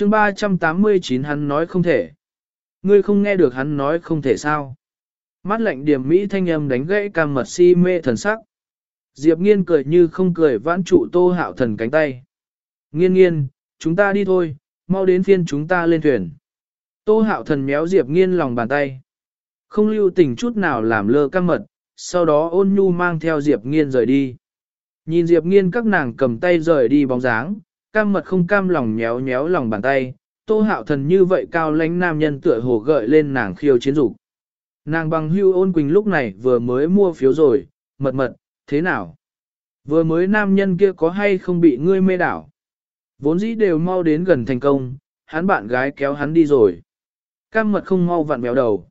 chương 389 hắn nói không thể. Ngươi không nghe được hắn nói không thể sao. Mắt lạnh điểm Mỹ thanh âm đánh gãy cam mật si mê thần sắc. Diệp nghiên cười như không cười vãn trụ tô hạo thần cánh tay. Nghiên nghiên, chúng ta đi thôi, mau đến phiên chúng ta lên thuyền. Tô hạo thần méo Diệp nghiên lòng bàn tay. Không lưu tình chút nào làm lơ cam mật, sau đó ôn nhu mang theo Diệp nghiên rời đi. Nhìn Diệp nghiên các nàng cầm tay rời đi bóng dáng, cam mật không cam lòng nhéo nhéo lòng bàn tay, tô hạo thần như vậy cao lãnh nam nhân tựa hồ gợi lên nàng khiêu chiến dục. Nàng bằng hưu ôn quỳnh lúc này vừa mới mua phiếu rồi, mật mật, thế nào? Vừa mới nam nhân kia có hay không bị ngươi mê đảo? Vốn dĩ đều mau đến gần thành công, hắn bạn gái kéo hắn đi rồi. Cam mật không mau vặn béo đầu.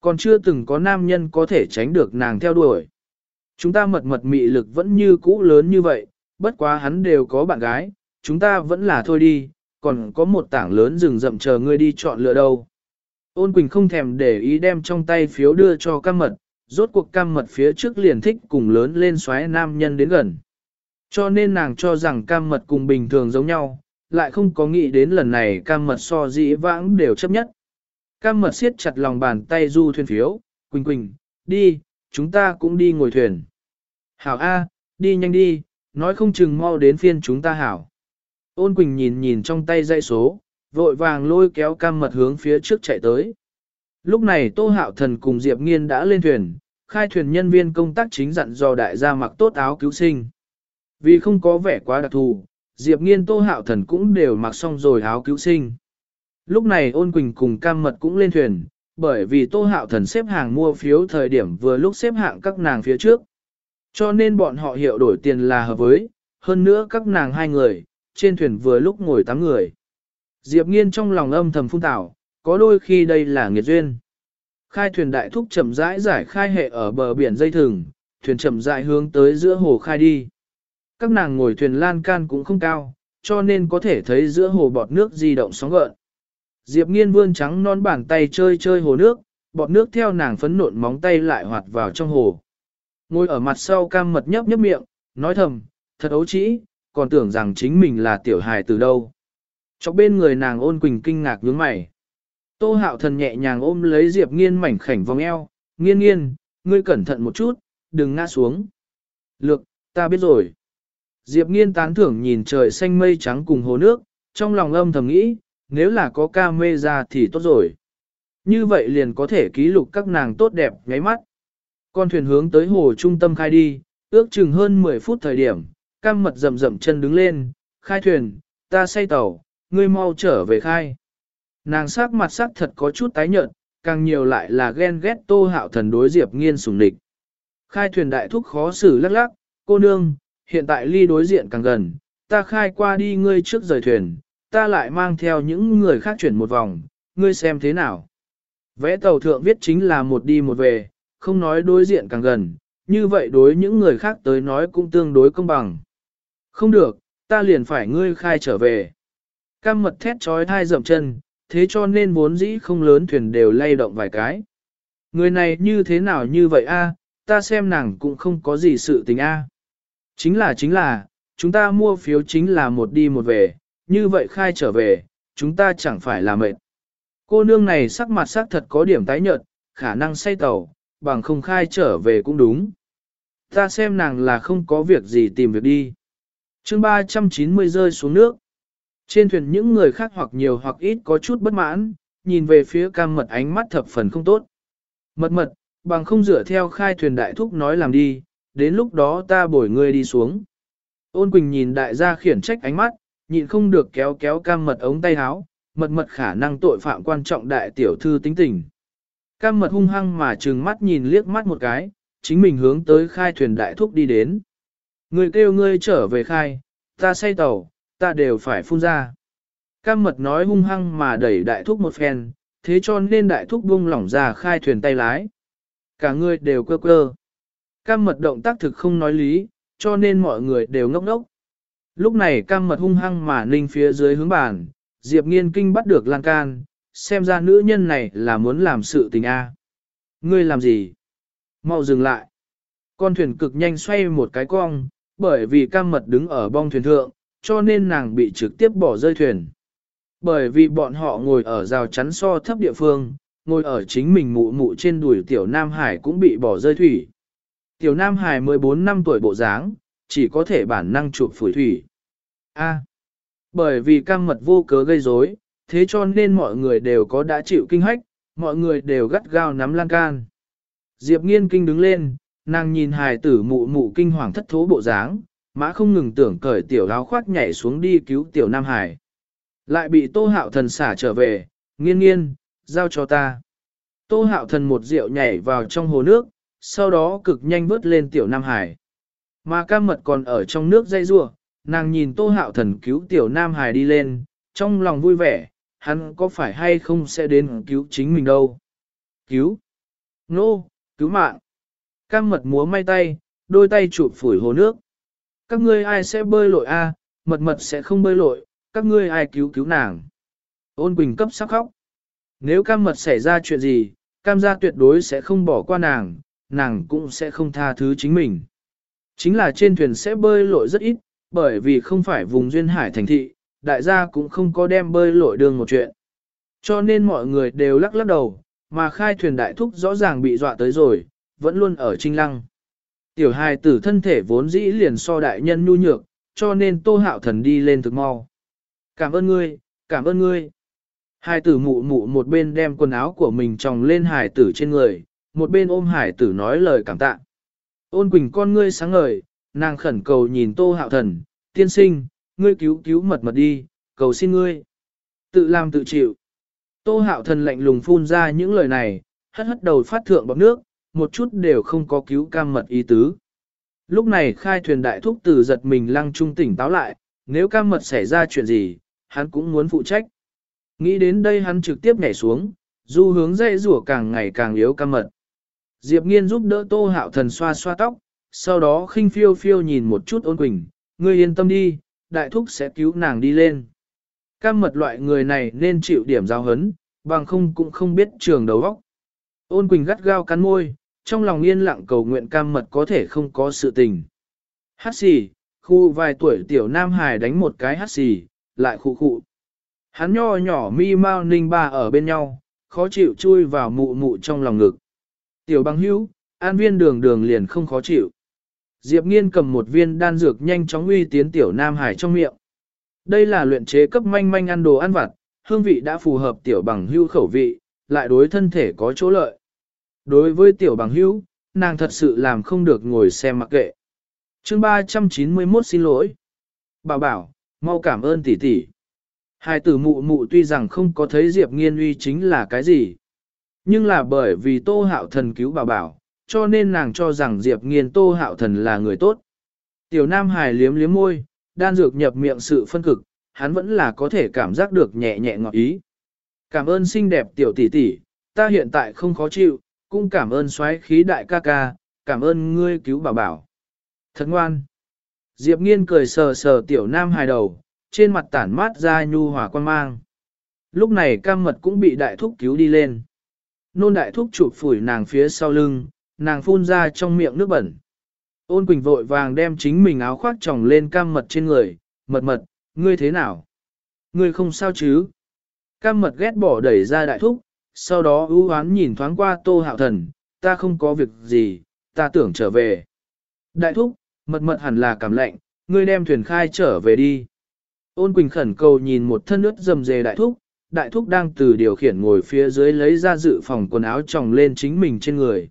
Còn chưa từng có nam nhân có thể tránh được nàng theo đuổi. Chúng ta mật mật mị lực vẫn như cũ lớn như vậy, bất quá hắn đều có bạn gái, chúng ta vẫn là thôi đi, còn có một tảng lớn rừng rậm chờ ngươi đi chọn lựa đâu. Ôn Quỳnh không thèm để ý đem trong tay phiếu đưa cho cam mật, rốt cuộc cam mật phía trước liền thích cùng lớn lên xoáy nam nhân đến gần. Cho nên nàng cho rằng cam mật cùng bình thường giống nhau, lại không có nghĩ đến lần này cam mật so dĩ vãng đều chấp nhất. Cam mật siết chặt lòng bàn tay du thuyền phiếu, Quỳnh Quỳnh, đi, chúng ta cũng đi ngồi thuyền. Hảo A, đi nhanh đi, nói không chừng mau đến phiên chúng ta hảo. Ôn Quỳnh nhìn nhìn trong tay dây số, vội vàng lôi kéo cam mật hướng phía trước chạy tới. Lúc này Tô Hạo Thần cùng Diệp Nghiên đã lên thuyền, khai thuyền nhân viên công tác chính dặn dò đại gia mặc tốt áo cứu sinh. Vì không có vẻ quá đặc thù, Diệp Nghiên Tô Hạo Thần cũng đều mặc xong rồi áo cứu sinh. Lúc này ôn quỳnh cùng cam mật cũng lên thuyền, bởi vì Tô Hạo Thần xếp hàng mua phiếu thời điểm vừa lúc xếp hạng các nàng phía trước. Cho nên bọn họ hiệu đổi tiền là hợp với, hơn nữa các nàng hai người, trên thuyền vừa lúc ngồi tám người. Diệp Nghiên trong lòng âm thầm phun tảo, có đôi khi đây là nghiệt duyên. Khai thuyền đại thúc chậm rãi giải khai hệ ở bờ biển dây thừng, thuyền chậm rãi hướng tới giữa hồ khai đi. Các nàng ngồi thuyền lan can cũng không cao, cho nên có thể thấy giữa hồ bọt nước di động sóng gợn. Diệp nghiên vươn trắng non bàn tay chơi chơi hồ nước, bọt nước theo nàng phấn nộn móng tay lại hoạt vào trong hồ. Ngồi ở mặt sau cam mật nhấp nhấp miệng, nói thầm, thật ấu trĩ, còn tưởng rằng chính mình là tiểu hài từ đâu. Trong bên người nàng ôn quỳnh kinh ngạc nhướng mày. Tô hạo thần nhẹ nhàng ôm lấy Diệp nghiên mảnh khảnh vòng eo, nghiên nghiên, ngươi cẩn thận một chút, đừng ngã xuống. Lược, ta biết rồi. Diệp nghiên tán thưởng nhìn trời xanh mây trắng cùng hồ nước, trong lòng âm thầm nghĩ, nếu là có ca mê ra thì tốt rồi. Như vậy liền có thể ký lục các nàng tốt đẹp nháy mắt. Con thuyền hướng tới hồ trung tâm khai đi, ước chừng hơn 10 phút thời điểm, cam mật rầm rầm chân đứng lên, khai thuyền, ta say tàu, ngươi mau trở về khai. Nàng sắc mặt sắc thật có chút tái nhợt, càng nhiều lại là ghen ghét tô hạo thần đối diệp nghiên sùng địch. Khai thuyền đại thúc khó xử lắc lắc, cô nương, hiện tại ly đối diện càng gần, ta khai qua đi ngươi trước rời thuyền, ta lại mang theo những người khác chuyển một vòng, ngươi xem thế nào. Vẽ tàu thượng viết chính là một đi một về, không nói đối diện càng gần, như vậy đối những người khác tới nói cũng tương đối công bằng. Không được, ta liền phải ngươi khai trở về. Cam mật thét trói thai dậm chân, thế cho nên vốn dĩ không lớn thuyền đều lay động vài cái. Người này như thế nào như vậy a? ta xem nàng cũng không có gì sự tình a. Chính là chính là, chúng ta mua phiếu chính là một đi một về, như vậy khai trở về, chúng ta chẳng phải là mệt. Cô nương này sắc mặt sắc thật có điểm tái nhợt, khả năng say tàu, bằng không khai trở về cũng đúng. Ta xem nàng là không có việc gì tìm việc đi chương 390 rơi xuống nước. Trên thuyền những người khác hoặc nhiều hoặc ít có chút bất mãn, nhìn về phía cam mật ánh mắt thập phần không tốt. Mật mật, bằng không dựa theo khai thuyền đại thúc nói làm đi, đến lúc đó ta bổi ngươi đi xuống. Ôn Quỳnh nhìn đại gia khiển trách ánh mắt, nhịn không được kéo kéo cam mật ống tay áo, mật mật khả năng tội phạm quan trọng đại tiểu thư tính tình. Cam mật hung hăng mà trừng mắt nhìn liếc mắt một cái, chính mình hướng tới khai thuyền đại thúc đi đến. Người kêu ngươi trở về khai, ta say tàu, ta đều phải phun ra. Cam mật nói hung hăng mà đẩy đại thúc một phen, thế cho nên đại thúc buông lỏng ra khai thuyền tay lái. Cả người đều cơ cơ. Cam mật động tác thực không nói lý, cho nên mọi người đều ngốc ngốc. Lúc này cam mật hung hăng mà ninh phía dưới hướng bàn, Diệp nghiên kinh bắt được lan can, xem ra nữ nhân này là muốn làm sự tình A. Ngươi làm gì? Mau dừng lại. Con thuyền cực nhanh xoay một cái cong, bởi vì cam mật đứng ở bong thuyền thượng, cho nên nàng bị trực tiếp bỏ rơi thuyền. Bởi vì bọn họ ngồi ở rào chắn so thấp địa phương, ngồi ở chính mình mụ mụ trên đùi tiểu Nam Hải cũng bị bỏ rơi thủy. Tiểu Nam Hải 14 năm tuổi bộ dáng, chỉ có thể bản năng chụp phủi thủy. A. bởi vì cam mật vô cớ gây rối, thế cho nên mọi người đều có đã chịu kinh hách, mọi người đều gắt gao nắm lan can. Diệp nghiên kinh đứng lên, nàng nhìn hài tử mụ mụ kinh hoàng thất thố bộ dáng, mã không ngừng tưởng cởi tiểu áo khoác nhảy xuống đi cứu tiểu Nam Hải. Lại bị tô hạo thần xả trở về, nghiên nghiên, giao cho ta. Tô hạo thần một rượu nhảy vào trong hồ nước, sau đó cực nhanh vớt lên tiểu Nam Hải. Mà cam mật còn ở trong nước dây rua, nàng nhìn tô hạo thần cứu tiểu Nam Hải đi lên, trong lòng vui vẻ, hắn có phải hay không sẽ đến cứu chính mình đâu. Cứu! Nô! No, cứu mạng! Cam mật múa may tay, đôi tay chụp phủi hồ nước. Các ngươi ai sẽ bơi lội a? mật mật sẽ không bơi lội, các ngươi ai cứu cứu nàng. Ôn Quỳnh cấp sắc khóc. Nếu cam mật xảy ra chuyện gì, cam gia tuyệt đối sẽ không bỏ qua nàng, nàng cũng sẽ không tha thứ chính mình. Chính là trên thuyền sẽ bơi lội rất ít, bởi vì không phải vùng duyên hải thành thị, đại gia cũng không có đem bơi lội đường một chuyện. Cho nên mọi người đều lắc lắc đầu, mà khai thuyền đại thúc rõ ràng bị dọa tới rồi, vẫn luôn ở trinh lăng. Tiểu hài tử thân thể vốn dĩ liền so đại nhân nhu nhược, cho nên tô hạo thần đi lên thực mau. Cảm ơn ngươi, cảm ơn ngươi. Hài tử mụ mụ một bên đem quần áo của mình tròng lên hài tử trên người, một bên ôm hài tử nói lời cảm tạ. Ôn quỳnh con ngươi sáng ngời, nàng khẩn cầu nhìn tô hạo thần, tiên sinh, ngươi cứu cứu mật mật đi, cầu xin ngươi. Tự làm tự chịu. Tô hạo thần lạnh lùng phun ra những lời này, hất hất đầu phát thượng bọc nước, một chút đều không có cứu cam mật ý tứ. Lúc này khai thuyền đại thúc từ giật mình lăng trung tỉnh táo lại, nếu cam mật xảy ra chuyện gì, hắn cũng muốn phụ trách. Nghĩ đến đây hắn trực tiếp nhảy xuống, du hướng dây rủa càng ngày càng yếu cam mật. Diệp nghiên giúp đỡ tô hạo thần xoa xoa tóc, sau đó khinh phiêu phiêu nhìn một chút ôn quỳnh, ngươi yên tâm đi, đại thúc sẽ cứu nàng đi lên. Cam mật loại người này nên chịu điểm giao hấn, bằng không cũng không biết trường đầu óc. Ôn quỳnh gắt gao cắn môi, trong lòng yên lặng cầu nguyện cam mật có thể không có sự tình. Hát xì, khu vài tuổi tiểu nam hài đánh một cái hát xì, lại khụ khụ. Hắn nho nhỏ mi mau ninh ba ở bên nhau, khó chịu chui vào mụ mụ trong lòng ngực. Tiểu băng hữu, an viên đường đường liền không khó chịu. Diệp nghiên cầm một viên đan dược nhanh chóng uy tiến tiểu nam hải trong miệng. Đây là luyện chế cấp manh manh ăn đồ ăn vặt, hương vị đã phù hợp tiểu bằng hữu khẩu vị, lại đối thân thể có chỗ lợi. Đối với tiểu bằng hữu, nàng thật sự làm không được ngồi xem mặc kệ. chương 391 xin lỗi. Bảo bảo, mau cảm ơn tỷ tỷ. Hai tử mụ mụ tuy rằng không có thấy Diệp Nghiên uy chính là cái gì. Nhưng là bởi vì Tô Hạo Thần cứu bảo bảo, cho nên nàng cho rằng Diệp Nghiên Tô Hạo Thần là người tốt. Tiểu Nam Hải liếm liếm môi, đan dược nhập miệng sự phân cực, hắn vẫn là có thể cảm giác được nhẹ nhẹ ngọt ý. Cảm ơn xinh đẹp tiểu tỷ tỷ, ta hiện tại không khó chịu, cũng cảm ơn xoáy khí đại ca ca, cảm ơn ngươi cứu bảo bảo. Thật ngoan. Diệp nghiên cười sờ sờ tiểu nam hài đầu, trên mặt tản mát ra nhu hòa quan mang. Lúc này cam mật cũng bị đại thúc cứu đi lên. Nôn đại thúc chụp phủi nàng phía sau lưng, nàng phun ra trong miệng nước bẩn. Ôn Quỳnh vội vàng đem chính mình áo khoác tròng lên cam mật trên người, mật mật, ngươi thế nào? Ngươi không sao chứ? Cam mật ghét bỏ đẩy ra đại thúc, sau đó ưu hoán nhìn thoáng qua tô hạo thần, ta không có việc gì, ta tưởng trở về. Đại thúc, mật mật hẳn là cảm lạnh, ngươi đem thuyền khai trở về đi. Ôn Quỳnh khẩn cầu nhìn một thân ướt dầm dề đại thúc, đại thúc đang từ điều khiển ngồi phía dưới lấy ra dự phòng quần áo tròng lên chính mình trên người.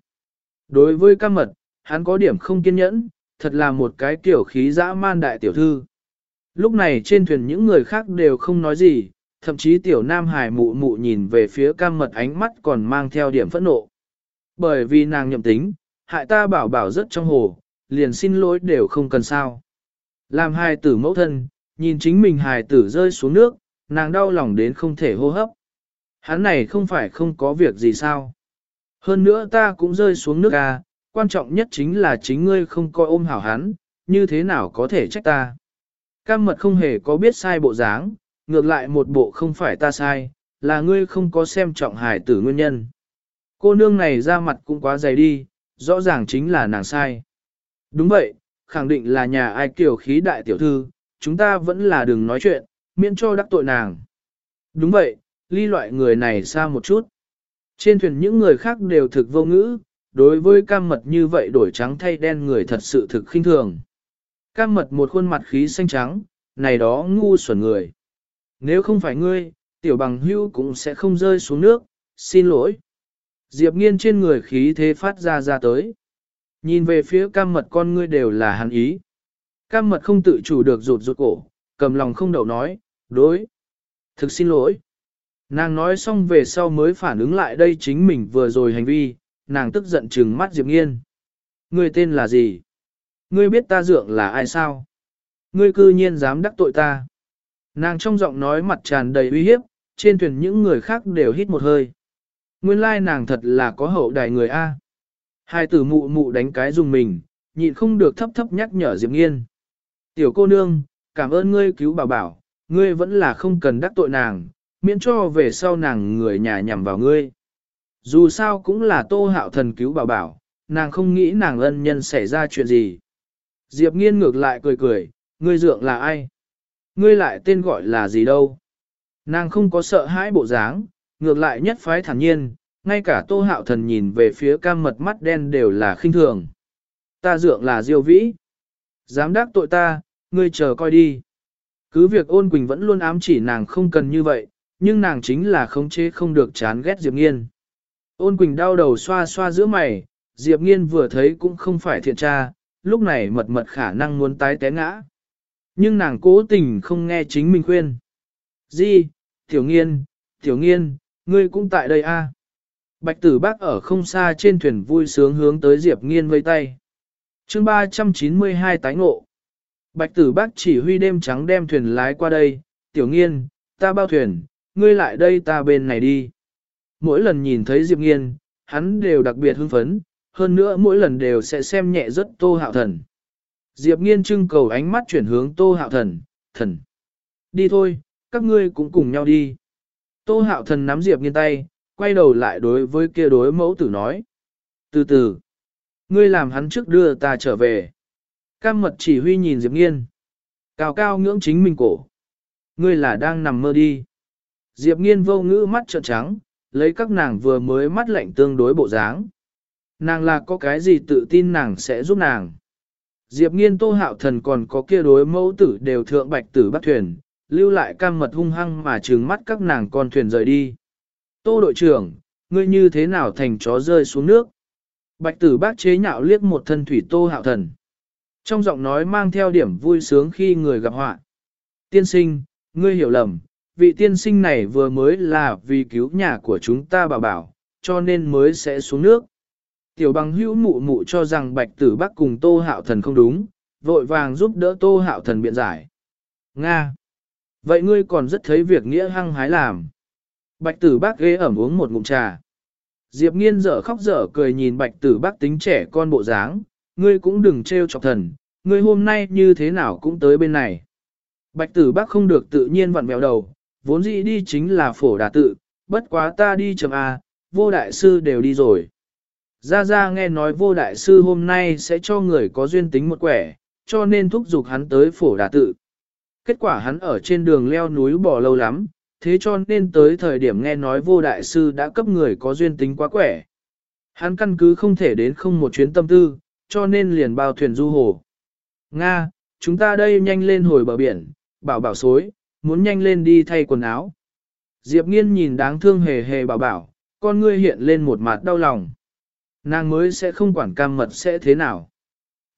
Đối với ca mật, hắn có điểm không kiên nhẫn, thật là một cái kiểu khí dã man đại tiểu thư. Lúc này trên thuyền những người khác đều không nói gì, thậm chí tiểu nam hải mụ mụ nhìn về phía cam mật ánh mắt còn mang theo điểm phẫn nộ. Bởi vì nàng nhậm tính, hại ta bảo bảo rất trong hồ, liền xin lỗi đều không cần sao. Làm hài tử mẫu thân, nhìn chính mình hài tử rơi xuống nước, nàng đau lòng đến không thể hô hấp. Hắn này không phải không có việc gì sao. Hơn nữa ta cũng rơi xuống nước à, quan trọng nhất chính là chính ngươi không coi ôm hảo hắn, như thế nào có thể trách ta. Cam mật không hề có biết sai bộ dáng, ngược lại một bộ không phải ta sai, là ngươi không có xem trọng hài tử nguyên nhân. Cô nương này ra mặt cũng quá dày đi, rõ ràng chính là nàng sai. Đúng vậy, khẳng định là nhà ai kiểu khí đại tiểu thư, chúng ta vẫn là đừng nói chuyện, miễn cho đắc tội nàng. Đúng vậy, ly loại người này xa một chút. Trên thuyền những người khác đều thực vô ngữ, đối với cam mật như vậy đổi trắng thay đen người thật sự thực khinh thường. Cam mật một khuôn mặt khí xanh trắng, này đó ngu xuẩn người. Nếu không phải ngươi, tiểu bằng hưu cũng sẽ không rơi xuống nước, xin lỗi. Diệp nghiên trên người khí thế phát ra ra tới. Nhìn về phía cam mật con ngươi đều là hắn ý. Cam mật không tự chủ được rụt rụt cổ, cầm lòng không đậu nói, đối. Thực xin lỗi. Nàng nói xong về sau mới phản ứng lại đây chính mình vừa rồi hành vi, nàng tức giận trừng mắt Diệp Nghiên. Ngươi tên là gì? Ngươi biết ta dượng là ai sao? Ngươi cư nhiên dám đắc tội ta. Nàng trong giọng nói mặt tràn đầy uy hiếp, trên thuyền những người khác đều hít một hơi. Nguyên lai nàng thật là có hậu đài người A. Hai tử mụ mụ đánh cái dùng mình, nhịn không được thấp thấp nhắc nhở Diệp Nghiên. Tiểu cô nương, cảm ơn ngươi cứu bảo bảo, ngươi vẫn là không cần đắc tội nàng, miễn cho về sau nàng người nhà nhằm vào ngươi. Dù sao cũng là tô hạo thần cứu bảo bảo, nàng không nghĩ nàng ân nhân xảy ra chuyện gì. Diệp nghiên ngược lại cười cười, ngươi dượng là ai? Ngươi lại tên gọi là gì đâu? Nàng không có sợ hãi bộ dáng, ngược lại nhất phái thản nhiên, ngay cả tô hạo thần nhìn về phía cam mật mắt đen đều là khinh thường. Ta dượng là diêu vĩ. Dám đắc tội ta, ngươi chờ coi đi. Cứ việc ôn quỳnh vẫn luôn ám chỉ nàng không cần như vậy, nhưng nàng chính là khống chế không được chán ghét Diệp Nghiên. Ôn Quỳnh đau đầu xoa xoa giữa mày, Diệp Nghiên vừa thấy cũng không phải thiện tra, lúc này mật mật khả năng muốn tái té ngã. Nhưng nàng cố tình không nghe chính mình khuyên. Di, Tiểu Nghiên, Tiểu Nghiên, ngươi cũng tại đây a. À? Bạch tử bác ở không xa trên thuyền vui sướng hướng tới Diệp Nghiên vây tay. chương 392 tái ngộ. Bạch tử bác chỉ huy đêm trắng đem thuyền lái qua đây, Tiểu Nghiên, ta bao thuyền, ngươi lại đây ta bên này đi. Mỗi lần nhìn thấy Diệp Nghiên, hắn đều đặc biệt hưng phấn, hơn nữa mỗi lần đều sẽ xem nhẹ rất tô hạo thần. Diệp Nghiên trưng cầu ánh mắt chuyển hướng tô hạo thần, thần. Đi thôi, các ngươi cũng cùng nhau đi. Tô hạo thần nắm Diệp Nghiên tay, quay đầu lại đối với kia đối mẫu tử nói. Từ từ, ngươi làm hắn trước đưa ta trở về. Cam mật chỉ huy nhìn Diệp Nghiên. Cao cao ngưỡng chính mình cổ. Ngươi là đang nằm mơ đi. Diệp nghiên vô ngữ mắt trợn trắng, lấy các nàng vừa mới mắt lạnh tương đối bộ dáng. Nàng là có cái gì tự tin nàng sẽ giúp nàng. Diệp nghiên tô hạo thần còn có kia đối mẫu tử đều thượng bạch tử bắt thuyền, lưu lại cam mật hung hăng mà trừng mắt các nàng con thuyền rời đi. Tô đội trưởng, ngươi như thế nào thành chó rơi xuống nước? Bạch tử bác chế nhạo liếc một thân thủy tô hạo thần. Trong giọng nói mang theo điểm vui sướng khi người gặp họa. Tiên sinh, ngươi hiểu lầm, vị tiên sinh này vừa mới là vì cứu nhà của chúng ta bảo bảo, cho nên mới sẽ xuống nước. Tiểu bằng hữu mụ mụ cho rằng bạch tử bắc cùng tô hạo thần không đúng, vội vàng giúp đỡ tô hạo thần biện giải. Nga! Vậy ngươi còn rất thấy việc nghĩa hăng hái làm. Bạch tử bác ghê ẩm uống một ngụm trà. Diệp nghiên dở khóc dở cười nhìn bạch tử bác tính trẻ con bộ dáng, ngươi cũng đừng trêu chọc thần, ngươi hôm nay như thế nào cũng tới bên này. Bạch tử bác không được tự nhiên vặn mèo đầu, vốn dĩ đi chính là phổ đà tự, bất quá ta đi chậm A, vô đại sư đều đi rồi. Gia Gia nghe nói vô đại sư hôm nay sẽ cho người có duyên tính một quẻ, cho nên thúc giục hắn tới phổ đà tự. Kết quả hắn ở trên đường leo núi bỏ lâu lắm, thế cho nên tới thời điểm nghe nói vô đại sư đã cấp người có duyên tính quá quẻ. Hắn căn cứ không thể đến không một chuyến tâm tư, cho nên liền bao thuyền du hồ. Nga, chúng ta đây nhanh lên hồi bờ biển, bảo bảo xối, muốn nhanh lên đi thay quần áo. Diệp nghiên nhìn đáng thương hề hề bảo bảo, con ngươi hiện lên một mặt đau lòng. Nàng mới sẽ không quản cam mật sẽ thế nào.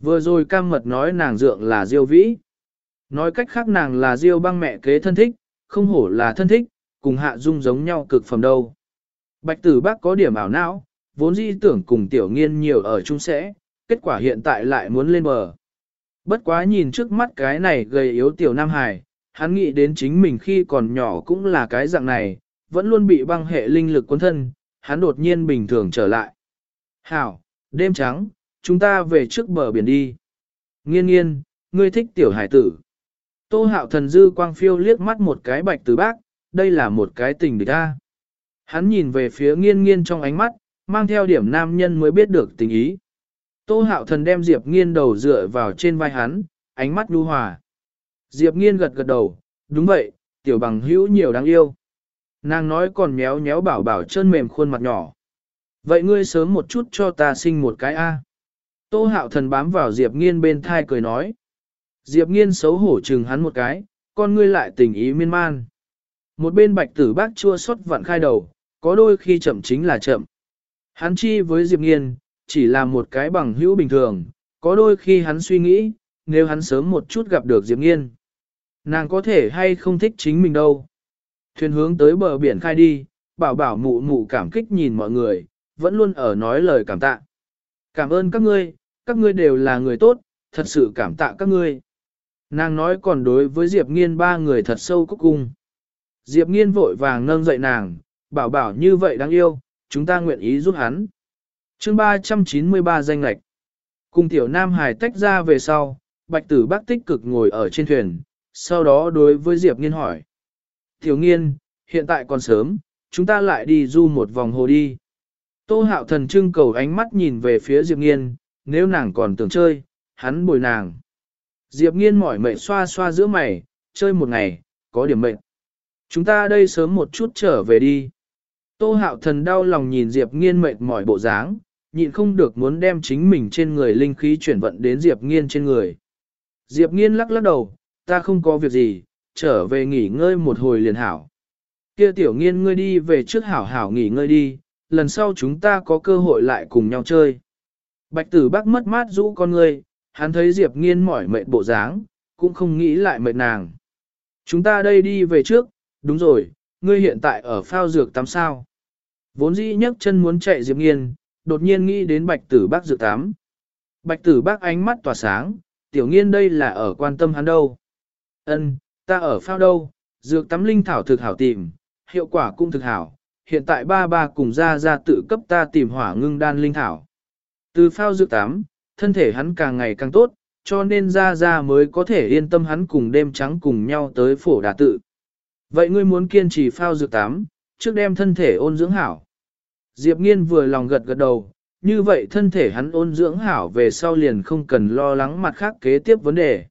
Vừa rồi cam mật nói nàng dượng là diêu vĩ. Nói cách khác nàng là diêu băng mẹ kế thân thích, không hổ là thân thích, cùng hạ dung giống nhau cực phẩm đâu. Bạch tử bác có điểm ảo não, vốn dĩ tưởng cùng tiểu nghiên nhiều ở chung sẽ, kết quả hiện tại lại muốn lên bờ. Bất quá nhìn trước mắt cái này gầy yếu tiểu Nam Hải, hắn nghĩ đến chính mình khi còn nhỏ cũng là cái dạng này, vẫn luôn bị băng hệ linh lực cuốn thân, hắn đột nhiên bình thường trở lại. Hảo, đêm trắng, chúng ta về trước bờ biển đi. Nghiên nghiên, ngươi thích tiểu hải tử. Tô hạo thần dư quang phiêu liếc mắt một cái bạch từ bác, đây là một cái tình địch ta. Hắn nhìn về phía nghiên nghiên trong ánh mắt, mang theo điểm nam nhân mới biết được tình ý. Tô hạo thần đem Diệp nghiên đầu dựa vào trên vai hắn, ánh mắt đu hòa. Diệp nghiên gật gật đầu, đúng vậy, tiểu bằng hữu nhiều đáng yêu. Nàng nói còn méo méo bảo bảo chân mềm khuôn mặt nhỏ. Vậy ngươi sớm một chút cho ta sinh một cái A. Tô hạo thần bám vào Diệp nghiên bên thai cười nói. Diệp nghiên xấu hổ chừng hắn một cái, con ngươi lại tình ý miên man. Một bên bạch tử bác chua xót vặn khai đầu, có đôi khi chậm chính là chậm. Hắn chi với Diệp nghiên, chỉ là một cái bằng hữu bình thường, có đôi khi hắn suy nghĩ, nếu hắn sớm một chút gặp được Diệp nghiên. Nàng có thể hay không thích chính mình đâu. Thuyền hướng tới bờ biển khai đi, bảo bảo mụ mụ cảm kích nhìn mọi người, vẫn luôn ở nói lời cảm tạ. Cảm ơn các ngươi, các ngươi đều là người tốt, thật sự cảm tạ các ngươi. Nàng nói còn đối với Diệp Nghiên ba người thật sâu cúc cung. Diệp Nghiên vội vàng nâng dậy nàng, bảo bảo như vậy đáng yêu, chúng ta nguyện ý giúp hắn. chương 393 danh lạch. Cùng tiểu Nam Hải tách ra về sau, Bạch Tử Bác tích cực ngồi ở trên thuyền, sau đó đối với Diệp Nghiên hỏi. Tiểu Nghiên, hiện tại còn sớm, chúng ta lại đi du một vòng hồ đi. Tô hạo thần trưng cầu ánh mắt nhìn về phía Diệp Nghiên, nếu nàng còn tưởng chơi, hắn bồi nàng. Diệp Nghiên mỏi mệt xoa xoa giữa mày, chơi một ngày, có điểm mệt. Chúng ta đây sớm một chút trở về đi. Tô hạo thần đau lòng nhìn Diệp Nghiên mệt mỏi bộ dáng, nhịn không được muốn đem chính mình trên người linh khí chuyển vận đến Diệp Nghiên trên người. Diệp Nghiên lắc lắc đầu, ta không có việc gì, trở về nghỉ ngơi một hồi liền hảo. Kia tiểu nghiên ngươi đi về trước hảo hảo nghỉ ngơi đi, lần sau chúng ta có cơ hội lại cùng nhau chơi. Bạch tử bác mất mát rũ con ngươi, hắn thấy Diệp nghiên mỏi mệt bộ dáng, cũng không nghĩ lại mệt nàng. Chúng ta đây đi về trước, đúng rồi, ngươi hiện tại ở phao dược tắm sao. Vốn dĩ nhấc chân muốn chạy Diệp nghiên, đột nhiên nghĩ đến bạch tử bác dược tắm. Bạch tử bác ánh mắt tỏa sáng, tiểu nghiên đây là ở quan tâm hắn đâu. Ân, ta ở phao đâu, dược tắm linh thảo thực hảo tìm, hiệu quả cũng thực hảo, hiện tại ba ba cùng ra ra tự cấp ta tìm hỏa ngưng đan linh thảo. Từ phao dược tám thân thể hắn càng ngày càng tốt, cho nên ra ra mới có thể yên tâm hắn cùng đêm trắng cùng nhau tới phổ đà tự. Vậy ngươi muốn kiên trì phao dược tám trước đem thân thể ôn dưỡng hảo. Diệp nghiên vừa lòng gật gật đầu, như vậy thân thể hắn ôn dưỡng hảo về sau liền không cần lo lắng mặt khác kế tiếp vấn đề.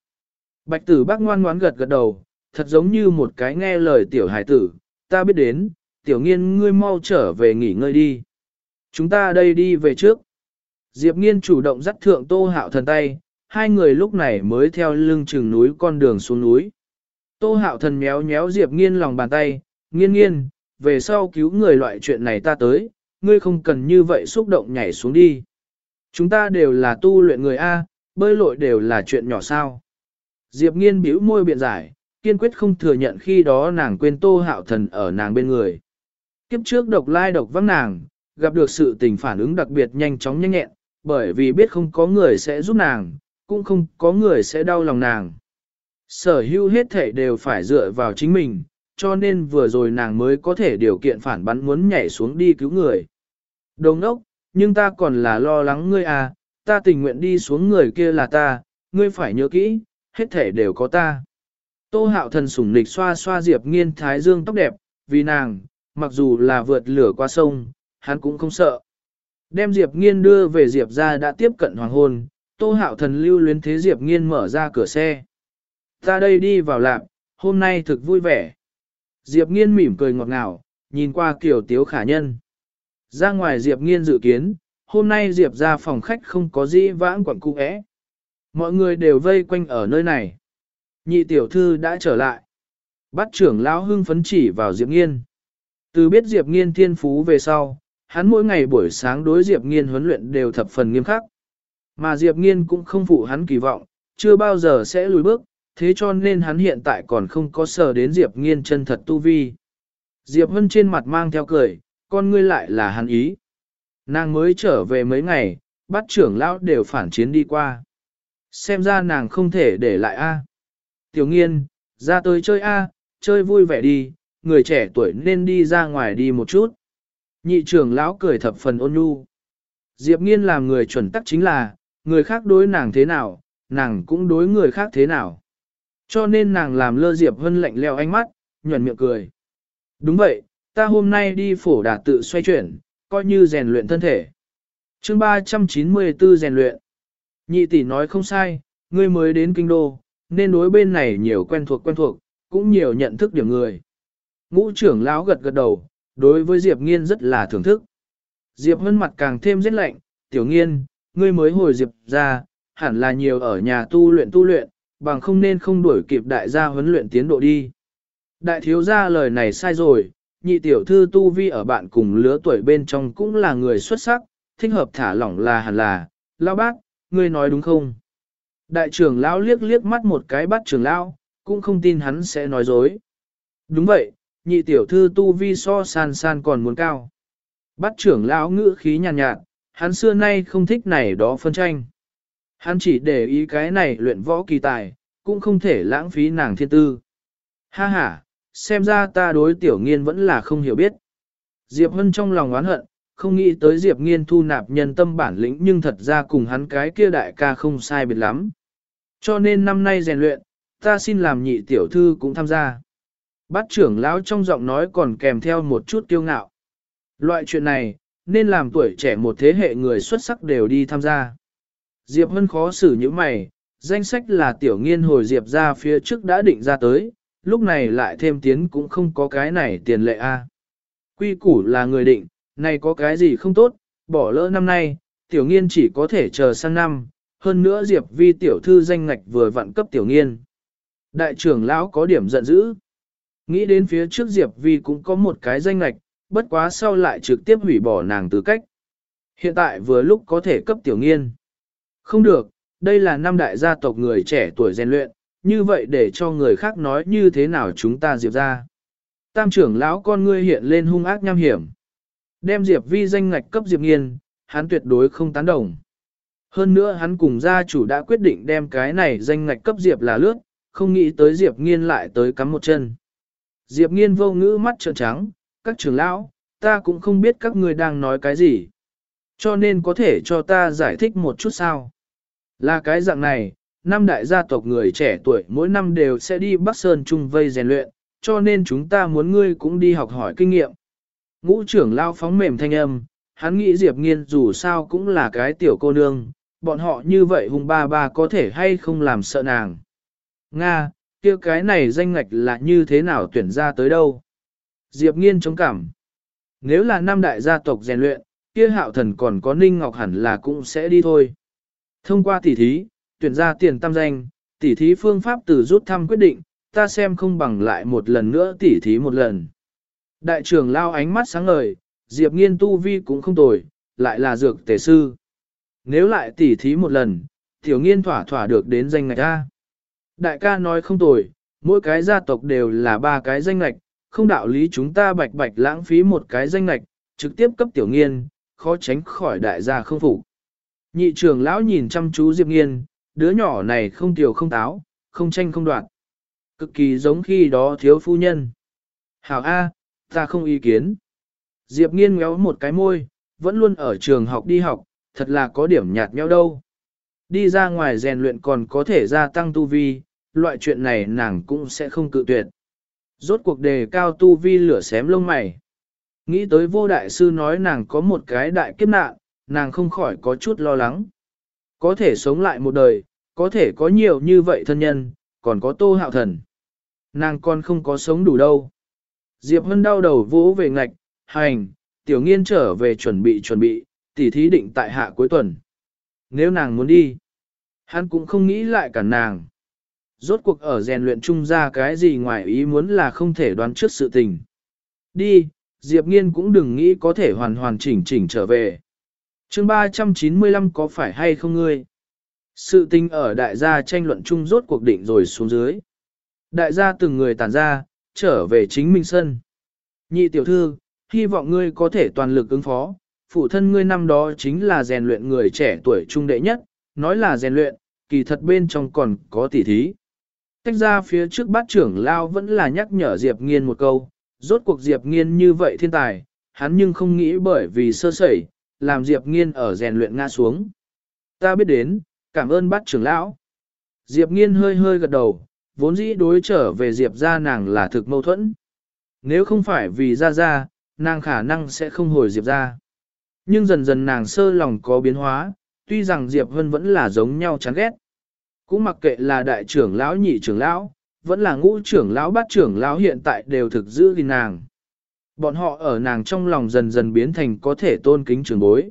Bạch tử bác ngoan ngoãn gật gật đầu, thật giống như một cái nghe lời tiểu hải tử, ta biết đến, tiểu nghiên ngươi mau trở về nghỉ ngơi đi. Chúng ta đây đi về trước. Diệp nghiên chủ động dắt thượng tô hạo thần tay, hai người lúc này mới theo lưng chừng núi con đường xuống núi. Tô hạo thần méo méo Diệp nghiên lòng bàn tay, nghiên nghiên, về sau cứu người loại chuyện này ta tới, ngươi không cần như vậy xúc động nhảy xuống đi. Chúng ta đều là tu luyện người A, bơi lội đều là chuyện nhỏ sao. Diệp nghiên bĩu môi biện giải, kiên quyết không thừa nhận khi đó nàng quên tô hạo thần ở nàng bên người. Kiếp trước độc lai độc vắng nàng, gặp được sự tình phản ứng đặc biệt nhanh chóng nhanh nhẹn, bởi vì biết không có người sẽ giúp nàng, cũng không có người sẽ đau lòng nàng. Sở hữu hết thể đều phải dựa vào chính mình, cho nên vừa rồi nàng mới có thể điều kiện phản bắn muốn nhảy xuống đi cứu người. Đồng ốc, nhưng ta còn là lo lắng ngươi à, ta tình nguyện đi xuống người kia là ta, ngươi phải nhớ kỹ, hết thể đều có ta. Tô hạo thần sủng lịch xoa xoa Diệp nghiên thái dương tóc đẹp, vì nàng, mặc dù là vượt lửa qua sông, hắn cũng không sợ. Đem Diệp nghiên đưa về Diệp ra đã tiếp cận hoàng hôn, tô hạo thần lưu luyến thế Diệp nghiên mở ra cửa xe. Ta đây đi vào lạp, hôm nay thực vui vẻ. Diệp nghiên mỉm cười ngọt ngào, nhìn qua kiểu tiếu khả nhân. Ra ngoài Diệp nghiên dự kiến, hôm nay Diệp ra phòng khách không có gì vãng quẩn cung ẽ. Mọi người đều vây quanh ở nơi này. Nhị tiểu thư đã trở lại. Bắt trưởng lão hưng phấn chỉ vào Diệp Nghiên. Từ biết Diệp Nghiên thiên phú về sau, hắn mỗi ngày buổi sáng đối Diệp Nghiên huấn luyện đều thập phần nghiêm khắc. Mà Diệp Nghiên cũng không phụ hắn kỳ vọng, chưa bao giờ sẽ lùi bước, thế cho nên hắn hiện tại còn không có sờ đến Diệp Nghiên chân thật tu vi. Diệp Hân trên mặt mang theo cười, con ngươi lại là hắn ý. Nàng mới trở về mấy ngày, bắt trưởng lão đều phản chiến đi qua. Xem ra nàng không thể để lại A. Tiểu nghiên, ra tới chơi A, chơi vui vẻ đi, người trẻ tuổi nên đi ra ngoài đi một chút. Nhị trưởng lão cười thập phần ôn nhu. Diệp nghiên làm người chuẩn tắc chính là, người khác đối nàng thế nào, nàng cũng đối người khác thế nào. Cho nên nàng làm lơ Diệp Vân lạnh leo ánh mắt, nhuẩn miệng cười. Đúng vậy, ta hôm nay đi phổ đà tự xoay chuyển, coi như rèn luyện thân thể. chương 394 rèn luyện. Nhị tỷ nói không sai, ngươi mới đến kinh đô, nên đối bên này nhiều quen thuộc quen thuộc, cũng nhiều nhận thức điểm người. Ngũ trưởng lão gật gật đầu, đối với Diệp Nghiên rất là thưởng thức. Diệp Hân mặt càng thêm rất lạnh, tiểu nghiên, ngươi mới hồi Diệp ra, hẳn là nhiều ở nhà tu luyện tu luyện, bằng không nên không đuổi kịp đại gia huấn luyện tiến độ đi. Đại thiếu gia lời này sai rồi, nhị tiểu thư tu vi ở bạn cùng lứa tuổi bên trong cũng là người xuất sắc, thích hợp thả lỏng là hẳn là, lão bác, ngươi nói đúng không? Đại trưởng lão liếc liếc mắt một cái bắt trưởng lão, cũng không tin hắn sẽ nói dối. Đúng vậy, nhị tiểu thư tu vi so san san còn muốn cao. Bắt trưởng lão ngữ khí nhàn nhạt, nhạt, hắn xưa nay không thích này đó phân tranh. Hắn chỉ để ý cái này luyện võ kỳ tài, cũng không thể lãng phí nàng thiên tư. Ha ha, xem ra ta đối tiểu nghiên vẫn là không hiểu biết. Diệp Hân trong lòng oán hận, không nghĩ tới Diệp Nghiên thu nạp nhân tâm bản lĩnh nhưng thật ra cùng hắn cái kia đại ca không sai biệt lắm. Cho nên năm nay rèn luyện, ta xin làm nhị tiểu thư cũng tham gia. Bát trưởng lão trong giọng nói còn kèm theo một chút kiêu ngạo. Loại chuyện này, nên làm tuổi trẻ một thế hệ người xuất sắc đều đi tham gia. Diệp Hân khó xử như mày, danh sách là tiểu nghiên hồi Diệp ra phía trước đã định ra tới, lúc này lại thêm tiến cũng không có cái này tiền lệ a. Quy củ là người định, này có cái gì không tốt, bỏ lỡ năm nay, tiểu nghiên chỉ có thể chờ sang năm, hơn nữa Diệp vi tiểu thư danh ngạch vừa vặn cấp tiểu nghiên. Đại trưởng lão có điểm giận dữ. Nghĩ đến phía trước Diệp vi cũng có một cái danh lạch, bất quá sau lại trực tiếp hủy bỏ nàng tư cách. Hiện tại vừa lúc có thể cấp tiểu nghiên. Không được, đây là năm đại gia tộc người trẻ tuổi rèn luyện, như vậy để cho người khác nói như thế nào chúng ta diệp ra. Tam trưởng lão con ngươi hiện lên hung ác nham hiểm. Đem Diệp Vi danh ngạch cấp Diệp Nghiên, hắn tuyệt đối không tán đồng. Hơn nữa hắn cùng gia chủ đã quyết định đem cái này danh ngạch cấp Diệp là lướt, không nghĩ tới Diệp Nghiên lại tới cắm một chân. Diệp Nghiên vô ngữ mắt trợn trắng, các trưởng lão, ta cũng không biết các ngươi đang nói cái gì. Cho nên có thể cho ta giải thích một chút sao. Là cái dạng này, năm đại gia tộc người trẻ tuổi mỗi năm đều sẽ đi Bắc Sơn Trung vây rèn luyện, cho nên chúng ta muốn ngươi cũng đi học hỏi kinh nghiệm. Ngũ trưởng lao phóng mềm thanh âm, hắn nghĩ Diệp Nghiên dù sao cũng là cái tiểu cô nương, bọn họ như vậy hùng ba ba có thể hay không làm sợ nàng. Nga, kia cái này danh ngạch là như thế nào tuyển ra tới đâu? Diệp Nghiên chống cảm. Nếu là năm đại gia tộc rèn luyện, kia hạo thần còn có Ninh Ngọc hẳn là cũng sẽ đi thôi. Thông qua tỉ thí, tuyển ra tiền tam danh, tỉ thí phương pháp từ rút thăm quyết định, ta xem không bằng lại một lần nữa tỉ thí một lần. Đại trưởng lao ánh mắt sáng ngời, Diệp Nghiên tu vi cũng không tồi, lại là dược tề sư. Nếu lại tỉ thí một lần, tiểu nghiên thỏa thỏa được đến danh ngạch A. Đại ca nói không tồi, mỗi cái gia tộc đều là ba cái danh lạch, không đạo lý chúng ta bạch bạch lãng phí một cái danh lạch, trực tiếp cấp tiểu nghiên, khó tránh khỏi đại gia không phục. Nhị trưởng lão nhìn chăm chú Diệp Nghiên, đứa nhỏ này không tiểu không táo, không tranh không đoạt. Cực kỳ giống khi đó thiếu phu nhân. Hảo A, ta không ý kiến. Diệp nghiên ngéo một cái môi, vẫn luôn ở trường học đi học, thật là có điểm nhạt nhau đâu. Đi ra ngoài rèn luyện còn có thể gia tăng tu vi, loại chuyện này nàng cũng sẽ không cự tuyệt. Rốt cuộc đề cao tu vi lửa xém lông mày. Nghĩ tới vô đại sư nói nàng có một cái đại kiếp nạn, nàng không khỏi có chút lo lắng. Có thể sống lại một đời, có thể có nhiều như vậy thân nhân, còn có tô hạo thần. Nàng còn không có sống đủ đâu. Diệp Hân đau đầu vỗ về ngạch, hành, tiểu nghiên trở về chuẩn bị chuẩn bị, tỉ thí định tại hạ cuối tuần. Nếu nàng muốn đi, hắn cũng không nghĩ lại cả nàng. Rốt cuộc ở rèn luyện chung ra cái gì ngoài ý muốn là không thể đoán trước sự tình. Đi, Diệp Nghiên cũng đừng nghĩ có thể hoàn hoàn chỉnh chỉnh trở về. chương 395 có phải hay không ngươi? Sự tình ở đại gia tranh luận chung rốt cuộc định rồi xuống dưới. Đại gia từng người tản ra, trở về chính mình sân. Nhị tiểu thư, hy vọng ngươi có thể toàn lực ứng phó, phụ thân ngươi năm đó chính là rèn luyện người trẻ tuổi trung đệ nhất, nói là rèn luyện, kỳ thật bên trong còn có tỉ thí. Tách ra phía trước bát trưởng lao vẫn là nhắc nhở Diệp Nghiên một câu, rốt cuộc Diệp Nghiên như vậy thiên tài, hắn nhưng không nghĩ bởi vì sơ sẩy, làm Diệp Nghiên ở rèn luyện ngã xuống. Ta biết đến, cảm ơn bát trưởng lão. Diệp Nghiên hơi hơi gật đầu, vốn dĩ đối trở về Diệp ra nàng là thực mâu thuẫn. Nếu không phải vì ra ra, nàng khả năng sẽ không hồi Diệp ra. Nhưng dần dần nàng sơ lòng có biến hóa, tuy rằng Diệp Hân vẫn là giống nhau chán ghét. Cũng mặc kệ là đại trưởng lão nhị trưởng lão, vẫn là ngũ trưởng lão bát trưởng lão hiện tại đều thực giữ gìn nàng. Bọn họ ở nàng trong lòng dần dần biến thành có thể tôn kính trưởng bối.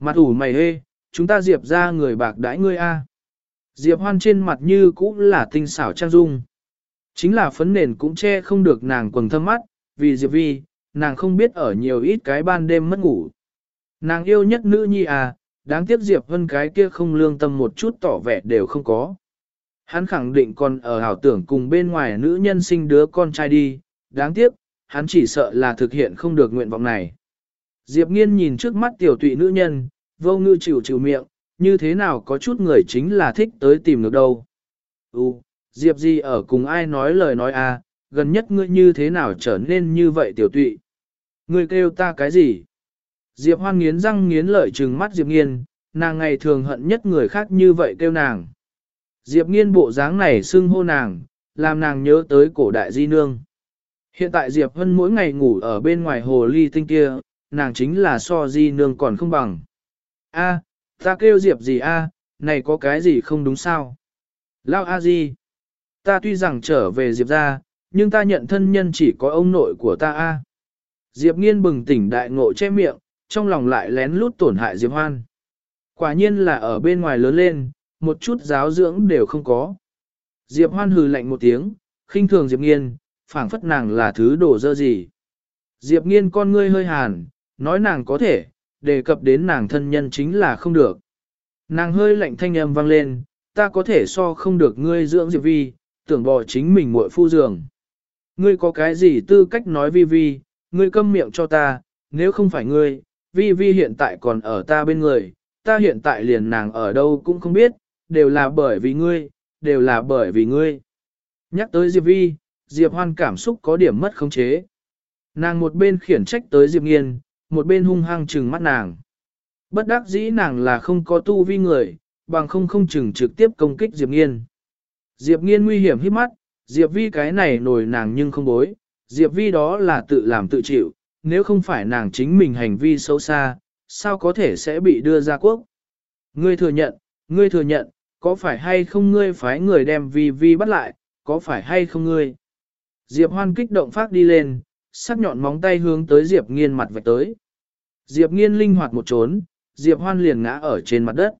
Mặt ủ mày hê, chúng ta Diệp ra người bạc đãi ngươi a. Diệp hoan trên mặt như cũng là tinh xảo trang dung. Chính là phấn nền cũng che không được nàng quần thâm mắt, vì Diệp vi, nàng không biết ở nhiều ít cái ban đêm mất ngủ. Nàng yêu nhất nữ nhi à, đáng tiếc Diệp Vân cái kia không lương tâm một chút tỏ vẻ đều không có. Hắn khẳng định còn ở hảo tưởng cùng bên ngoài nữ nhân sinh đứa con trai đi, đáng tiếc, hắn chỉ sợ là thực hiện không được nguyện vọng này. Diệp Nghiên nhìn trước mắt tiểu tụy nữ nhân, vô ngư chịu chịu miệng, như thế nào có chút người chính là thích tới tìm được đâu. Ú, Diệp gì ở cùng ai nói lời nói à, gần nhất ngươi như thế nào trở nên như vậy tiểu tụy. Ngươi kêu ta cái gì? Diệp hoan nghiến răng nghiến lợi trừng mắt Diệp nghiên, nàng ngày thường hận nhất người khác như vậy kêu nàng. Diệp nghiên bộ dáng này xưng hô nàng, làm nàng nhớ tới cổ đại di nương. Hiện tại Diệp Hân mỗi ngày ngủ ở bên ngoài hồ ly tinh kia, nàng chính là so di nương còn không bằng. A, ta kêu Diệp gì a, này có cái gì không đúng sao? Lao a di, ta tuy rằng trở về Diệp ra, nhưng ta nhận thân nhân chỉ có ông nội của ta a. Diệp nghiên bừng tỉnh đại ngộ che miệng, trong lòng lại lén lút tổn hại Diệp hoan. Quả nhiên là ở bên ngoài lớn lên, một chút giáo dưỡng đều không có. Diệp hoan hừ lạnh một tiếng, khinh thường Diệp nghiên, phảng phất nàng là thứ đồ dơ gì. Diệp nghiên con ngươi hơi hàn, nói nàng có thể, đề cập đến nàng thân nhân chính là không được. Nàng hơi lạnh thanh âm vang lên, ta có thể so không được ngươi dưỡng Diệp Vi, tưởng bỏ chính mình muội phu giường. Ngươi có cái gì tư cách nói Vi Vi, ngươi câm miệng cho ta, nếu không phải ngươi, Vi Vi hiện tại còn ở ta bên người, ta hiện tại liền nàng ở đâu cũng không biết, đều là bởi vì ngươi, đều là bởi vì ngươi. Nhắc tới Diệp Vi, Diệp Hoan cảm xúc có điểm mất khống chế. Nàng một bên khiển trách tới Diệp Nghiên, một bên hung hăng trừng mắt nàng. Bất đắc dĩ nàng là không có tu vi người, bằng không không chừng trực tiếp công kích Diệp Nghiên. Diệp Nghiên nguy hiểm hít mắt, Diệp Vi cái này nổi nàng nhưng không bối, Diệp Vi đó là tự làm tự chịu, nếu không phải nàng chính mình hành vi xấu xa, sao có thể sẽ bị đưa ra quốc. Ngươi thừa nhận, ngươi thừa nhận, có phải hay không ngươi phái người đem Vi Vi bắt lại, có phải hay không ngươi? Diệp Hoan kích động phát đi lên, sắc nhọn móng tay hướng tới Diệp Nghiên mặt vạch tới. Diệp Nghiên linh hoạt một trốn, Diệp Hoan liền ngã ở trên mặt đất.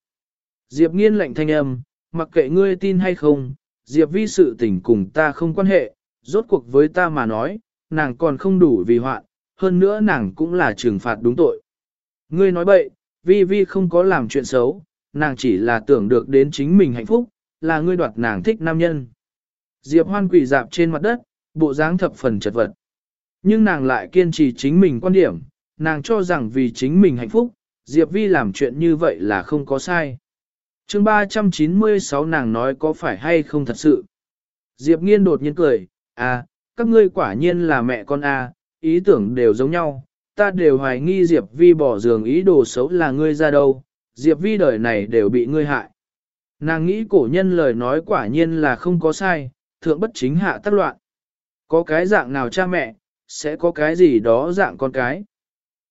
Diệp Nghiên lạnh thanh âm, mặc kệ ngươi tin hay không, Diệp vi sự tình cùng ta không quan hệ, rốt cuộc với ta mà nói, nàng còn không đủ vì hoạn, hơn nữa nàng cũng là trừng phạt đúng tội. Ngươi nói bậy, vi vi không có làm chuyện xấu, nàng chỉ là tưởng được đến chính mình hạnh phúc, là ngươi đoạt nàng thích nam nhân. Diệp hoan quỳ dạp trên mặt đất, bộ dáng thập phần chật vật. Nhưng nàng lại kiên trì chính mình quan điểm, nàng cho rằng vì chính mình hạnh phúc, Diệp Vi làm chuyện như vậy là không có sai. chương 396 nàng nói có phải hay không thật sự. Diệp Nghiên đột nhiên cười, à, các ngươi quả nhiên là mẹ con à, ý tưởng đều giống nhau, ta đều hoài nghi Diệp Vi bỏ giường ý đồ xấu là ngươi ra đâu, Diệp Vi đời này đều bị ngươi hại. Nàng nghĩ cổ nhân lời nói quả nhiên là không có sai, thượng bất chính hạ tác loạn. Có cái dạng nào cha mẹ, sẽ có cái gì đó dạng con cái.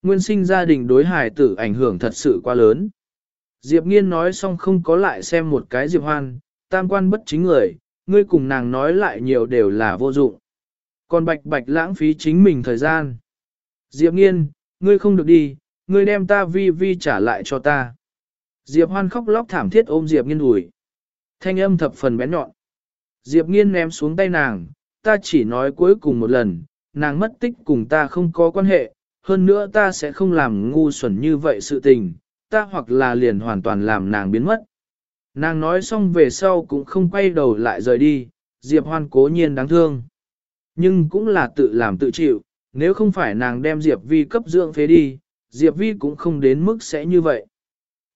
Nguyên sinh gia đình đối hài tử ảnh hưởng thật sự quá lớn. Diệp Nghiên nói xong không có lại xem một cái Diệp Hoan, tam quan bất chính người, ngươi cùng nàng nói lại nhiều đều là vô dụng. Còn bạch bạch lãng phí chính mình thời gian. Diệp Nghiên, ngươi không được đi, ngươi đem ta vi vi trả lại cho ta. Diệp Hoan khóc lóc thảm thiết ôm Diệp Nghiên ủi. Thanh âm thập phần bén nhọn. Diệp Nghiên ném xuống tay nàng, ta chỉ nói cuối cùng một lần, nàng mất tích cùng ta không có quan hệ, hơn nữa ta sẽ không làm ngu xuẩn như vậy sự tình, ta hoặc là liền hoàn toàn làm nàng biến mất. Nàng nói xong về sau cũng không quay đầu lại rời đi, Diệp Hoan cố nhiên đáng thương. Nhưng cũng là tự làm tự chịu, nếu không phải nàng đem Diệp Vi cấp dưỡng phế đi, Diệp Vi cũng không đến mức sẽ như vậy.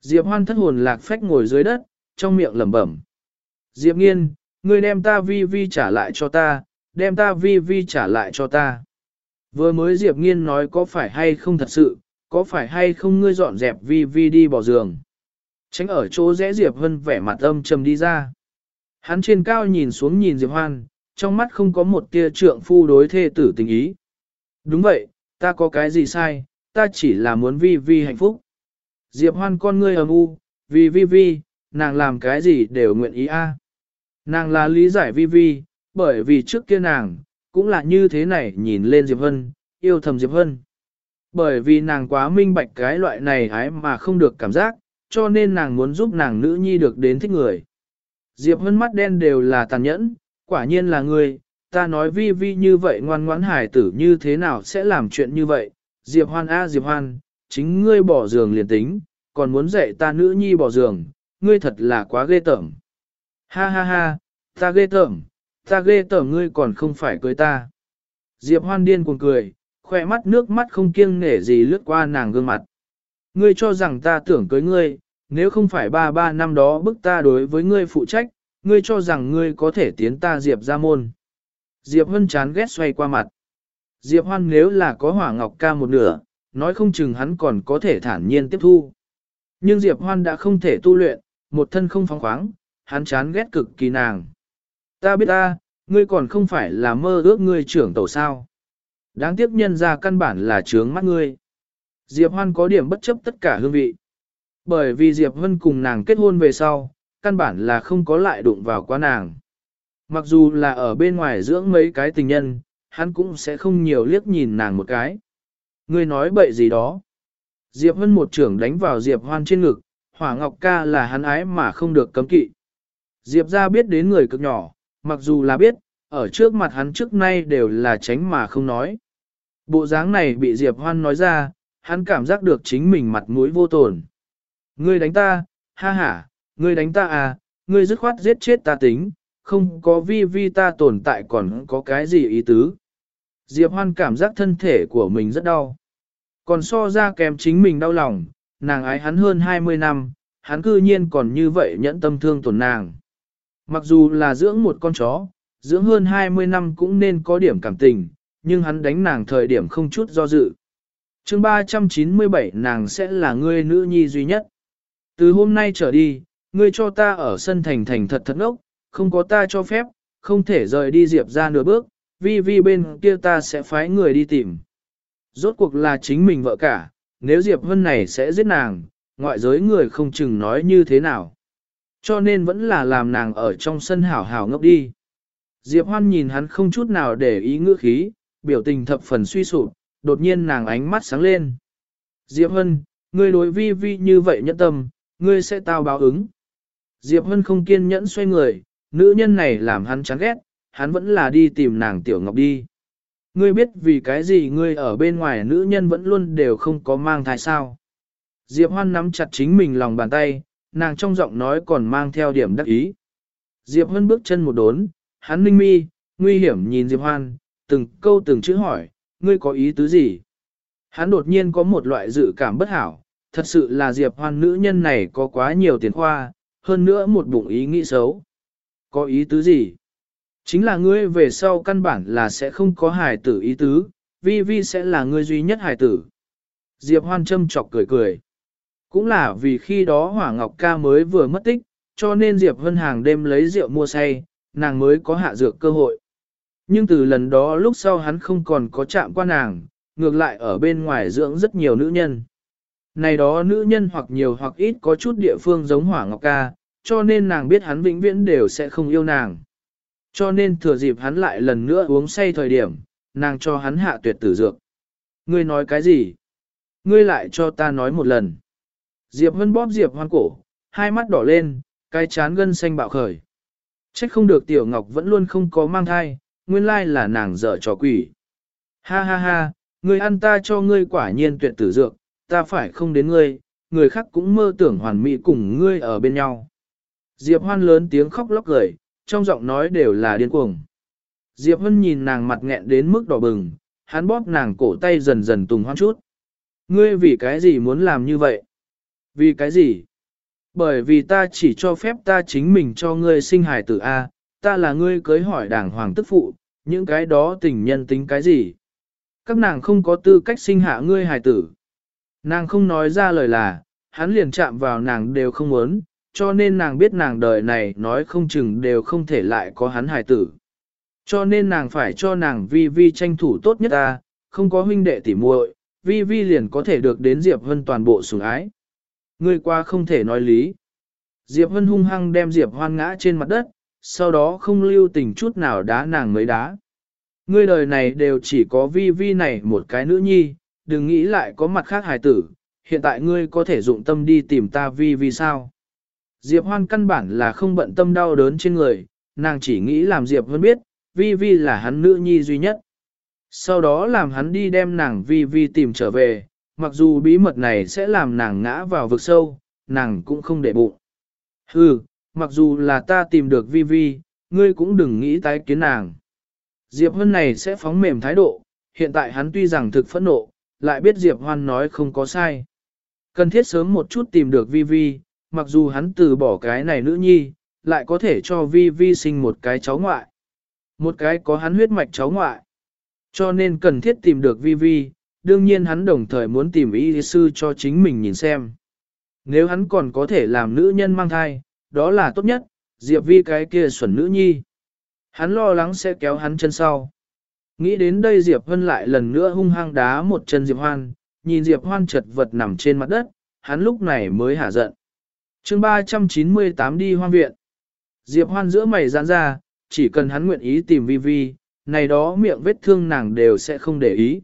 Diệp Hoan thất hồn lạc phách ngồi dưới đất, trong miệng lẩm bẩm. Diệp Nghiên, ngươi đem ta Vi Vi trả lại cho ta, đem ta Vi Vi trả lại cho ta. Vừa mới Diệp Nghiên nói có phải hay không thật sự, có phải hay không ngươi dọn dẹp vi vi đi bỏ giường. Tránh ở chỗ rẽ Diệp Hân vẻ mặt âm trầm đi ra. Hắn trên cao nhìn xuống nhìn Diệp Hoan, trong mắt không có một tia trượng phu đối thê tử tình ý. Đúng vậy, ta có cái gì sai, ta chỉ là muốn vi vi hạnh phúc. Diệp Hoan con ngươi ầm u, vì vi vi, nàng làm cái gì đều nguyện ý a. Nàng là lý giải vi vi, Bởi vì trước kia nàng, cũng là như thế này nhìn lên Diệp Hân, yêu thầm Diệp Hân. Bởi vì nàng quá minh bạch cái loại này ái mà không được cảm giác, cho nên nàng muốn giúp nàng nữ nhi được đến thích người. Diệp Hân mắt đen đều là tàn nhẫn, quả nhiên là ngươi, ta nói vi vi như vậy ngoan ngoãn hải tử như thế nào sẽ làm chuyện như vậy. Diệp Hoan a Diệp Hoan, chính ngươi bỏ giường liền tính, còn muốn dạy ta nữ nhi bỏ giường, ngươi thật là quá ghê tởm. Ha ha ha, ta ghê tởm, ta ghê tởm ngươi còn không phải cưới ta. Diệp Hoan điên cuồng cười, khỏe mắt nước mắt không kiêng nể gì lướt qua nàng gương mặt. Ngươi cho rằng ta tưởng cưới ngươi, nếu không phải ba ba năm đó bức ta đối với ngươi phụ trách, ngươi cho rằng ngươi có thể tiến ta Diệp ra môn. Diệp Hân chán ghét xoay qua mặt. Diệp Hoan nếu là có hỏa ngọc ca một nửa, nói không chừng hắn còn có thể thản nhiên tiếp thu. Nhưng Diệp Hoan đã không thể tu luyện, một thân không phóng khoáng, hắn chán ghét cực kỳ nàng. Ta biết ta, ngươi còn không phải là mơ ước ngươi trưởng tổ sao. Đáng tiếc nhân ra căn bản là trướng mắt ngươi. Diệp Hoan có điểm bất chấp tất cả hương vị. Bởi vì Diệp Hân cùng nàng kết hôn về sau, căn bản là không có lại đụng vào quá nàng. Mặc dù là ở bên ngoài dưỡng mấy cái tình nhân, hắn cũng sẽ không nhiều liếc nhìn nàng một cái. Ngươi nói bậy gì đó. Diệp Hân một trưởng đánh vào Diệp Hoan trên ngực, Hỏa Ngọc ca là hắn ái mà không được cấm kỵ. Diệp ra biết đến người cực nhỏ, mặc dù là biết, ở trước mặt hắn trước nay đều là tránh mà không nói. Bộ dáng này bị Diệp Hoan nói ra, hắn cảm giác được chính mình mặt mũi vô tổn. Ngươi đánh ta, ha ha, ngươi đánh ta à, ngươi dứt khoát giết chết ta tính, không có vi vi ta tồn tại còn có cái gì ý tứ. Diệp Hoan cảm giác thân thể của mình rất đau. Còn so ra kèm chính mình đau lòng, nàng ái hắn hơn 20 năm, hắn cư nhiên còn như vậy nhẫn tâm thương tổn nàng. Mặc dù là dưỡng một con chó, dưỡng hơn 20 năm cũng nên có điểm cảm tình, nhưng hắn đánh nàng thời điểm không chút do dự. chương 397 nàng sẽ là ngươi nữ nhi duy nhất. Từ hôm nay trở đi, ngươi cho ta ở sân thành thành thật thật ngốc, không có ta cho phép, không thể rời đi Diệp ra nửa bước, vi vi bên kia ta sẽ phái người đi tìm. Rốt cuộc là chính mình vợ cả, nếu Diệp Vân này sẽ giết nàng, ngoại giới người không chừng nói như thế nào. Cho nên vẫn là làm nàng ở trong sân hảo hảo ngốc đi. Diệp Hoan nhìn hắn không chút nào để ý ngữ khí, biểu tình thập phần suy sụp, đột nhiên nàng ánh mắt sáng lên. Diệp Hân, ngươi đối vi vi như vậy nhẫn tâm, ngươi sẽ tao báo ứng. Diệp Hân không kiên nhẫn xoay người, nữ nhân này làm hắn chán ghét, hắn vẫn là đi tìm nàng Tiểu Ngọc đi. Ngươi biết vì cái gì ngươi ở bên ngoài nữ nhân vẫn luôn đều không có mang thai sao. Diệp Hoan nắm chặt chính mình lòng bàn tay, nàng trong giọng nói còn mang theo điểm đắc ý. Diệp Hoan bước chân một đốn, hắn ninh mi, nguy hiểm nhìn Diệp Hoan, từng câu từng chữ hỏi, ngươi có ý tứ gì? Hắn đột nhiên có một loại dự cảm bất hảo, thật sự là Diệp Hoan nữ nhân này có quá nhiều tiền khoa, hơn nữa một bụng ý nghĩ xấu. Có ý tứ gì? Chính là ngươi về sau căn bản là sẽ không có hài tử ý tứ, vi vi sẽ là ngươi duy nhất hài tử. Diệp Hoan châm chọc cười cười. Cũng là vì khi đó Hỏa Ngọc ca mới vừa mất tích, cho nên Diệp Vân hàng đêm lấy rượu mua say, nàng mới có hạ dược cơ hội. Nhưng từ lần đó lúc sau hắn không còn có chạm qua nàng, ngược lại ở bên ngoài dưỡng rất nhiều nữ nhân. Này đó nữ nhân hoặc nhiều hoặc ít có chút địa phương giống Hỏa Ngọc ca, cho nên nàng biết hắn vĩnh viễn đều sẽ không yêu nàng. Cho nên thừa dịp hắn lại lần nữa uống say thời điểm, nàng cho hắn hạ tuyệt tử dược. Ngươi nói cái gì? Ngươi lại cho ta nói một lần. Diệp Vân bóp Diệp Hoan cổ, hai mắt đỏ lên, cái chán gân xanh bạo khởi. Trách không được Tiểu Ngọc vẫn luôn không có mang thai, nguyên lai là nàng dở trò quỷ. Ha ha ha, ngươi ăn ta cho ngươi quả nhiên tuyệt tử dược, ta phải không đến ngươi, người khác cũng mơ tưởng hoàn mỹ cùng ngươi ở bên nhau. Diệp Hoan lớn tiếng khóc lóc gửi, trong giọng nói đều là điên cuồng. Diệp Hân nhìn nàng mặt nghẹn đến mức đỏ bừng, hắn bóp nàng cổ tay dần dần tùng hoan chút. Ngươi vì cái gì muốn làm như vậy? Vì cái gì? Bởi vì ta chỉ cho phép ta chính mình cho ngươi sinh hài tử A, ta là ngươi cưới hỏi đảng hoàng tức phụ, những cái đó tình nhân tính cái gì? Các nàng không có tư cách sinh hạ ngươi hài tử. Nàng không nói ra lời là, hắn liền chạm vào nàng đều không muốn, cho nên nàng biết nàng đời này nói không chừng đều không thể lại có hắn hài tử. Cho nên nàng phải cho nàng vi vi tranh thủ tốt nhất ta, không có huynh đệ tỉ muội, vi vi liền có thể được đến Diệp Hân toàn bộ sủng ái. Ngươi qua không thể nói lý. Diệp Hân hung hăng đem Diệp Hoan ngã trên mặt đất, sau đó không lưu tình chút nào đá nàng mấy đá. Ngươi đời này đều chỉ có vi vi này một cái nữ nhi, đừng nghĩ lại có mặt khác hài tử, hiện tại ngươi có thể dụng tâm đi tìm ta vi vi sao. Diệp Hoan căn bản là không bận tâm đau đớn trên người, nàng chỉ nghĩ làm Diệp Vân biết, vi vi là hắn nữ nhi duy nhất. Sau đó làm hắn đi đem nàng vi vi tìm trở về, mặc dù bí mật này sẽ làm nàng ngã vào vực sâu, nàng cũng không để bụng. Hừ, mặc dù là ta tìm được vi vi, ngươi cũng đừng nghĩ tái kiến nàng. Diệp Hân này sẽ phóng mềm thái độ, hiện tại hắn tuy rằng thực phẫn nộ, lại biết Diệp Hoan nói không có sai. Cần thiết sớm một chút tìm được vi vi, mặc dù hắn từ bỏ cái này nữ nhi, lại có thể cho vi vi sinh một cái cháu ngoại. Một cái có hắn huyết mạch cháu ngoại. Cho nên cần thiết tìm được vi vi, đương nhiên hắn đồng thời muốn tìm y sư cho chính mình nhìn xem. Nếu hắn còn có thể làm nữ nhân mang thai, đó là tốt nhất, Diệp Vi cái kia xuẩn nữ nhi. Hắn lo lắng sẽ kéo hắn chân sau. Nghĩ đến đây Diệp Hân lại lần nữa hung hăng đá một chân Diệp Hoan, nhìn Diệp Hoan chật vật nằm trên mặt đất, hắn lúc này mới hả giận. chương 398 đi hoang viện. Diệp Hoan giữa mày giãn ra, chỉ cần hắn nguyện ý tìm Vi Vi, này đó miệng vết thương nàng đều sẽ không để ý.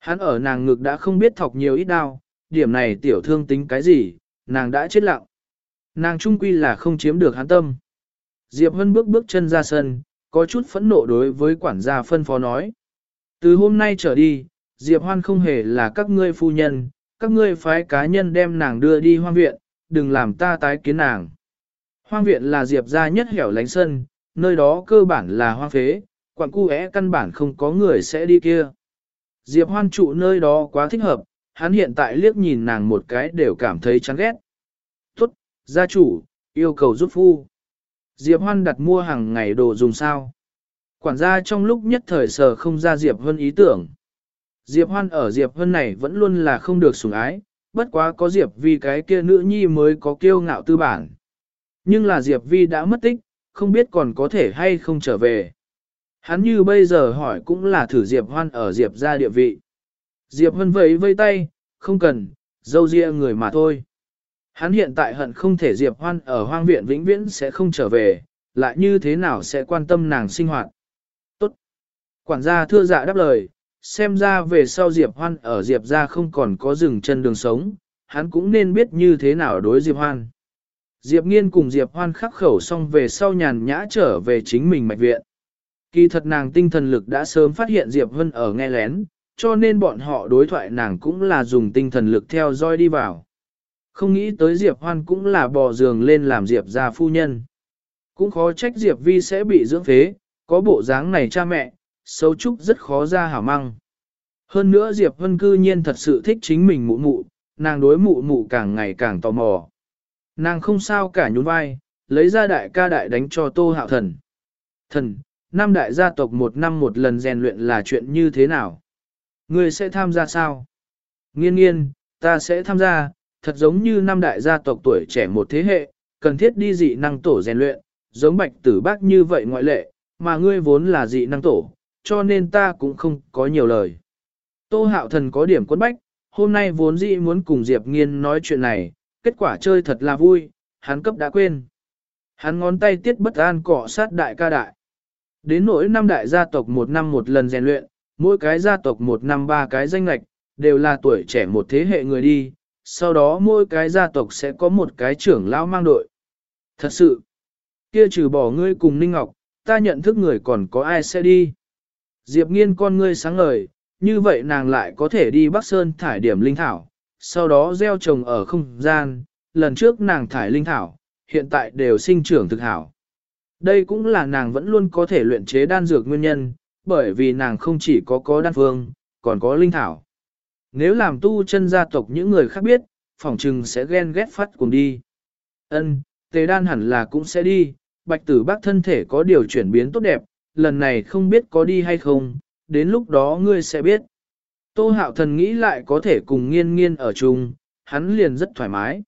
Hắn ở nàng ngực đã không biết thọc nhiều ít đau, điểm này tiểu thương tính cái gì, nàng đã chết lặng. Nàng trung quy là không chiếm được hắn tâm. Diệp Hân bước bước chân ra sân, có chút phẫn nộ đối với quản gia phân phó nói. Từ hôm nay trở đi, Diệp Hoan không hề là các ngươi phu nhân, các ngươi phái cá nhân đem nàng đưa đi hoang viện, đừng làm ta tái kiến nàng. Hoang viện là Diệp gia nhất hẻo lánh sân, nơi đó cơ bản là hoang phế, quặng cu é căn bản không có người sẽ đi kia. Diệp Hoan trụ nơi đó quá thích hợp, hắn hiện tại liếc nhìn nàng một cái đều cảm thấy chán ghét. Tốt, gia chủ, yêu cầu giúp phu. Diệp Hoan đặt mua hàng ngày đồ dùng sao. Quản gia trong lúc nhất thời sở không ra Diệp Hoan ý tưởng. Diệp Hoan ở Diệp Hoan này vẫn luôn là không được sủng ái, bất quá có Diệp Vi cái kia nữ nhi mới có kiêu ngạo tư bản. Nhưng là Diệp Vi đã mất tích, không biết còn có thể hay không trở về. Hắn như bây giờ hỏi cũng là thử Diệp Hoan ở Diệp ra địa vị. Diệp Hoan vẫy vây tay, không cần, dâu ria người mà thôi. Hắn hiện tại hận không thể Diệp Hoan ở hoang viện vĩnh viễn sẽ không trở về, lại như thế nào sẽ quan tâm nàng sinh hoạt. Tốt. Quản gia thưa dạ đáp lời, xem ra về sau Diệp Hoan ở Diệp ra không còn có dừng chân đường sống, hắn cũng nên biết như thế nào đối Diệp Hoan. Diệp Nghiên cùng Diệp Hoan khắc khẩu xong về sau nhàn nhã trở về chính mình mạch viện. Kỳ thật nàng tinh thần lực đã sớm phát hiện Diệp Vân ở nghe lén, cho nên bọn họ đối thoại nàng cũng là dùng tinh thần lực theo dõi đi vào. Không nghĩ tới Diệp Hoan cũng là bò giường lên làm Diệp gia phu nhân. Cũng khó trách Diệp Vi sẽ bị dưỡng phế, có bộ dáng này cha mẹ, xấu trúc rất khó ra hảo măng. Hơn nữa Diệp Vân cư nhiên thật sự thích chính mình mụ mụ, nàng đối mụ mụ càng ngày càng tò mò. Nàng không sao cả nhún vai, lấy ra đại ca đại đánh cho tô hạo thần. Thần, năm đại gia tộc một năm một lần rèn luyện là chuyện như thế nào? Ngươi sẽ tham gia sao? Nghiên nghiên, ta sẽ tham gia, thật giống như năm đại gia tộc tuổi trẻ một thế hệ, cần thiết đi dị năng tổ rèn luyện, giống bạch tử bác như vậy ngoại lệ, mà ngươi vốn là dị năng tổ, cho nên ta cũng không có nhiều lời. Tô hạo thần có điểm quấn bách, hôm nay vốn dĩ muốn cùng Diệp nghiên nói chuyện này, kết quả chơi thật là vui, hắn cấp đã quên. Hắn ngón tay tiết bất an cọ sát đại ca đại. Đến nỗi năm đại gia tộc một năm một lần rèn luyện, mỗi cái gia tộc một năm ba cái danh lạch, đều là tuổi trẻ một thế hệ người đi, sau đó mỗi cái gia tộc sẽ có một cái trưởng lão mang đội. Thật sự, kia trừ bỏ ngươi cùng Ninh Ngọc, ta nhận thức người còn có ai sẽ đi. Diệp nghiên con ngươi sáng ngời, như vậy nàng lại có thể đi Bắc Sơn thải điểm linh thảo, sau đó gieo trồng ở không gian, lần trước nàng thải linh thảo, hiện tại đều sinh trưởng thực hảo. Đây cũng là nàng vẫn luôn có thể luyện chế đan dược nguyên nhân, bởi vì nàng không chỉ có có đan phương, còn có linh thảo. Nếu làm tu chân gia tộc những người khác biết, phỏng chừng sẽ ghen ghét phát cùng đi. Ân, tề đan hẳn là cũng sẽ đi, bạch tử bác thân thể có điều chuyển biến tốt đẹp, lần này không biết có đi hay không, đến lúc đó ngươi sẽ biết. Tô hạo thần nghĩ lại có thể cùng nghiên nghiên ở chung, hắn liền rất thoải mái.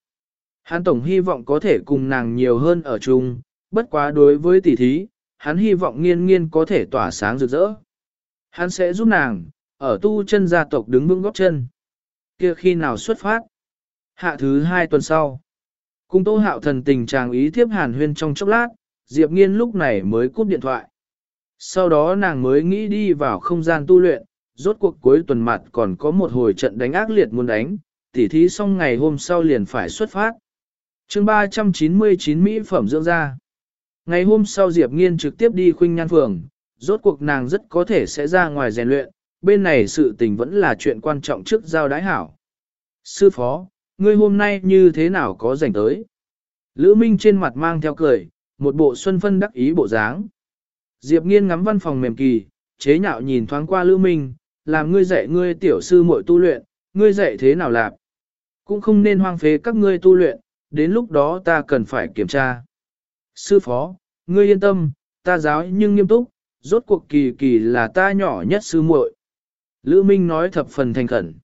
Hắn tổng hy vọng có thể cùng nàng nhiều hơn ở chung, bất quá đối với tỷ thí, hắn hy vọng nghiên nghiên có thể tỏa sáng rực rỡ. Hắn sẽ giúp nàng, ở tu chân gia tộc đứng vững góc chân. Kia khi nào xuất phát? Hạ thứ hai tuần sau. Cùng tô hạo thần tình chàng ý thiếp hàn huyên trong chốc lát, Diệp Nghiên lúc này mới cúp điện thoại. Sau đó nàng mới nghĩ đi vào không gian tu luyện, rốt cuộc cuối tuần mặt còn có một hồi trận đánh ác liệt muốn đánh, tỉ thí xong ngày hôm sau liền phải xuất phát. chương 399 Mỹ phẩm dưỡng ra. Ngày hôm sau Diệp Nghiên trực tiếp đi khuynh nhan phường, rốt cuộc nàng rất có thể sẽ ra ngoài rèn luyện, bên này sự tình vẫn là chuyện quan trọng trước giao đái hảo. Sư phó, ngươi hôm nay như thế nào có rảnh tới? Lữ Minh trên mặt mang theo cười, một bộ xuân phân đắc ý bộ dáng. Diệp nghiên ngắm văn phòng mềm kỳ, chế nhạo nhìn thoáng qua Lữ Minh, làm ngươi dạy ngươi tiểu sư muội tu luyện, ngươi dạy thế nào làm? Cũng không nên hoang phế các ngươi tu luyện, đến lúc đó ta cần phải kiểm tra. Sư phó, ngươi yên tâm, ta giáo nhưng nghiêm túc, rốt cuộc kỳ kỳ là ta nhỏ nhất sư muội. Lữ Minh nói thập phần thành khẩn.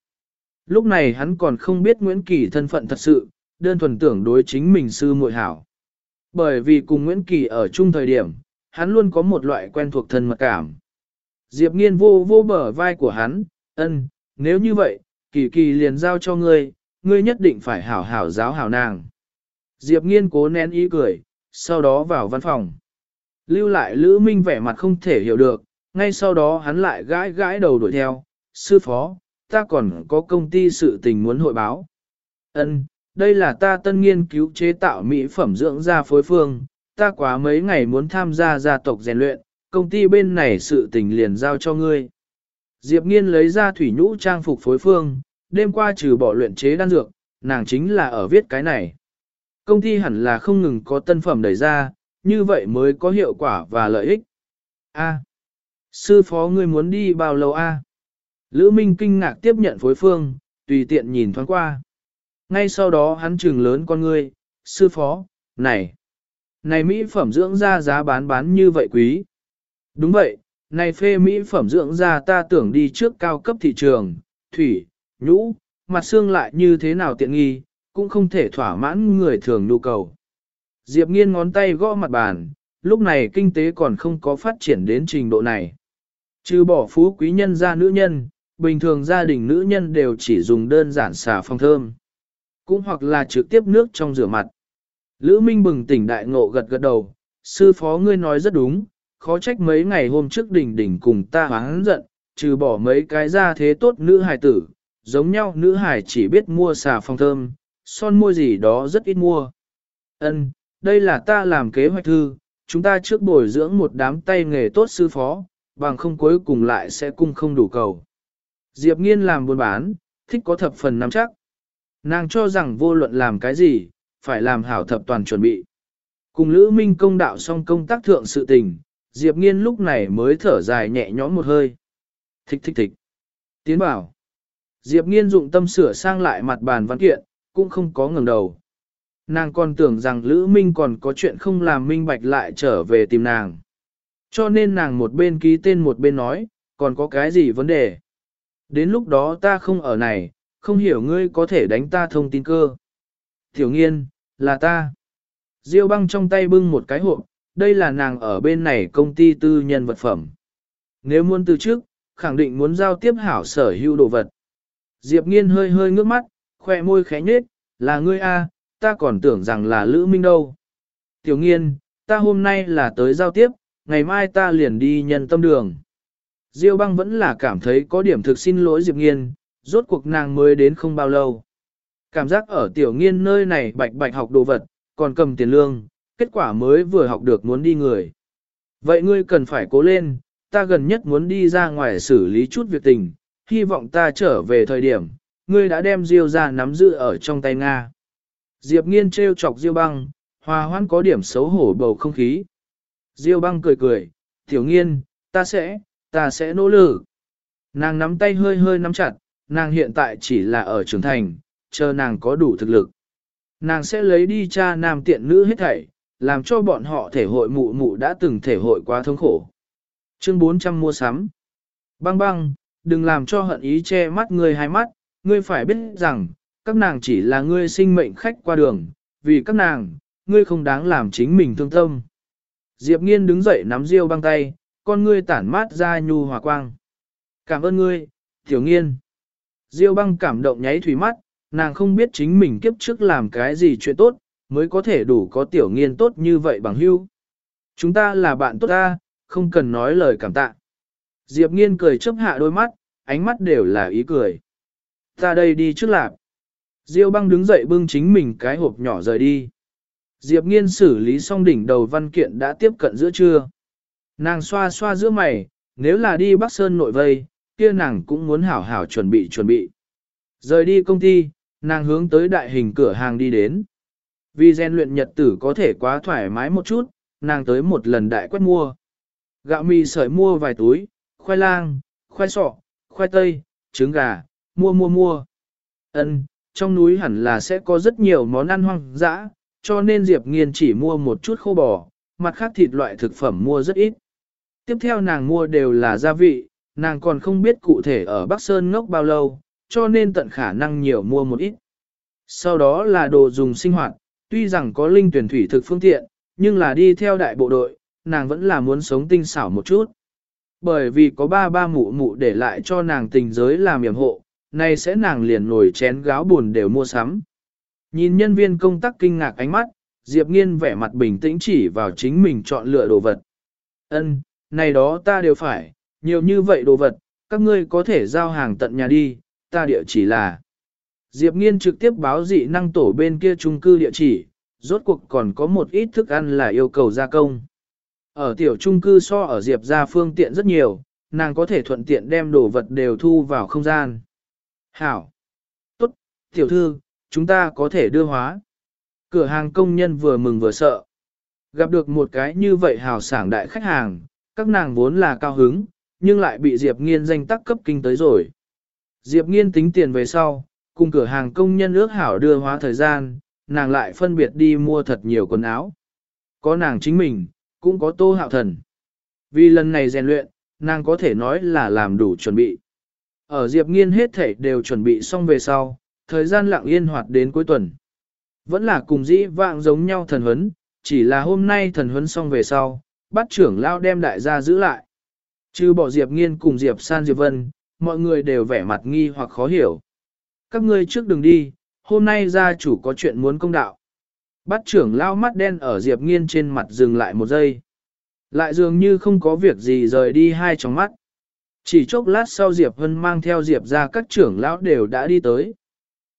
Lúc này hắn còn không biết Nguyễn Kỳ thân phận thật sự, đơn thuần tưởng đối chính mình sư muội hảo. Bởi vì cùng Nguyễn Kỳ ở chung thời điểm, hắn luôn có một loại quen thuộc thân mật cảm. Diệp nghiên vô vô bờ vai của hắn, ân, nếu như vậy, kỳ kỳ liền giao cho ngươi, ngươi nhất định phải hảo hảo giáo hảo nàng. Diệp nghiên cố nén ý cười, sau đó vào văn phòng. Lưu lại Lữ Minh vẻ mặt không thể hiểu được, ngay sau đó hắn lại gãi gãi đầu đuổi theo, sư phó, ta còn có công ty sự tình muốn hội báo. Ân, đây là ta tân nghiên cứu chế tạo mỹ phẩm dưỡng da phối phương, ta quá mấy ngày muốn tham gia gia tộc rèn luyện, công ty bên này sự tình liền giao cho ngươi. Diệp nghiên lấy ra thủy nhũ trang phục phối phương, đêm qua trừ bỏ luyện chế đan dược, nàng chính là ở viết cái này. Công ty hẳn là không ngừng có tân phẩm đẩy ra, như vậy mới có hiệu quả và lợi ích. A. sư phó ngươi muốn đi bao lâu a? Lữ Minh kinh ngạc tiếp nhận phối phương, tùy tiện nhìn thoáng qua. Ngay sau đó hắn trừng lớn con ngươi, sư phó, này, này mỹ phẩm dưỡng da giá bán bán như vậy quý. Đúng vậy, này phê mỹ phẩm dưỡng da ta tưởng đi trước cao cấp thị trường, thủy, nhũ, mặt xương lại như thế nào tiện nghi, cũng không thể thỏa mãn người thường nhu cầu. Diệp nghiên ngón tay gõ mặt bàn, lúc này kinh tế còn không có phát triển đến trình độ này. Trừ bỏ phú quý nhân ra nữ nhân, bình thường gia đình nữ nhân đều chỉ dùng đơn giản xà phòng thơm. Cũng hoặc là trực tiếp nước trong rửa mặt. Lữ Minh bừng tỉnh đại ngộ gật gật đầu, sư phó ngươi nói rất đúng, khó trách mấy ngày hôm trước đỉnh đỉnh cùng ta hắn giận, trừ bỏ mấy cái ra thế tốt nữ hài tử, giống nhau nữ hài chỉ biết mua xà phòng thơm, son mua gì đó rất ít mua. Ân, đây là ta làm kế hoạch thư, chúng ta trước bồi dưỡng một đám tay nghề tốt sư phó, bằng không cuối cùng lại sẽ cung không đủ cầu. Diệp Nghiên làm buôn bán, thích có thập phần nắm chắc. Nàng cho rằng vô luận làm cái gì, phải làm hảo thập toàn chuẩn bị. Cùng Lữ Minh công đạo xong công tác thượng sự tình, Diệp Nghiên lúc này mới thở dài nhẹ nhõm một hơi. Thích thích thích. Tiến bảo. Diệp Nghiên dụng tâm sửa sang lại mặt bàn văn kiện, cũng không có ngừng đầu. Nàng còn tưởng rằng Lữ Minh còn có chuyện không làm minh bạch lại trở về tìm nàng. Cho nên nàng một bên ký tên một bên nói, còn có cái gì vấn đề. Đến lúc đó ta không ở này, không hiểu ngươi có thể đánh ta thông tin cơ. Tiểu nghiên, là ta. Diêu băng trong tay bưng một cái hộp, đây là nàng ở bên này công ty tư nhân vật phẩm. Nếu muốn từ trước, khẳng định muốn giao tiếp hảo sở hữu đồ vật. Diệp nghiên hơi hơi ngước mắt, khoe môi khẽ nhếch, là ngươi a, ta còn tưởng rằng là Lữ Minh đâu. Tiểu nghiên, ta hôm nay là tới giao tiếp, ngày mai ta liền đi nhân tâm đường. Diêu băng vẫn là cảm thấy có điểm thực xin lỗi Diệp Nghiên, rốt cuộc nàng mới đến không bao lâu. Cảm giác ở tiểu nghiên nơi này bạch bạch học đồ vật, còn cầm tiền lương, kết quả mới vừa học được muốn đi người. Vậy ngươi cần phải cố lên, ta gần nhất muốn đi ra ngoài xử lý chút việc tình, hy vọng ta trở về thời điểm, ngươi đã đem Diêu ra nắm giữ ở trong tay Nga. Diệp nghiên trêu chọc Diêu băng, hòa hoãn có điểm xấu hổ bầu không khí. Diêu băng cười cười, tiểu nghiên, ta sẽ, ta sẽ nỗ lực. Nàng nắm tay hơi hơi nắm chặt, nàng hiện tại chỉ là ở trưởng thành, chờ nàng có đủ thực lực. Nàng sẽ lấy đi cha nam tiện nữ hết thảy, làm cho bọn họ thể hội mụ mụ đã từng thể hội quá thống khổ. Chương 400 mua sắm. Băng băng, đừng làm cho hận ý che mắt ngươi hai mắt, ngươi phải biết rằng, các nàng chỉ là ngươi sinh mệnh khách qua đường, vì các nàng, ngươi không đáng làm chính mình thương tâm. Diệp nghiên đứng dậy nắm riêu băng tay, con ngươi tản mát ra nhu hòa quang. Cảm ơn ngươi, tiểu nghiên. Diêu băng cảm động nháy thủy mắt, nàng không biết chính mình kiếp trước làm cái gì chuyện tốt, mới có thể đủ có tiểu nghiên tốt như vậy bằng hưu. Chúng ta là bạn tốt ta, không cần nói lời cảm tạ. Diệp nghiên cười chớp hạ đôi mắt, ánh mắt đều là ý cười. Ta đây đi trước lạc. Diêu băng đứng dậy bưng chính mình cái hộp nhỏ rời đi. Diệp nghiên xử lý xong đỉnh đầu văn kiện đã tiếp cận giữa trưa. Nàng xoa xoa giữa mày, nếu là đi Bắc Sơn nội vây, kia nàng cũng muốn hảo hảo chuẩn bị chuẩn bị. Rời đi công ty, nàng hướng tới đại hình cửa hàng đi đến. Vì gen luyện nhật tử có thể quá thoải mái một chút, nàng tới một lần đại quét mua. Gạo mì sợi mua vài túi, khoai lang, khoai sọ, khoai tây, trứng gà, mua mua mua. Ân, trong núi hẳn là sẽ có rất nhiều món ăn hoang dã, cho nên Diệp Nghiên chỉ mua một chút khô bò, mặt khác thịt loại thực phẩm mua rất ít. Tiếp theo nàng mua đều là gia vị, nàng còn không biết cụ thể ở Bắc Sơn ngốc bao lâu, cho nên tận khả năng nhiều mua một ít. Sau đó là đồ dùng sinh hoạt, tuy rằng có linh tuyển thủy thực phương tiện, nhưng là đi theo đại bộ đội, nàng vẫn là muốn sống tinh xảo một chút. Bởi vì có ba ba mụ mụ để lại cho nàng tình giới làm yểm hộ, nay sẽ nàng liền nổi chén gáo buồn đều mua sắm. Nhìn nhân viên công tác kinh ngạc ánh mắt, Diệp Nghiên vẻ mặt bình tĩnh chỉ vào chính mình chọn lựa đồ vật. Ân, này đó ta đều phải, nhiều như vậy đồ vật, các ngươi có thể giao hàng tận nhà đi, ta địa chỉ là. Diệp Nghiên trực tiếp báo dị năng tổ bên kia trung cư địa chỉ, rốt cuộc còn có một ít thức ăn là yêu cầu gia công. Ở tiểu trung cư so ở Diệp ra phương tiện rất nhiều, nàng có thể thuận tiện đem đồ vật đều thu vào không gian. Hảo! Tốt, tiểu thư, chúng ta có thể đưa hóa. Cửa hàng công nhân vừa mừng vừa sợ. Gặp được một cái như vậy hào sảng đại khách hàng, các nàng vốn là cao hứng, nhưng lại bị Diệp Nghiên danh tắc cấp kinh tới rồi. Diệp Nghiên tính tiền về sau, cùng cửa hàng công nhân ước hảo đưa hóa thời gian, nàng lại phân biệt đi mua thật nhiều quần áo. Có nàng chính mình, cũng có tô hạo thần. Vì lần này rèn luyện, nàng có thể nói là làm đủ chuẩn bị. Ở Diệp Nghiên hết thể đều chuẩn bị xong về sau, thời gian lặng yên hoạt đến cuối tuần. Vẫn là cùng dĩ vạng giống nhau thần huấn, chỉ là hôm nay thần huấn xong về sau, bắt trưởng lao đem đại gia giữ lại. Chứ bỏ Diệp Nghiên cùng Diệp San Diệp Vân, mọi người đều vẻ mặt nghi hoặc khó hiểu. Các ngươi trước đừng đi, hôm nay gia chủ có chuyện muốn công đạo. Bắt trưởng lao mắt đen ở Diệp Nghiên trên mặt dừng lại một giây. Lại dường như không có việc gì rời đi hai tròng mắt. Chỉ chốc lát sau Diệp Vân mang theo Diệp ra các trưởng lão đều đã đi tới.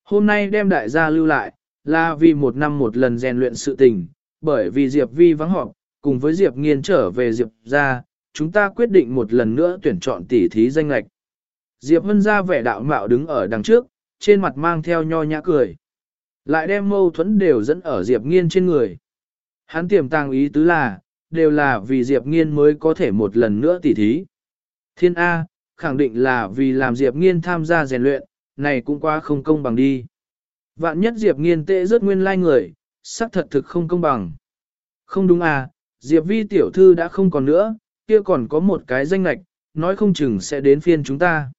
Hôm nay đem đại gia lưu lại, là vì một năm một lần rèn luyện sự tình, bởi vì Diệp Vi vắng họp, cùng với Diệp Nghiên trở về Diệp ra, chúng ta quyết định một lần nữa tuyển chọn tỷ thí danh lạch. Diệp Vân ra vẻ đạo mạo đứng ở đằng trước, trên mặt mang theo nho nhã cười. Lại đem mâu thuẫn đều dẫn ở Diệp Nghiên trên người. Hắn tiềm tàng ý tứ là, đều là vì Diệp Nghiên mới có thể một lần nữa tỉ thí. Thiên A, khẳng định là vì làm Diệp Nghiên tham gia rèn luyện, này cũng quá không công bằng đi. Vạn nhất Diệp Nghiên tệ rất nguyên lai người, xác thật thực không công bằng. Không đúng à, Diệp Vi tiểu thư đã không còn nữa, kia còn có một cái danh lạch, nói không chừng sẽ đến phiên chúng ta.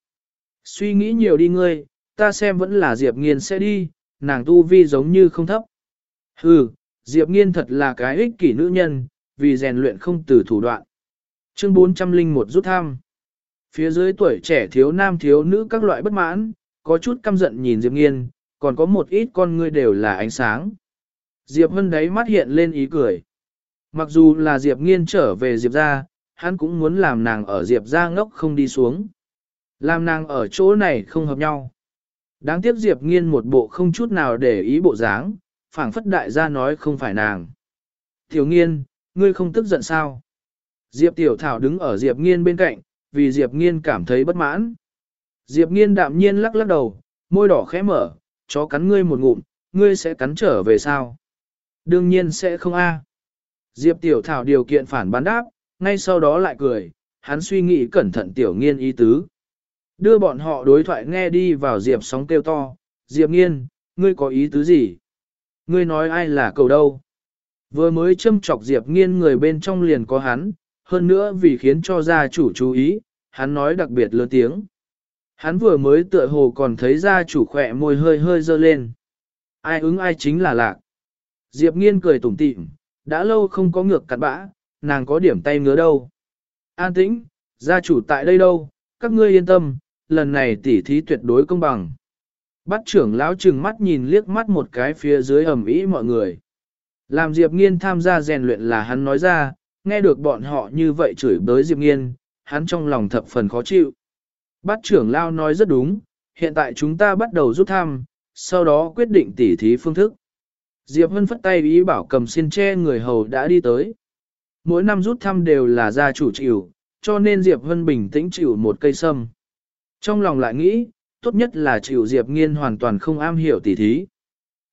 Suy nghĩ nhiều đi ngươi, ta xem vẫn là Diệp Nghiên sẽ đi, nàng tu vi giống như không thấp. Hừ, Diệp Nghiên thật là cái ích kỷ nữ nhân, vì rèn luyện không từ thủ đoạn. Chương 401 rút thăm. Phía dưới tuổi trẻ thiếu nam thiếu nữ các loại bất mãn, có chút căm giận nhìn Diệp Nghiên, còn có một ít con ngươi đều là ánh sáng. Diệp Vân đấy mắt hiện lên ý cười. Mặc dù là Diệp Nghiên trở về Diệp ra, hắn cũng muốn làm nàng ở Diệp ra ngốc không đi xuống. Làm nàng ở chỗ này không hợp nhau. Đáng tiếc Diệp Nghiên một bộ không chút nào để ý bộ dáng, phảng phất đại gia nói không phải nàng. Tiểu Nghiên, ngươi không tức giận sao? Diệp Tiểu Thảo đứng ở Diệp Nghiên bên cạnh, vì Diệp Nghiên cảm thấy bất mãn. Diệp Nghiên đạm nhiên lắc lắc đầu, môi đỏ khẽ mở, chó cắn ngươi một ngụm, ngươi sẽ cắn trở về sao? Đương nhiên sẽ không a. Diệp Tiểu Thảo điều kiện phản bán đáp, ngay sau đó lại cười, hắn suy nghĩ cẩn thận Tiểu Nghiên ý tứ. Đưa bọn họ đối thoại nghe đi vào Diệp sóng kêu to, Diệp nghiên, ngươi có ý tứ gì? Ngươi nói ai là cầu đâu? Vừa mới châm chọc Diệp nghiên người bên trong liền có hắn, hơn nữa vì khiến cho gia chủ chú ý, hắn nói đặc biệt lớn tiếng. Hắn vừa mới tựa hồ còn thấy gia chủ khỏe môi hơi hơi dơ lên. Ai ứng ai chính là lạc. Diệp nghiên cười tủm tỉm, đã lâu không có ngược cặn bã, nàng có điểm tay ngứa đâu. An tĩnh, gia chủ tại đây đâu, các ngươi yên tâm, lần này tỉ thí tuyệt đối công bằng. Bắt trưởng lão trừng mắt nhìn liếc mắt một cái phía dưới ẩm ý mọi người. Làm Diệp Nghiên tham gia rèn luyện là hắn nói ra, nghe được bọn họ như vậy chửi bới Diệp Nghiên, hắn trong lòng thập phần khó chịu. Bát trưởng lão nói rất đúng, hiện tại chúng ta bắt đầu rút thăm, sau đó quyết định tỉ thí phương thức. Diệp Hân phất tay ý bảo cầm xin che người hầu đã đi tới. Mỗi năm rút thăm đều là gia chủ chịu, cho nên Diệp Hân bình tĩnh chịu một cây sâm. Trong lòng lại nghĩ, tốt nhất là chịu Diệp Nghiên hoàn toàn không am hiểu tỉ thí.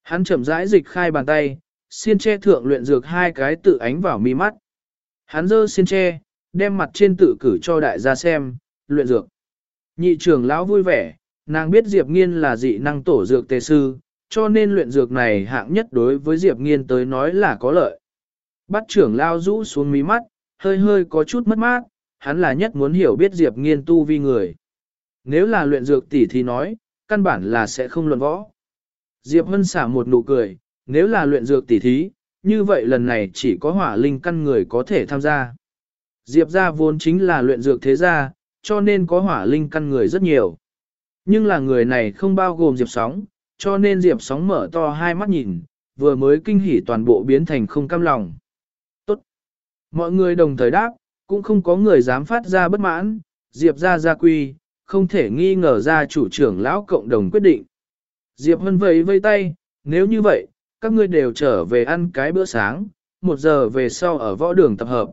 Hắn chậm rãi dịch khai bàn tay, xiên che thượng luyện dược hai cái tự ánh vào mi mắt. Hắn dơ xiên che, đem mặt trên tự cử cho đại gia xem, luyện dược. Nhị trưởng lão vui vẻ, nàng biết Diệp Nghiên là dị năng tổ dược tề sư, cho nên luyện dược này hạng nhất đối với Diệp Nghiên tới nói là có lợi. Bắt trưởng lao rũ xuống mí mắt, hơi hơi có chút mất mát, hắn là nhất muốn hiểu biết Diệp Nghiên tu vi người. Nếu là luyện dược tỷ thì nói, căn bản là sẽ không luận võ. Diệp Hân xả một nụ cười, nếu là luyện dược tỷ thí, như vậy lần này chỉ có hỏa linh căn người có thể tham gia. Diệp gia vốn chính là luyện dược thế gia, cho nên có hỏa linh căn người rất nhiều. Nhưng là người này không bao gồm Diệp Sóng, cho nên Diệp Sóng mở to hai mắt nhìn, vừa mới kinh hỉ toàn bộ biến thành không cam lòng. Tốt! Mọi người đồng thời đáp, cũng không có người dám phát ra bất mãn, Diệp gia gia quy, không thể nghi ngờ ra chủ trưởng lão cộng đồng quyết định. Diệp Hân vẫy vây tay, nếu như vậy, các ngươi đều trở về ăn cái bữa sáng, một giờ về sau ở võ đường tập hợp.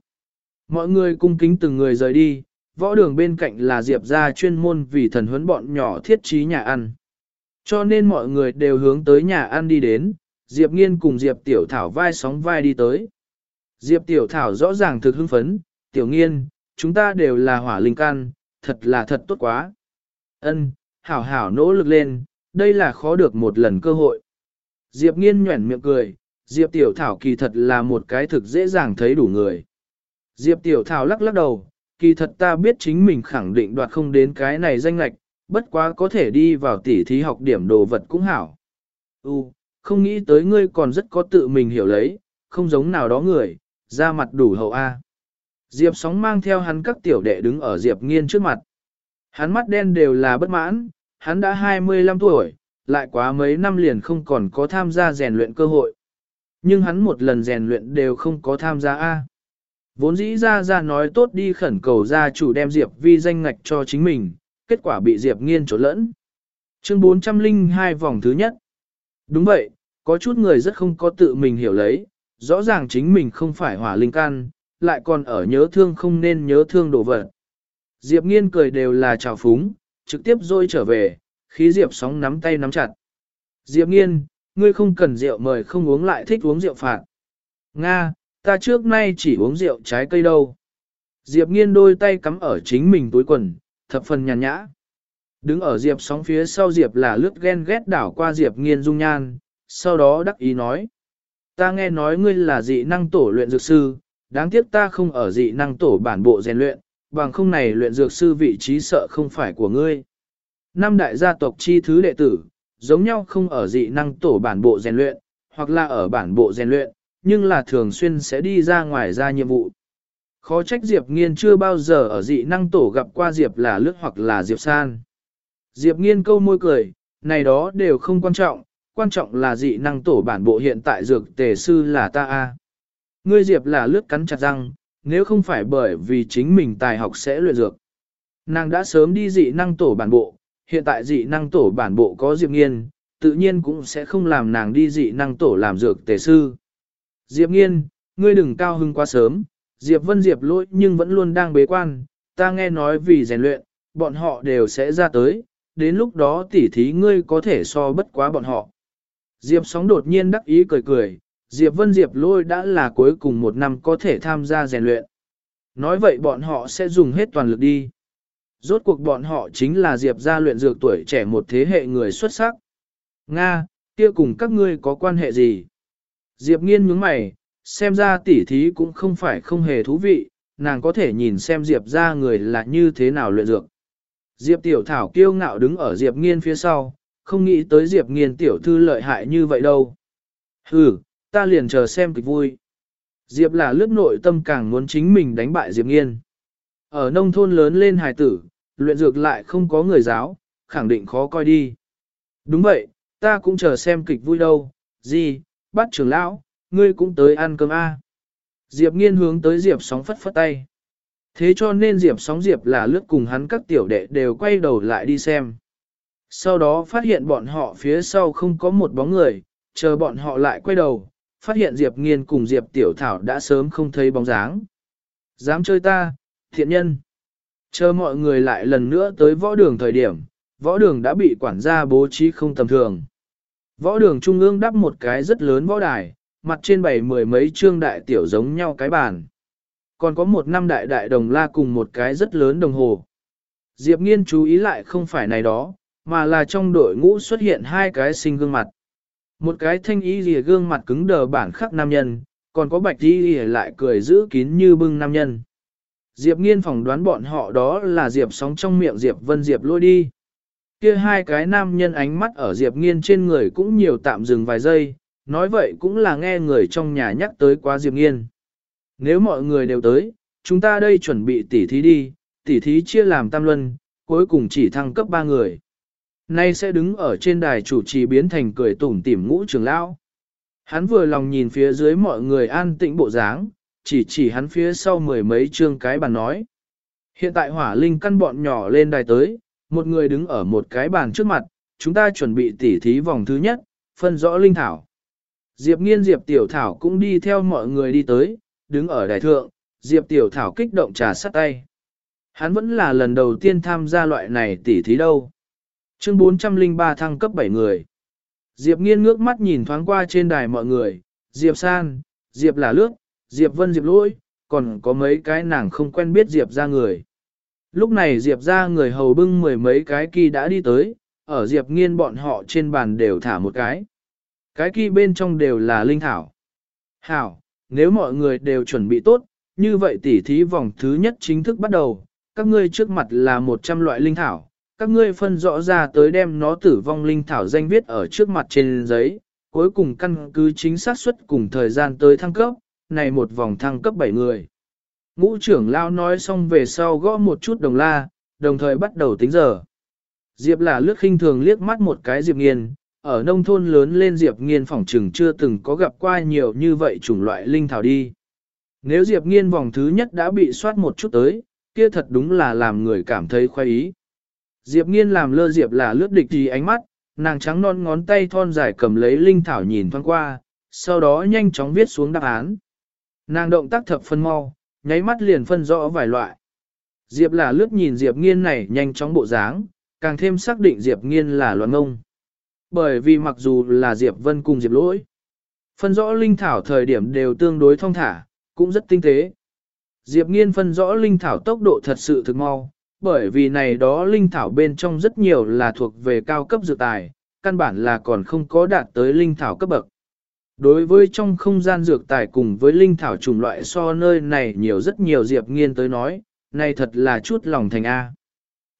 Mọi người cung kính từng người rời đi, võ đường bên cạnh là Diệp gia chuyên môn vì thần huấn bọn nhỏ thiết trí nhà ăn. Cho nên mọi người đều hướng tới nhà ăn đi đến, Diệp Nghiên cùng Diệp Tiểu Thảo vai sóng vai đi tới. Diệp Tiểu Thảo rõ ràng thực hưng phấn, Tiểu Nghiên, chúng ta đều là hỏa linh can, thật là thật tốt quá. Ân, hảo hảo nỗ lực lên, đây là khó được một lần cơ hội. Diệp Nghiên nhuẩn miệng cười, Diệp Tiểu Thảo kỳ thật là một cái thực dễ dàng thấy đủ người. Diệp Tiểu Thảo lắc lắc đầu, kỳ thật ta biết chính mình khẳng định đoạt không đến cái này danh lạch, bất quá có thể đi vào tỉ thí học điểm đồ vật cũng hảo. U, không nghĩ tới ngươi còn rất có tự mình hiểu lấy, không giống nào đó người, ra mặt đủ hậu A. Diệp sóng mang theo hắn các tiểu đệ đứng ở Diệp nghiên trước mặt. Hắn mắt đen đều là bất mãn, hắn đã 25 tuổi, lại quá mấy năm liền không còn có tham gia rèn luyện cơ hội. Nhưng hắn một lần rèn luyện đều không có tham gia A. Vốn dĩ ra ra nói tốt đi khẩn cầu gia chủ đem Diệp vi danh ngạch cho chính mình, kết quả bị Diệp nghiên trốn lẫn. Chương 402 vòng thứ nhất. Đúng vậy, có chút người rất không có tự mình hiểu lấy, rõ ràng chính mình không phải hỏa linh can, lại còn ở nhớ thương không nên nhớ thương đồ vật. Diệp nghiên cười đều là trào phúng, trực tiếp rôi trở về, khí Diệp sóng nắm tay nắm chặt. Diệp nghiên, ngươi không cần rượu mời không uống lại thích uống rượu phạt. Nga, ta trước nay chỉ uống rượu trái cây đâu. Diệp nghiên đôi tay cắm ở chính mình túi quần, thập phần nhàn nhã. Đứng ở Diệp sóng phía sau Diệp là lướt ghen ghét đảo qua Diệp nghiên dung nhan, sau đó đắc ý nói. Ta nghe nói ngươi là dị năng tổ luyện dược sư, đáng tiếc ta không ở dị năng tổ bản bộ rèn luyện, bằng không này luyện dược sư vị trí sợ không phải của ngươi. Năm đại gia tộc chi thứ đệ tử, giống nhau không ở dị năng tổ bản bộ rèn luyện, hoặc là ở bản bộ rèn luyện, nhưng là thường xuyên sẽ đi ra ngoài ra nhiệm vụ. Khó trách Diệp Nghiên chưa bao giờ ở dị năng tổ gặp qua Diệp là lướt hoặc là Diệp San. Diệp Nghiên câu môi cười, này đó đều không quan trọng, quan trọng là dị năng tổ bản bộ hiện tại dược tề sư là ta a. Ngươi Diệp là lướt cắn chặt răng, nếu không phải bởi vì chính mình tài học sẽ luyện dược. Nàng đã sớm đi dị năng tổ bản bộ, hiện tại dị năng tổ bản bộ có Diệp Nghiên, tự nhiên cũng sẽ không làm nàng đi dị năng tổ làm dược tề sư. Diệp Nghiên, ngươi đừng cao hưng quá sớm, Diệp Vân Diệp lỗi nhưng vẫn luôn đang bế quan, ta nghe nói vì rèn luyện, bọn họ đều sẽ ra tới, đến lúc đó tỉ thí ngươi có thể so bất quá bọn họ. Diệp sóng đột nhiên đắc ý cười cười, Diệp Vân Diệp lôi đã là cuối cùng một năm có thể tham gia rèn luyện. Nói vậy bọn họ sẽ dùng hết toàn lực đi. Rốt cuộc bọn họ chính là Diệp gia luyện dược tuổi trẻ một thế hệ người xuất sắc. Nga, kia cùng các ngươi có quan hệ gì? Diệp nghiên nhướng mày, xem ra tỉ thí cũng không phải không hề thú vị, nàng có thể nhìn xem Diệp ra người là như thế nào luyện dược. Diệp tiểu thảo kiêu ngạo đứng ở Diệp nghiên phía sau, không nghĩ tới Diệp nghiên tiểu thư lợi hại như vậy đâu. Hừ, ta liền chờ xem kịch vui. Diệp là lướt nội tâm càng muốn chính mình đánh bại Diệp nghiên. Ở nông thôn lớn lên hài tử, luyện dược lại không có người giáo, khẳng định khó coi đi. Đúng vậy, ta cũng chờ xem kịch vui đâu, gì, bắt trưởng lão, ngươi cũng tới ăn cơm A. Diệp nghiên hướng tới Diệp sóng phất phất tay. Thế cho nên Diệp sóng Diệp là lướt cùng hắn các tiểu đệ đều quay đầu lại đi xem. Sau đó phát hiện bọn họ phía sau không có một bóng người, chờ bọn họ lại quay đầu, phát hiện Diệp nghiên cùng Diệp tiểu thảo đã sớm không thấy bóng dáng. Dám chơi ta, thiện nhân. Chờ mọi người lại lần nữa tới võ đường thời điểm, võ đường đã bị quản gia bố trí không tầm thường. Võ đường trung ương đắp một cái rất lớn võ đài, mặt trên bảy mười mấy trương đại tiểu giống nhau cái bàn. Còn có một năm đại đại đồng la cùng một cái rất lớn đồng hồ. Diệp nghiên chú ý lại không phải này đó, mà là trong đội ngũ xuất hiện hai cái sinh gương mặt. Một cái thanh y rìa gương mặt cứng đờ bản khắc nam nhân, còn có bạch y rìa lại cười giữ kín như bưng nam nhân. Diệp nghiên phỏng đoán bọn họ đó là Diệp sóng trong miệng Diệp vân Diệp lôi đi. Kia hai cái nam nhân ánh mắt ở Diệp nghiên trên người cũng nhiều tạm dừng vài giây, nói vậy cũng là nghe người trong nhà nhắc tới quá Diệp nghiên. Nếu mọi người đều tới, chúng ta đây chuẩn bị tỉ thí đi, tỉ thí chia làm tam luân, cuối cùng chỉ thăng cấp ba người. Nay sẽ đứng ở trên đài chủ trì biến thành cười tủm tỉm ngũ trường lão. Hắn vừa lòng nhìn phía dưới mọi người an tĩnh bộ dáng, chỉ chỉ hắn phía sau mười mấy chương cái bàn nói. Hiện tại hỏa linh căn bọn nhỏ lên đài tới, một người đứng ở một cái bàn trước mặt, chúng ta chuẩn bị tỉ thí vòng thứ nhất, phân rõ linh thảo. Diệp nghiên Diệp Tiểu Thảo cũng đi theo mọi người đi tới, đứng ở đài thượng, Diệp Tiểu Thảo kích động trà sắt tay. Hắn vẫn là lần đầu tiên tham gia loại này tỉ thí đâu. Chương 403 thăng cấp 7 người. Diệp nghiên ngước mắt nhìn thoáng qua trên đài mọi người, Diệp San, Diệp là lướt, Diệp Vân Diệp lỗi, còn có mấy cái nàng không quen biết Diệp ra người. Lúc này Diệp ra người hầu bưng mười mấy cái kỳ đã đi tới, ở Diệp nghiên bọn họ trên bàn đều thả một cái. Cái kia bên trong đều là linh thảo. Hảo, nếu mọi người đều chuẩn bị tốt, như vậy tỉ thí vòng thứ nhất chính thức bắt đầu, các ngươi trước mặt là 100 loại linh thảo, các ngươi phân rõ ra tới đem nó tử vong linh thảo danh viết ở trước mặt trên giấy, cuối cùng căn cứ chính xác suất cùng thời gian tới thăng cấp, này một vòng thăng cấp 7 người. Ngũ trưởng lao nói xong về sau gõ một chút đồng la, đồng thời bắt đầu tính giờ. Diệp là lướt khinh thường liếc mắt một cái Diệp nghiền, ở nông thôn lớn lên Diệp nghiên phỏng trừng chưa từng có gặp qua nhiều như vậy chủng loại linh thảo đi. Nếu Diệp nghiên vòng thứ nhất đã bị soát một chút tới, kia thật đúng là làm người cảm thấy khoái ý. Diệp nghiên làm lơ Diệp là lướt địch thì ánh mắt, nàng trắng non ngón tay thon dài cầm lấy linh thảo nhìn thoáng qua, sau đó nhanh chóng viết xuống đáp án. Nàng động tác thập phân mau, nháy mắt liền phân rõ vài loại. Diệp là lướt nhìn Diệp nghiên này nhanh chóng bộ dáng, càng thêm xác định Diệp nghiên là loạn ngông. Bởi vì mặc dù là Diệp Vân cùng Diệp lỗi, phân rõ linh thảo thời điểm đều tương đối thông thả, cũng rất tinh tế. Diệp nghiên phân rõ linh thảo tốc độ thật sự thực mau, bởi vì này đó linh thảo bên trong rất nhiều là thuộc về cao cấp dược tài, căn bản là còn không có đạt tới linh thảo cấp bậc. Đối với trong không gian dược tài cùng với linh thảo chủng loại so nơi này nhiều rất nhiều Diệp Nghiên tới nói, này thật là chút lòng thành A.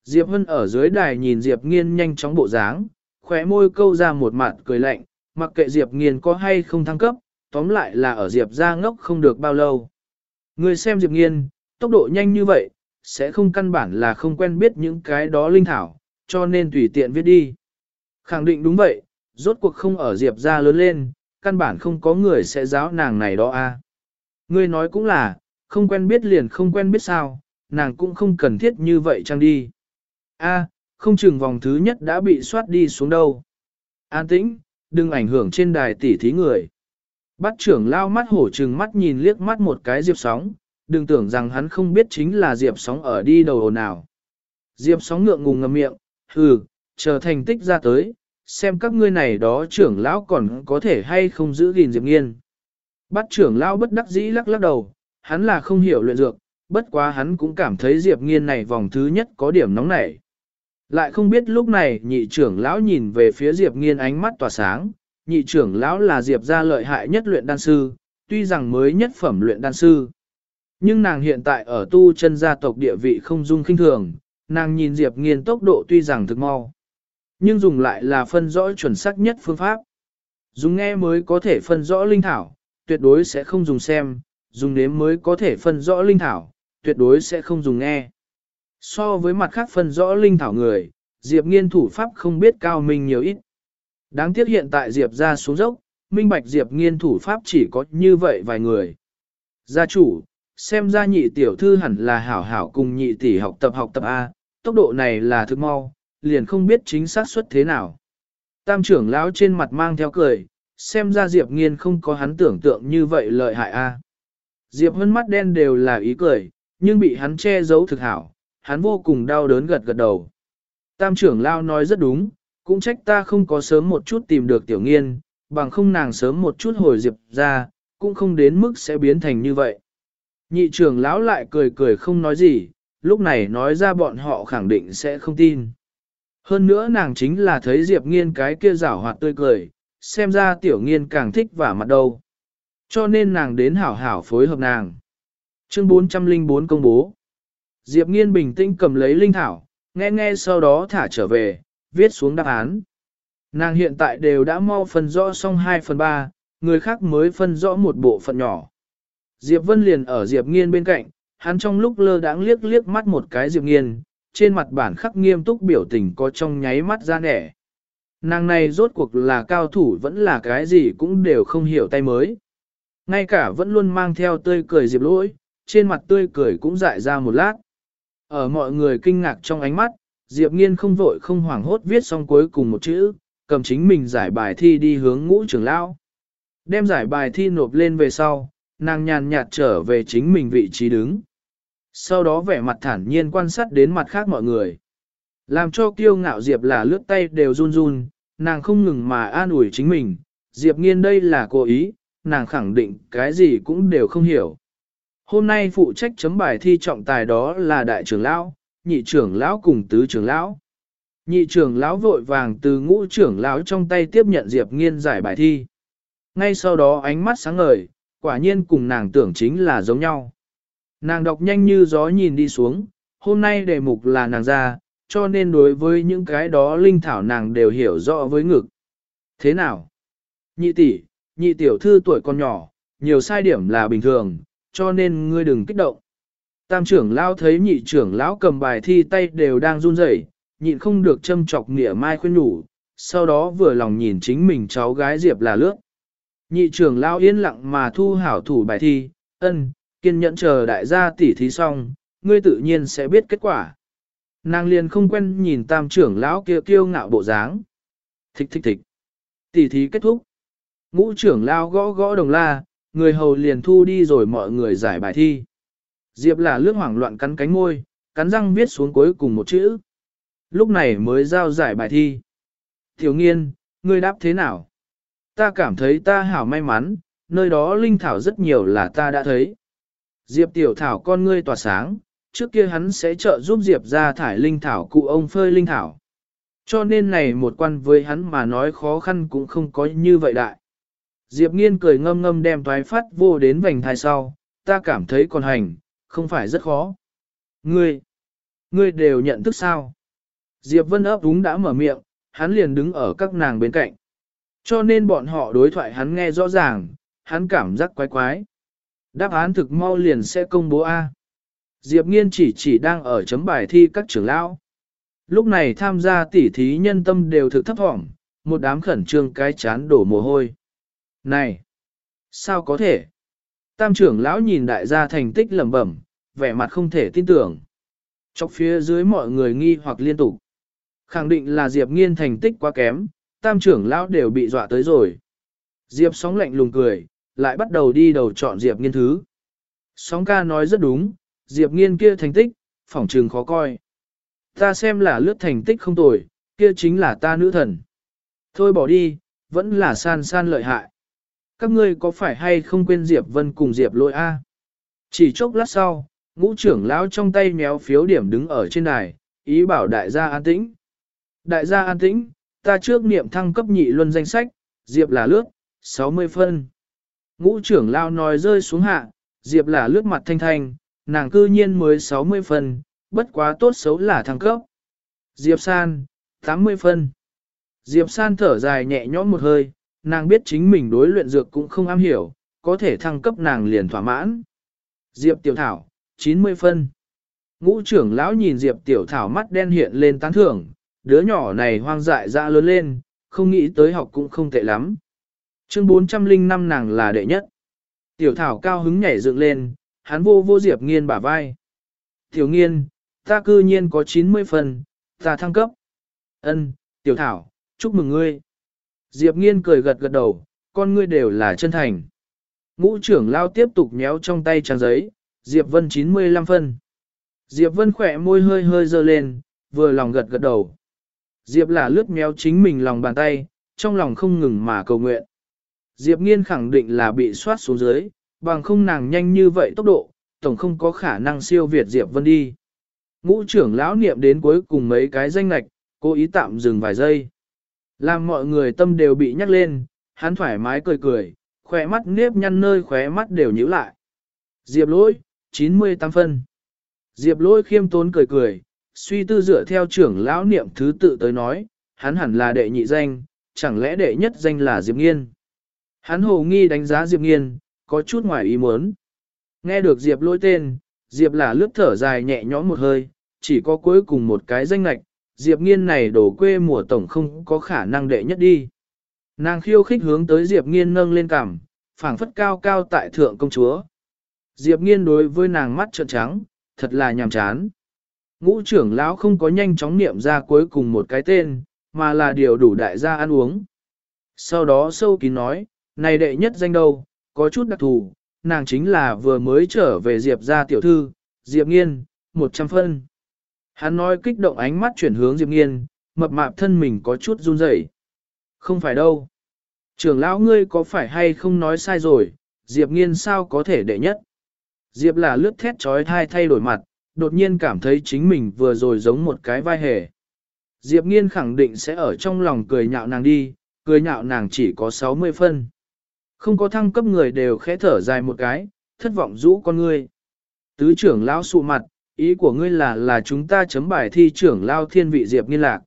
Diệp Hân ở dưới đài nhìn Diệp Nghiên nhanh chóng bộ dáng, khóe môi câu ra một mặt cười lạnh, mặc kệ Diệp Nghiên có hay không thăng cấp, tóm lại là ở Diệp ra ngốc không được bao lâu. Người xem Diệp Nghiên, tốc độ nhanh như vậy, sẽ không căn bản là không quen biết những cái đó linh thảo, cho nên tùy tiện viết đi. Khẳng định đúng vậy, rốt cuộc không ở Diệp ra lớn lên, căn bản không có người sẽ giáo nàng này đó à. a. Ngươi nói cũng là, không quen biết liền không quen biết sao, nàng cũng không cần thiết như vậy chăng đi. A, không chừng vòng thứ nhất đã bị soát đi xuống đâu. An tĩnh, đừng ảnh hưởng trên đài tỷ thí người. Bắt trưởng lao mắt hổ trừng mắt nhìn liếc mắt một cái diệp sóng, đừng tưởng rằng hắn không biết chính là diệp sóng ở đi đầu nào. Diệp sóng ngượng ngùng ngầm miệng, hừ, chờ thành tích ra tới, xem các ngươi này đó trưởng lão còn có thể hay không giữ gìn Diệp Nghiên. Bắt trưởng lão bất đắc dĩ lắc lắc đầu, hắn là không hiểu luyện dược, bất quá hắn cũng cảm thấy Diệp Nghiên này vòng thứ nhất có điểm nóng nảy. Lại không biết lúc này nhị trưởng lão nhìn về phía Diệp Nghiên ánh mắt tỏa sáng, nhị trưởng lão là Diệp gia lợi hại nhất luyện đan sư, tuy rằng mới nhất phẩm luyện đan sư. Nhưng nàng hiện tại ở tu chân gia tộc địa vị không dung kinh thường, nàng nhìn Diệp Nghiên tốc độ tuy rằng thực mau. Nhưng dùng lại là phân rõ chuẩn xác nhất phương pháp. Dùng nghe mới có thể phân rõ linh thảo, tuyệt đối sẽ không dùng xem, dùng nếm mới có thể phân rõ linh thảo, tuyệt đối sẽ không dùng nghe. So với mặt khác phân rõ linh thảo người, Diệp nghiên thủ pháp không biết cao minh nhiều ít. Đáng tiếc hiện tại Diệp ra xuống dốc, minh bạch Diệp nghiên thủ pháp chỉ có như vậy vài người. Gia chủ, xem ra nhị tiểu thư hẳn là hảo hảo cùng nhị tỷ học tập học tập A, tốc độ này là thực mau, liền không biết chính xác suất thế nào. Tam trưởng lão trên mặt mang theo cười, xem ra Diệp Nghiên không có hắn tưởng tượng như vậy lợi hại A. Diệp Hân mắt đen đều là ý cười, nhưng bị hắn che giấu thực hảo, hắn vô cùng đau đớn gật gật đầu. Tam trưởng lão nói rất đúng, cũng trách ta không có sớm một chút tìm được tiểu nghiên, bằng không nàng sớm một chút hồi Diệp ra, cũng không đến mức sẽ biến thành như vậy. Nhị trưởng lão lại cười cười không nói gì, lúc này nói ra bọn họ khẳng định sẽ không tin. Hơn nữa nàng chính là thấy Diệp Nghiên cái kia rảo hoạt tươi cười, xem ra tiểu nghiên càng thích vả mặt đâu. Cho nên nàng đến hảo hảo phối hợp nàng. Chương 404 công bố. Diệp Nghiên bình tĩnh cầm lấy linh thảo, nghe nghe sau đó thả trở về, viết xuống đáp án. Nàng hiện tại đều đã mau phân rõ xong 2 phần 3, người khác mới phân rõ một bộ phận nhỏ. Diệp Vân liền ở Diệp Nghiên bên cạnh, hắn trong lúc lơ đãng liếc liếc mắt một cái Diệp Nghiên, trên mặt bản khắc nghiêm túc biểu tình có trong nháy mắt ra nẻ. Nàng này rốt cuộc là cao thủ vẫn là cái gì cũng đều không hiểu tay mới. Ngay cả vẫn luôn mang theo tươi cười Diệp lỗi, trên mặt tươi cười cũng dại ra một lát. Ở mọi người kinh ngạc trong ánh mắt, Diệp Nghiên không vội không hoảng hốt viết xong cuối cùng một chữ, cầm chính mình giải bài thi đi hướng ngũ trưởng lão. Đem giải bài thi nộp lên về sau, nàng nhàn nhạt trở về chính mình vị trí đứng. Sau đó vẻ mặt thản nhiên quan sát đến mặt khác mọi người. Làm cho kiêu ngạo Diệp là lướt tay đều run run, nàng không ngừng mà an ủi chính mình. Diệp nghiên đây là cố ý, nàng khẳng định cái gì cũng đều không hiểu. Hôm nay phụ trách chấm bài thi trọng tài đó là đại trưởng lão, nhị trưởng lão cùng tứ trưởng lão. Nhị trưởng lão vội vàng từ ngũ trưởng lão trong tay tiếp nhận Diệp nghiên giải bài thi. Ngay sau đó ánh mắt sáng ngời, quả nhiên cùng nàng tưởng chính là giống nhau. Nàng đọc nhanh như gió nhìn đi xuống, hôm nay đề mục là nàng ra, cho nên đối với những cái đó linh thảo nàng đều hiểu rõ với ngực. Thế nào? Nhị tỷ, nhị tiểu thư tuổi còn nhỏ, nhiều sai điểm là bình thường, cho nên ngươi đừng kích động. Tam trưởng lão thấy nhị trưởng lão cầm bài thi tay đều đang run rẩy, nhịn không được châm chọc nghĩa mai khuyên nhủ, sau đó vừa lòng nhìn chính mình cháu gái Diệp là lướt. Nhị trưởng lão yên lặng mà thu hảo thủ bài thi, ân, kiên nhẫn chờ đại gia tỉ thí xong, ngươi tự nhiên sẽ biết kết quả. Nàng liền không quen nhìn tam trưởng lão kia kiêu ngạo bộ dáng. Thích thích thích. Tỉ thí kết thúc. Ngũ trưởng lão gõ gõ đồng la, người hầu liền thu đi rồi mọi người giải bài thi. Diệp là lướt hoảng loạn cắn cánh môi, cắn răng viết xuống cuối cùng một chữ. Lúc này mới giao giải bài thi. Tiểu nghiên, ngươi đáp thế nào? Ta cảm thấy ta hảo may mắn, nơi đó linh thảo rất nhiều là ta đã thấy. Diệp tiểu thảo con ngươi tỏa sáng, trước kia hắn sẽ trợ giúp Diệp ra thải linh thảo cụ ông phơi linh thảo. Cho nên này một quan với hắn mà nói khó khăn cũng không có như vậy đại. Diệp nghiên cười ngâm ngâm đem toái phát vô đến vành thai sau, ta cảm thấy còn hành, không phải rất khó. Ngươi, ngươi đều nhận thức sao? Diệp vân ấp đúng đã mở miệng, hắn liền đứng ở các nàng bên cạnh. Cho nên bọn họ đối thoại hắn nghe rõ ràng, hắn cảm giác quái quái. Đáp án thực mau liền sẽ công bố A. Diệp Nghiên chỉ chỉ đang ở chấm bài thi các trưởng lão. Lúc này tham gia tỉ thí nhân tâm đều thực thấp thỏm, một đám khẩn trương cái chán đổ mồ hôi. Này! Sao có thể? Tam trưởng lão nhìn đại gia thành tích lẩm bẩm, vẻ mặt không thể tin tưởng. Chọc phía dưới mọi người nghi hoặc liên tục. Khẳng định là Diệp Nghiên thành tích quá kém, tam trưởng lão đều bị dọa tới rồi. Diệp sóng lạnh lùng cười, lại bắt đầu đi đầu chọn Diệp nghiên thứ. Sóng ca nói rất đúng, Diệp nghiên kia thành tích, phỏng trường khó coi. Ta xem là lướt thành tích không tồi, kia chính là ta nữ thần. Thôi bỏ đi, vẫn là san san lợi hại. Các ngươi có phải hay không quên Diệp Vân cùng Diệp lôi A? Chỉ chốc lát sau, ngũ trưởng lão trong tay méo phiếu điểm đứng ở trên đài, ý bảo đại gia an tĩnh. Đại gia an tĩnh, ta trước niệm thăng cấp nhị luân danh sách, Diệp là lướt, 60 phân. Ngũ trưởng lao nói rơi xuống hạ, Diệp là lướt mặt thanh thanh, nàng cư nhiên mới 60 phân, bất quá tốt xấu là thăng cấp. Diệp San, 80 phân. Diệp San thở dài nhẹ nhõm một hơi, nàng biết chính mình đối luyện dược cũng không am hiểu, có thể thăng cấp nàng liền thỏa mãn. Diệp Tiểu Thảo, 90 phân. Ngũ trưởng lão nhìn Diệp Tiểu Thảo mắt đen hiện lên tán thưởng, đứa nhỏ này hoang dại ra lớn lên, không nghĩ tới học cũng không tệ lắm. Chương 405 nàng là đệ nhất. Tiểu thảo cao hứng nhảy dựng lên, hắn vô vô Diệp nghiên bả vai. Tiểu nghiên, ta cư nhiên có 90 phần, ta thăng cấp. Ân, tiểu thảo, chúc mừng ngươi. Diệp nghiên cười gật gật đầu, con ngươi đều là chân thành. Ngũ trưởng lao tiếp tục nhéo trong tay trang giấy, Diệp Vân 95 phân. Diệp Vân khỏe môi hơi hơi dơ lên, vừa lòng gật gật đầu. Diệp là lướt méo chính mình lòng bàn tay, trong lòng không ngừng mà cầu nguyện. Diệp nghiên khẳng định là bị soát xuống dưới, bằng không nàng nhanh như vậy tốc độ, tổng không có khả năng siêu việt Diệp Vân đi. Ngũ trưởng lão niệm đến cuối cùng mấy cái danh lạch, cố ý tạm dừng vài giây. Làm mọi người tâm đều bị nhắc lên, hắn thoải mái cười cười, khỏe mắt nếp nhăn nơi khóe mắt đều nhíu lại. Diệp lỗi, 98 phân. Diệp lỗi khiêm tốn cười cười, suy tư dựa theo trưởng lão niệm thứ tự tới nói, hắn hẳn là đệ nhị danh, chẳng lẽ đệ nhất danh là Diệp Nghiên. Hắn hồ nghi đánh giá Diệp Nghiên, có chút ngoài ý muốn. Nghe được Diệp lỗi tên, Diệp là lướt thở dài nhẹ nhõm một hơi, chỉ có cuối cùng một cái danh lạch, Diệp Nghiên này đổ quê mùa tổng không có khả năng đệ nhất đi. Nàng khiêu khích hướng tới Diệp Nghiên nâng lên cằm, phảng phất cao cao tại thượng công chúa. Diệp Nghiên đối với nàng mắt trợn trắng, thật là nhàm chán. Ngũ trưởng lão không có nhanh chóng niệm ra cuối cùng một cái tên, mà là điều đủ đại gia ăn uống. Sau đó sâu kín nói, này đệ nhất danh đâu, có chút đặc thù, nàng chính là vừa mới trở về Diệp ra tiểu thư, Diệp Nghiên, 100 phân. Hắn nói kích động ánh mắt chuyển hướng Diệp Nghiên, mập mạp thân mình có chút run rẩy. Không phải đâu. Trưởng lão ngươi có phải hay không nói sai rồi, Diệp Nghiên sao có thể đệ nhất. Diệp là lướt thét trói thai thay đổi mặt, đột nhiên cảm thấy chính mình vừa rồi giống một cái vai hề. Diệp Nghiên khẳng định sẽ ở trong lòng cười nhạo nàng đi, cười nhạo nàng chỉ có 60 phân. Không có thăng cấp người đều khẽ thở dài một cái, thất vọng rũ con ngươi. Tứ trưởng lão sụ mặt, ý của ngươi là là chúng ta chấm bài thi trưởng lao thiên vị Diệp Nghiên lạc.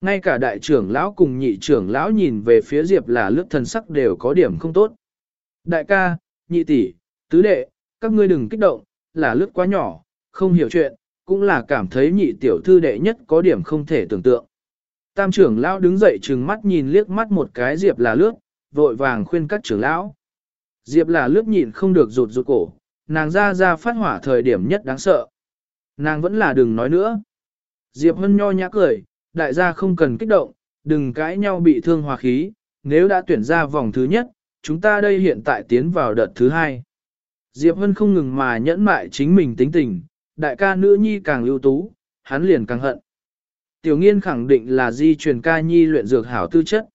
Ngay cả đại trưởng lão cùng nhị trưởng lão nhìn về phía Diệp là lướt thần sắc đều có điểm không tốt. Đại ca, nhị tỷ, tứ đệ, các ngươi đừng kích động, là lướt quá nhỏ, không hiểu chuyện, cũng là cảm thấy nhị tiểu thư đệ nhất có điểm không thể tưởng tượng. Tam trưởng lão đứng dậy trừng mắt nhìn liếc mắt một cái Diệp là lướt, vội vàng khuyên các trưởng lão. Diệp là lướt nhịn không được rụt rụt cổ, nàng ra ra phát hỏa thời điểm nhất đáng sợ. Nàng vẫn là đừng nói nữa. Diệp Hân nho nhã cười, đại gia không cần kích động, đừng cãi nhau bị thương hòa khí, nếu đã tuyển ra vòng thứ nhất, chúng ta đây hiện tại tiến vào đợt thứ hai. Diệp Hân không ngừng mà nhẫn mại chính mình tính tình, đại ca nữ nhi càng ưu tú, hắn liền càng hận. Tiểu nghiên khẳng định là di truyền ca nhi luyện dược hảo tư chất.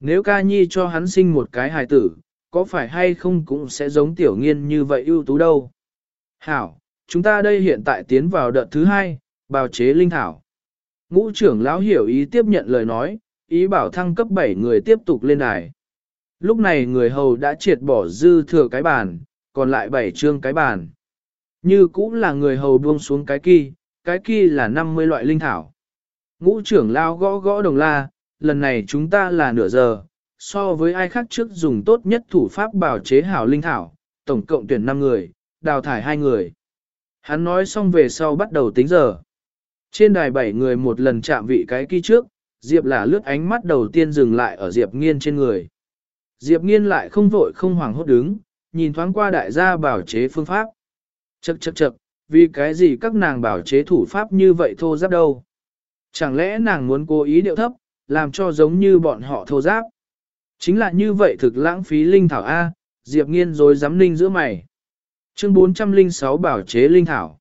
Nếu ca nhi cho hắn sinh một cái hài tử, có phải hay không cũng sẽ giống tiểu nghiên như vậy ưu tú đâu. Hảo, chúng ta đây hiện tại tiến vào đợt thứ hai, bào chế linh thảo. Ngũ trưởng lão hiểu ý tiếp nhận lời nói, ý bảo thăng cấp 7 người tiếp tục lên đài. Lúc này người hầu đã triệt bỏ dư thừa cái bàn, còn lại 7 chương cái bàn. Như cũng là người hầu buông xuống cái kỳ, cái kỳ là 50 loại linh thảo. Ngũ trưởng lao gõ gõ đồng la, lần này chúng ta là nửa giờ, so với ai khác trước dùng tốt nhất thủ pháp bảo chế hảo linh thảo, tổng cộng tuyển 5 người, đào thải 2 người. Hắn nói xong về sau bắt đầu tính giờ. Trên đài bảy người một lần chạm vị cái kỳ trước, Diệp là lướt ánh mắt đầu tiên dừng lại ở Diệp nghiên trên người. Diệp nghiên lại không vội không hoảng hốt đứng, nhìn thoáng qua đại gia bảo chế phương pháp. Chậc chậc chậc, vì cái gì các nàng bảo chế thủ pháp như vậy thô giáp đâu? Chẳng lẽ nàng muốn cố ý điệu thấp, làm cho giống như bọn họ thô giáp? Chính là như vậy thực lãng phí linh thảo A, Diệp nghiên rồi dám linh giữa mày. Chương 406 bảo chế linh thảo.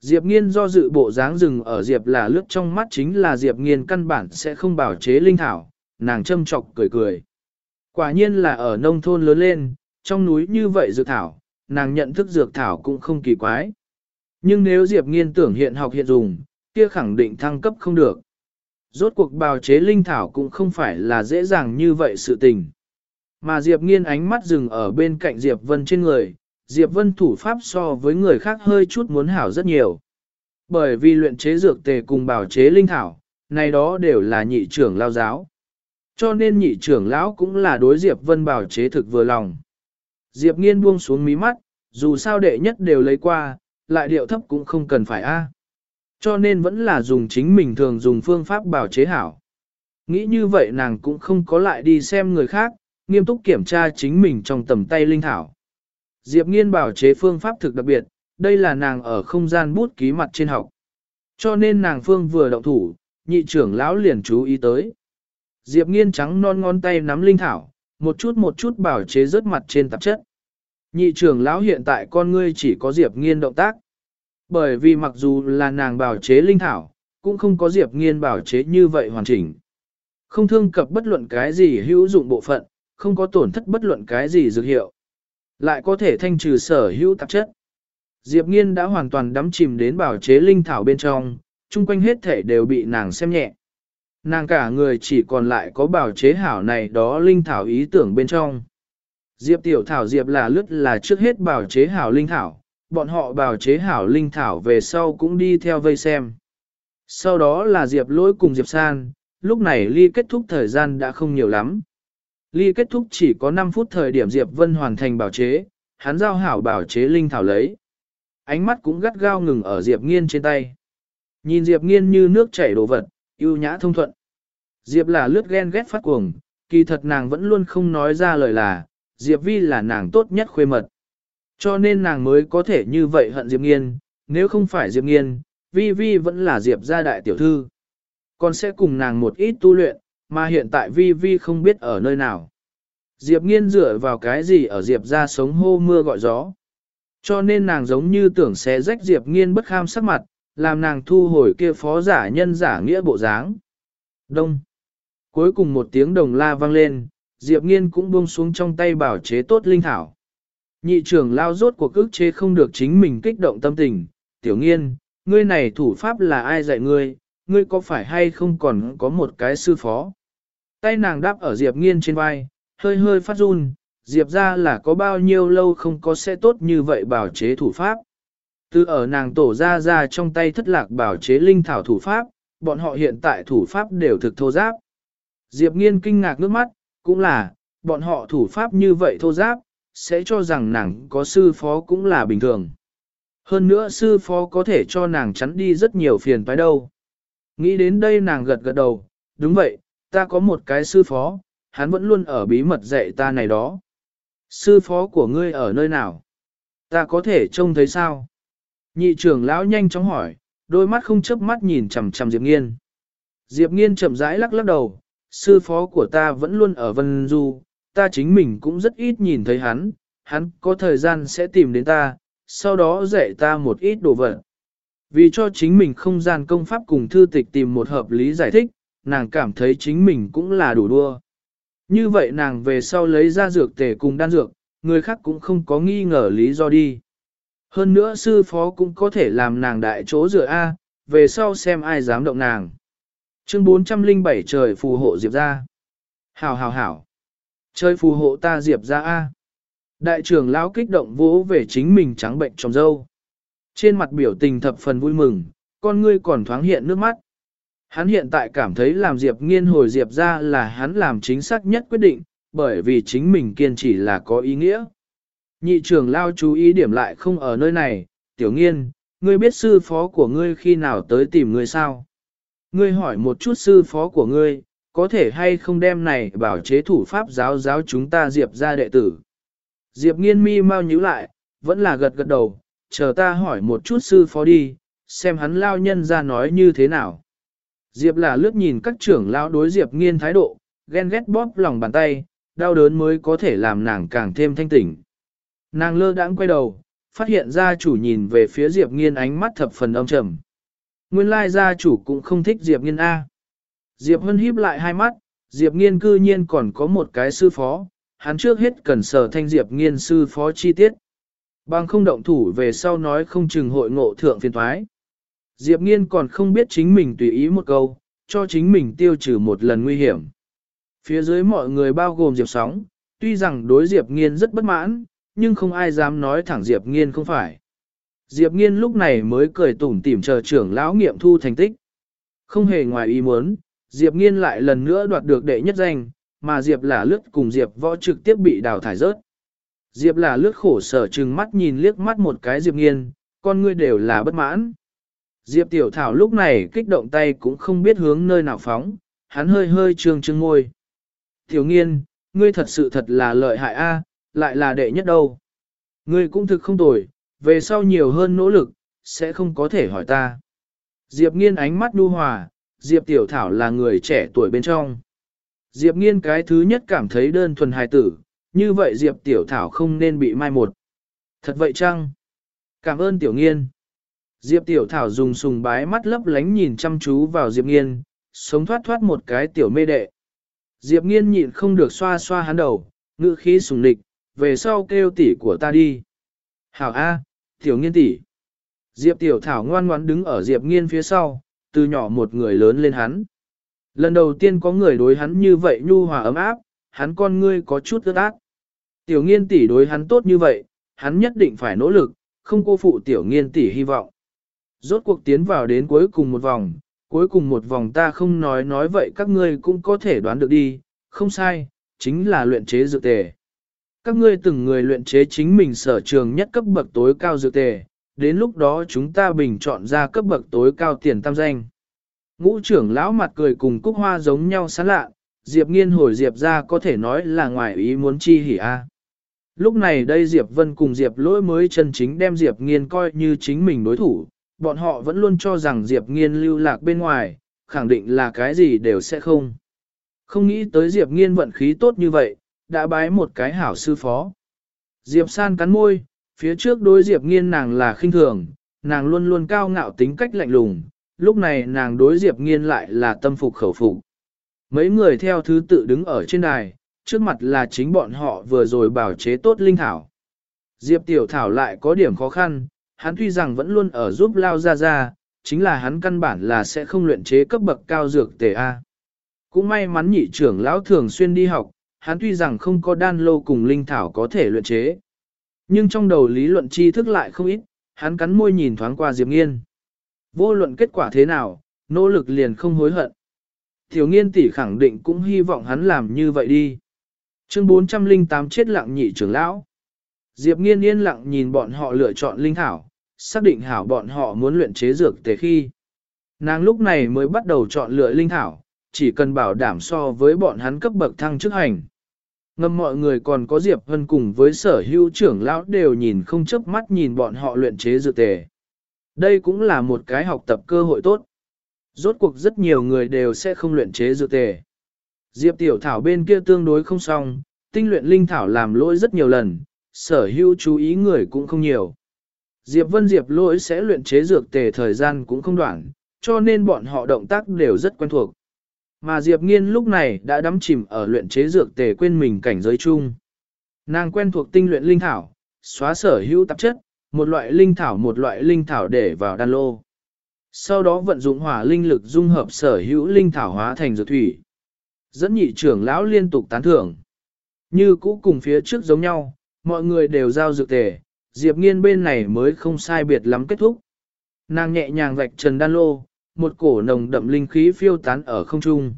Diệp Nghiên do dự bộ dáng rừng ở Diệp là lướt trong mắt chính là Diệp Nghiên căn bản sẽ không bảo chế linh thảo, nàng châm chọc cười cười. Quả nhiên là ở nông thôn lớn lên, trong núi như vậy dược thảo, nàng nhận thức dược thảo cũng không kỳ quái. Nhưng nếu Diệp Nghiên tưởng hiện học hiện dùng, kia khẳng định thăng cấp không được. Rốt cuộc bào chế linh thảo cũng không phải là dễ dàng như vậy sự tình. Mà Diệp Nghiên ánh mắt dừng ở bên cạnh Diệp Vân trên người, Diệp Vân thủ pháp so với người khác hơi chút muốn hảo rất nhiều. Bởi vì luyện chế dược tề cùng bảo chế linh thảo, này đó đều là nhị trưởng lao giáo. Cho nên nhị trưởng lão cũng là đối Diệp Vân bảo chế thực vừa lòng. Diệp nghiên buông xuống mí mắt, dù sao đệ nhất đều lấy qua, lại điệu thấp cũng không cần phải a. Cho nên vẫn là dùng chính mình thường dùng phương pháp bảo chế hảo. Nghĩ như vậy nàng cũng không có lại đi xem người khác, nghiêm túc kiểm tra chính mình trong tầm tay linh thảo. Diệp Nghiên bảo chế phương pháp thực đặc biệt, đây là nàng ở không gian bút ký mặt trên học. Cho nên nàng phương vừa động thủ, nhị trưởng lão liền chú ý tới. Diệp Nghiên trắng non ngón tay nắm linh thảo, một chút một chút bảo chế rớt mặt trên tạp chất. Nhị trưởng lão hiện tại con ngươi chỉ có Diệp Nghiên động tác. Bởi vì mặc dù là nàng bảo chế linh thảo, cũng không có Diệp Nghiên bảo chế như vậy hoàn chỉnh. Không thương cập bất luận cái gì hữu dụng bộ phận, không có tổn thất bất luận cái gì dược hiệu. Lại có thể thanh trừ sở hữu tạp chất. Diệp Nghiên đã hoàn toàn đắm chìm đến bảo chế linh thảo bên trong, chung quanh hết thể đều bị nàng xem nhẹ. Nàng cả người chỉ còn lại có bảo chế hảo này đó linh thảo ý tưởng bên trong. Diệp tiểu thảo diệp là lướt là trước hết bảo chế hảo linh thảo, bọn họ bảo chế hảo linh thảo về sau cũng đi theo vây xem. Sau đó là diệp lỗi cùng diệp san, lúc này ly kết thúc thời gian đã không nhiều lắm. Ly kết thúc chỉ có 5 phút thời điểm diệp vân hoàn thành bảo chế, hắn giao hảo bảo chế linh thảo lấy. Ánh mắt cũng gắt gao ngừng ở diệp nghiên trên tay. Nhìn diệp nghiên như nước chảy đồ vật, yêu nhã thông thuận. Diệp là lướt ghen ghét phát cuồng, kỳ thật nàng vẫn luôn không nói ra lời là, Diệp Vi là nàng tốt nhất khuê mật. Cho nên nàng mới có thể như vậy hận Diệp Nghiên, nếu không phải Diệp Nghiên, Vi Vi vẫn là Diệp gia đại tiểu thư. Còn sẽ cùng nàng một ít tu luyện, mà hiện tại Vi Vi không biết ở nơi nào. Diệp Nghiên dựa vào cái gì ở Diệp gia sống hô mưa gọi gió. Cho nên nàng giống như tưởng sẽ rách Diệp Nghiên bất kham sắc mặt, làm nàng thu hồi kia phó giả nhân giả nghĩa bộ dáng. Đông. Cuối cùng một tiếng đồng la vang lên, Diệp Nghiên cũng buông xuống trong tay bảo chế tốt linh thảo. Nhị trưởng lao rốt cuộc cước chế không được chính mình kích động tâm tình. Tiểu Nghiên, ngươi này thủ pháp là ai dạy ngươi, ngươi có phải hay không còn có một cái sư phó? Tay nàng đáp ở Diệp Nghiên trên vai, hơi hơi phát run, Diệp ra là có bao nhiêu lâu không có sẽ tốt như vậy bảo chế thủ pháp. Từ ở nàng tổ ra ra trong tay thất lạc bảo chế linh thảo thủ pháp, bọn họ hiện tại thủ pháp đều thực thô giáp. Diệp nghiên kinh ngạc nước mắt, cũng là, bọn họ thủ pháp như vậy thô giáp, sẽ cho rằng nàng có sư phó cũng là bình thường. Hơn nữa sư phó có thể cho nàng chắn đi rất nhiều phiền phải đâu. Nghĩ đến đây nàng gật gật đầu, đúng vậy, ta có một cái sư phó, hắn vẫn luôn ở bí mật dạy ta này đó. Sư phó của ngươi ở nơi nào? Ta có thể trông thấy sao? Nhị trưởng lão nhanh chóng hỏi, đôi mắt không chớp mắt nhìn chằm chằm Diệp Nghiên. Diệp Nghiên chậm rãi lắc lắc đầu, sư phó của ta vẫn luôn ở Vân Du, ta chính mình cũng rất ít nhìn thấy hắn, hắn có thời gian sẽ tìm đến ta, sau đó dạy ta một ít đồ vật. Vì cho chính mình không gian công pháp cùng thư tịch tìm một hợp lý giải thích, nàng cảm thấy chính mình cũng là đủ đua. Như vậy nàng về sau lấy ra dược tể cùng đan dược, người khác cũng không có nghi ngờ lý do đi. Hơn nữa sư phó cũng có thể làm nàng đại chỗ dựa A, về sau xem ai dám động nàng. Chương 407 trời phù hộ Diệp ra. Hảo hảo hảo. Trời phù hộ ta Diệp ra A. Đại trưởng lão kích động vỗ về chính mình trắng bệnh trong dâu. Trên mặt biểu tình thập phần vui mừng, con ngươi còn thoáng hiện nước mắt. Hắn hiện tại cảm thấy làm Diệp nghiên hồi Diệp ra là hắn làm chính xác nhất quyết định, bởi vì chính mình kiên trì là có ý nghĩa. Nhị trưởng lao chú ý điểm lại không ở nơi này, tiểu nghiên, ngươi biết sư phó của ngươi khi nào tới tìm ngươi sao? Ngươi hỏi một chút sư phó của ngươi, có thể hay không đem này bảo chế thủ pháp giáo giáo chúng ta Diệp ra đệ tử. Diệp nghiên mi mau nhíu lại, vẫn là gật gật đầu, chờ ta hỏi một chút sư phó đi, xem hắn lao nhân ra nói như thế nào. Diệp là lướt nhìn các trưởng lão đối Diệp nghiên thái độ, ghen ghét bóp lòng bàn tay, đau đớn mới có thể làm nàng càng thêm thanh tỉnh. Nàng lơ đãng quay đầu, phát hiện gia chủ nhìn về phía Diệp nghiên ánh mắt thập phần âm trầm. Nguyên lai gia chủ cũng không thích Diệp nghiên A. Diệp Hân híp lại hai mắt, Diệp nghiên cư nhiên còn có một cái sư phó, hắn trước hết cần sở thanh Diệp nghiên sư phó chi tiết. Bằng không động thủ về sau nói không chừng hội ngộ thượng phiền thoái. Diệp nghiên còn không biết chính mình tùy ý một câu, cho chính mình tiêu trừ một lần nguy hiểm. Phía dưới mọi người bao gồm Diệp Sóng, tuy rằng đối Diệp nghiên rất bất mãn, nhưng không ai dám nói thẳng Diệp nghiên không phải. Diệp nghiên lúc này mới cười tủm tỉm chờ trưởng lão nghiệm thu thành tích. Không hề ngoài ý muốn, Diệp nghiên lại lần nữa đoạt được đệ nhất danh, mà Diệp là lướt cùng Diệp võ trực tiếp bị đào thải rớt. Diệp là lướt khổ sở trừng mắt nhìn liếc mắt một cái Diệp nghiên, con ngươi đều là bất mãn. Diệp tiểu thảo lúc này kích động tay cũng không biết hướng nơi nào phóng, hắn hơi hơi trương trương ngôi. Tiểu nghiên, ngươi thật sự thật là lợi hại a, lại là đệ nhất đâu. Ngươi cũng thực không tồi, về sau nhiều hơn nỗ lực, sẽ không có thể hỏi ta. Diệp nghiên ánh mắt đu hòa, Diệp tiểu thảo là người trẻ tuổi bên trong. Diệp nghiên cái thứ nhất cảm thấy đơn thuần hài tử, như vậy Diệp tiểu thảo không nên bị mai một. Thật vậy chăng? Cảm ơn tiểu nghiên. Diệp tiểu thảo dùng sùng bái mắt lấp lánh nhìn chăm chú vào Diệp nghiên, sống thoát thoát một cái tiểu mê đệ. Diệp nghiên nhịn không được xoa xoa hắn đầu, ngữ khí sùng lịch, về sau kêu tỷ của ta đi. Hảo A, tiểu nghiên tỷ. Diệp tiểu thảo ngoan ngoãn đứng ở Diệp nghiên phía sau, từ nhỏ một người lớn lên hắn. Lần đầu tiên có người đối hắn như vậy nhu hòa ấm áp, hắn con ngươi có chút ướt át. Tiểu nghiên tỷ đối hắn tốt như vậy, hắn nhất định phải nỗ lực, không cô phụ tiểu nghiên tỷ hy vọng. Rốt cuộc tiến vào đến cuối cùng một vòng, cuối cùng một vòng ta không nói nói vậy các ngươi cũng có thể đoán được đi, không sai, chính là luyện chế dược tề. Các ngươi từng người luyện chế chính mình sở trường nhất cấp bậc tối cao dược tề, đến lúc đó chúng ta bình chọn ra cấp bậc tối cao tiền tam danh. Ngũ trưởng lão mặt cười cùng cúc hoa giống nhau sán lạ, Diệp nghiên hồi Diệp ra có thể nói là ngoài ý muốn chi hỉ a. Lúc này đây Diệp Vân cùng Diệp lỗi mới chân chính đem Diệp nghiên coi như chính mình đối thủ, bọn họ vẫn luôn cho rằng Diệp nghiên lưu lạc bên ngoài, khẳng định là cái gì đều sẽ không. Không nghĩ tới Diệp nghiên vận khí tốt như vậy, đã bái một cái hảo sư phó. Diệp san cắn môi, phía trước đối Diệp nghiên nàng là khinh thường, nàng luôn luôn cao ngạo tính cách lạnh lùng, lúc này nàng đối Diệp nghiên lại là tâm phục khẩu phục. Mấy người theo thứ tự đứng ở trên đài, trước mặt là chính bọn họ vừa rồi bảo chế tốt linh thảo. Diệp tiểu thảo lại có điểm khó khăn, hắn tuy rằng vẫn luôn ở giúp lao ra ra, chính là hắn căn bản là sẽ không luyện chế cấp bậc cao dược tề A. Cũng may mắn nhị trưởng lão thường xuyên đi học, hắn tuy rằng không có đan lô cùng linh thảo có thể luyện chế. Nhưng trong đầu lý luận tri thức lại không ít, hắn cắn môi nhìn thoáng qua Diệp Nghiên. Vô luận kết quả thế nào, nỗ lực liền không hối hận. Tiểu nghiên tỷ khẳng định cũng hy vọng hắn làm như vậy đi. Chương 408 chết lặng nhị trưởng lão. Diệp nghiên yên lặng nhìn bọn họ lựa chọn linh thảo, xác định hảo bọn họ muốn luyện chế dược tề khi. Nàng lúc này mới bắt đầu chọn lựa linh thảo, chỉ cần bảo đảm so với bọn hắn cấp bậc thăng chức hành. Ngầm mọi người còn có Diệp Hân cùng với sở hữu trưởng lão đều nhìn không chớp mắt nhìn bọn họ luyện chế dược tề. Đây cũng là một cái học tập cơ hội tốt. Rốt cuộc rất nhiều người đều sẽ không luyện chế dược tề. Diệp Tiểu Thảo bên kia tương đối không xong, tinh luyện linh thảo làm lỗi rất nhiều lần, sở hữu chú ý người cũng không nhiều. Diệp Vân Diệp lỗi sẽ luyện chế dược tề thời gian cũng không đoạn, cho nên bọn họ động tác đều rất quen thuộc. Mà Diệp Nghiên lúc này đã đắm chìm ở luyện chế dược tề quên mình cảnh giới chung. Nàng quen thuộc tinh luyện linh thảo, xóa sở hữu tạp chất, một loại linh thảo một loại linh thảo để vào đan lô. Sau đó vận dụng hỏa linh lực dung hợp sở hữu linh thảo hóa thành dược thủy. Dẫn nhị trưởng lão liên tục tán thưởng. Như cũ cùng phía trước giống nhau, mọi người đều giao dược tề, Diệp Nghiên bên này mới không sai biệt lắm kết thúc. Nàng nhẹ nhàng vạch trần đan lô, một cổ nồng đậm linh khí phiêu tán ở không trung.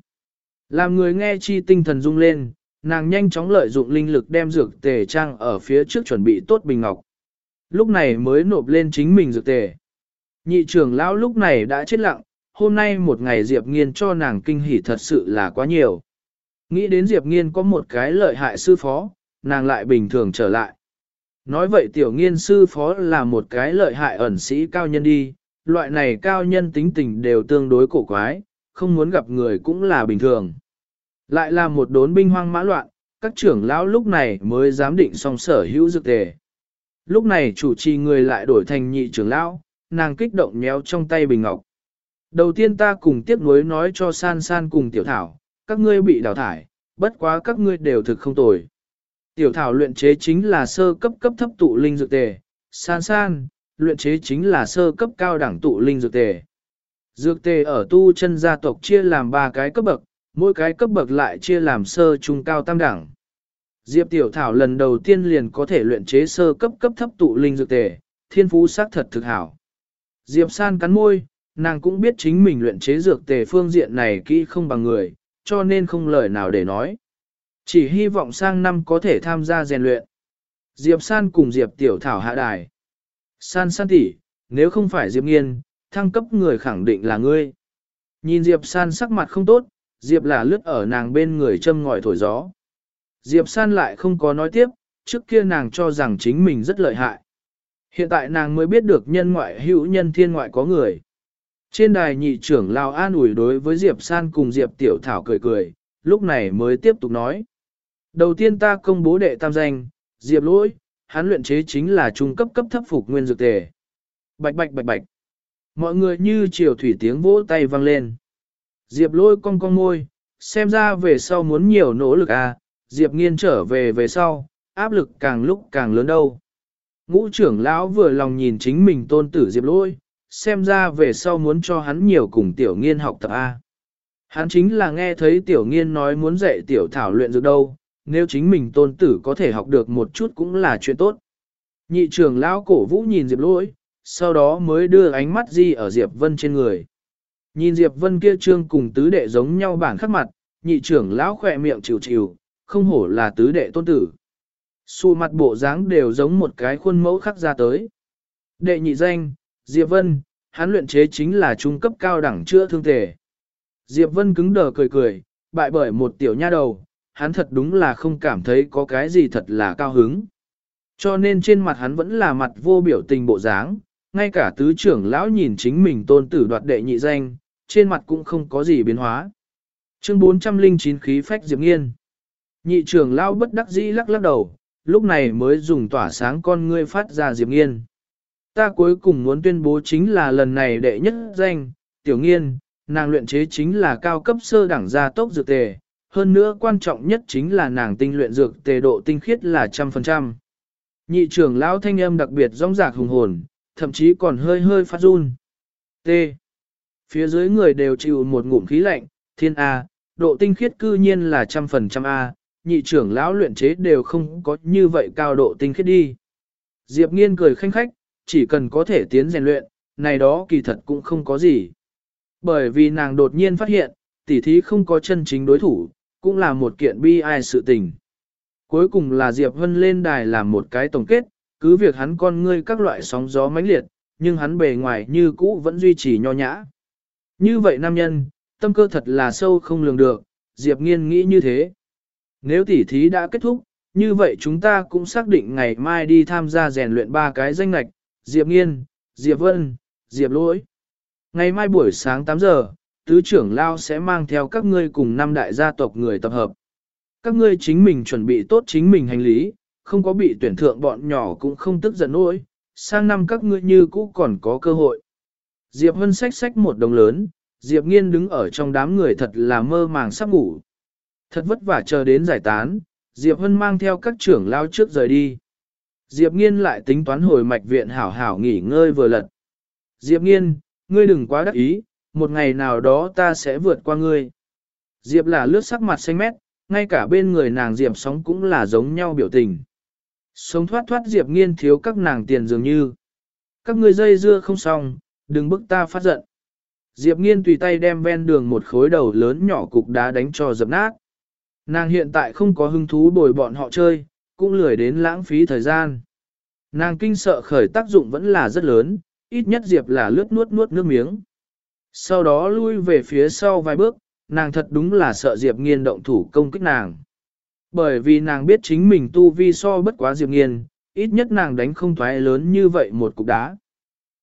Làm người nghe chi tinh thần rung lên, nàng nhanh chóng lợi dụng linh lực đem dược tề trang ở phía trước chuẩn bị tốt bình ngọc. Lúc này mới nộp lên chính mình dược tề. Nhị trưởng lão lúc này đã chết lặng, hôm nay một ngày Diệp Nghiên cho nàng kinh hỉ thật sự là quá nhiều. Nghĩ đến Diệp Nghiên có một cái lợi hại sư phó, nàng lại bình thường trở lại. Nói vậy tiểu nghiên sư phó là một cái lợi hại ẩn sĩ cao nhân đi, loại này cao nhân tính tình đều tương đối cổ quái, không muốn gặp người cũng là bình thường. Lại là một đốn binh hoang mã loạn, các trưởng lão lúc này mới dám định song sở hữu dược tề. Lúc này chủ trì người lại đổi thành nhị trưởng lão, nàng kích động nhéo trong tay bình ngọc. Đầu tiên ta cùng tiếp nối nói cho san san cùng tiểu thảo, các ngươi bị đào thải, bất quá các ngươi đều thực không tồi. Tiểu thảo luyện chế chính là sơ cấp cấp thấp tụ linh dược tề, san san, luyện chế chính là sơ cấp cao đẳng tụ linh dược tề. Dược tề ở tu chân gia tộc chia làm ba cái cấp bậc, mỗi cái cấp bậc lại chia làm sơ trung cao tam đẳng. Diệp Tiểu Thảo lần đầu tiên liền có thể luyện chế sơ cấp cấp thấp tụ linh dược tề, thiên phú sắc thật thực hảo. Diệp San cắn môi, nàng cũng biết chính mình luyện chế dược tề phương diện này kỹ không bằng người, cho nên không lời nào để nói. Chỉ hy vọng sang năm có thể tham gia rèn luyện. Diệp San cùng Diệp Tiểu Thảo hạ đài. San San tỷ, nếu không phải Diệp Nghiên, thăng cấp người khẳng định là ngươi. Nhìn Diệp San sắc mặt không tốt, Diệp là lướt ở nàng bên người châm ngòi thổi gió. Diệp San lại không có nói tiếp, trước kia nàng cho rằng chính mình rất lợi hại. Hiện tại nàng mới biết được nhân ngoại hữu nhân thiên ngoại có người. Trên đài nhị trưởng Lào an ủi đối với Diệp San cùng Diệp Tiểu Thảo cười cười, lúc này mới tiếp tục nói. Đầu tiên ta công bố đệ tam danh, Diệp lỗi, hắn luyện chế chính là trung cấp cấp thấp phục nguyên dược tề. Bạch bạch bạch bạch. Mọi người như chiều thủy tiếng vỗ tay vang lên. Diệp Lỗi cong cong môi, xem ra về sau muốn nhiều nỗ lực à, Diệp nghiên trở về về sau, áp lực càng lúc càng lớn đâu. Ngũ trưởng lão vừa lòng nhìn chính mình tôn tử Diệp Lỗi, xem ra về sau muốn cho hắn nhiều cùng tiểu nghiên học tập A. Hắn chính là nghe thấy tiểu nghiên nói muốn dạy tiểu thảo luyện dược đâu, nếu chính mình tôn tử có thể học được một chút cũng là chuyện tốt. Nhị trưởng lão cổ vũ nhìn Diệp lỗi, sau đó mới đưa ánh mắt di ở Diệp Vân trên người. Nhìn Diệp Vân kia trương cùng tứ đệ giống nhau bản khắc mặt, nhị trưởng lão khỏe miệng chịu chịu, không hổ là tứ đệ tôn tử. Xù mặt bộ dáng đều giống một cái khuôn mẫu khắc ra tới. Đệ nhị danh, Diệp Vân, hắn luyện chế chính là trung cấp cao đẳng chữa thương thể. Diệp Vân cứng đờ cười cười, bại bởi một tiểu nha đầu, hắn thật đúng là không cảm thấy có cái gì thật là cao hứng. Cho nên trên mặt hắn vẫn là mặt vô biểu tình bộ dáng, ngay cả tứ trưởng lão nhìn chính mình tôn tử đoạt đệ nhị danh, trên mặt cũng không có gì biến hóa. Chương 409 khí phách Diệp Nghiên Nhị trưởng lão bất đắc dĩ lắc lắc đầu, lúc này mới dùng tỏa sáng con ngươi phát ra Diệp Nghiên. Ta cuối cùng muốn tuyên bố chính là lần này đệ nhất danh, Tiểu Nghiên, nàng luyện chế chính là cao cấp sơ đẳng gia tốc dược tề, hơn nữa quan trọng nhất chính là nàng tinh luyện dược tề độ tinh khiết là trăm phần trăm. Nhị trưởng lão thanh âm đặc biệt rong rạc hùng hồn, thậm chí còn hơi hơi phát run. T. Phía dưới người đều chịu một ngụm khí lạnh, thiên A, độ tinh khiết cư nhiên là trăm phần trăm A, nhị trưởng lão luyện chế đều không có như vậy cao độ tinh khiết đi. Diệp nghiên cười khanh khách, chỉ cần có thể tiến rèn luyện, này đó kỳ thật cũng không có gì. Bởi vì nàng đột nhiên phát hiện, tỉ thí không có chân chính đối thủ, cũng là một kiện bi ai sự tình. Cuối cùng là Diệp Vân lên đài làm một cái tổng kết, cứ việc hắn con ngươi các loại sóng gió mãnh liệt, nhưng hắn bề ngoài như cũ vẫn duy trì nho nhã. Như vậy nam nhân, tâm cơ thật là sâu không lường được, Diệp Nghiên nghĩ như thế. Nếu tỉ thí đã kết thúc, như vậy chúng ta cũng xác định ngày mai đi tham gia rèn luyện ba cái danh lạch, Diệp Nghiên, Diệp Vân, Diệp Lỗi. Ngày mai buổi sáng 8 giờ, tứ trưởng lao sẽ mang theo các ngươi cùng năm đại gia tộc người tập hợp. Các ngươi chính mình chuẩn bị tốt chính mình hành lý, không có bị tuyển thượng bọn nhỏ cũng không tức giận nổi, sang năm các ngươi như cũ còn có cơ hội. Diệp Vân xách xách một đồng lớn, Diệp Nghiên đứng ở trong đám người thật là mơ màng sắp ngủ. Thật vất vả chờ đến giải tán, Diệp Vân mang theo các trưởng lao trước rời đi. Diệp Nghiên lại tính toán hồi mạch viện hảo hảo nghỉ ngơi vừa lật. Diệp Nghiên, ngươi đừng quá đắc ý, một ngày nào đó ta sẽ vượt qua ngươi. Diệp là lướt sắc mặt xanh mét, ngay cả bên người nàng Diệp sóng cũng là giống nhau biểu tình. Sống thoát thoát Diệp nghiên thiếu các nàng tiền dường như. Các ngươi dây dưa không xong, đừng bức ta phát giận. Diệp nghiên tùy tay đem ven đường một khối đầu lớn nhỏ cục đá đánh cho dập nát. Nàng hiện tại không có hứng thú bồi bọn họ chơi, cũng lười đến lãng phí thời gian. Nàng kinh sợ khởi tác dụng vẫn là rất lớn, ít nhất Diệp là lướt nuốt nuốt nước miếng. Sau đó lui về phía sau vài bước, nàng thật đúng là sợ Diệp nghiên động thủ công kích nàng. Bởi vì nàng biết chính mình tu vi so bất quá Diệp nghiên, ít nhất nàng đánh không thoái lớn như vậy một cục đá.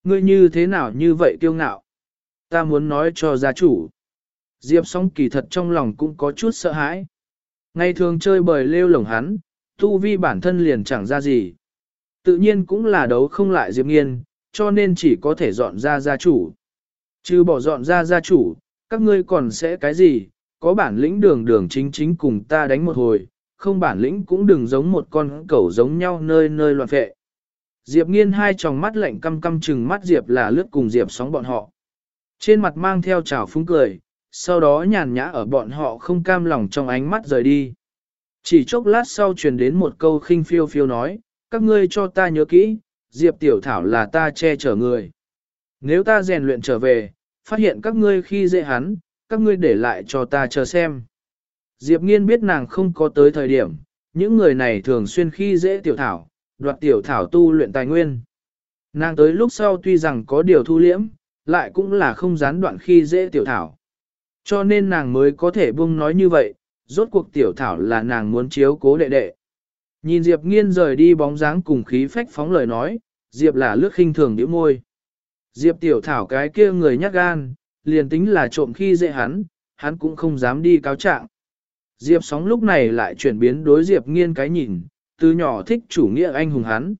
Ngươi như thế nào như vậy kiêu ngạo? Ta muốn nói cho gia chủ. Diệp song kỳ thật trong lòng cũng có chút sợ hãi. Ngày thường chơi bời lêu lồng hắn, tu vi bản thân liền chẳng ra gì. Tự nhiên cũng là đấu không lại Diệp nghiên, cho nên chỉ có thể dọn ra gia chủ. Chứ bỏ dọn ra gia chủ, các ngươi còn sẽ cái gì, có bản lĩnh đường đường chính chính cùng ta đánh một hồi, không bản lĩnh cũng đừng giống một con cẩu giống nhau nơi nơi loạn vệ. Diệp nghiên hai tròng mắt lạnh căm căm chừng mắt Diệp là lướt cùng Diệp sóng bọn họ. Trên mặt mang theo trào phúng cười, sau đó nhàn nhã ở bọn họ không cam lòng trong ánh mắt rời đi. Chỉ chốc lát sau truyền đến một câu khinh phiêu phiêu nói, các ngươi cho ta nhớ kỹ, Diệp Tiểu Thảo là ta che chở người. Nếu ta rèn luyện trở về, phát hiện các ngươi khi dễ hắn, các ngươi để lại cho ta chờ xem. Diệp Nghiên biết nàng không có tới thời điểm, những người này thường xuyên khi dễ Tiểu Thảo, đoạt Tiểu Thảo tu luyện tài nguyên. Nàng tới lúc sau tuy rằng có điều thu liễm, lại cũng là không gián đoạn khi dễ Tiểu Thảo. Cho nên nàng mới có thể buông nói như vậy, rốt cuộc Tiểu Thảo là nàng muốn chiếu cố đệ đệ. Nhìn Diệp nghiên rời đi bóng dáng cùng khí phách phóng lời nói, Diệp là lướt khinh thường điểm môi. Diệp tiểu thảo cái kia người nhát gan, liền tính là trộm khi dễ hắn, hắn cũng không dám đi cáo trạng. Diệp sóng lúc này lại chuyển biến đối Diệp nghiên cái nhìn, từ nhỏ thích chủ nghĩa anh hùng hắn.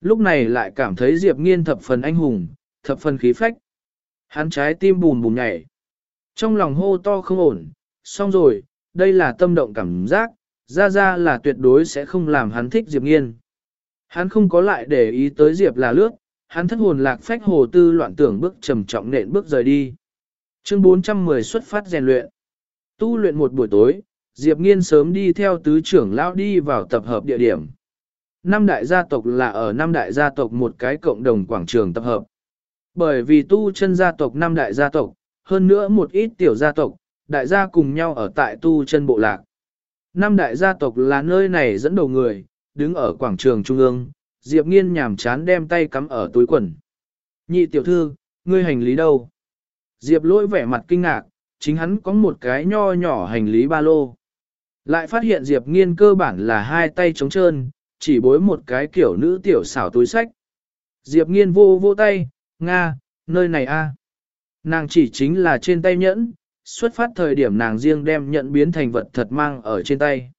Lúc này lại cảm thấy Diệp nghiên thập phần anh hùng, thập phần khí phách. Hắn trái tim bùn bùn nhảy. Trong lòng hô to không ổn, xong rồi, đây là tâm động cảm giác, ra ra là tuyệt đối sẽ không làm hắn thích Diệp nghiên. Hắn không có lại để ý tới Diệp là lướt, hắn thất hồn lạc phách hồ tư loạn tưởng bước trầm trọng nện bước rời đi. Chương 410 xuất phát rèn luyện. Tu luyện một buổi tối, Diệp Nghiên sớm đi theo tứ trưởng lão đi vào tập hợp địa điểm. Năm đại gia tộc là ở năm đại gia tộc một cái cộng đồng quảng trường tập hợp. Bởi vì tu chân gia tộc năm đại gia tộc, hơn nữa một ít tiểu gia tộc, đại gia cùng nhau ở tại tu chân bộ lạc. Năm đại gia tộc là nơi này dẫn đầu người, đứng ở quảng trường trung ương, Diệp Nghiên nhàm chán đem tay cắm ở túi quần. Nhị tiểu thư, ngươi hành lý đâu? Diệp lỗi vẻ mặt kinh ngạc, chính hắn có một cái nho nhỏ hành lý ba lô. Lại phát hiện Diệp nghiên cơ bản là hai tay trống trơn, chỉ bối một cái kiểu nữ tiểu xảo túi sách. Diệp nghiên vô vô tay, Nga, nơi này a Nàng chỉ chính là trên tay nhẫn, xuất phát thời điểm nàng riêng đem nhận biến thành vật thật mang ở trên tay.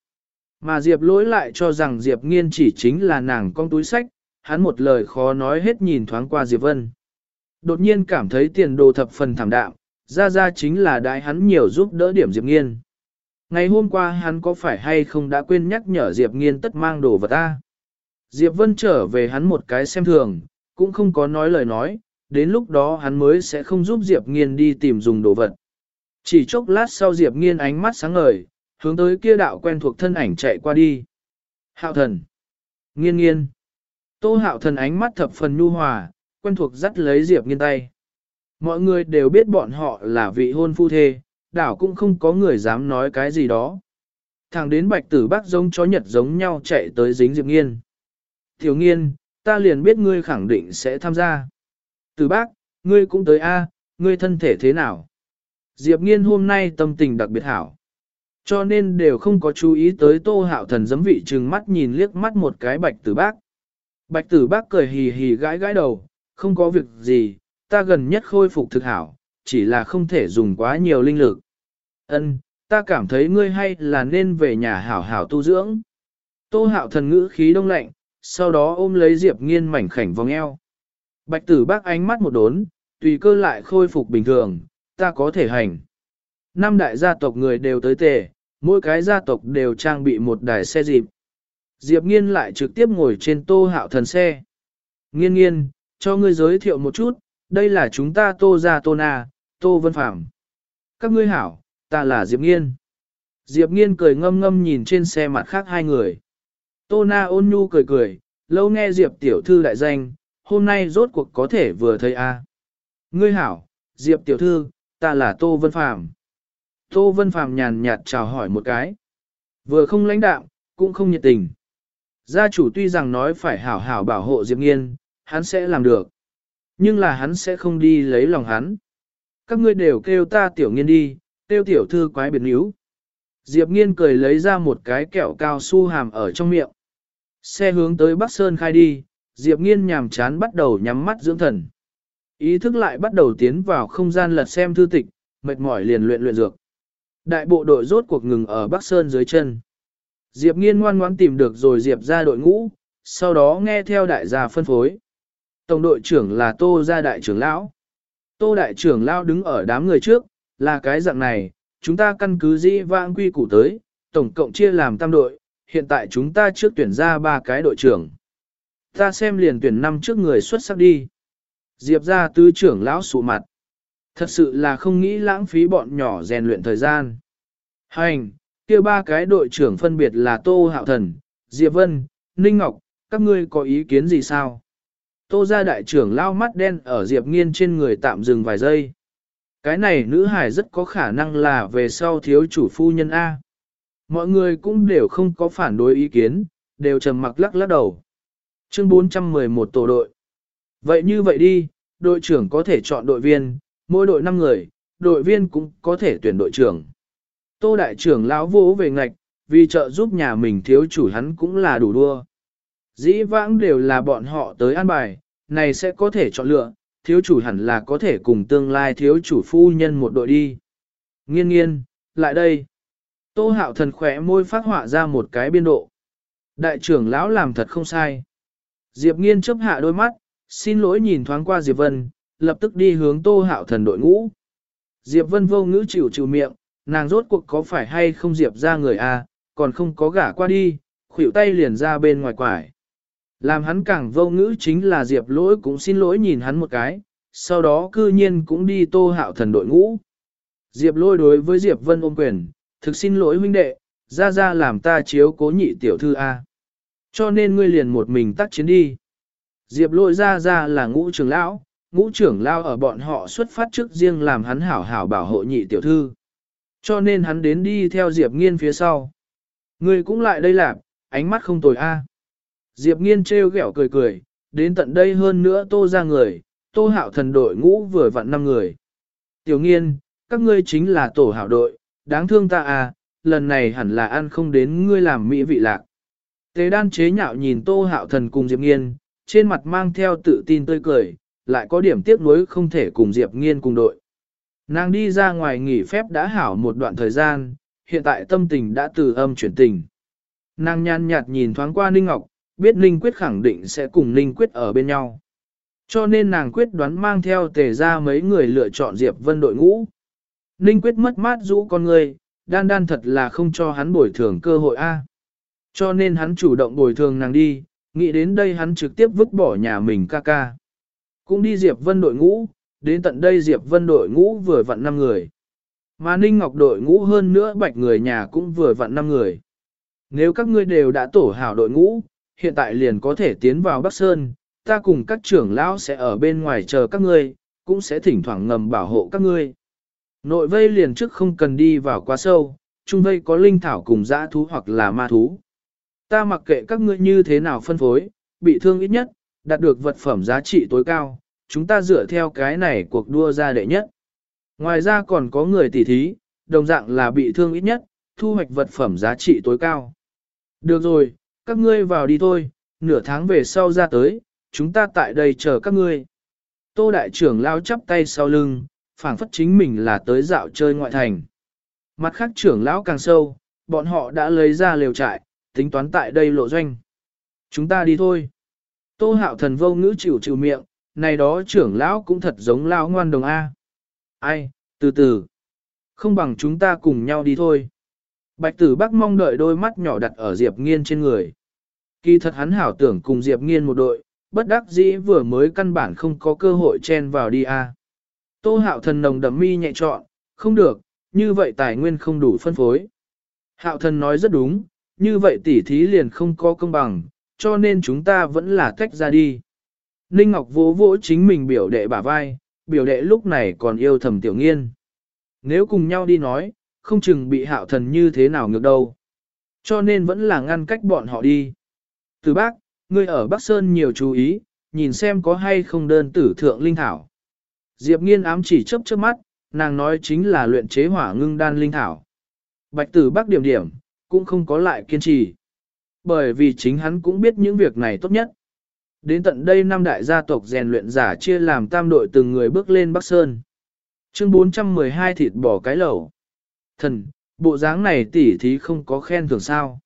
Mà Diệp lỗi lại cho rằng Diệp nghiên chỉ chính là nàng con túi sách, hắn một lời khó nói hết nhìn thoáng qua Diệp Vân. Đột nhiên cảm thấy tiền đồ thập phần thảm đạm, ra ra chính là đại hắn nhiều giúp đỡ điểm Diệp nghiên. Ngày hôm qua hắn có phải hay không đã quên nhắc nhở Diệp nghiên tất mang đồ vật ta. Diệp Vân trở về hắn một cái xem thường, cũng không có nói lời nói, đến lúc đó hắn mới sẽ không giúp Diệp nghiên đi tìm dùng đồ vật. Chỉ chốc lát sau Diệp nghiên ánh mắt sáng ngời, hướng tới kia đạo quen thuộc thân ảnh chạy qua đi. Hạo thần. Nghiên nghiên. Tô hạo thần ánh mắt thập phần nhu hòa, quen thuộc dắt lấy Diệp nghiên tay. Mọi người đều biết bọn họ là vị hôn phu thê, đảo cũng không có người dám nói cái gì đó. Thằng đến bạch tử bác giống chó nhật giống nhau chạy tới dính Diệp nghiên. thiếu nghiên, ta liền biết ngươi khẳng định sẽ tham gia. Tử bác, ngươi cũng tới a, ngươi thân thể thế nào? Diệp nghiên hôm nay tâm tình đặc biệt hảo. Cho nên đều không có chú ý tới tô hạo thần giấm vị trừng mắt nhìn liếc mắt một cái bạch tử bác. Bạch tử bác cười hì hì gãi gãi đầu, không có việc gì, ta gần nhất khôi phục thực hảo, chỉ là không thể dùng quá nhiều linh lực. Ân, ta cảm thấy ngươi hay là nên về nhà hảo hảo tu dưỡng. Tô hạo thần ngữ khí đông lạnh, sau đó ôm lấy Diệp nghiên mảnh khảnh vòng eo. Bạch tử bác ánh mắt một đốn, tùy cơ lại khôi phục bình thường, ta có thể hành. Năm đại gia tộc người đều tới tề, mỗi cái gia tộc đều trang bị một đài xe dịp. Diệp nghiên lại trực tiếp ngồi trên tô hạo thần xe. Nghiên nghiên, cho ngươi giới thiệu một chút, đây là chúng ta tô gia tô na, tô vân phạm. Các ngươi hảo, ta là Diệp nghiên. Diệp nghiên cười ngâm ngâm nhìn trên xe mặt khác hai người. Tô na ôn nhu cười cười, lâu nghe Diệp tiểu thư đại danh, hôm nay rốt cuộc có thể vừa thấy a. Ngươi hảo, Diệp tiểu thư, ta là Tô Vân Phạm. Tô Vân Phàm nhàn nhạt chào hỏi một cái. Vừa không lãnh đạo, cũng không nhiệt tình. Gia chủ tuy rằng nói phải hảo hảo bảo hộ Diệp Nghiên, hắn sẽ làm được. Nhưng là hắn sẽ không đi lấy lòng hắn. Các ngươi đều kêu ta tiểu nghiên đi, kêu tiểu thư quái biệt níu. Diệp Nghiên cười lấy ra một cái kẹo cao su hàm ở trong miệng. Xe hướng tới Bắc Sơn khai đi, Diệp Nghiên nhàm chán bắt đầu nhắm mắt dưỡng thần. Ý thức lại bắt đầu tiến vào không gian lật xem thư tịch, mệt mỏi liền luyện luyện dược. Đại bộ đội rốt cuộc ngừng ở Bắc Sơn dưới chân. Diệp nghiên ngoan ngoãn tìm được rồi Diệp ra đội ngũ, sau đó nghe theo đại gia phân phối. Tổng đội trưởng là Tô gia đại trưởng lão. Tô đại trưởng lão đứng ở đám người trước, là cái dạng này, chúng ta căn cứ dĩ vãng quy củ tới, tổng cộng chia làm tam đội, hiện tại chúng ta trước tuyển ra ba cái đội trưởng. Ta xem liền tuyển năm trước người xuất sắc đi. Diệp ra tứ trưởng lão sụ mặt. Thật sự là không nghĩ lãng phí bọn nhỏ rèn luyện thời gian. Hành, kia ba cái đội trưởng phân biệt là Tô Hạo Thần, Diệp Vân, Ninh Ngọc, các ngươi có ý kiến gì sao? Tô gia đại trưởng lao mắt đen ở Diệp Nghiên trên người tạm dừng vài giây. Cái này nữ hải rất có khả năng là về sau thiếu chủ phu nhân A. Mọi người cũng đều không có phản đối ý kiến, đều trầm mặc lắc lắc đầu. Chương 411 tổ đội. Vậy như vậy đi, đội trưởng có thể chọn đội viên, mỗi đội 5 người, đội viên cũng có thể tuyển đội trưởng. Tô đại trưởng lão vỗ về ngạch, vì trợ giúp nhà mình thiếu chủ hắn cũng là đủ đua. Dĩ vãng đều là bọn họ tới an bài, này sẽ có thể chọn lựa, thiếu chủ hẳn là có thể cùng tương lai thiếu chủ phu nhân một đội đi. Nghiên nghiên, lại đây. Tô hạo thần khỏe môi phát họa ra một cái biên độ. Đại trưởng lão làm thật không sai. Diệp nghiên chấp hạ đôi mắt, xin lỗi nhìn thoáng qua Diệp Vân, lập tức đi hướng tô hạo thần đội ngũ. Diệp Vân vô ngữ chịu chịu miệng, nàng rốt cuộc có phải hay không Diệp ra người a, à, còn không có gả qua đi, khuỷu tay liền ra bên ngoài quải. Làm hắn càng vô ngữ chính là Diệp lỗi cũng xin lỗi nhìn hắn một cái, sau đó cư nhiên cũng đi tô hạo thần đội ngũ. Diệp lôi đối với Diệp Vân ôm quyền, thực xin lỗi huynh đệ, ra ra làm ta chiếu cố nhị tiểu thư A. Cho nên ngươi liền một mình tắt chiến đi. Diệp lôi ra ra là ngũ trưởng lão, ngũ trưởng lao ở bọn họ xuất phát trước riêng làm hắn hảo hảo bảo hộ nhị tiểu thư. Cho nên hắn đến đi theo Diệp nghiên phía sau. Ngươi cũng lại đây làm, ánh mắt không tồi A. Diệp nghiên trêu ghẹo cười cười, đến tận đây hơn nữa tô ra người, tô hạo thần đội ngũ vừa vặn năm người. Tiểu nghiên, các ngươi chính là tổ hảo đội, đáng thương ta à, lần này hẳn là ăn không đến ngươi làm mỹ vị lạc. Tề đan chế nhạo nhìn tô hạo thần cùng Diệp nghiên, trên mặt mang theo tự tin tươi cười, lại có điểm tiếc nuối không thể cùng Diệp nghiên cùng đội. Nàng đi ra ngoài nghỉ phép đã hảo một đoạn thời gian, hiện tại tâm tình đã từ âm chuyển tình. Nàng nhàn nhạt nhìn thoáng qua Ninh Ngọc, biết Ninh Quyết khẳng định sẽ cùng Ninh Quyết ở bên nhau. Cho nên nàng quyết đoán mang theo tề ra mấy người lựa chọn Diệp Vân đội ngũ. Ninh Quyết mất mát rũ con người, đan đan thật là không cho hắn bồi thường cơ hội A. Cho nên hắn chủ động bồi thường nàng đi, nghĩ đến đây hắn trực tiếp vứt bỏ nhà mình ca ca. Cũng đi Diệp Vân đội ngũ, đến tận đây Diệp Vân đội ngũ vừa vặn 5 người. Mà Ninh Ngọc đội ngũ hơn nữa bạch người nhà cũng vừa vặn 5 người. Nếu các ngươi đều đã tổ hảo đội ngũ, hiện tại liền có thể tiến vào Bắc Sơn, ta cùng các trưởng lão sẽ ở bên ngoài chờ các ngươi, cũng sẽ thỉnh thoảng ngầm bảo hộ các ngươi. Nội vây liền trước không cần đi vào quá sâu, trung vây có linh thảo cùng dã thú hoặc là ma thú. Ta mặc kệ các ngươi như thế nào phân phối, bị thương ít nhất, đạt được vật phẩm giá trị tối cao, chúng ta dựa theo cái này cuộc đua ra đệ nhất. Ngoài ra còn có người tỉ thí, đồng dạng là bị thương ít nhất, thu hoạch vật phẩm giá trị tối cao. Được rồi, các ngươi vào đi thôi, nửa tháng về sau ra tới, chúng ta tại đây chờ các ngươi. Tô đại trưởng lao chắp tay sau lưng, phảng phất chính mình là tới dạo chơi ngoại thành. Mặt khác trưởng lão càng sâu, bọn họ đã lấy ra lều trại, tính toán tại đây lộ doanh. Chúng ta đi thôi. Tô hạo thần vô ngữ chịu chịu miệng, này đó trưởng lão cũng thật giống lão ngoan đồng A. Ai, từ từ. Không bằng chúng ta cùng nhau đi thôi. Bạch tử bác mong đợi đôi mắt nhỏ đặt ở Diệp Nghiên trên người. Kỳ thật hắn hảo tưởng cùng Diệp Nghiên một đội, bất đắc dĩ vừa mới căn bản không có cơ hội chen vào đi a. Tô hạo thần nồng đậm mi nhẹ trọn, không được, như vậy tài nguyên không đủ phân phối. Hạo thần nói rất đúng, như vậy tỉ thí liền không có công bằng, cho nên chúng ta vẫn là tách ra đi. Ninh Ngọc vỗ vỗ chính mình biểu đệ bả vai, biểu đệ lúc này còn yêu thầm tiểu nghiên. Nếu cùng nhau đi nói, không chừng bị hạo thần như thế nào ngược đâu. Cho nên vẫn là ngăn cách bọn họ đi. Từ bác, ngươi ở Bắc Sơn nhiều chú ý, nhìn xem có hay không đơn tử thượng linh thảo. Diệp nghiên ám chỉ chấp trước mắt, nàng nói chính là luyện chế hỏa ngưng đan linh thảo. Bạch tử bác điểm điểm, cũng không có lại kiên trì. Bởi vì chính hắn cũng biết những việc này tốt nhất. Đến tận đây năm đại gia tộc rèn luyện giả chia làm tam đội từng người bước lên Bắc Sơn. Chương 412 thịt bò cái lẩu. Thần, bộ dáng này tỉ thí không có khen thưởng sao.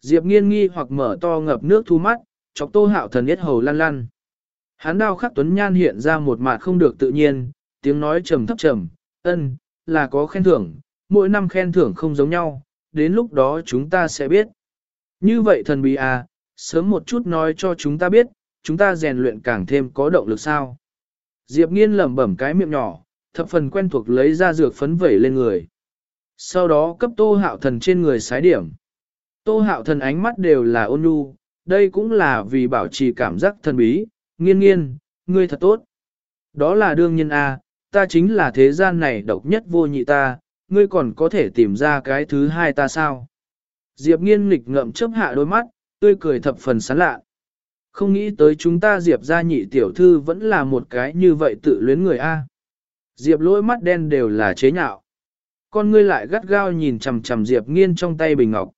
Diệp nghiên nghi hoặc mở to ngập nước thu mắt, chọc tô hạo thần yết hầu lăn lăn. Hắn đao khắc tuấn nhan hiện ra một mặt không được tự nhiên, tiếng nói trầm thấp trầm, ân, là có khen thưởng, mỗi năm khen thưởng không giống nhau, đến lúc đó chúng ta sẽ biết. Như vậy thần bí à, sớm một chút nói cho chúng ta biết, chúng ta rèn luyện càng thêm có động lực sao. Diệp nghiên lẩm bẩm cái miệng nhỏ, thập phần quen thuộc lấy ra dược phấn vẩy lên người. Sau đó cấp tô hạo thần trên người sái điểm. Tô hạo thần ánh mắt đều là ôn nhu, đây cũng là vì bảo trì cảm giác thần bí, nghiên nghiên, ngươi thật tốt. Đó là đương nhiên a, ta chính là thế gian này độc nhất vô nhị ta, ngươi còn có thể tìm ra cái thứ hai ta sao? Diệp nghiên nghịch ngậm chớp hạ đôi mắt, tươi cười thập phần sán lạ. Không nghĩ tới chúng ta Diệp gia nhị tiểu thư vẫn là một cái như vậy tự luyến người a. Diệp lỗi mắt đen đều là chế nhạo. Con ngươi lại gắt gao nhìn chằm chằm Diệp nghiên trong tay bình ngọc.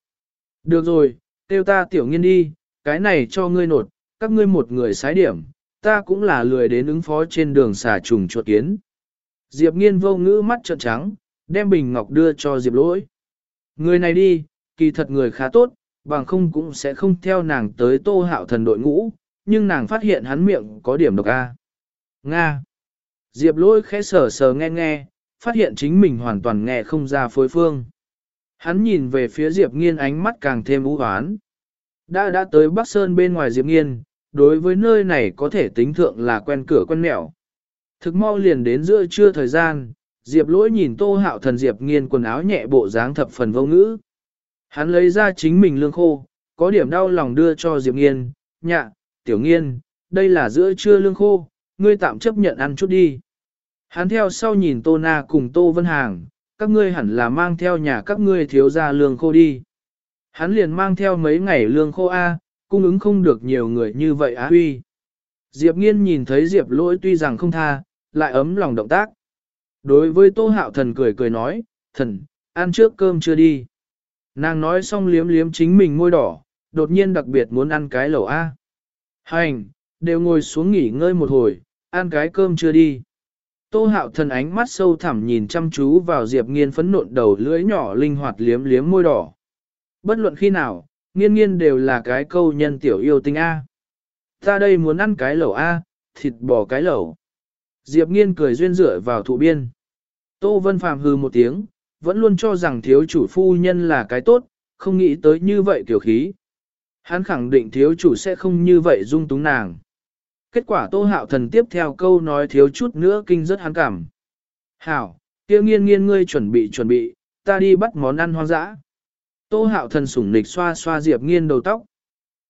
Được rồi, tiêu ta tiểu nghiên đi, cái này cho ngươi nột, các ngươi một người sái điểm, ta cũng là lười đến ứng phó trên đường xà trùng chuột kiến. Diệp nghiên vô ngữ mắt trợn trắng, đem bình ngọc đưa cho Diệp lỗi. Người này đi, kỳ thật người khá tốt, bằng không cũng sẽ không theo nàng tới tô hạo thần đội ngũ, nhưng nàng phát hiện hắn miệng có điểm độc A. Nga. Diệp lỗi khẽ sờ sờ nghe nghe, phát hiện chính mình hoàn toàn nghe không ra phối phương. Hắn nhìn về phía Diệp nghiên ánh mắt càng thêm u hoán. Đã đã tới Bắc Sơn bên ngoài Diệp nghiên, đối với nơi này có thể tính thượng là quen cửa quen mẹo. Thực mau liền đến giữa trưa thời gian, Diệp lỗi nhìn tô hạo thần Diệp nghiên quần áo nhẹ bộ dáng thập phần vô ngữ. Hắn lấy ra chính mình lương khô, có điểm đau lòng đưa cho Diệp nghiên, nhạ, tiểu nghiên, đây là giữa trưa lương khô, ngươi tạm chấp nhận ăn chút đi. Hắn theo sau nhìn tô na cùng tô vân hàng, các ngươi hẳn là mang theo nhà các ngươi thiếu ra lương khô đi. Hắn liền mang theo mấy ngày lương khô A, cung ứng không được nhiều người như vậy á huy. Diệp nghiên nhìn thấy Diệp lỗi tuy rằng không tha, lại ấm lòng động tác. Đối với tô hạo thần cười cười nói, thần, ăn trước cơm chưa đi. Nàng nói xong liếm liếm chính mình môi đỏ, đột nhiên đặc biệt muốn ăn cái lẩu A. Hành, đều ngồi xuống nghỉ ngơi một hồi, ăn cái cơm chưa đi. Tô hạo thần ánh mắt sâu thẳm nhìn chăm chú vào Diệp nghiên phấn nộn đầu lưỡi nhỏ linh hoạt liếm liếm môi đỏ. Bất luận khi nào, nghiên nghiên đều là cái câu nhân tiểu yêu tinh A. Ta đây muốn ăn cái lẩu A, thịt bò cái lẩu. Diệp nghiên cười duyên rửa vào thụ biên. Tô Vân Phàm hư một tiếng, vẫn luôn cho rằng thiếu chủ phu nhân là cái tốt, không nghĩ tới như vậy kiểu khí. Hắn khẳng định thiếu chủ sẽ không như vậy dung túng nàng. Kết quả tô hạo thần tiếp theo câu nói thiếu chút nữa kinh rất hắn cảm. Hảo, kia nghiên nghiên ngươi chuẩn bị chuẩn bị, ta đi bắt món ăn hoang dã. Tô hạo thần sủng nịch xoa xoa Diệp nghiên đầu tóc.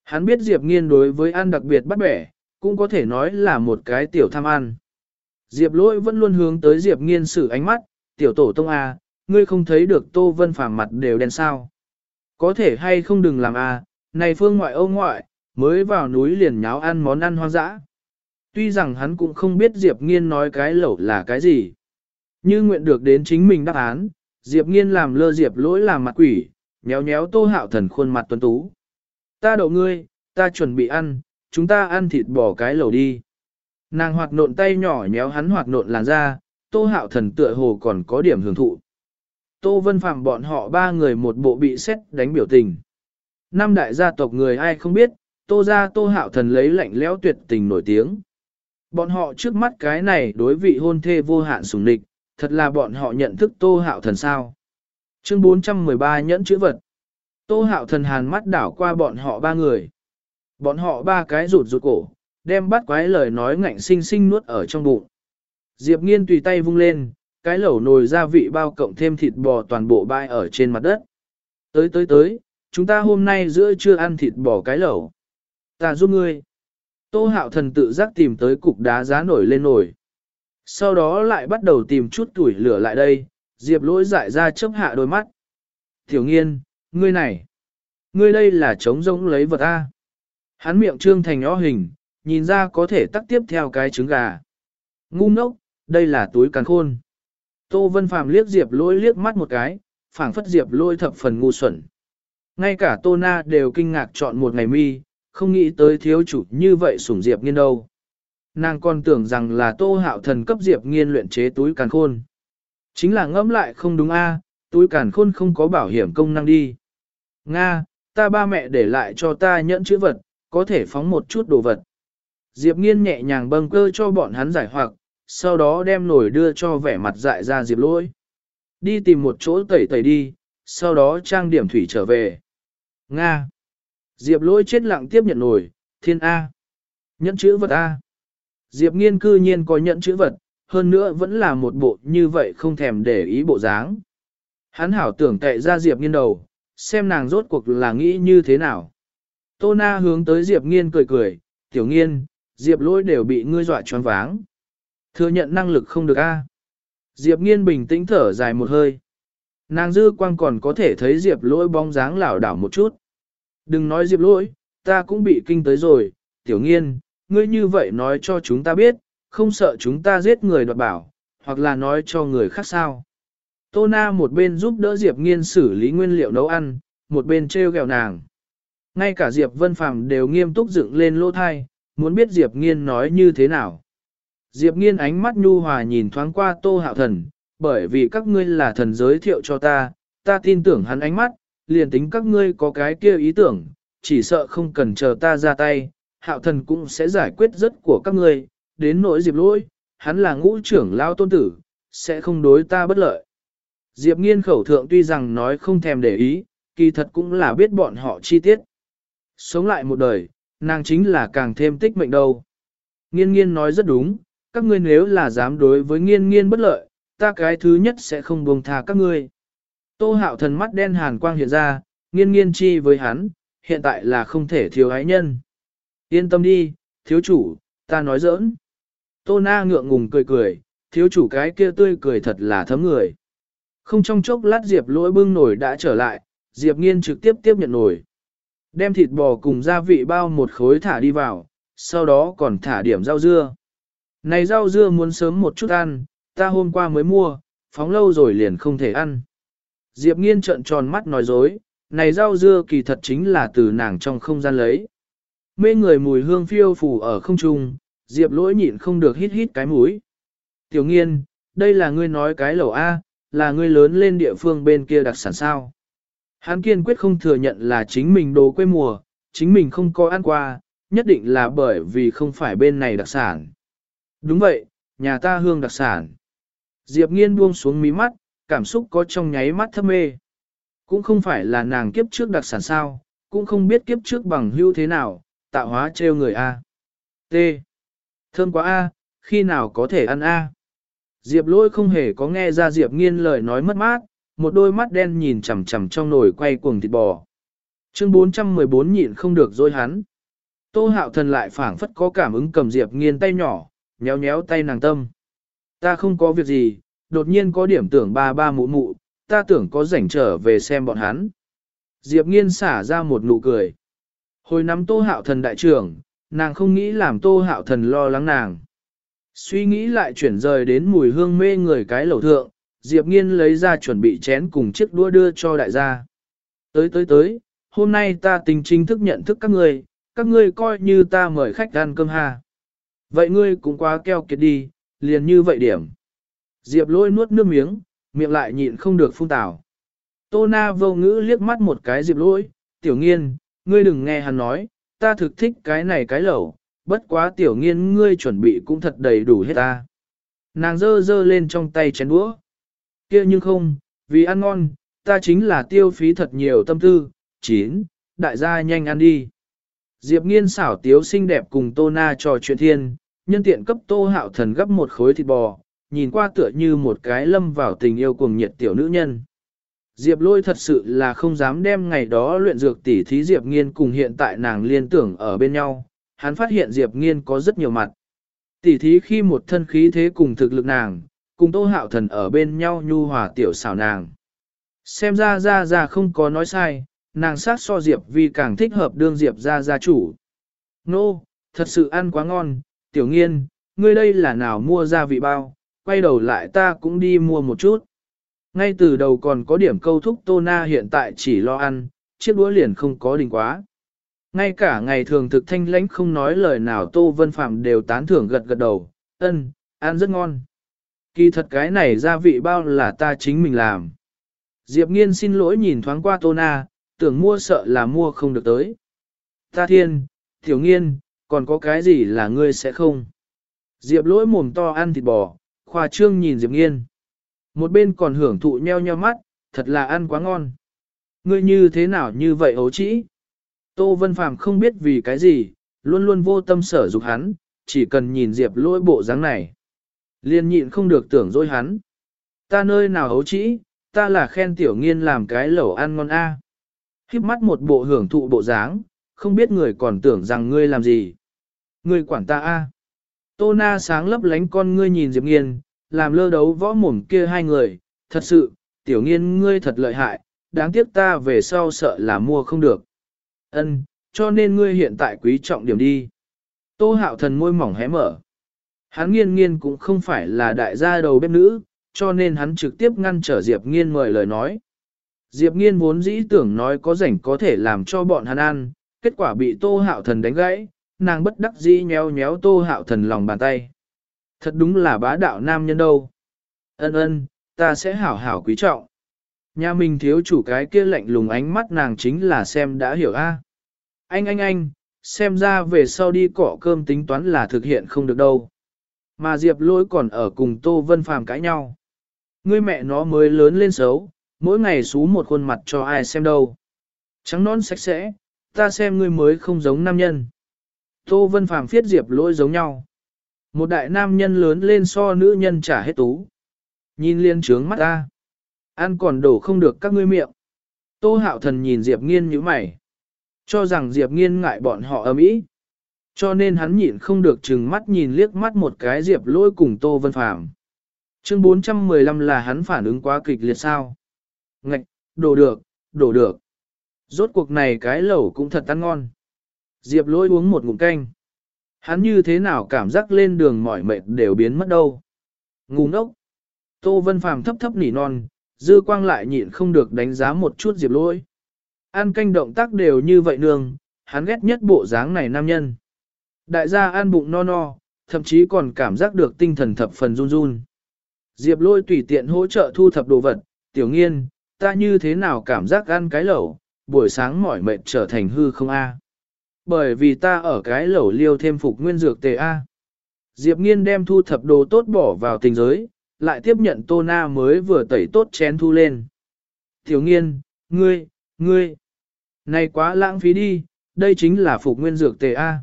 Hắn biết Diệp nghiên đối với ăn đặc biệt bắt bẻ, cũng có thể nói là một cái tiểu tham ăn. Diệp lỗi vẫn luôn hướng tới Diệp nghiên sử ánh mắt, tiểu tổ tông A, ngươi không thấy được Tô Vân Phàm mặt đều đen sao. Có thể hay không đừng làm A, này phương ngoại âu ngoại, mới vào núi liền nháo ăn món ăn hoang dã. Tuy rằng hắn cũng không biết Diệp Nghiên nói cái lẩu là cái gì. Như nguyện được đến chính mình đáp án, Diệp Nghiên làm lơ Diệp lỗi làm mặt quỷ, nhéo nhéo tô hạo thần khuôn mặt tuấn tú. Ta đậu ngươi, ta chuẩn bị ăn, chúng ta ăn thịt bò cái lẩu đi. Nàng hoạt nộn tay nhỏ nhéo hắn hoạt nộn làn ra, tô hạo thần tựa hồ còn có điểm hưởng thụ. Tô Vân Phạm bọn họ ba người một bộ bị xét đánh biểu tình. Năm đại gia tộc người ai không biết, tô ra tô hạo thần lấy lạnh lẽo tuyệt tình nổi tiếng. Bọn họ trước mắt cái này đối vị hôn thê vô hạn sùng địch, thật là bọn họ nhận thức tô hạo thần sao. Chương 413 nhẫn chữ vật. Tô hạo thần hàn mắt đảo qua bọn họ ba người. Bọn họ ba cái rụt rụt cổ, đem bắt quái lời nói ngạnh sinh sinh nuốt ở trong bụng. Diệp nghiên tùy tay vung lên, cái lẩu nồi gia vị bao cộng thêm thịt bò toàn bộ bay ở trên mặt đất. Tới tới tới, chúng ta hôm nay giữa trưa ăn thịt bò cái lẩu. Ta giúp ngươi. Tô hạo thần tự giác tìm tới cục đá giá nổi lên nổi. Sau đó lại bắt đầu tìm chút tuổi lửa lại đây, diệp lỗi dại ra chớp hạ đôi mắt. Tiểu nghiên, ngươi này, ngươi đây là trống rỗng lấy vật A. Hắn miệng trương thành nhỏ hình, nhìn ra có thể tắt tiếp theo cái trứng gà. Ngu ngốc, đây là túi càn khôn. Tô Vân Phàm liếc Diệp lỗi liếc mắt một cái, phảng phất Diệp lỗi thập phần ngu xuẩn. Ngay cả Tô Na đều kinh ngạc chọn một ngày mi, không nghĩ tới thiếu chủ như vậy sủng Diệp nghiên đâu. Nàng còn tưởng rằng là Tô Hạo Thần cấp Diệp nghiên luyện chế túi càn khôn. Chính là ngẫm lại không đúng a, túi càn khôn không có bảo hiểm công năng đi. Nga, ta ba mẹ để lại cho ta nhẫn chữ vật, có thể phóng một chút đồ vật. Diệp nghiên nhẹ nhàng bâng cơ cho bọn hắn giải hoặc, sau đó đem nổi đưa cho vẻ mặt dại ra Diệp lỗi. Đi tìm một chỗ tẩy tẩy đi, sau đó trang điểm thủy trở về. Nga. Diệp lỗi chết lặng tiếp nhận nổi, thiên A. Nhẫn chữ vật A. Diệp nghiên cư nhiên có nhẫn chữ vật, hơn nữa vẫn là một bộ như vậy không thèm để ý bộ dáng. Hắn hảo tưởng tệ ra Diệp nghiên đầu, xem nàng rốt cuộc là nghĩ như thế nào. Tô Na hướng tới Diệp nghiên cười cười, tiểu nghiên, Diệp lỗi đều bị ngươi dọa choáng váng. Thừa nhận năng lực không được a. Diệp nghiên bình tĩnh thở dài một hơi. Nàng dư quang còn có thể thấy Diệp lỗi bóng dáng lảo đảo một chút. Đừng nói Diệp lỗi, ta cũng bị kinh tới rồi, tiểu nghiên, ngươi như vậy nói cho chúng ta biết, không sợ chúng ta giết người đoạt bảo, hoặc là nói cho người khác sao. Tô Na một bên giúp đỡ Diệp nghiên xử lý nguyên liệu nấu ăn, một bên treo gẹo nàng. Ngay cả Diệp Vân Phàm đều nghiêm túc dựng lên lỗ thai, muốn biết Diệp Nghiên nói như thế nào. Diệp Nghiên ánh mắt nhu hòa nhìn thoáng qua Tô Hạo Thần, bởi vì các ngươi là thần giới thiệu cho ta, ta tin tưởng hắn ánh mắt, liền tính các ngươi có cái kia ý tưởng, chỉ sợ không cần chờ ta ra tay, Hạo Thần cũng sẽ giải quyết rất của các ngươi, đến nỗi Diệp Lỗi, hắn là ngũ trưởng lao tôn tử, sẽ không đối ta bất lợi. Diệp Nghiên khẩu thượng tuy rằng nói không thèm để ý, kỳ thật cũng là biết bọn họ chi tiết. Sống lại một đời, nàng chính là càng thêm tích mệnh đâu. Nghiên nghiên nói rất đúng, các ngươi nếu là dám đối với nghiên nghiên bất lợi, ta cái thứ nhất sẽ không buông tha các ngươi. Tô hạo thần mắt đen hàn quang hiện ra, nghiên nghiên chi với hắn, hiện tại là không thể thiếu ái nhân. Yên tâm đi, thiếu chủ, ta nói giỡn. Tô na ngượng ngùng cười cười, thiếu chủ cái kia tươi cười thật là thấm người. Không trong chốc lát Diệp lỗi bưng nổi đã trở lại, Diệp nghiên trực tiếp tiếp nhận nổi. Đem thịt bò cùng gia vị bao một khối thả đi vào, sau đó còn thả điểm rau dưa. Này rau dưa muốn sớm một chút ăn, ta hôm qua mới mua, phóng lâu rồi liền không thể ăn. Diệp nghiên trợn tròn mắt nói dối, này rau dưa kỳ thật chính là từ nàng trong không gian lấy. Mê người mùi hương phiêu phù ở không trung, Diệp lỗi nhịn không được hít hít cái mũi. Tiểu nghiên, đây là ngươi nói cái lẩu A, là ngươi lớn lên địa phương bên kia đặc sản sao. Hán kiên quyết không thừa nhận là chính mình đồ quê mùa, chính mình không có ăn qua, nhất định là bởi vì không phải bên này đặc sản. Đúng vậy, nhà ta hương đặc sản. Diệp nghiên buông xuống mí mắt, cảm xúc có trong nháy mắt thâm mê. Cũng không phải là nàng kiếp trước đặc sản sao, cũng không biết kiếp trước bằng hưu thế nào, tạo hóa trêu người A. T. Thơm quá A, khi nào có thể ăn A. Diệp lôi không hề có nghe ra Diệp nghiên lời nói mất mát, một đôi mắt đen nhìn chằm chằm trong nồi quay cuồng thịt bò. Chương 414 nhịn không được dối hắn. Tô hạo thần lại phảng phất có cảm ứng cầm Diệp nghiên tay nhỏ, nhéo nhéo tay nàng tâm. Ta không có việc gì, đột nhiên có điểm tưởng ba ba mụ mụ, ta tưởng có rảnh trở về xem bọn hắn. Diệp nghiên xả ra một nụ cười. Hồi nắm tô hạo thần đại trưởng, nàng không nghĩ làm tô hạo thần lo lắng nàng. Suy nghĩ lại chuyển rời đến mùi hương mê người cái lẩu thượng, Diệp nghiên lấy ra chuẩn bị chén cùng chiếc đũa đưa cho đại gia. Tới tới tới, hôm nay ta tình chính thức nhận thức các ngươi, các ngươi coi như ta mời khách ăn cơm ha. Vậy ngươi cũng quá keo kiệt đi, liền như vậy điểm. Diệp lôi nuốt nước miếng, miệng lại nhịn không được phun tảo. Tô na vô ngữ liếc mắt một cái diệp lôi, tiểu nghiên, ngươi đừng nghe hắn nói, ta thực thích cái này cái lẩu, bất quá tiểu nghiên ngươi chuẩn bị cũng thật đầy đủ hết ta. Nàng dơ dơ lên trong tay chén đũa. kia nhưng không, vì ăn ngon, ta chính là tiêu phí thật nhiều tâm tư, chín, đại gia nhanh ăn đi. Diệp nghiên xảo tiếu xinh đẹp cùng Tô Na trò chuyện thiên, nhân tiện cấp Tô Hạo Thần gấp một khối thịt bò, nhìn qua tựa như một cái lâm vào tình yêu cuồng nhiệt tiểu nữ nhân. Diệp lôi thật sự là không dám đem ngày đó luyện dược tỉ thí Diệp nghiên cùng hiện tại nàng liên tưởng ở bên nhau, hắn phát hiện Diệp nghiên có rất nhiều mặt. Tỉ thí khi một thân khí thế cùng thực lực nàng, cùng Tô Hạo Thần ở bên nhau nhu hòa tiểu xảo nàng. Xem ra ra ra không có nói sai, nàng sát so Diệp vì càng thích hợp đương Diệp ra gia chủ. Nô, no, thật sự ăn quá ngon, tiểu nghiên, ngươi đây là nào mua gia vị bao, quay đầu lại ta cũng đi mua một chút. Ngay từ đầu còn có điểm câu thúc Tô Na hiện tại chỉ lo ăn, chiếc đũa liền không có đình quá. Ngay cả ngày thường thực thanh lãnh không nói lời nào Tô Vân Phạm đều tán thưởng gật gật đầu, ân, ăn rất ngon. Kỳ thật cái này gia vị bao là ta chính mình làm. Diệp Nghiên xin lỗi nhìn thoáng qua Tô Na, tưởng mua sợ là mua không được tới. Ta thiên, tiểu nghiên, còn có cái gì là ngươi sẽ không? Diệp lỗi mồm to ăn thịt bò, khoa trương nhìn Diệp nghiên. Một bên còn hưởng thụ nheo nheo mắt, thật là ăn quá ngon. Ngươi như thế nào như vậy ấu trĩ? Tô Vân Phàm không biết vì cái gì, luôn luôn vô tâm sở dục hắn, chỉ cần nhìn Diệp lỗi bộ dáng này. Liên nhịn không được tưởng dối hắn. Ta nơi nào ấu trĩ, ta là khen tiểu nghiên làm cái lẩu ăn ngon a híp mắt một bộ hưởng thụ bộ dáng, không biết người còn tưởng rằng ngươi làm gì. Ngươi quản ta a. Tô na sáng lấp lánh con ngươi nhìn Diệp nghiên, làm lơ đấu võ mồm kia hai người, thật sự, tiểu nghiên ngươi thật lợi hại, đáng tiếc ta về sau sợ là mua không được. Ân, cho nên ngươi hiện tại quý trọng điểm đi. Tô hạo thần môi mỏng hé mở. Hắn nghiên nghiên cũng không phải là đại gia đầu bếp nữ, cho nên hắn trực tiếp ngăn trở Diệp nghiên mời lời nói. Diệp nghiên vốn dĩ tưởng nói có rảnh có thể làm cho bọn hắn ăn, kết quả bị tô hạo thần đánh gãy, nàng bất đắc dĩ nhéo nhéo tô hạo thần lòng bàn tay. Thật đúng là bá đạo nam nhân đâu. Ân ân, ta sẽ hảo hảo quý trọng. Nhà mình thiếu chủ cái kia lạnh lùng ánh mắt nàng chính là xem đã hiểu a. Anh anh anh, xem ra về sau đi cỏ cơm tính toán là thực hiện không được đâu. Mà Diệp lỗi còn ở cùng Tô Vân Phàm cãi nhau. Ngươi mẹ nó mới lớn lên xấu, mỗi ngày xú một khuôn mặt cho ai xem đâu. Trắng non sạch sẽ, ta xem ngươi mới không giống nam nhân. Tô Vân Phàm phiết Diệp lỗi giống nhau. Một đại nam nhân lớn lên so nữ nhân trả hết tú. Nhìn liên trướng mắt ta. Ăn còn đổ không được các ngươi miệng. Tô hạo thần nhìn Diệp nghiên như mày. Cho rằng Diệp nghiên ngại bọn họ ấm ý. Cho nên hắn nhịn không được chừng mắt nhìn liếc mắt một cái Diệp lôi cùng Tô Vân Phàm. Chương 415 là hắn phản ứng quá kịch liệt sao. Ngạch, đổ được, đổ được. Rốt cuộc này cái lẩu cũng thật ăn ngon. Diệp lôi uống một ngụm canh. Hắn như thế nào cảm giác lên đường mỏi mệt đều biến mất đâu. Ngu ngốc. Tô Vân Phàm thấp thấp nỉ non, dư quang lại nhịn không được đánh giá một chút diệp lỗi. Ăn canh động tác đều như vậy nương, hắn ghét nhất bộ dáng này nam nhân. Đại gia ăn bụng no no, thậm chí còn cảm giác được tinh thần thập phần run run. Diệp lôi tùy tiện hỗ trợ thu thập đồ vật, tiểu nghiên, ta như thế nào cảm giác ăn cái lẩu, buổi sáng mỏi mệt trở thành hư không a? Bởi vì ta ở cái lẩu liêu thêm phục nguyên dược tề a. Diệp nghiên đem thu thập đồ tốt bỏ vào tình giới, lại tiếp nhận tô na mới vừa tẩy tốt chén thu lên. Tiểu nghiên, ngươi, ngươi, này quá lãng phí đi, đây chính là phục nguyên dược tề A.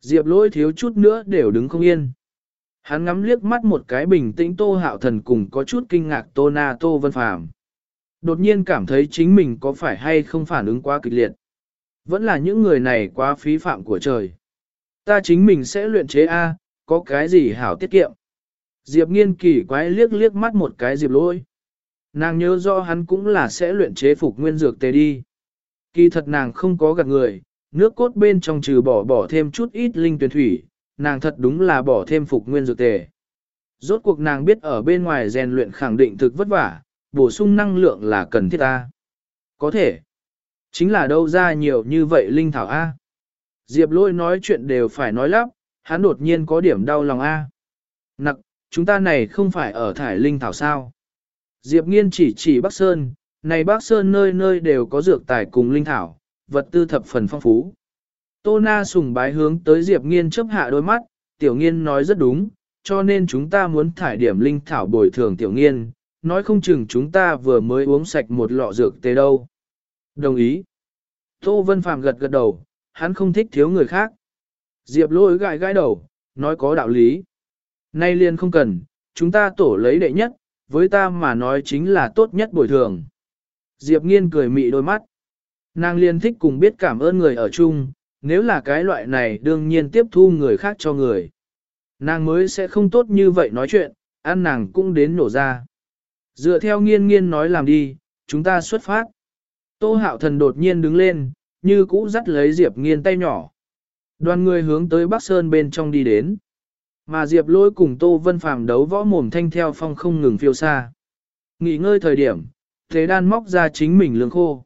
Diệp lỗi thiếu chút nữa đều đứng không yên. Hắn ngắm liếc mắt một cái bình tĩnh tô hạo thần cùng có chút kinh ngạc tô na tô vân phàm. Đột nhiên cảm thấy chính mình có phải hay không phản ứng quá kịch liệt. Vẫn là những người này quá phí phạm của trời. Ta chính mình sẽ luyện chế A, có cái gì hảo tiết kiệm. Diệp nghiên kỳ quái liếc liếc mắt một cái diệp lỗi. Nàng nhớ rõ hắn cũng là sẽ luyện chế phục nguyên dược tề đi. Kỳ thật nàng không có gạt người, nước cốt bên trong trừ bỏ bỏ thêm chút ít linh tuyển thủy, nàng thật đúng là bỏ thêm phục nguyên dược tề. Rốt cuộc nàng biết ở bên ngoài rèn luyện khẳng định thực vất vả, bổ sung năng lượng là cần thiết ta. Có thể. Chính là đâu ra nhiều như vậy linh thảo A. Diệp lôi nói chuyện đều phải nói lắp, hắn đột nhiên có điểm đau lòng A. Nặc, chúng ta này không phải ở thải linh thảo sao. Diệp nghiên chỉ chỉ Bắc Sơn, này Bắc Sơn nơi nơi đều có dược tài cùng linh thảo, vật tư thập phần phong phú. Tô Na sùng bái hướng tới Diệp nghiên chấp hạ đôi mắt, tiểu nghiên nói rất đúng, cho nên chúng ta muốn thải điểm linh thảo bồi thường tiểu nghiên, nói không chừng chúng ta vừa mới uống sạch một lọ dược tê đâu. Đồng ý. Tô Vân Phạm gật gật đầu, hắn không thích thiếu người khác. Diệp lôi gãi gãi đầu, nói có đạo lý. Nay liền không cần, chúng ta tổ lấy đệ nhất, với ta mà nói chính là tốt nhất bồi thường. Diệp nghiên cười mị đôi mắt. Nàng liên thích cùng biết cảm ơn người ở chung, nếu là cái loại này đương nhiên tiếp thu người khác cho người. Nàng mới sẽ không tốt như vậy nói chuyện, ăn nàng cũng đến nổ ra. Dựa theo nghiên nghiên nói làm đi, chúng ta xuất phát. Tô hạo thần đột nhiên đứng lên, như cũ dắt lấy Diệp nghiên tay nhỏ. Đoàn người hướng tới Bắc Sơn bên trong đi đến. Mà Diệp lôi cùng Tô Vân Phàm đấu võ mồm thanh theo phong không ngừng phiêu xa. Nghỉ ngơi thời điểm, thế Đan móc ra chính mình lương khô.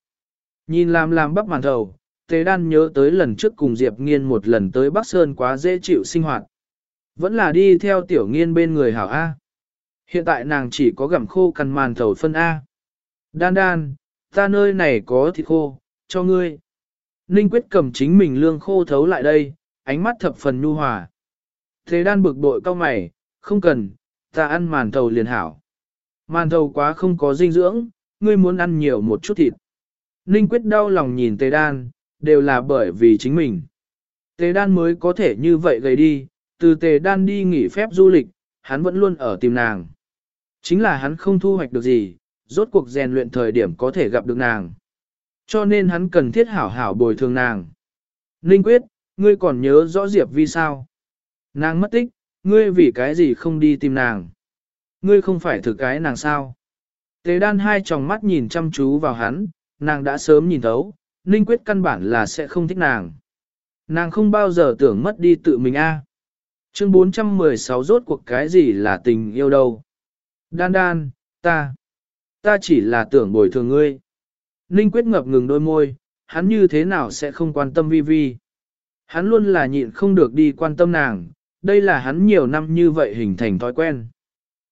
Nhìn làm làm bắp màn thầu, thế Đan nhớ tới lần trước cùng Diệp Nghiên một lần tới Bắc Sơn quá dễ chịu sinh hoạt. Vẫn là đi theo tiểu nghiên bên người hảo A. Hiện tại nàng chỉ có gặm khô cằn màn thầu phân A. Đan đan, ta nơi này có thịt khô, cho ngươi. Ninh quyết cầm chính mình lương khô thấu lại đây, ánh mắt thập phần nhu hòa. Thế đan bực bội cao mày, không cần, ta ăn màn thầu liền hảo. Màn thầu quá không có dinh dưỡng, ngươi muốn ăn nhiều một chút thịt. Ninh quyết đau lòng nhìn tề đan, đều là bởi vì chính mình. Tề đan mới có thể như vậy gầy đi, từ tề đan đi nghỉ phép du lịch, hắn vẫn luôn ở tìm nàng. Chính là hắn không thu hoạch được gì, rốt cuộc rèn luyện thời điểm có thể gặp được nàng. Cho nên hắn cần thiết hảo hảo bồi thường nàng. Ninh quyết, ngươi còn nhớ rõ Diệp vì sao? Nàng mất tích, ngươi vì cái gì không đi tìm nàng? Ngươi không phải thử cái nàng sao? Tề đan hai tròng mắt nhìn chăm chú vào hắn, nàng đã sớm nhìn thấu, Ninh Quyết căn bản là sẽ không thích nàng. Nàng không bao giờ tưởng mất đi tự mình a. À. Chương 416 rốt cuộc cái gì là tình yêu đâu? Đan đan, ta, ta chỉ là tưởng bồi thường ngươi. Ninh Quyết ngập ngừng đôi môi, hắn như thế nào sẽ không quan tâm vi vi. Hắn luôn là nhịn không được đi quan tâm nàng, đây là hắn nhiều năm như vậy hình thành thói quen.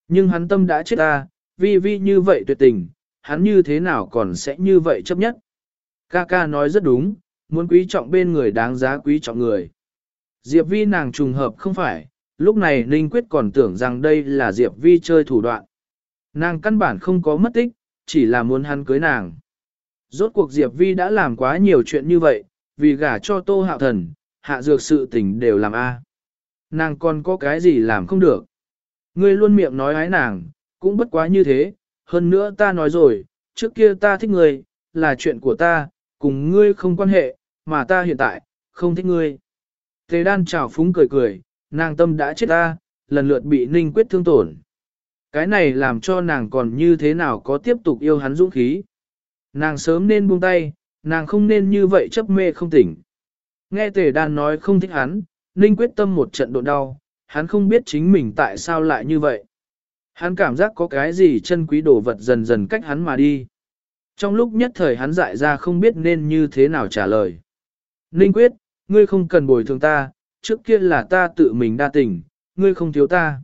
Nhưng hắn tâm đã chết ta, vi vi như vậy tuyệt tình, hắn như thế nào còn sẽ như vậy chấp nhất. Ca ca nói rất đúng, muốn quý trọng bên người đáng giá quý trọng người. Diệp vi nàng trùng hợp không phải, lúc này Ninh Quyết còn tưởng rằng đây là Diệp vi chơi thủ đoạn. Nàng căn bản không có mất tích, chỉ là muốn hắn cưới nàng. Rốt cuộc Diệp Vi đã làm quá nhiều chuyện như vậy, vì gả cho Tô Hạo Thần, hạ dược sự tình đều làm A. Nàng còn có cái gì làm không được. Ngươi luôn miệng nói ái nàng, cũng bất quá như thế, hơn nữa ta nói rồi, trước kia ta thích ngươi, là chuyện của ta, cùng ngươi không quan hệ, mà ta hiện tại, không thích ngươi. Tề đan chào phúng cười cười, nàng tâm đã chết ta, lần lượt bị ninh quyết thương tổn. Cái này làm cho nàng còn như thế nào có tiếp tục yêu hắn dũng khí. Nàng sớm nên buông tay, nàng không nên như vậy chấp mê không tỉnh. Nghe tề đan nói không thích hắn, ninh quyết tâm một trận độ đau, hắn không biết chính mình tại sao lại như vậy. Hắn cảm giác có cái gì chân quý đồ vật dần dần cách hắn mà đi. Trong lúc nhất thời hắn dại ra không biết nên như thế nào trả lời. Ninh quyết, ngươi không cần bồi thường ta, trước kia là ta tự mình đa tình, ngươi không thiếu ta.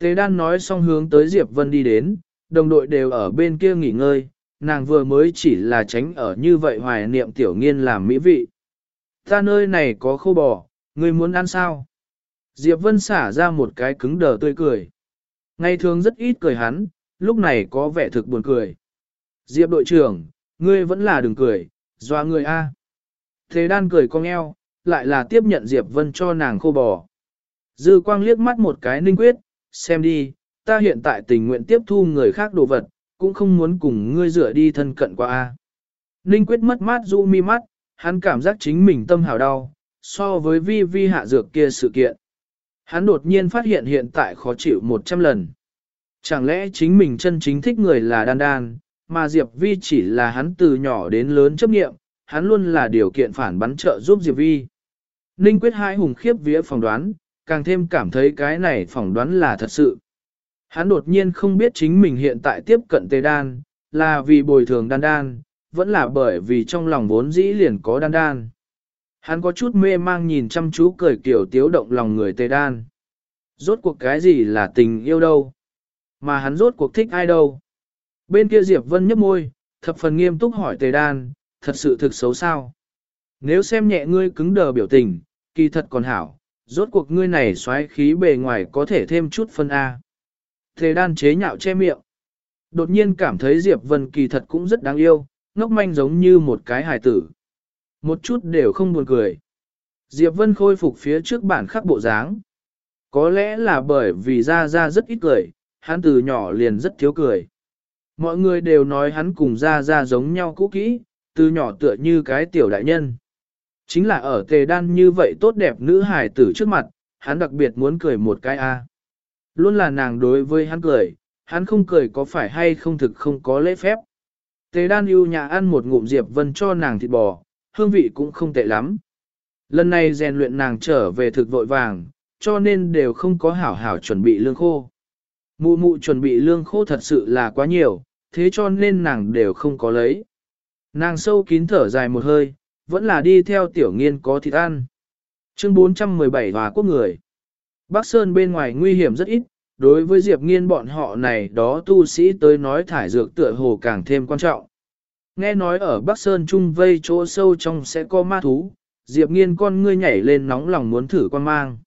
Tề đan nói xong hướng tới Diệp Vân đi đến, đồng đội đều ở bên kia nghỉ ngơi, nàng vừa mới chỉ là tránh ở như vậy hoài niệm tiểu nghiên làm mỹ vị. Ta nơi này có khô bò, ngươi muốn ăn sao? Diệp Vân xả ra một cái cứng đờ tươi cười. Ngày thường rất ít cười hắn, lúc này có vẻ thực buồn cười. Diệp đội trưởng, ngươi vẫn là đừng cười, doa người A. Thế đan cười cong eo, lại là tiếp nhận Diệp Vân cho nàng khô bò. Dư quang liếc mắt một cái ninh quyết, xem đi, ta hiện tại tình nguyện tiếp thu người khác đồ vật, cũng không muốn cùng ngươi rửa đi thân cận qua A. Ninh quyết mất mát du mi mắt, hắn cảm giác chính mình tâm hào đau, so với vi vi hạ dược kia sự kiện. Hắn đột nhiên phát hiện hiện tại khó chịu 100 lần. Chẳng lẽ chính mình chân chính thích người là đan đan, mà Diệp Vi chỉ là hắn từ nhỏ đến lớn chấp nghiệm, hắn luôn là điều kiện phản bắn trợ giúp Diệp Vi. Ninh quyết hai hùng khiếp vía phỏng đoán, càng thêm cảm thấy cái này phỏng đoán là thật sự. Hắn đột nhiên không biết chính mình hiện tại tiếp cận tê đan, là vì bồi thường đan đan, vẫn là bởi vì trong lòng vốn dĩ liền có đan đan. Hắn có chút mê mang nhìn chăm chú cười kiểu tiếu động lòng người tê đan. Rốt cuộc cái gì là tình yêu đâu? Mà hắn rốt cuộc thích ai đâu? Bên kia Diệp Vân nhấp môi, thập phần nghiêm túc hỏi tề đan, thật sự thực xấu sao? Nếu xem nhẹ ngươi cứng đờ biểu tình, kỳ thật còn hảo, rốt cuộc ngươi này xoáy khí bề ngoài có thể thêm chút phân A. Thế đan chế nhạo che miệng. Đột nhiên cảm thấy Diệp Vân kỳ thật cũng rất đáng yêu, ngốc manh giống như một cái hài tử. Một chút đều không buồn cười. Diệp Vân khôi phục phía trước bản khắc bộ dáng. Có lẽ là bởi vì Ra Ra rất ít cười, hắn từ nhỏ liền rất thiếu cười. Mọi người đều nói hắn cùng Ra Ra giống nhau cũ kỹ, từ nhỏ tựa như cái tiểu đại nhân. Chính là ở tề đan như vậy tốt đẹp nữ hài tử trước mặt, hắn đặc biệt muốn cười một cái A. Luôn là nàng đối với hắn cười, hắn không cười có phải hay không thực không có lễ phép. Tề đan yêu nhà ăn một ngụm Diệp Vân cho nàng thịt bò, hương vị cũng không tệ lắm. Lần này rèn luyện nàng trở về thực vội vàng, cho nên đều không có hảo hảo chuẩn bị lương khô. Mụ mụ chuẩn bị lương khô thật sự là quá nhiều, thế cho nên nàng đều không có lấy. Nàng sâu kín thở dài một hơi, vẫn là đi theo tiểu nghiên có thịt ăn. Chương 417 Hòa Quốc Người Bắc Sơn bên ngoài nguy hiểm rất ít, đối với Diệp nghiên bọn họ này đó tu sĩ tới nói thải dược tựa hồ càng thêm quan trọng. Nghe nói ở Bắc Sơn Trung vây chỗ sâu trong sẽ có ma thú, Diệp nghiên con ngươi nhảy lên nóng lòng muốn thử quan mang.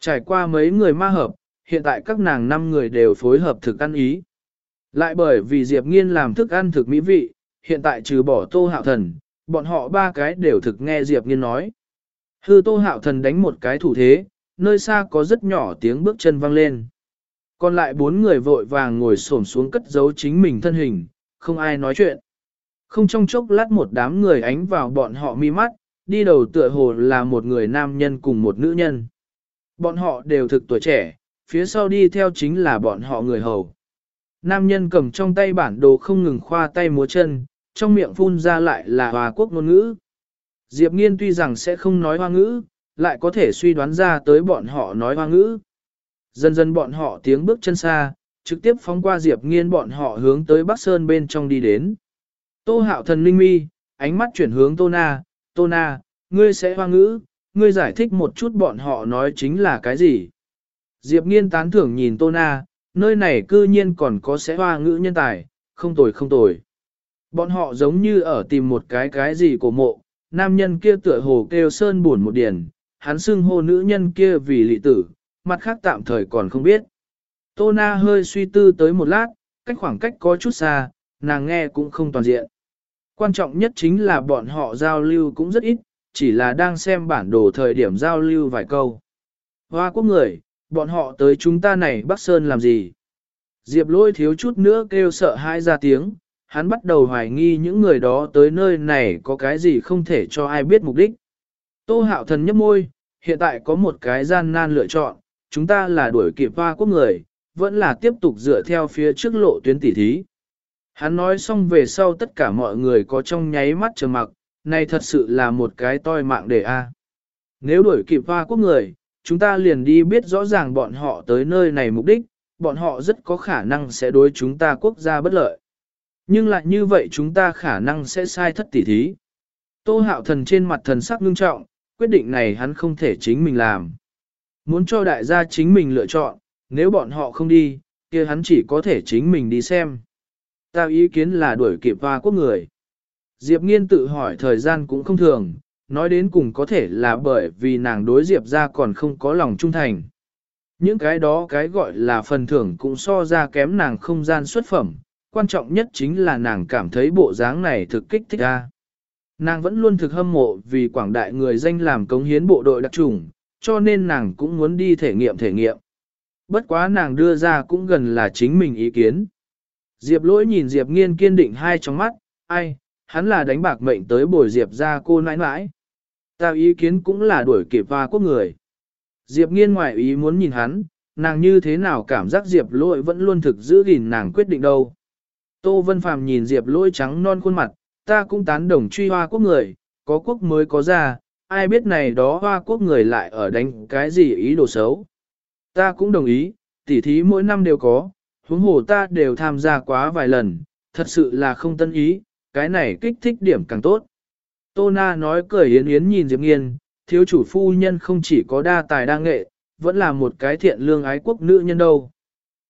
Trải qua mấy người ma hợp, hiện tại các nàng năm người đều phối hợp thực ăn ý. Lại bởi vì Diệp Nghiên làm thức ăn thực mỹ vị, hiện tại trừ bỏ tô hạo thần, bọn họ ba cái đều thực nghe Diệp Nghiên nói. Hư tô hạo thần đánh một cái thủ thế, nơi xa có rất nhỏ tiếng bước chân vang lên. Còn lại bốn người vội vàng ngồi xổm xuống cất giấu chính mình thân hình, không ai nói chuyện. Không trong chốc lát một đám người ánh vào bọn họ mi mắt, đi đầu tựa hồ là một người nam nhân cùng một nữ nhân. Bọn họ đều thực tuổi trẻ, phía sau đi theo chính là bọn họ người hầu. Nam nhân cầm trong tay bản đồ không ngừng khoa tay múa chân, trong miệng phun ra lại là hòa quốc ngôn ngữ. Diệp Nghiên tuy rằng sẽ không nói hoa ngữ, lại có thể suy đoán ra tới bọn họ nói hoa ngữ. Dần dần bọn họ tiếng bước chân xa, trực tiếp phóng qua Diệp Nghiên bọn họ hướng tới Bắc Sơn bên trong đi đến. Tô hạo thần linh mi, ánh mắt chuyển hướng Tô Na, Tô Na, ngươi sẽ hoa ngữ, ngươi giải thích một chút bọn họ nói chính là cái gì. Diệp nghiên tán thưởng nhìn Tô Na, nơi này cư nhiên còn có sẽ hoa ngữ nhân tài, không tồi không tồi. Bọn họ giống như ở tìm một cái cái gì của mộ, nam nhân kia tựa hồ kêu sơn buồn một điển, hắn xưng hô nữ nhân kia vì lị tử, mặt khác tạm thời còn không biết. Tô Na hơi suy tư tới một lát, cách khoảng cách có chút xa, nàng nghe cũng không toàn diện. Quan trọng nhất chính là bọn họ giao lưu cũng rất ít, chỉ là đang xem bản đồ thời điểm giao lưu vài câu. Hoa quốc người, bọn họ tới chúng ta này Bắc Sơn làm gì? Diệp lôi thiếu chút nữa kêu sợ hãi ra tiếng, hắn bắt đầu hoài nghi những người đó tới nơi này có cái gì không thể cho ai biết mục đích. Tô hạo thần nhấp môi, hiện tại có một cái gian nan lựa chọn, chúng ta là đuổi kịp hoa quốc người, vẫn là tiếp tục dựa theo phía trước lộ tuyến tỉ thí. Hắn nói xong về sau tất cả mọi người có trong nháy mắt trầm mặc, này thật sự là một cái toi mạng để a. Nếu đuổi kịp hoa quốc người, chúng ta liền đi biết rõ ràng bọn họ tới nơi này mục đích, bọn họ rất có khả năng sẽ đối chúng ta quốc gia bất lợi. Nhưng lại như vậy chúng ta khả năng sẽ sai thất tỉ thí. Tô hạo thần trên mặt thần sắc ngưng trọng, quyết định này hắn không thể chính mình làm. Muốn cho đại gia chính mình lựa chọn, nếu bọn họ không đi, kia hắn chỉ có thể chính mình đi xem. Ta ý kiến là đuổi kịp hoa quốc người. Diệp nghiên tự hỏi thời gian cũng không thường, nói đến cùng có thể là bởi vì nàng đối Diệp ra còn không có lòng trung thành. Những cái đó cái gọi là phần thưởng cũng so ra kém nàng không gian xuất phẩm, quan trọng nhất chính là nàng cảm thấy bộ dáng này thực kích thích ra. Nàng vẫn luôn thực hâm mộ vì quảng đại người danh làm cống hiến bộ đội đặc trùng, cho nên nàng cũng muốn đi thể nghiệm thể nghiệm. Bất quá nàng đưa ra cũng gần là chính mình ý kiến. Diệp lỗi nhìn Diệp nghiên kiên định hai trong mắt, ai, hắn là đánh bạc mệnh tới bồi Diệp ra cô nãi nãi. tao ý kiến cũng là đuổi kịp và quốc người. Diệp nghiên ngoại ý muốn nhìn hắn, nàng như thế nào cảm giác Diệp lỗi vẫn luôn thực giữ gìn nàng quyết định đâu. Tô Vân Phàm nhìn Diệp lỗi trắng non khuôn mặt, ta cũng tán đồng truy hoa quốc người, có quốc mới có ra, ai biết này đó hoa quốc người lại ở đánh cái gì ý đồ xấu. Ta cũng đồng ý, tỉ thí mỗi năm đều có, huống hồ ta đều tham gia quá vài lần, thật sự là không tân ý, cái này kích thích điểm càng tốt. Tô Na nói cười yến yến nhìn Diệp Nghiên, thiếu chủ phu nhân không chỉ có đa tài đa nghệ, vẫn là một cái thiện lương ái quốc nữ nhân đâu.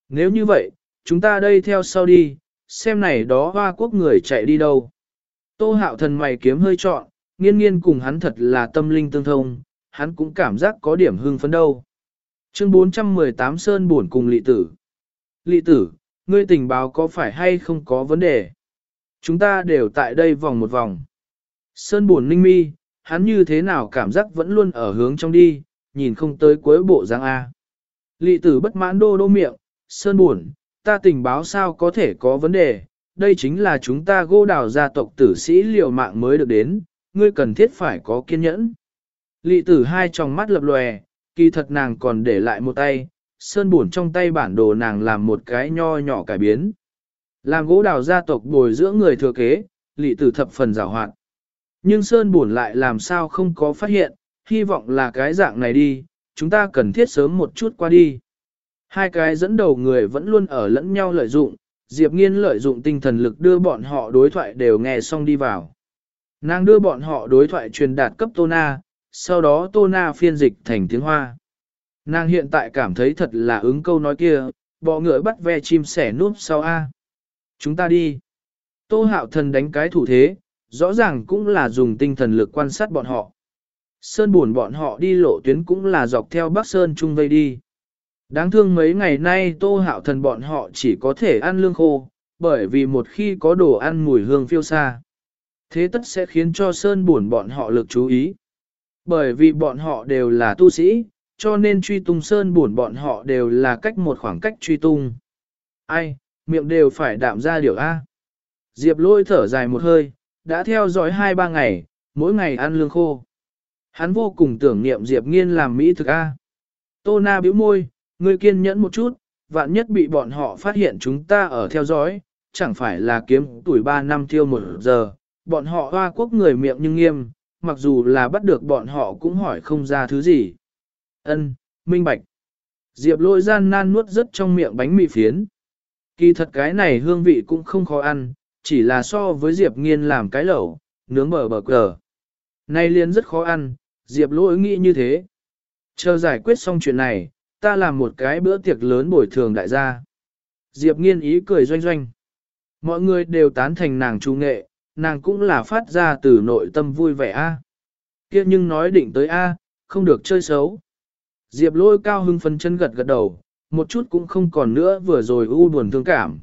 Nếu như vậy, chúng ta đây theo sau đi, xem này đó hoa quốc người chạy đi đâu. Tô hạo thần mày kiếm hơi trọn, nghiên nghiên cùng hắn thật là tâm linh tương thông, hắn cũng cảm giác có điểm hưng phấn đâu. Chương 418 Sơn buồn cùng lị tử. Lị tử, ngươi tình báo có phải hay không có vấn đề? Chúng ta đều tại đây vòng một vòng. Sơn buồn ninh mi, hắn như thế nào cảm giác vẫn luôn ở hướng trong đi, nhìn không tới cuối bộ giang A. Lị tử bất mãn đô đô miệng, Sơn buồn, ta tình báo sao có thể có vấn đề, đây chính là chúng ta gô đào gia tộc tử sĩ liều mạng mới được đến, ngươi cần thiết phải có kiên nhẫn. Lị tử hai tròng mắt lập lòe, kỳ thật nàng còn để lại một tay, sơn buồn trong tay bản đồ nàng làm một cái nho nhỏ cải biến. Làm gỗ đào gia tộc bồi dưỡng người thừa kế, lị tử thập phần rào hoạt. Nhưng sơn buồn lại làm sao không có phát hiện, hy vọng là cái dạng này đi, chúng ta cần thiết sớm một chút qua đi. Hai cái dẫn đầu người vẫn luôn ở lẫn nhau lợi dụng, Diệp Nghiên lợi dụng tinh thần lực đưa bọn họ đối thoại đều nghe xong đi vào. Nàng đưa bọn họ đối thoại truyền đạt cấp Tô Na, sau đó Tô Na phiên dịch thành tiếng Hoa. Nàng hiện tại cảm thấy thật là ứng câu nói kia, bọ ngựa bắt ve chim sẻ núp sau A. Chúng ta đi. Tô hạo thần đánh cái thủ thế, rõ ràng cũng là dùng tinh thần lực quan sát bọn họ. Sơn buồn bọn họ đi lộ tuyến cũng là dọc theo Bắc Sơn Trung vây đi. Đáng thương mấy ngày nay tô hạo thần bọn họ chỉ có thể ăn lương khô, bởi vì một khi có đồ ăn mùi hương phiêu xa. Thế tất sẽ khiến cho Sơn buồn bọn họ lực chú ý. Bởi vì bọn họ đều là tu sĩ, cho nên truy tung Sơn buồn bọn họ đều là cách một khoảng cách truy tung. Ai, miệng đều phải đạm ra điều A. Diệp lôi thở dài một hơi, đã theo dõi hai ba ngày, mỗi ngày ăn lương khô. Hắn vô cùng tưởng niệm Diệp nghiên làm mỹ thực A. Tô na bĩu môi, ngươi kiên nhẫn một chút, vạn nhất bị bọn họ phát hiện chúng ta ở theo dõi, chẳng phải là kiếm tuổi ba năm tiêu một giờ, bọn họ hoa quốc người miệng nhưng nghiêm, mặc dù là bắt được bọn họ cũng hỏi không ra thứ gì. Ân, minh bạch. Diệp lôi gian nan nuốt rất trong miệng bánh mì phiến. Kỳ thật cái này hương vị cũng không khó ăn, chỉ là so với Diệp Nghiên làm cái lẩu, nướng bờ bờ cờ. Nay liền rất khó ăn, Diệp lỗi nghĩ như thế. Chờ giải quyết xong chuyện này, ta làm một cái bữa tiệc lớn bồi thường đại gia. Diệp nghiên ý cười doanh doanh. Mọi người đều tán thành nàng trung nghệ, nàng cũng là phát ra từ nội tâm vui vẻ a. Kia nhưng nói định tới a, không được chơi xấu. Diệp lôi cao hưng phân chân gật gật đầu, một chút cũng không còn nữa vừa rồi u buồn thương cảm.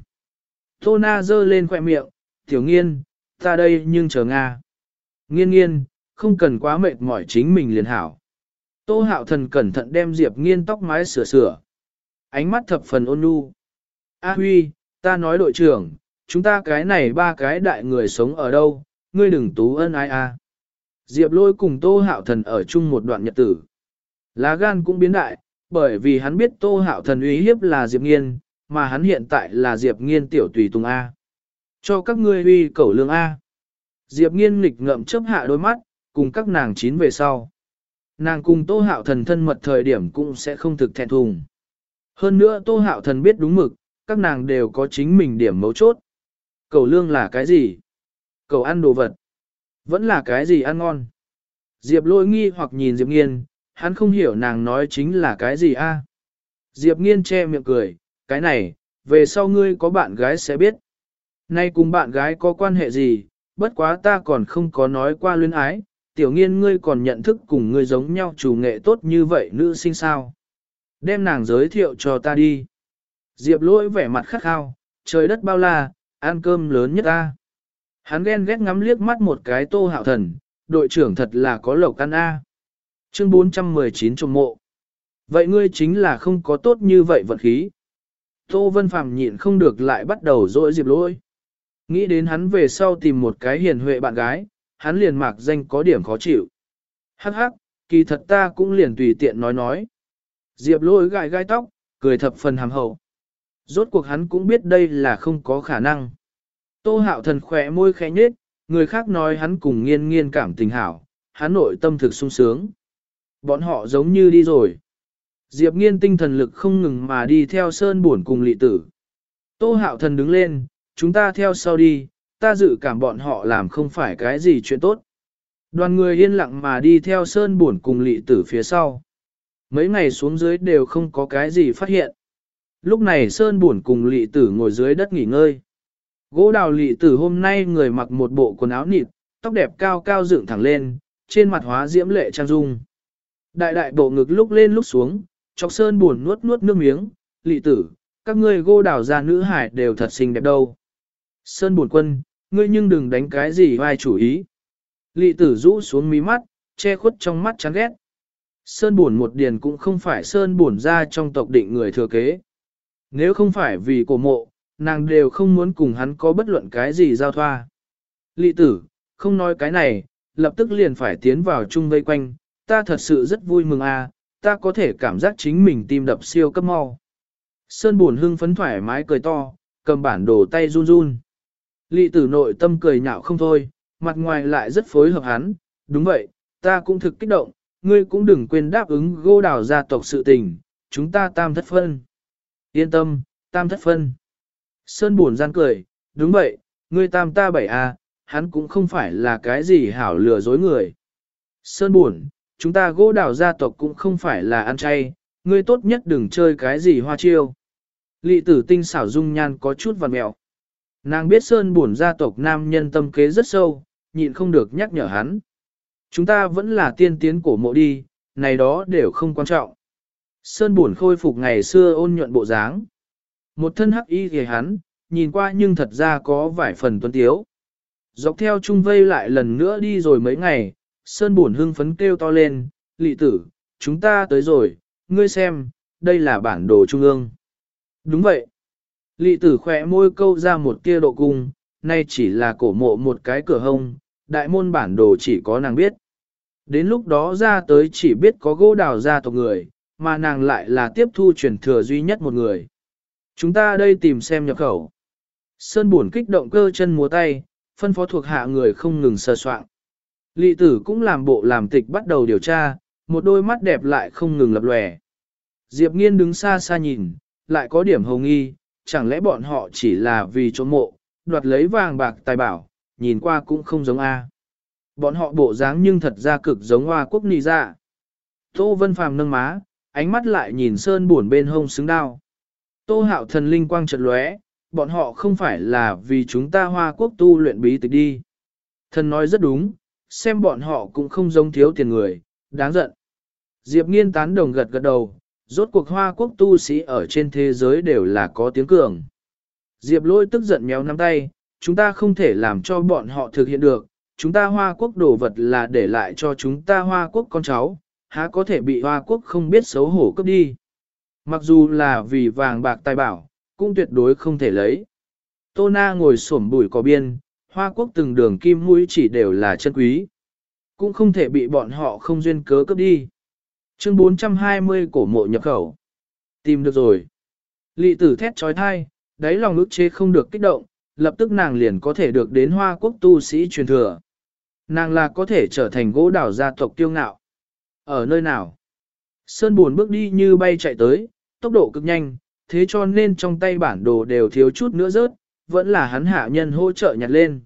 Tô na dơ lên khoẻ miệng, tiểu nghiên, ta đây nhưng chờ Nga. Nghiên nghiên, không cần quá mệt mỏi chính mình liền hảo. Tô hạo thần cẩn thận đem Diệp nghiên tóc mái sửa sửa. Ánh mắt thập phần ôn nhu. A Huy, ta nói đội trưởng, chúng ta cái này ba cái đại người sống ở đâu, ngươi đừng tú ân ai a. Diệp lôi cùng Tô hạo thần ở chung một đoạn nhật tử. Lá gan cũng biến đại, bởi vì hắn biết Tô hạo thần uy hiếp là Diệp nghiên, mà hắn hiện tại là Diệp nghiên tiểu tùy tùng A. Cho các ngươi uy cẩu lương A. Diệp nghiên nghịch ngậm chớp hạ đôi mắt, cùng các nàng chín về sau. Nàng cùng Tô Hạo Thần thân mật thời điểm cũng sẽ không thực thẹn thùng. Hơn nữa Tô Hạo Thần biết đúng mực, các nàng đều có chính mình điểm mấu chốt. Cầu lương là cái gì? Cầu ăn đồ vật. Vẫn là cái gì ăn ngon? Diệp lôi nghi hoặc nhìn Diệp nghiên, hắn không hiểu nàng nói chính là cái gì a. Diệp nghiên che miệng cười, cái này, về sau ngươi có bạn gái sẽ biết. Nay cùng bạn gái có quan hệ gì, bất quá ta còn không có nói qua luyến ái, tiểu nghiên ngươi còn nhận thức cùng ngươi giống nhau chủ nghệ tốt như vậy nữ sinh sao. Đem nàng giới thiệu cho ta đi. Diệp lỗi vẻ mặt khắc khao, trời đất bao la, ăn cơm lớn nhất ta. Hắn ghen ghét ngắm liếc mắt một cái tô hạo thần, đội trưởng thật là có lộc ăn a. Chương 419 trồng mộ. Vậy ngươi chính là không có tốt như vậy vận khí. Tô Vân Phàm nhịn không được lại bắt đầu dỗi diệp lỗi. Nghĩ đến hắn về sau tìm một cái hiền huệ bạn gái, hắn liền mạc danh có điểm khó chịu. Hắc hắc, kỳ thật ta cũng liền tùy tiện nói nói. Diệp lôi gãi gai tóc, cười thập phần hàm hậu. Rốt cuộc hắn cũng biết đây là không có khả năng. Tô hạo thần khỏe môi khẽ nhết, người khác nói hắn cùng nghiên nghiên cảm tình hảo, hắn nội tâm thực sung sướng. Bọn họ giống như đi rồi. Diệp nghiên tinh thần lực không ngừng mà đi theo sơn buồn cùng lị tử. Tô hạo thần đứng lên, chúng ta theo sau đi, ta dự cảm bọn họ làm không phải cái gì chuyện tốt. Đoàn người yên lặng mà đi theo sơn buồn cùng lị tử phía sau. Mấy ngày xuống dưới đều không có cái gì phát hiện. Lúc này sơn buồn cùng lị tử ngồi dưới đất nghỉ ngơi. Gỗ đào lị tử hôm nay người mặc một bộ quần áo nịt, tóc đẹp cao cao dựng thẳng lên, trên mặt hóa diễm lệ trang dung. Đại đại bộ ngực lúc lên lúc xuống, chọc sơn buồn nuốt nuốt nước miếng, lị tử, các ngươi gỗ đào ra nữ hải đều thật xinh đẹp đâu. Sơn buồn quân, ngươi nhưng đừng đánh cái gì vai chủ ý. Lị tử rũ xuống mí mắt, che khuất trong mắt chán ghét. Sơn buồn một điền cũng không phải sơn buồn ra trong tộc định người thừa kế. Nếu không phải vì cổ mộ, nàng đều không muốn cùng hắn có bất luận cái gì giao thoa. Lị tử, không nói cái này, lập tức liền phải tiến vào chung vây quanh, ta thật sự rất vui mừng à, ta có thể cảm giác chính mình tim đập siêu cấp mau. Sơn buồn hưng phấn thoải mái cười to, cầm bản đồ tay run run. Lị tử nội tâm cười nhạo không thôi, mặt ngoài lại rất phối hợp hắn, đúng vậy, ta cũng thực kích động, ngươi cũng đừng quên đáp ứng gô đào gia tộc sự tình, chúng ta tam thất phân. Yên tâm, tam thất phân. Sơn buồn gian cười, đúng vậy, ngươi tam ta bảy a, à, hắn cũng không phải là cái gì hảo lừa dối người. Sơn buồn, chúng ta gỗ đào gia tộc cũng không phải là ăn chay, ngươi tốt nhất đừng chơi cái gì hoa chiêu. Lị tử tinh xảo dung nhan có chút vằn mẹo. Nàng biết Sơn buồn gia tộc nam nhân tâm kế rất sâu, nhịn không được nhắc nhở hắn. Chúng ta vẫn là tiên tiến cổ mộ đi, này đó đều không quan trọng. Sơn buồn khôi phục ngày xưa ôn nhuận bộ dáng. Một thân hắc y thì hắn, nhìn qua nhưng thật ra có vài phần tuấn tiếu. Dọc theo trung vây lại lần nữa đi rồi mấy ngày, Sơn buồn hưng phấn kêu to lên, lị tử, chúng ta tới rồi, ngươi xem, đây là bản đồ trung ương. Đúng vậy. Lị tử khỏe môi câu ra một tia độ cung, nay chỉ là cổ mộ một cái cửa hông, đại môn bản đồ chỉ có nàng biết. Đến lúc đó ra tới chỉ biết có gỗ đào ra tộc người, mà nàng lại là tiếp thu truyền thừa duy nhất một người. Chúng ta đây tìm xem nhập khẩu. Sơn buồn kích động cơ chân múa tay, phân phó thuộc hạ người không ngừng sơ soạn. Lị tử cũng làm bộ làm tịch bắt đầu điều tra, một đôi mắt đẹp lại không ngừng lập lòe. Diệp nghiên đứng xa xa nhìn, lại có điểm hồng nghi, chẳng lẽ bọn họ chỉ là vì trộm mộ, đoạt lấy vàng bạc tài bảo, nhìn qua cũng không giống A. Bọn họ bộ dáng nhưng thật ra cực giống hoa quốc nì ra. Dạ. Tô Vân Phàm nâng má, ánh mắt lại nhìn sơn buồn bên hông xứng đao. Tô hạo thần linh quang trật lóe, bọn họ không phải là vì chúng ta hoa quốc tu luyện bí tịch đi. Thần nói rất đúng, xem bọn họ cũng không giống thiếu tiền người, đáng giận. Diệp nghiên tán đồng gật gật đầu, rốt cuộc hoa quốc tu sĩ ở trên thế giới đều là có tiếng cường. Diệp lôi tức giận méo nắm tay, chúng ta không thể làm cho bọn họ thực hiện được, chúng ta hoa quốc đồ vật là để lại cho chúng ta hoa quốc con cháu, há có thể bị hoa quốc không biết xấu hổ cướp đi. Mặc dù là vì vàng bạc tài bảo, cũng tuyệt đối không thể lấy. Tô Na ngồi xổm bụi cỏ biên, hoa quốc từng đường kim mũi chỉ đều là chân quý. Cũng không thể bị bọn họ không duyên cớ cướp đi. Chương 420 cổ mộ nhập khẩu. Tìm được rồi. Lị tử thét trói thai, đáy lòng ức chế không được kích động, lập tức nàng liền có thể được đến hoa quốc tu sĩ truyền thừa. Nàng là có thể trở thành gỗ đảo gia tộc tiêu ngạo. Ở nơi nào? Sơn buồn bước đi như bay chạy tới, tốc độ cực nhanh, thế cho nên trong tay bản đồ đều thiếu chút nữa rớt, vẫn là hắn hạ nhân hỗ trợ nhặt lên.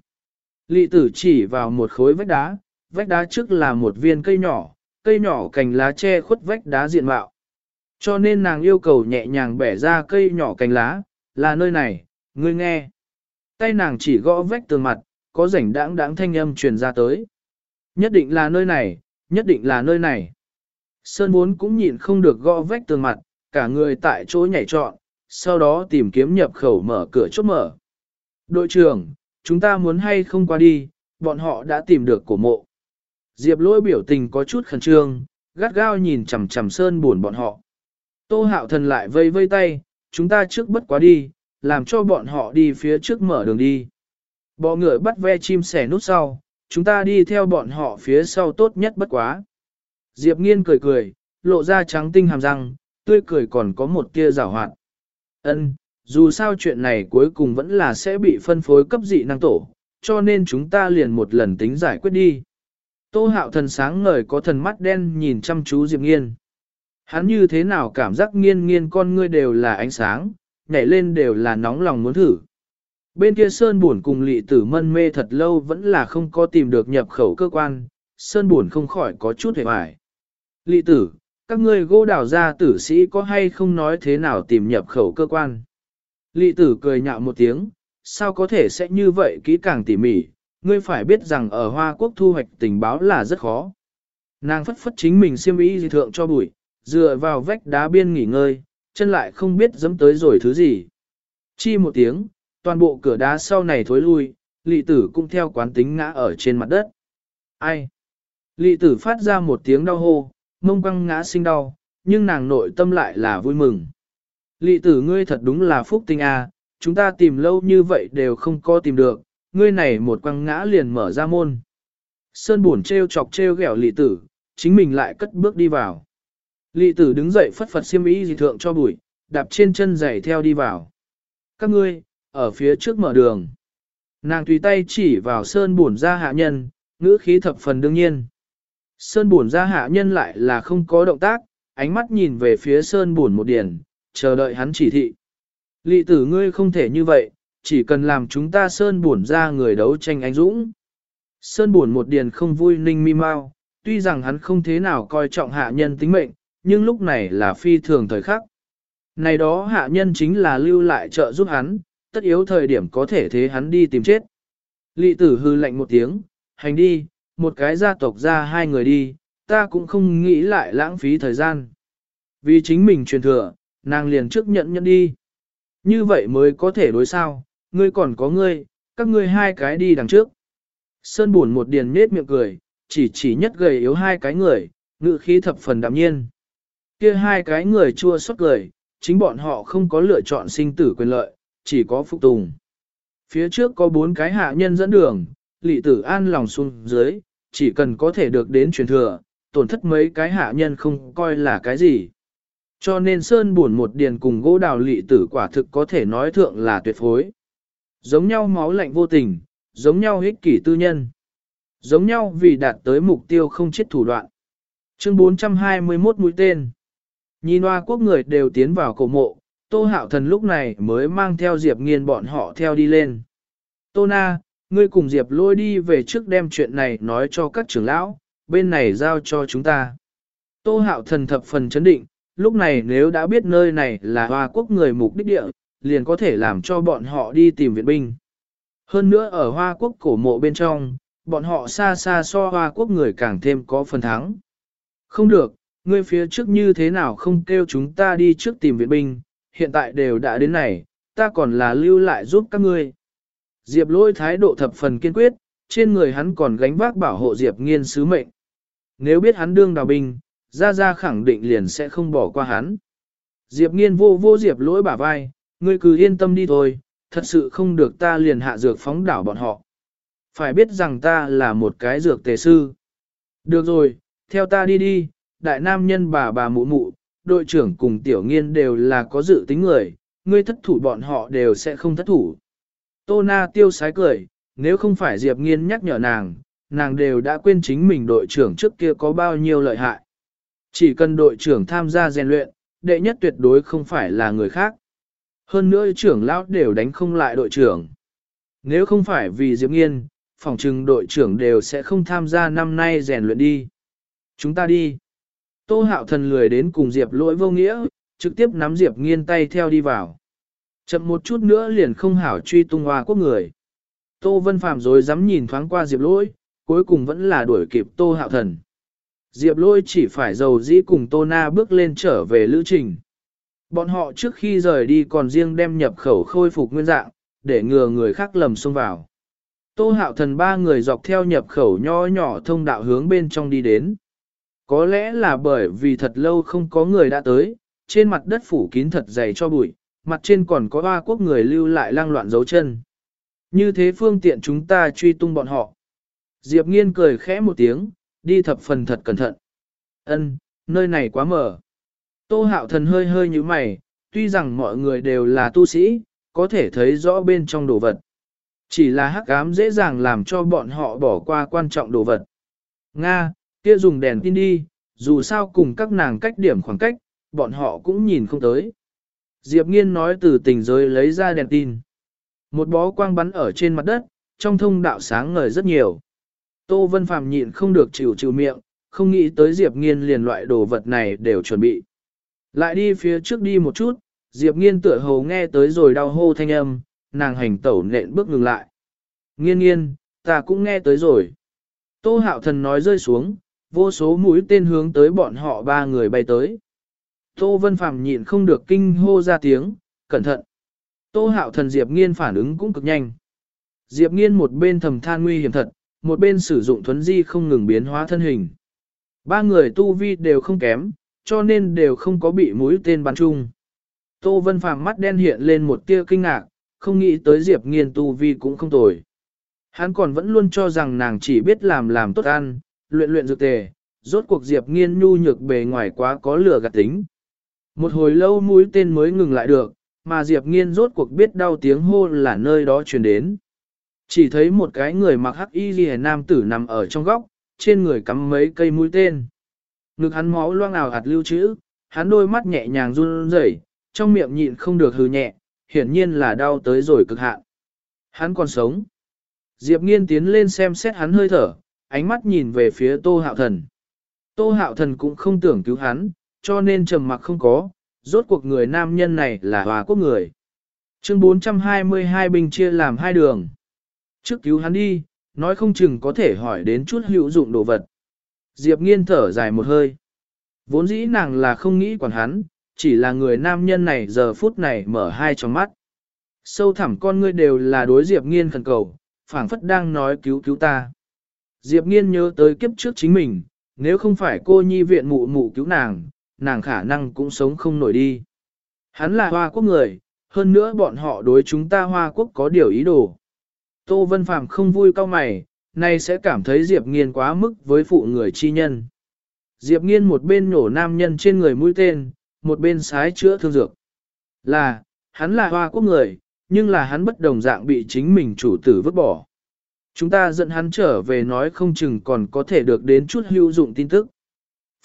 Lị tử chỉ vào một khối vách đá, vách đá trước là một viên cây nhỏ, cây nhỏ cành lá che khuất vách đá diện mạo. Cho nên nàng yêu cầu nhẹ nhàng bẻ ra cây nhỏ cành lá, là nơi này, ngươi nghe. Tay nàng chỉ gõ vách tường mặt, có rảnh đãng đãng thanh âm truyền ra tới. Nhất định là nơi này, nhất định là nơi này. Sơn muốn cũng nhịn không được gõ vách tường mặt, cả người tại chỗ nhảy trọn, sau đó tìm kiếm nhập khẩu mở cửa chốt mở. Đội trưởng, chúng ta muốn hay không qua đi, bọn họ đã tìm được cổ mộ. Diệp lỗi biểu tình có chút khẩn trương, gắt gao nhìn chằm chằm sơn buồn bọn họ. Tô hạo thần lại vây vây tay, chúng ta trước bất quá đi, làm cho bọn họ đi phía trước mở đường đi. Bọ ngựa bắt ve chim sẻ nút sau, chúng ta đi theo bọn họ phía sau tốt nhất bất quá. Diệp nghiên cười cười, lộ ra trắng tinh hàm răng, tươi cười còn có một tia rào hoạt. Ân, dù sao chuyện này cuối cùng vẫn là sẽ bị phân phối cấp dị năng tổ, cho nên chúng ta liền một lần tính giải quyết đi. Tô hạo thần sáng ngời có thần mắt đen nhìn chăm chú Diệp nghiên. Hắn như thế nào cảm giác nghiên nghiên con ngươi đều là ánh sáng, nhảy lên đều là nóng lòng muốn thử. Bên kia Sơn Buồn cùng lị tử mân mê thật lâu vẫn là không có tìm được nhập khẩu cơ quan, Sơn Buồn không khỏi có chút hề hoài. Lị tử, các ngươi gỗ đảo ra tử sĩ có hay không nói thế nào tìm nhập khẩu cơ quan? Lị tử cười nhạo một tiếng, sao có thể sẽ như vậy kỹ càng tỉ mỉ, ngươi phải biết rằng ở Hoa Quốc thu hoạch tình báo là rất khó. Nàng phất phất chính mình siêm ý dị thượng cho bụi, dựa vào vách đá biên nghỉ ngơi, chân lại không biết dẫm tới rồi thứ gì. Chi một tiếng, toàn bộ cửa đá sau này thối lui, lị tử cũng theo quán tính ngã ở trên mặt đất. Ai? Lị tử phát ra một tiếng đau hô, mông quăng ngã sinh đau, nhưng nàng nội tâm lại là vui mừng. Lị tử ngươi thật đúng là phúc tinh à, chúng ta tìm lâu như vậy đều không có tìm được, ngươi này một quăng ngã liền mở ra môn. Sơn buồn treo chọc treo ghẹo lị tử, chính mình lại cất bước đi vào. Lị tử đứng dậy phất phật xiêm ý dị thượng cho bụi, đạp trên chân giày theo đi vào. Các ngươi, ở phía trước mở đường. Nàng tùy tay chỉ vào sơn buồn ra hạ nhân, ngữ khí thập phần đương nhiên. Sơn buồn ra hạ nhân lại là không có động tác, ánh mắt nhìn về phía sơn buồn một điển, chờ đợi hắn chỉ thị. Lị tử ngươi không thể như vậy, chỉ cần làm chúng ta sơn buồn ra người đấu tranh anh dũng. Sơn buồn một điền không vui ninh mi mau, tuy rằng hắn không thế nào coi trọng hạ nhân tính mệnh, nhưng lúc này là phi thường thời khắc. Này đó hạ nhân chính là lưu lại trợ giúp hắn, tất yếu thời điểm có thể thế hắn đi tìm chết. Lị tử hư lệnh một tiếng, hành đi, một cái gia tộc ra hai người đi, ta cũng không nghĩ lại lãng phí thời gian. Vì chính mình truyền thừa, nàng liền trước nhận nhận đi. Như vậy mới có thể đối sao, ngươi còn có ngươi, các ngươi hai cái đi đằng trước. Sơn buồn một điền nết miệng cười, chỉ chỉ nhất gầy yếu hai cái người, ngự khí thập phần đạm nhiên. Kia hai cái người chua xót cười, chính bọn họ không có lựa chọn sinh tử quyền lợi, chỉ có phục tùng. Phía trước có bốn cái hạ nhân dẫn đường, lị tử an lòng xuống dưới, chỉ cần có thể được đến truyền thừa, tổn thất mấy cái hạ nhân không coi là cái gì. Cho nên sơn buồn một điền cùng gỗ đào lị tử quả thực có thể nói thượng là tuyệt phối. Giống nhau máu lạnh vô tình, giống nhau ích kỷ tư nhân. Giống nhau vì đạt tới mục tiêu không chết thủ đoạn. Chương 421 mũi tên. Nhìn hoa quốc người đều tiến vào cổ mộ, Tô Hạo Thần lúc này mới mang theo Diệp Nghiên bọn họ theo đi lên. Tô Na, ngươi cùng Diệp lôi đi về trước đem chuyện này nói cho các trưởng lão, bên này giao cho chúng ta. Tô hạo thần thập phần chấn định, lúc này nếu đã biết nơi này là hoa quốc người mục đích địa, liền có thể làm cho bọn họ đi tìm viện binh. Hơn nữa ở hoa quốc cổ mộ bên trong, bọn họ xa xa so hoa quốc người càng thêm có phần thắng. Không được, ngươi phía trước như thế nào không kêu chúng ta đi trước tìm viện binh, hiện tại đều đã đến này, ta còn là lưu lại giúp các ngươi. Diệp lôi thái độ thập phần kiên quyết, trên người hắn còn gánh vác bảo hộ Diệp nghiên sứ mệnh. Nếu biết hắn đương đào binh, gia gia khẳng định liền sẽ không bỏ qua hắn. Diệp nghiên vô vô Diệp lỗi bả vai, ngươi cứ yên tâm đi thôi, thật sự không được ta liền hạ dược phóng đảo bọn họ. Phải biết rằng ta là một cái dược tề sư. Được rồi, theo ta đi đi, đại nam nhân bà bà mụ mụ, đội trưởng cùng tiểu nghiên đều là có dự tính người, ngươi thất thủ bọn họ đều sẽ không thất thủ. Tô Na tiêu sái cười, nếu không phải Diệp nghiên nhắc nhở nàng, nàng đều đã quên chính mình đội trưởng trước kia có bao nhiêu lợi hại. Chỉ cần đội trưởng tham gia rèn luyện, đệ nhất tuyệt đối không phải là người khác. Hơn nữa trưởng lão đều đánh không lại đội trưởng. Nếu không phải vì Diệp Nghiên, phòng trừng đội trưởng đều sẽ không tham gia năm nay rèn luyện đi. Chúng ta đi. Tô hạo thần lười đến cùng Diệp lỗi vô nghĩa, trực tiếp nắm Diệp Nghiên tay theo đi vào. Chậm một chút nữa liền không hảo truy tung hoa quốc người. Tô Vân Phạm rồi dám nhìn thoáng qua Diệp lỗi, cuối cùng vẫn là đuổi kịp Tô hạo thần. Diệp lôi chỉ phải dầu dĩ cùng Tô Na bước lên trở về lữ trình. Bọn họ trước khi rời đi còn riêng đem nhập khẩu khôi phục nguyên dạng, để ngừa người khác lầm xông vào. Tô hạo thần ba người dọc theo nhập khẩu nho nhỏ thông đạo hướng bên trong đi đến. Có lẽ là bởi vì thật lâu không có người đã tới, trên mặt đất phủ kín thật dày cho bụi, mặt trên còn có ba quốc người lưu lại lang loạn dấu chân. Như thế phương tiện chúng ta truy tung bọn họ. Diệp nghiên cười khẽ một tiếng, đi thập phần thật cẩn thận. Ân, nơi này quá mở. Tô hạo thần hơi hơi như mày, tuy rằng mọi người đều là tu sĩ, có thể thấy rõ bên trong đồ vật. Chỉ là hắc ám dễ dàng làm cho bọn họ bỏ qua quan trọng đồ vật. Nga, kia dùng đèn tin đi, dù sao cùng các nàng cách điểm khoảng cách, bọn họ cũng nhìn không tới. Diệp nghiên nói từ tình giới lấy ra đèn tin. Một bó quang bắn ở trên mặt đất, trong thông đạo sáng ngời rất nhiều. Tô Vân Phạm nhịn không được chịu chịu miệng, không nghĩ tới Diệp nghiên liền loại đồ vật này đều chuẩn bị. Lại đi phía trước đi một chút, Diệp nghiên tựa hồ nghe tới rồi đau hô thanh âm, nàng hành tẩu nện bước ngừng lại. Nghiên nghiên, ta cũng nghe tới rồi. Tô hạo thần nói rơi xuống, vô số mũi tên hướng tới bọn họ ba người bay tới. Tô Vân phàm nhịn không được kinh hô ra tiếng, cẩn thận. Tô hạo thần Diệp nghiên phản ứng cũng cực nhanh. Diệp nghiên một bên thầm than nguy hiểm thật, một bên sử dụng thuấn di không ngừng biến hóa thân hình. Ba người tu vi đều không kém, cho nên đều không có bị mũi tên bắn chung. Tô Vân Phàm mắt đen hiện lên một tia kinh ngạc, không nghĩ tới Diệp Nghiên tu vi cũng không tồi. Hắn còn vẫn luôn cho rằng nàng chỉ biết làm làm tốt ăn, luyện luyện dược tề, rốt cuộc Diệp Nghiên nhu nhược bề ngoài quá có lửa gạt tính. Một hồi lâu mũi tên mới ngừng lại được, mà Diệp Nghiên rốt cuộc biết đau tiếng hô là nơi đó truyền đến. Chỉ thấy một cái người mặc hắc y ghi nam tử nằm ở trong góc, trên người cắm mấy cây mũi tên. Ngực hắn máu loang ảo hạt lưu trữ, hắn đôi mắt nhẹ nhàng run rẩy, trong miệng nhịn không được hừ nhẹ, hiển nhiên là đau tới rồi cực hạn. Hắn còn sống. Diệp nghiên tiến lên xem xét hắn hơi thở, ánh mắt nhìn về phía tô hạo thần. Tô hạo thần cũng không tưởng cứu hắn, cho nên trầm mặc không có, rốt cuộc người nam nhân này là hòa quốc người. Chương 422 binh chia làm hai đường. Trước cứu hắn đi, nói không chừng có thể hỏi đến chút hữu dụng đồ vật. Diệp nghiên thở dài một hơi. Vốn dĩ nàng là không nghĩ quản hắn, chỉ là người nam nhân này giờ phút này mở hai tròng mắt. Sâu thẳm con ngươi đều là đối Diệp nghiên khẩn cầu, phảng phất đang nói cứu cứu ta. Diệp nghiên nhớ tới kiếp trước chính mình, nếu không phải cô nhi viện mụ mụ cứu nàng, nàng khả năng cũng sống không nổi đi. Hắn là hoa quốc người, hơn nữa bọn họ đối chúng ta hoa quốc có điều ý đồ. Tô Vân Phàm không vui cao mày, nay sẽ cảm thấy Diệp Nghiên quá mức với phụ người chi nhân. Diệp Nghiên một bên nổ nam nhân trên người mũi tên, một bên sái chữa thương dược. Là, hắn là hoa quốc người, nhưng là hắn bất đồng dạng bị chính mình chủ tử vứt bỏ. Chúng ta dẫn hắn trở về nói không chừng còn có thể được đến chút hữu dụng tin tức.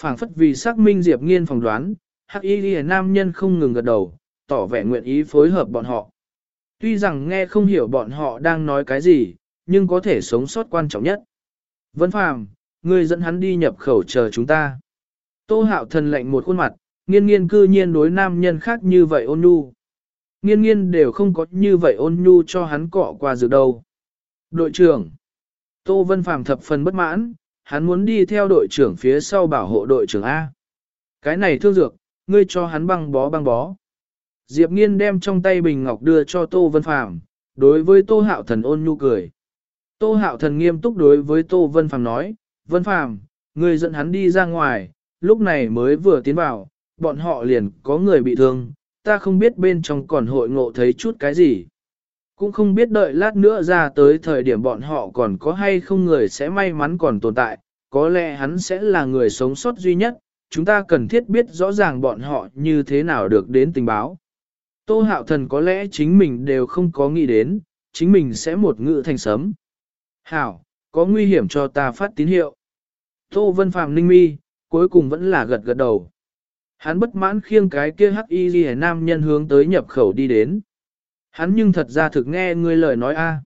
phảng phất vì xác minh Diệp Nghiên phỏng đoán, hắc y nam nhân không ngừng gật đầu, tỏ vẻ nguyện ý phối hợp bọn họ. Tuy rằng nghe không hiểu bọn họ đang nói cái gì, nhưng có thể sống sót quan trọng nhất. Vân Phàm, ngươi dẫn hắn đi nhập khẩu chờ chúng ta. Tô hạo thần lệnh một khuôn mặt, nghiên nghiên cư nhiên đối nam nhân khác như vậy ôn nhu. Nghiên nghiên đều không có như vậy ôn nhu cho hắn cọ qua dự đâu. Đội trưởng. Tô Vân Phàm thập phần bất mãn, hắn muốn đi theo đội trưởng phía sau bảo hộ đội trưởng A. Cái này thương dược, ngươi cho hắn băng bó băng bó. Diệp Nghiên đem trong tay bình ngọc đưa cho Tô Vân Phàm, đối với Tô Hạo Thần ôn nhu cười. Tô Hạo Thần nghiêm túc đối với Tô Vân Phàm nói, Vân Phàm, ngươi dẫn hắn đi ra ngoài, lúc này mới vừa tiến vào, bọn họ liền có người bị thương, ta không biết bên trong còn hội ngộ thấy chút cái gì. Cũng không biết đợi lát nữa ra tới thời điểm bọn họ còn có hay không người sẽ may mắn còn tồn tại, có lẽ hắn sẽ là người sống sót duy nhất, chúng ta cần thiết biết rõ ràng bọn họ như thế nào được đến tình báo. Tô hạo thần có lẽ chính mình đều không có nghĩ đến, chính mình sẽ một ngự thành sấm. Hảo, có nguy hiểm cho ta phát tín hiệu. Tô vân phạm ninh mi, cuối cùng vẫn là gật gật đầu. Hắn bất mãn khiêng cái kia hắc y ghi nam nhân hướng tới nhập khẩu đi đến. Hắn nhưng thật ra thực nghe ngươi lời nói a. À.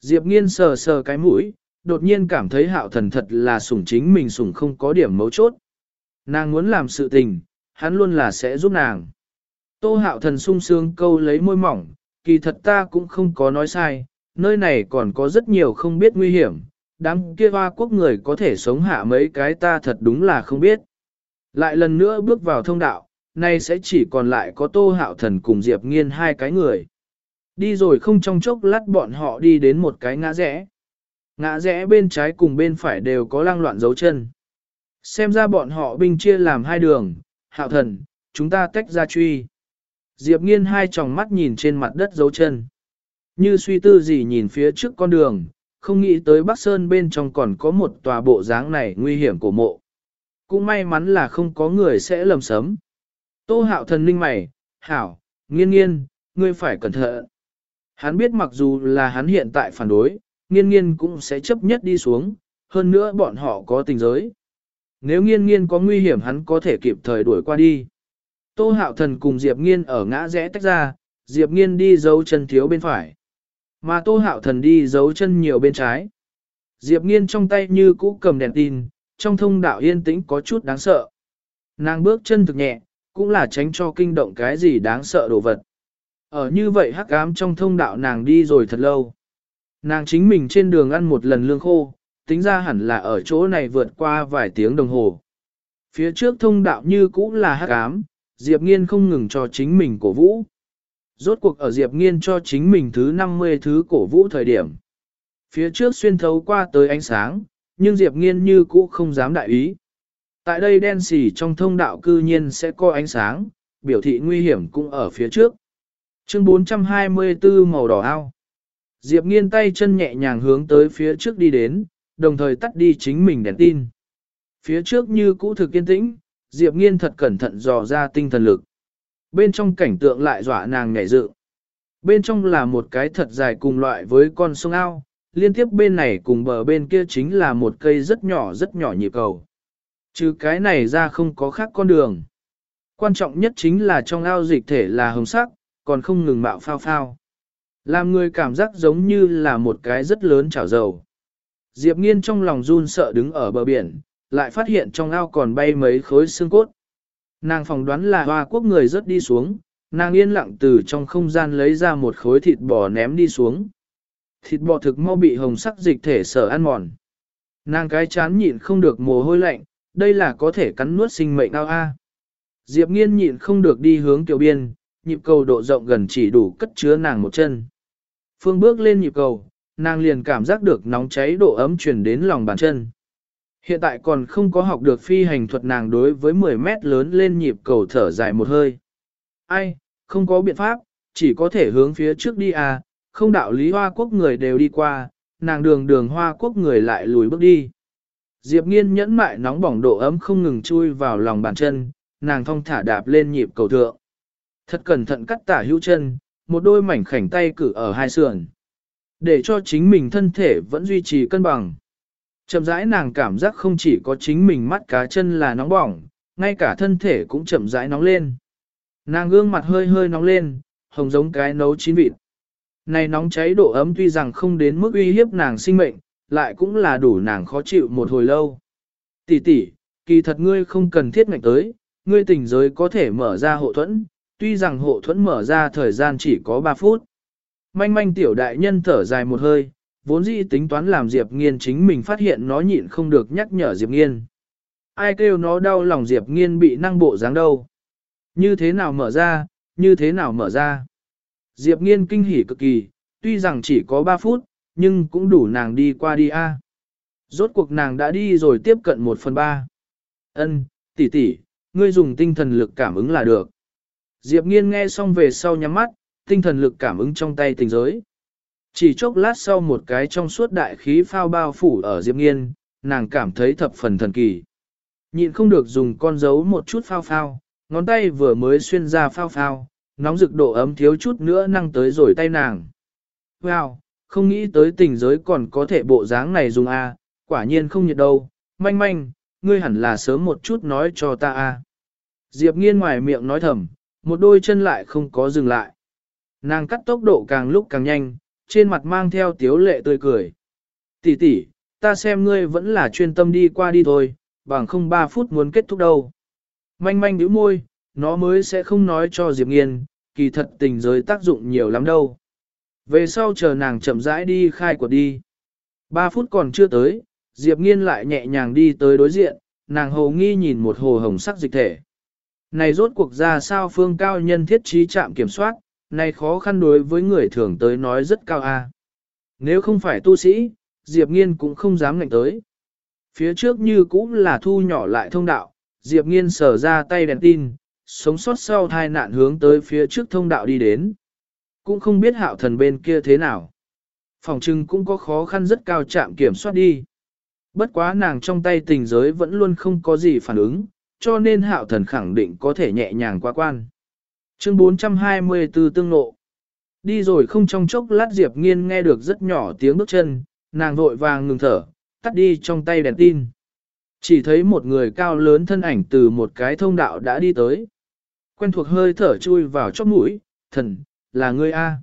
Diệp nghiên sờ sờ cái mũi, đột nhiên cảm thấy hạo thần thật là sủng chính mình sủng không có điểm mấu chốt. Nàng muốn làm sự tình, hắn luôn là sẽ giúp nàng. Tô hạo thần sung sướng câu lấy môi mỏng, kỳ thật ta cũng không có nói sai, nơi này còn có rất nhiều không biết nguy hiểm, đám kia hoa quốc người có thể sống hạ mấy cái ta thật đúng là không biết. Lại lần nữa bước vào thông đạo, nay sẽ chỉ còn lại có tô hạo thần cùng Diệp nghiên hai cái người. Đi rồi không trong chốc lát bọn họ đi đến một cái ngã rẽ. Ngã rẽ bên trái cùng bên phải đều có lang loạn dấu chân. Xem ra bọn họ binh chia làm hai đường, hạo thần, chúng ta tách ra truy. Diệp nghiên hai tròng mắt nhìn trên mặt đất dấu chân. Như suy tư gì nhìn phía trước con đường, không nghĩ tới Bắc Sơn bên trong còn có một tòa bộ dáng này nguy hiểm của mộ. Cũng may mắn là không có người sẽ lầm sấm. Tô hạo thần linh mày, hảo, nghiên nghiên, ngươi phải cẩn thận. Hắn biết mặc dù là hắn hiện tại phản đối, nghiên nghiên cũng sẽ chấp nhất đi xuống, hơn nữa bọn họ có tình giới. Nếu nghiên nghiên có nguy hiểm hắn có thể kịp thời đuổi qua đi. Tô hạo thần cùng Diệp nghiên ở ngã rẽ tách ra, Diệp nghiên đi dấu chân thiếu bên phải. Mà tô hạo thần đi giấu chân nhiều bên trái. Diệp nghiên trong tay như cũ cầm đèn tin, trong thông đạo yên tĩnh có chút đáng sợ. Nàng bước chân thực nhẹ, cũng là tránh cho kinh động cái gì đáng sợ đồ vật. Ở như vậy hắc ám trong thông đạo nàng đi rồi thật lâu. Nàng chính mình trên đường ăn một lần lương khô, tính ra hẳn là ở chỗ này vượt qua vài tiếng đồng hồ. Phía trước thông đạo như cũ là hắc ám, Diệp Nghiên không ngừng cho chính mình cổ vũ. Rốt cuộc ở Diệp Nghiên cho chính mình thứ 50 thứ cổ vũ thời điểm. Phía trước xuyên thấu qua tới ánh sáng, nhưng Diệp Nghiên như cũ không dám đại ý. Tại đây đen xỉ trong thông đạo cư nhiên sẽ có ánh sáng, biểu thị nguy hiểm cũng ở phía trước. Chương 424 màu đỏ ao. Diệp nghiên tay chân nhẹ nhàng hướng tới phía trước đi đến, đồng thời tắt đi chính mình đèn tin. Phía trước như cũ thực kiên tĩnh, Diệp nghiên thật cẩn thận dò ra tinh thần lực. Bên trong cảnh tượng lại dọa nàng nhảy dựng. Bên trong là một cái thật dài cùng loại với con sông ao, liên tiếp bên này cùng bờ bên kia chính là một cây rất nhỏ rất nhỏ nhịp cầu. Chứ cái này ra không có khác con đường. Quan trọng nhất chính là trong ao dịch thể là hồng sắc, còn không ngừng mạo phao phao. Làm người cảm giác giống như là một cái rất lớn chảo dầu. Diệp nghiên trong lòng run sợ đứng ở bờ biển, lại phát hiện trong ao còn bay mấy khối xương cốt. Nàng phỏng đoán là hoa quốc người rớt đi xuống, nàng yên lặng từ trong không gian lấy ra một khối thịt bò ném đi xuống. Thịt bò thực mau bị hồng sắc dịch thể sở ăn mòn. Nàng cái chán nhịn không được mồ hôi lạnh, đây là có thể cắn nuốt sinh mệnh ao a. Diệp nghiên nhịn không được đi hướng tiểu biên, nhịp cầu độ rộng gần chỉ đủ cất chứa nàng một chân. Phương bước lên nhịp cầu, nàng liền cảm giác được nóng cháy độ ấm truyền đến lòng bàn chân. Hiện tại còn không có học được phi hành thuật nàng đối với 10 mét lớn lên nhịp cầu thở dài một hơi. Ai, không có biện pháp, chỉ có thể hướng phía trước đi à, không đạo lý hoa quốc người đều đi qua, nàng đường đường hoa quốc người lại lùi bước đi. Diệp nghiên nhẫn mại nóng bỏng độ ấm không ngừng chui vào lòng bàn chân, nàng thong thả đạp lên nhịp cầu thượng. Thật cẩn thận cắt tả hữu chân, một đôi mảnh khảnh tay cử ở hai sườn. Để cho chính mình thân thể vẫn duy trì cân bằng. Chậm rãi nàng cảm giác không chỉ có chính mình mắt cá chân là nóng bỏng, ngay cả thân thể cũng chậm rãi nóng lên. Nàng gương mặt hơi hơi nóng lên, hồng giống cái nấu chín vịt. Này nóng cháy độ ấm tuy rằng không đến mức uy hiếp nàng sinh mệnh, lại cũng là đủ nàng khó chịu một hồi lâu. Tỷ tỷ, kỳ thật ngươi không cần thiết ngạch tới, ngươi tình giới có thể mở ra hộ thuẫn, tuy rằng hộ thuẫn mở ra thời gian chỉ có 3 phút. Manh manh tiểu đại nhân thở dài một hơi, vốn dĩ tính toán làm Diệp Nghiên chính mình phát hiện nó nhịn không được nhắc nhở Diệp Nghiên. Ai kêu nó đau lòng Diệp Nghiên bị năng bộ dáng đâu. Như thế nào mở ra, như thế nào mở ra. Diệp Nghiên kinh hỉ cực kỳ, tuy rằng chỉ có 3 phút, nhưng cũng đủ nàng đi qua đi a. Rốt cuộc nàng đã đi rồi tiếp cận 1 phần 3. Ân, tỷ tỷ, ngươi dùng tinh thần lực cảm ứng là được. Diệp Nghiên nghe xong về sau nhắm mắt, tinh thần lực cảm ứng trong tay tình giới. Chỉ chốc lát sau một cái trong suốt đại khí phao bao phủ ở Diệp Nghiên, nàng cảm thấy thập phần thần kỳ. Nhịn không được dùng con dấu một chút phao phao, ngón tay vừa mới xuyên ra phao phao, nóng rực độ ấm thiếu chút nữa năng tới rồi tay nàng. Wow, không nghĩ tới tình giới còn có thể bộ dáng này dùng A, quả nhiên không nhiệt đâu, manh manh, ngươi hẳn là sớm một chút nói cho ta A. Diệp nghiên ngoài miệng nói thầm, một đôi chân lại không có dừng lại. Nàng cắt tốc độ càng lúc càng nhanh, trên mặt mang theo tiếu lệ tươi cười. Tỷ tỷ, ta xem ngươi vẫn là chuyên tâm đi qua đi thôi, bằng không ba phút muốn kết thúc đâu. Manh manh nhíu môi, nó mới sẽ không nói cho Diệp Nghiên, kỳ thật tình giới tác dụng nhiều lắm đâu. Về sau chờ nàng chậm rãi đi khai quật đi. Ba phút còn chưa tới, Diệp Nghiên lại nhẹ nhàng đi tới đối diện, nàng hồ nghi nhìn một hồ hồng sắc dịch thể. Này rốt cuộc ra sao phương cao nhân thiết trí chạm kiểm soát, này khó khăn đối với người thường tới nói rất cao a. Nếu không phải tu sĩ, Diệp Nghiên cũng không dám ngạnh tới. Phía trước như cũng là thu nhỏ lại thông đạo, Diệp Nghiên sở ra tay đèn tin, sống sót sau tai nạn hướng tới phía trước thông đạo đi đến. Cũng không biết hạo thần bên kia thế nào. Phòng trưng cũng có khó khăn rất cao chạm kiểm soát đi. Bất quá nàng trong tay tình giới vẫn luôn không có gì phản ứng, cho nên hạo thần khẳng định có thể nhẹ nhàng qua quan. Chương 424 tương nộ. Đi rồi không trong chốc lát Diệp Nghiên nghe được rất nhỏ tiếng bước chân, nàng vội vàng ngừng thở, tắt đi trong tay đèn tin. Chỉ thấy một người cao lớn thân ảnh từ một cái thông đạo đã đi tới. Quen thuộc hơi thở chui vào chóp mũi, thần, là ngươi A.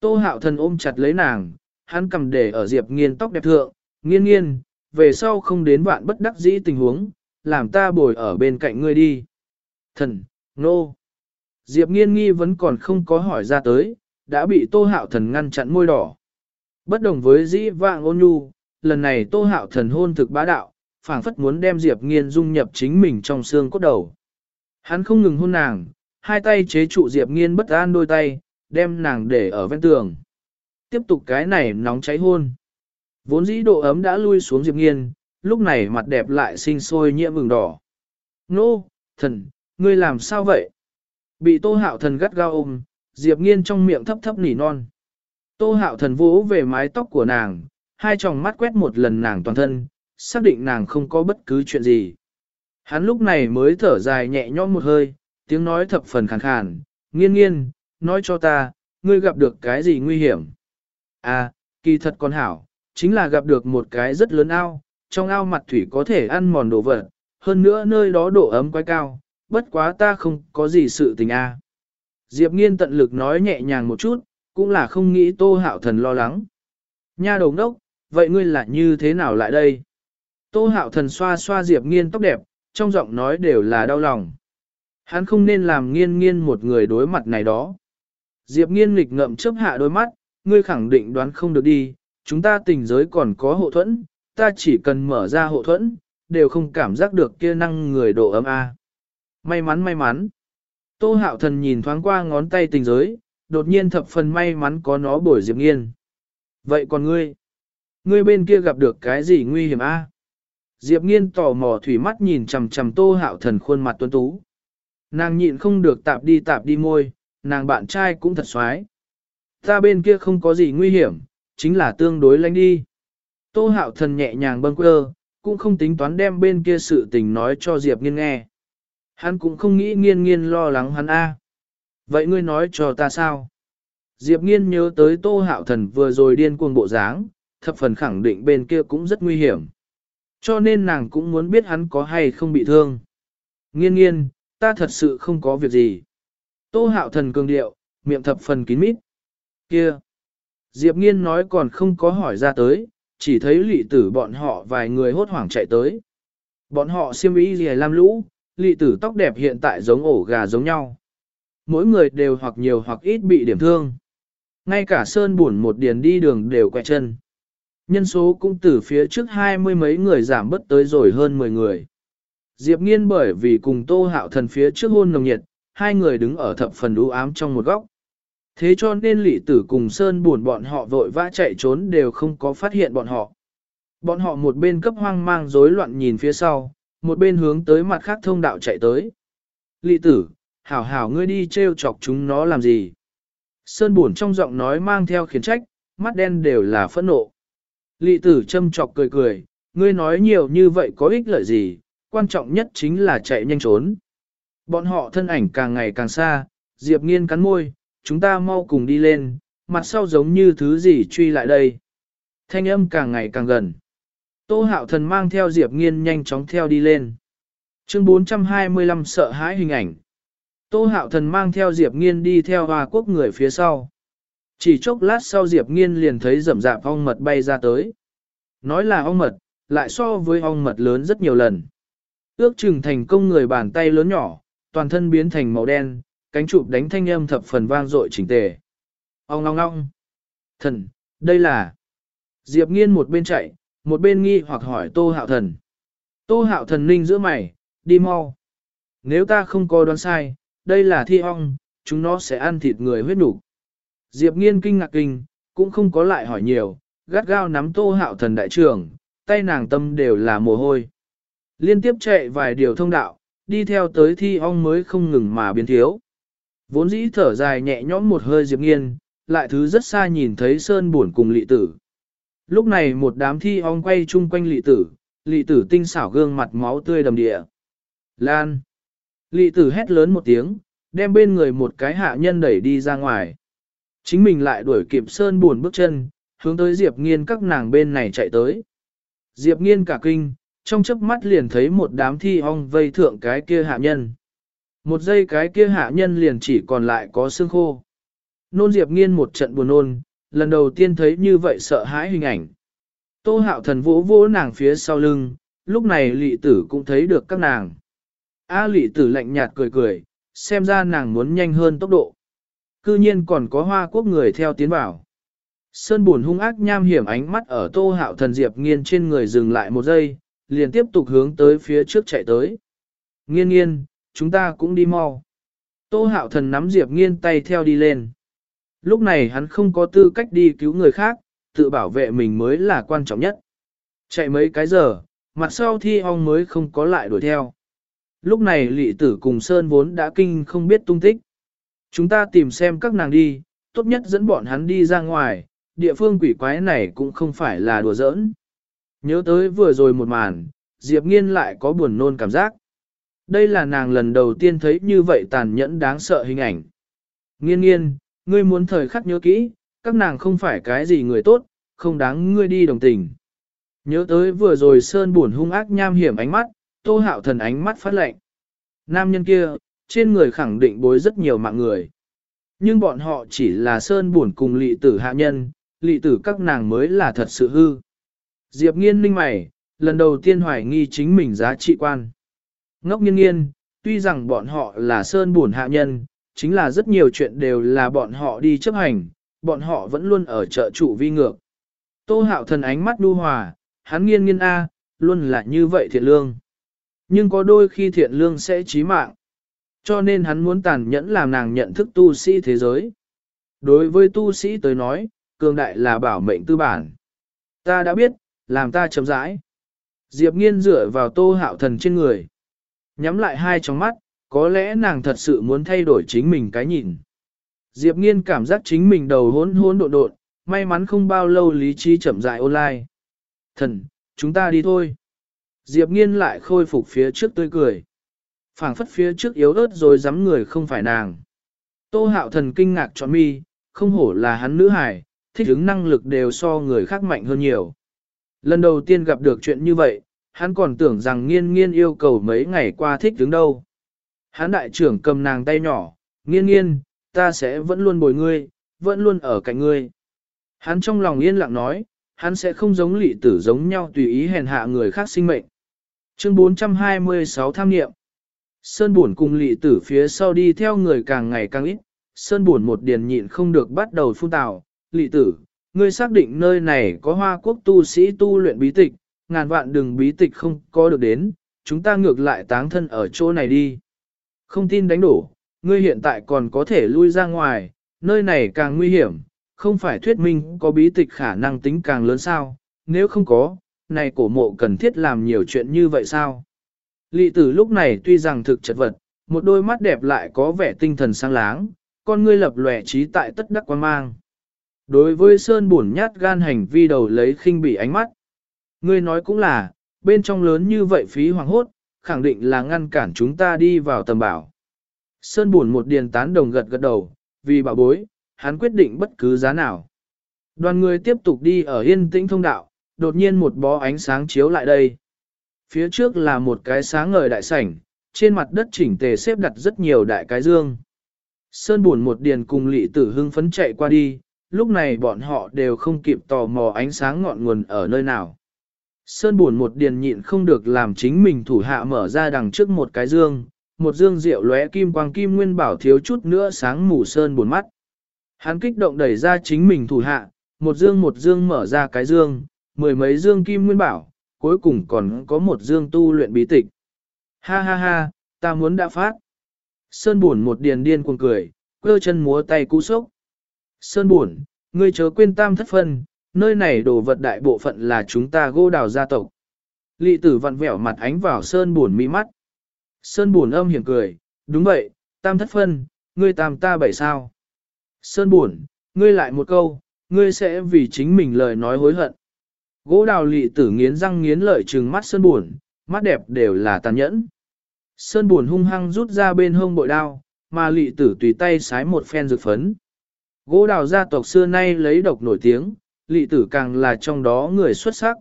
Tô hạo thần ôm chặt lấy nàng, hắn cầm để ở Diệp Nghiên tóc đẹp thượng, nghiên nghiên, về sau không đến vạn bất đắc dĩ tình huống, làm ta bồi ở bên cạnh ngươi đi. Thần, nô. No. Diệp nghiên nghi vẫn còn không có hỏi ra tới, đã bị tô hạo thần ngăn chặn môi đỏ. Bất đồng với dĩ vạng ôn nhu, lần này tô hạo thần hôn thực bá đạo, phảng phất muốn đem Diệp nghiên dung nhập chính mình trong xương cốt đầu. Hắn không ngừng hôn nàng, hai tay chế trụ Diệp nghiên bất an đôi tay, đem nàng để ở ven tường. Tiếp tục cái này nóng cháy hôn. Vốn dĩ độ ấm đã lui xuống Diệp nghiên, lúc này mặt đẹp lại sinh sôi nhiễm vừng đỏ. Nô, thần, ngươi làm sao vậy? Bị tô hạo thần gắt gao ôm, Diệp nghiên trong miệng thấp thấp nỉ non. Tô hạo thần vỗ về mái tóc của nàng, hai tròng mắt quét một lần nàng toàn thân, xác định nàng không có bất cứ chuyện gì. Hắn lúc này mới thở dài nhẹ nhõm một hơi, tiếng nói thập phần khàn khàn, nghiên nghiên, nói cho ta, ngươi gặp được cái gì nguy hiểm. À, kỳ thật con hảo, chính là gặp được một cái rất lớn ao, trong ao mặt thủy có thể ăn mòn đồ vật, hơn nữa nơi đó độ ấm quá cao, bất quá ta không có gì sự tình a. Diệp nghiên tận lực nói nhẹ nhàng một chút, cũng là không nghĩ tô hạo thần lo lắng. Nha đồng đốc, vậy ngươi là như thế nào lại đây? Tô hạo thần xoa xoa Diệp nghiên tóc đẹp, trong giọng nói đều là đau lòng. Hắn không nên làm nghiên nghiên một người đối mặt này đó. Diệp nghiên nghịch ngậm chớp hạ đôi mắt, ngươi khẳng định đoán không được đi, chúng ta tình giới còn có hộ thuẫn, ta chỉ cần mở ra hộ thuẫn, đều không cảm giác được kia năng người độ ấm A. May mắn may mắn. Tô hạo thần nhìn thoáng qua ngón tay tình giới, đột nhiên thập phần may mắn có nó bổi Diệp Nghiên. Vậy còn ngươi? Ngươi bên kia gặp được cái gì nguy hiểm a? Diệp Nghiên tò mò thủy mắt nhìn chằm chằm Tô Hạo Thần khuôn mặt tuấn tú. Nàng nhịn không được tạp đi tạp đi môi, nàng bạn trai cũng thật xoái. Ta bên kia không có gì nguy hiểm, chính là tương đối lánh đi. Tô Hạo Thần nhẹ nhàng bâng quơ, cũng không tính toán đem bên kia sự tình nói cho Diệp Nghiên nghe. Hắn cũng không nghĩ nghiên nghiên lo lắng hắn a. Vậy ngươi nói cho ta sao? Diệp nghiên nhớ tới tô hạo thần vừa rồi điên cuồng bộ dáng, thập phần khẳng định bên kia cũng rất nguy hiểm. Cho nên nàng cũng muốn biết hắn có hay không bị thương. Nghiên nghiên, ta thật sự không có việc gì. Tô hạo thần cường điệu, miệng thập phần kín mít. Kia! Diệp Nghiên nói còn không có hỏi ra tới, chỉ thấy lị tử bọn họ vài người hốt hoảng chạy tới. Bọn họ siêm ý gì làm lũ, lị tử tóc đẹp hiện tại giống ổ gà giống nhau. Mỗi người đều hoặc nhiều hoặc ít bị điểm thương. Ngay cả sơn buồn một điền đi đường đều quẹt chân. Nhân số cũng từ phía trước hai mươi mấy người giảm bất tới rồi hơn 10 người. Diệp nghiên bởi vì cùng tô hạo thần phía trước hôn nồng nhiệt, hai người đứng ở thập phần u ám trong một góc. Thế cho nên lị tử cùng Sơn buồn bọn họ vội vã chạy trốn đều không có phát hiện bọn họ. Bọn họ một bên cấp hoang mang rối loạn nhìn phía sau, một bên hướng tới mặt khác thông đạo chạy tới. Lị tử, hảo hảo ngươi đi treo chọc chúng nó làm gì? Sơn buồn trong giọng nói mang theo khiến trách, mắt đen đều là phẫn nộ. Lị tử châm chọc cười cười, ngươi nói nhiều như vậy có ích lợi gì, quan trọng nhất chính là chạy nhanh trốn. Bọn họ thân ảnh càng ngày càng xa, Diệp nghiên cắn môi, chúng ta mau cùng đi lên, mặt sau giống như thứ gì truy lại đây. Thanh âm càng ngày càng gần. Tô hạo thần mang theo Diệp nghiên nhanh chóng theo đi lên. Chương 425 sợ hãi hình ảnh. Tô hạo thần mang theo Diệp nghiên đi theo hòa quốc người phía sau. Chỉ chốc lát sau Diệp nghiên liền thấy rậm rạp ong mật bay ra tới. Nói là ong mật, lại so với ong mật lớn rất nhiều lần. Ước chừng thành công người bàn tay lớn nhỏ, toàn thân biến thành màu đen, cánh chụp đánh thanh âm thập phần vang dội chỉnh tề. Ong ngong ngong. Thần, đây là... Diệp nghiên một bên chạy, một bên nghi hoặc hỏi tô hạo thần. Tô hạo thần ninh giữa mày, đi mau. Nếu ta không có đoán sai, đây là thi ong, chúng nó sẽ ăn thịt người huyết đủ. Diệp nghiên kinh ngạc kinh, cũng không có lại hỏi nhiều, gắt gao nắm tô hạo thần đại trưởng, tay nàng tâm đều là mồ hôi. Liên tiếp chạy vài điều thông đạo, đi theo tới thi ong mới không ngừng mà biến thiếu. Vốn dĩ thở dài nhẹ nhõm một hơi Diệp Nghiên, lại thứ rất xa nhìn thấy Sơn buồn cùng lị tử. Lúc này một đám thi ong quay chung quanh lị tử, lị tử tinh xảo gương mặt máu tươi đầm địa. Lan! Lị tử hét lớn một tiếng, đem bên người một cái hạ nhân đẩy đi ra ngoài. Chính mình lại đuổi kịp Sơn buồn bước chân, hướng tới Diệp Nghiên các nàng bên này chạy tới. Diệp Nghiên cả kinh, trong chớp mắt liền thấy một đám thi ong vây thượng cái kia hạ nhân. Một giây cái kia hạ nhân liền chỉ còn lại có xương khô. Nôn Diệp nghiên một trận buồn nôn, lần đầu tiên thấy như vậy sợ hãi hình ảnh. Tô hạo thần vỗ vỗ nàng phía sau lưng, lúc này lị tử cũng thấy được các nàng. A à, lị tử lạnh nhạt cười cười, xem ra nàng muốn nhanh hơn tốc độ. Cư nhiên còn có hoa quốc người theo tiến vào. Sơn buồn hung ác nham hiểm ánh mắt ở tô hạo thần diệp nghiên trên người dừng lại một giây, liền tiếp tục hướng tới phía trước chạy tới. Nghiên nghiên, chúng ta cũng đi mau. Tô hạo thần nắm Diệp nghiên tay theo đi lên. Lúc này hắn không có tư cách đi cứu người khác, tự bảo vệ mình mới là quan trọng nhất. Chạy mấy cái giờ, mặt sau thi ong mới không có lại đuổi theo. Lúc này lị tử cùng Sơn vốn đã kinh không biết tung tích. Chúng ta tìm xem các nàng đi, tốt nhất dẫn bọn hắn đi ra ngoài, địa phương quỷ quái này cũng không phải là đùa giỡn. Nhớ tới vừa rồi một màn, Diệp Nghiên lại có buồn nôn cảm giác. Đây là nàng lần đầu tiên thấy như vậy tàn nhẫn đáng sợ hình ảnh. Nghiên nghiên, ngươi muốn thời khắc nhớ kỹ, các nàng không phải cái gì người tốt, không đáng ngươi đi đồng tình. Nhớ tới vừa rồi Sơn buồn hung ác nham hiểm ánh mắt, tô hạo thần ánh mắt phát lệnh. Nam nhân kia, trên người khẳng định bối rất nhiều mạng người. Nhưng bọn họ chỉ là Sơn buồn cùng lị tử hạ nhân, lị tử các nàng mới là thật sự hư. Diệp nghiên ninh mày, lần đầu tiên hoài nghi chính mình giá trị quan. Ngốc nghiên nghiên, tuy rằng bọn họ là sơn buồn hạ nhân, chính là rất nhiều chuyện đều là bọn họ đi chấp hành, bọn họ vẫn luôn ở trợ trụ vi ngược. Tô hạo thần ánh mắt đu hòa, hắn nghiên nghiên A, luôn là như vậy thiện lương. Nhưng có đôi khi thiện lương sẽ chí mạng. Cho nên hắn muốn tàn nhẫn làm nàng nhận thức tu sĩ thế giới. Đối với tu sĩ tới nói, cường đại là bảo mệnh tư bản. Ta đã biết, làm ta chấm rãi. Diệp nghiên dựa vào tô hạo thần trên người. Nhắm lại hai tròng mắt, có lẽ nàng thật sự muốn thay đổi chính mình cái nhìn. Diệp nghiên cảm giác chính mình đầu hỗn hỗn độn độn, may mắn không bao lâu lý trí chậm rãi online. Thần, chúng ta đi thôi. Diệp nghiên lại khôi phục phía trước tươi cười. phảng phất phía trước yếu ớt rồi dám người không phải nàng. Tô hạo thần kinh ngạc trọn mi, không hổ là hắn nữ hải, thích ứng năng lực đều so người khác mạnh hơn nhiều. Lần đầu tiên gặp được chuyện như vậy, hắn còn tưởng rằng nghiên nghiên yêu cầu mấy ngày qua thích đứng đâu. Hán đại trưởng cầm nàng tay nhỏ, nghiên nghiên, ta sẽ vẫn luôn bồi ngươi, vẫn luôn ở cạnh ngươi. Hắn trong lòng yên lặng nói, hắn sẽ không giống lị tử giống nhau tùy ý hèn hạ người khác sinh mệnh. Chương 426 tham nghiệm. Sơn buồn cùng lị tử phía sau đi theo người càng ngày càng ít, Sơn buồn một điền nhịn không được bắt đầu phun tào, lị tử, ngươi xác định nơi này có hoa quốc tu sĩ tu luyện bí tịch, ngàn vạn đừng bí tịch không có được đến, chúng ta ngược lại táng thân ở chỗ này đi. Không tin đánh đổ, ngươi hiện tại còn có thể lui ra ngoài, nơi này càng nguy hiểm, không phải thuyết minh có bí tịch khả năng tính càng lớn sao, nếu không có, này cổ mộ cần thiết làm nhiều chuyện như vậy sao? Lị tử lúc này tuy rằng thực chật vật, một đôi mắt đẹp lại có vẻ tinh thần sáng láng, con ngươi lập lòe trí tại tất đắc quan mang. Đối với Sơn buồn nhát gan hành vi đầu lấy khinh bị ánh mắt. Ngươi nói cũng là, bên trong lớn như vậy phí hoàng hốt, khẳng định là ngăn cản chúng ta đi vào tầm bảo. Sơn buồn một điền tán đồng gật gật đầu, vì bảo bối, hắn quyết định bất cứ giá nào. Đoàn người tiếp tục đi ở yên tĩnh thông đạo, đột nhiên một bó ánh sáng chiếu lại đây. Phía trước là một cái sáng ngời đại sảnh, trên mặt đất chỉnh tề xếp đặt rất nhiều đại cái dương. Sơn buồn một điền cùng lị tử hưng phấn chạy qua đi, lúc này bọn họ đều không kịp tò mò ánh sáng ngọn nguồn ở nơi nào. Sơn buồn một điền nhịn không được làm chính mình thủ hạ mở ra đằng trước một cái dương, một dương rượu lóe kim quang kim nguyên bảo thiếu chút nữa sáng mù sơn buồn mắt. Hắn kích động đẩy ra chính mình thủ hạ, một dương một dương mở ra cái dương, mười mấy dương kim nguyên bảo, cuối cùng còn có một dương tu luyện bí tịch. Ha ha ha, ta muốn đã phát. Sơn buồn một điền điên cuồng cười, quơ chân múa tay cú sốc. Sơn buồn, ngươi chớ quên tam thất phân, nơi này đồ vật đại bộ phận là chúng ta gô đào gia tộc. Lị tử vặn vẹo mặt ánh vào sơn buồn mỹ mắt. Sơn buồn âm hiểm cười, đúng vậy, tam thất phân, ngươi tam ta bảy sao. Sơn buồn, ngươi lại một câu, ngươi sẽ vì chính mình lời nói hối hận. Gỗ đào lị tử nghiến răng nghiến lợi trừng mắt sơn buồn, mắt đẹp đều là tàn nhẫn. Sơn buồn hung hăng rút ra bên hông bội đao, mà lị tử tùy tay sái một phen dược phấn. Gỗ đào gia tộc xưa nay lấy độc nổi tiếng, lị tử càng là trong đó người xuất sắc.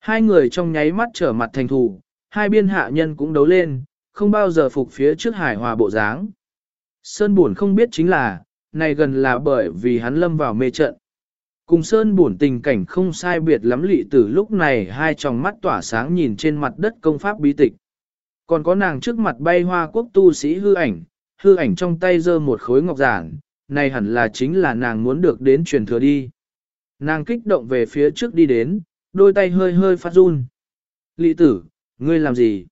Hai người trong nháy mắt trở mặt thành thù, hai biên hạ nhân cũng đấu lên, không bao giờ phục phía trước hải hòa bộ dáng. Sơn buồn không biết chính là, này gần là bởi vì hắn lâm vào mê trận. Cùng Sơn buồn tình cảnh không sai biệt lắm lị tử lúc này hai tròng mắt tỏa sáng nhìn trên mặt đất công pháp bí tịch. Còn có nàng trước mặt bay hoa quốc tu sĩ hư ảnh, hư ảnh trong tay giơ một khối ngọc giản, này hẳn là chính là nàng muốn được đến truyền thừa đi. Nàng kích động về phía trước đi đến, đôi tay hơi hơi phát run. Lý tử, ngươi làm gì?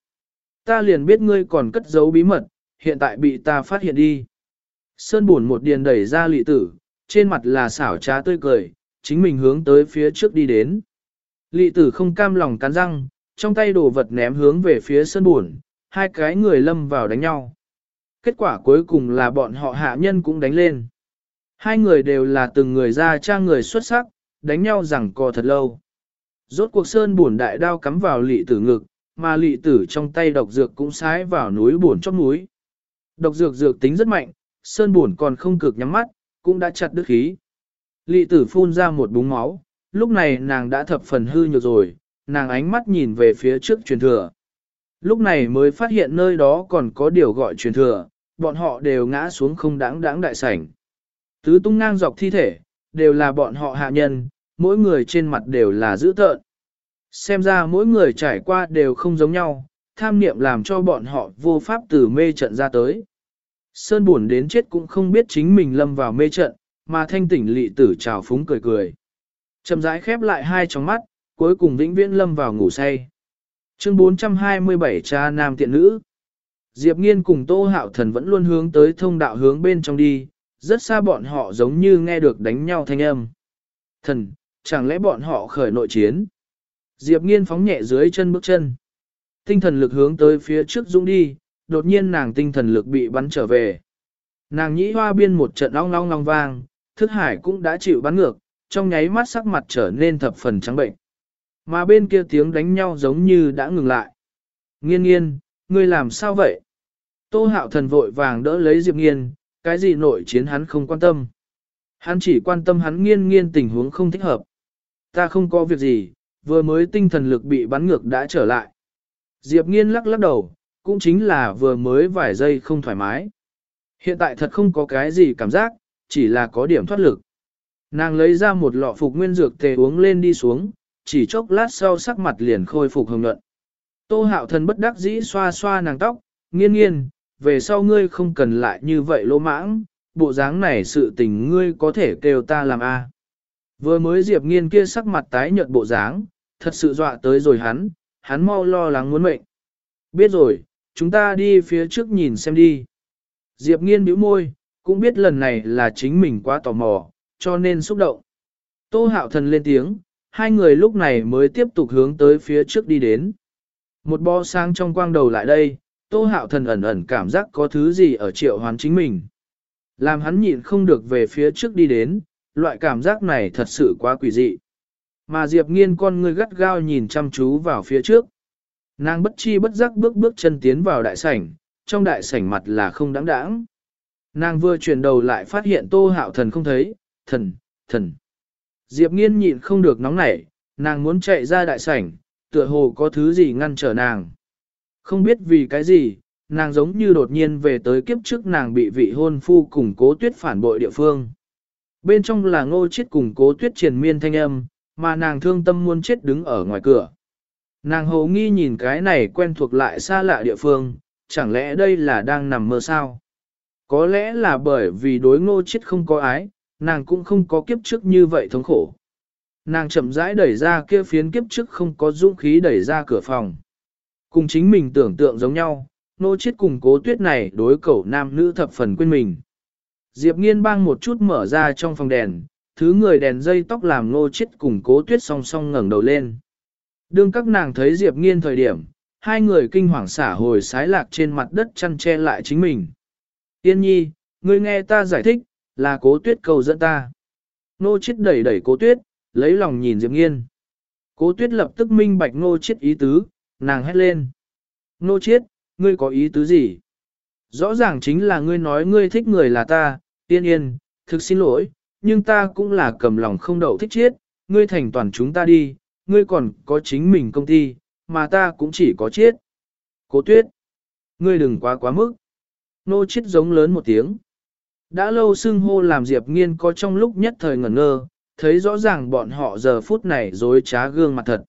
Ta liền biết ngươi còn cất giấu bí mật, hiện tại bị ta phát hiện đi. Sơn buồn một điền đẩy ra lị tử, trên mặt là xảo trá tươi cười, chính mình hướng tới phía trước đi đến. Lị tử không cam lòng cắn răng, trong tay đồ vật ném hướng về phía sơn buồn, hai cái người lâm vào đánh nhau. Kết quả cuối cùng là bọn họ hạ nhân cũng đánh lên. Hai người đều là từng người ra cha người xuất sắc, đánh nhau rằng co thật lâu. Rốt cuộc sơn buồn đại đao cắm vào lị tử ngực, mà lị tử trong tay độc dược cũng sái vào núi buồn trong núi. Độc dược dược tính rất mạnh, sơn buồn còn không cực nhắm mắt, cũng đã chặt đứt khí. Lị tử phun ra một búng máu, lúc này nàng đã thập phần hư nhược rồi, nàng ánh mắt nhìn về phía trước truyền thừa. Lúc này mới phát hiện nơi đó còn có điều gọi truyền thừa, bọn họ đều ngã xuống không đáng đáng đại sảnh. Tứ tung ngang dọc thi thể, đều là bọn họ hạ nhân, mỗi người trên mặt đều là dữ tợn. Xem ra mỗi người trải qua đều không giống nhau, tham niệm làm cho bọn họ vô pháp từ mê trận ra tới. Sơn buồn đến chết cũng không biết chính mình lâm vào mê trận, mà thanh tỉnh lị tử trào phúng cười cười. Chầm rãi khép lại hai tròng mắt, cuối cùng vĩnh viễn lâm vào ngủ say. Chương 427 cha nam tiện nữ. Diệp Nghiên cùng Tô Hạo Thần vẫn luôn hướng tới thông đạo hướng bên trong đi, rất xa bọn họ giống như nghe được đánh nhau thanh âm. Thần, chẳng lẽ bọn họ khởi nội chiến? Diệp Nghiên phóng nhẹ dưới chân bước chân. Tinh thần lực hướng tới phía trước dũng đi, đột nhiên nàng tinh thần lực bị bắn trở về. Nàng nhĩ hoa biên một trận long long long vang, thức hải cũng đã chịu bắn ngược, trong nháy mắt sắc mặt trở nên thập phần trắng bệnh. Mà bên kia tiếng đánh nhau giống như đã ngừng lại. Nghiên nghiên, ngươi làm sao vậy? Tô hạo thần vội vàng đỡ lấy Diệp nghiên, cái gì nội chiến hắn không quan tâm. Hắn chỉ quan tâm hắn nghiên nghiên tình huống không thích hợp. Ta không có việc gì, vừa mới tinh thần lực bị bắn ngược đã trở lại. Diệp nghiên lắc lắc đầu, cũng chính là vừa mới vài giây không thoải mái. Hiện tại thật không có cái gì cảm giác, chỉ là có điểm thoát lực. Nàng lấy ra một lọ phục nguyên dược tề uống lên đi xuống, chỉ chốc lát sau sắc mặt liền khôi phục hồng nhuận. Tô hạo thần bất đắc dĩ xoa xoa nàng tóc, nghiên nghiên, về sau ngươi không cần lại như vậy lỗ mãng, bộ dáng này sự tình ngươi có thể kêu ta làm a. Vừa mới Diệp nghiên kia sắc mặt tái nhợt bộ dáng, thật sự dọa tới rồi hắn, hắn mau lo lắng muốn mệnh. Biết rồi, chúng ta đi phía trước nhìn xem đi. Diệp nghiên bĩu môi, cũng biết lần này là chính mình quá tò mò, cho nên xúc động. Tô hạo thần lên tiếng, hai người lúc này mới tiếp tục hướng tới phía trước đi đến. Một bó sáng trong quang đầu lại đây, tô hạo thần ẩn ẩn cảm giác có thứ gì ở triệu hoán chính mình. Làm hắn nhịn không được về phía trước đi đến, loại cảm giác này thật sự quá quỷ dị. Mà Diệp nghiên con người gắt gao nhìn chăm chú vào phía trước. Nàng bất chi bất giác bước bước chân tiến vào đại sảnh, trong đại sảnh mặt là không đáng đáng. Nàng vừa chuyển đầu lại phát hiện tô hạo thần không thấy, thần, thần. Diệp nghiên nhịn không được nóng nảy, nàng muốn chạy ra đại sảnh, tựa hồ có thứ gì ngăn trở nàng. Không biết vì cái gì, nàng giống như đột nhiên về tới kiếp trước nàng bị vị hôn phu cùng cố tuyết phản bội địa phương. Bên trong là ngô chết cùng cố tuyết triền miên thanh âm, mà nàng thương tâm muốn chết đứng ở ngoài cửa. Nàng hồ nghi nhìn cái này quen thuộc lại xa lạ địa phương, chẳng lẽ đây là đang nằm mơ sao? Có lẽ là bởi vì đối ngô chết không có ái, nàng cũng không có kiếp trước như vậy thống khổ. Nàng chậm rãi đẩy ra kia phiến kiếp trước không có dũng khí đẩy ra cửa phòng. Cùng chính mình tưởng tượng giống nhau, nô chết cùng cố tuyết này đối cẩu nam nữ thập phần quên mình. Diệp nghiên bang một chút mở ra trong phòng đèn, thứ người đèn dây tóc làm nô chết cùng cố tuyết song song ngẩng đầu lên. Đương các nàng thấy Diệp nghiên thời điểm, hai người kinh hoàng xả hồi sái lạc trên mặt đất chăn che lại chính mình. Yên nhi, ngươi nghe ta giải thích, là cố tuyết cầu dẫn ta. Nô chết đẩy đẩy cố tuyết, lấy lòng nhìn Diệp nghiên. Cố tuyết lập tức minh bạch nô chết ý tứ, nàng hét lên. Nô chiết, ngươi có ý tứ gì? Rõ ràng chính là ngươi nói ngươi thích người là ta, tiên yên, thực xin lỗi, nhưng ta cũng là cầm lòng không đậu thích chiết. ngươi thành toàn chúng ta đi, ngươi còn có chính mình công ty, mà ta cũng chỉ có chiết. Cố tuyết, ngươi đừng quá quá mức. Nô chiết giống lớn một tiếng. Đã lâu xưng hô làm Diệp Nghiên có trong lúc nhất thời ngẩn ngơ, thấy rõ ràng bọn họ giờ phút này dối trá gương mặt thật.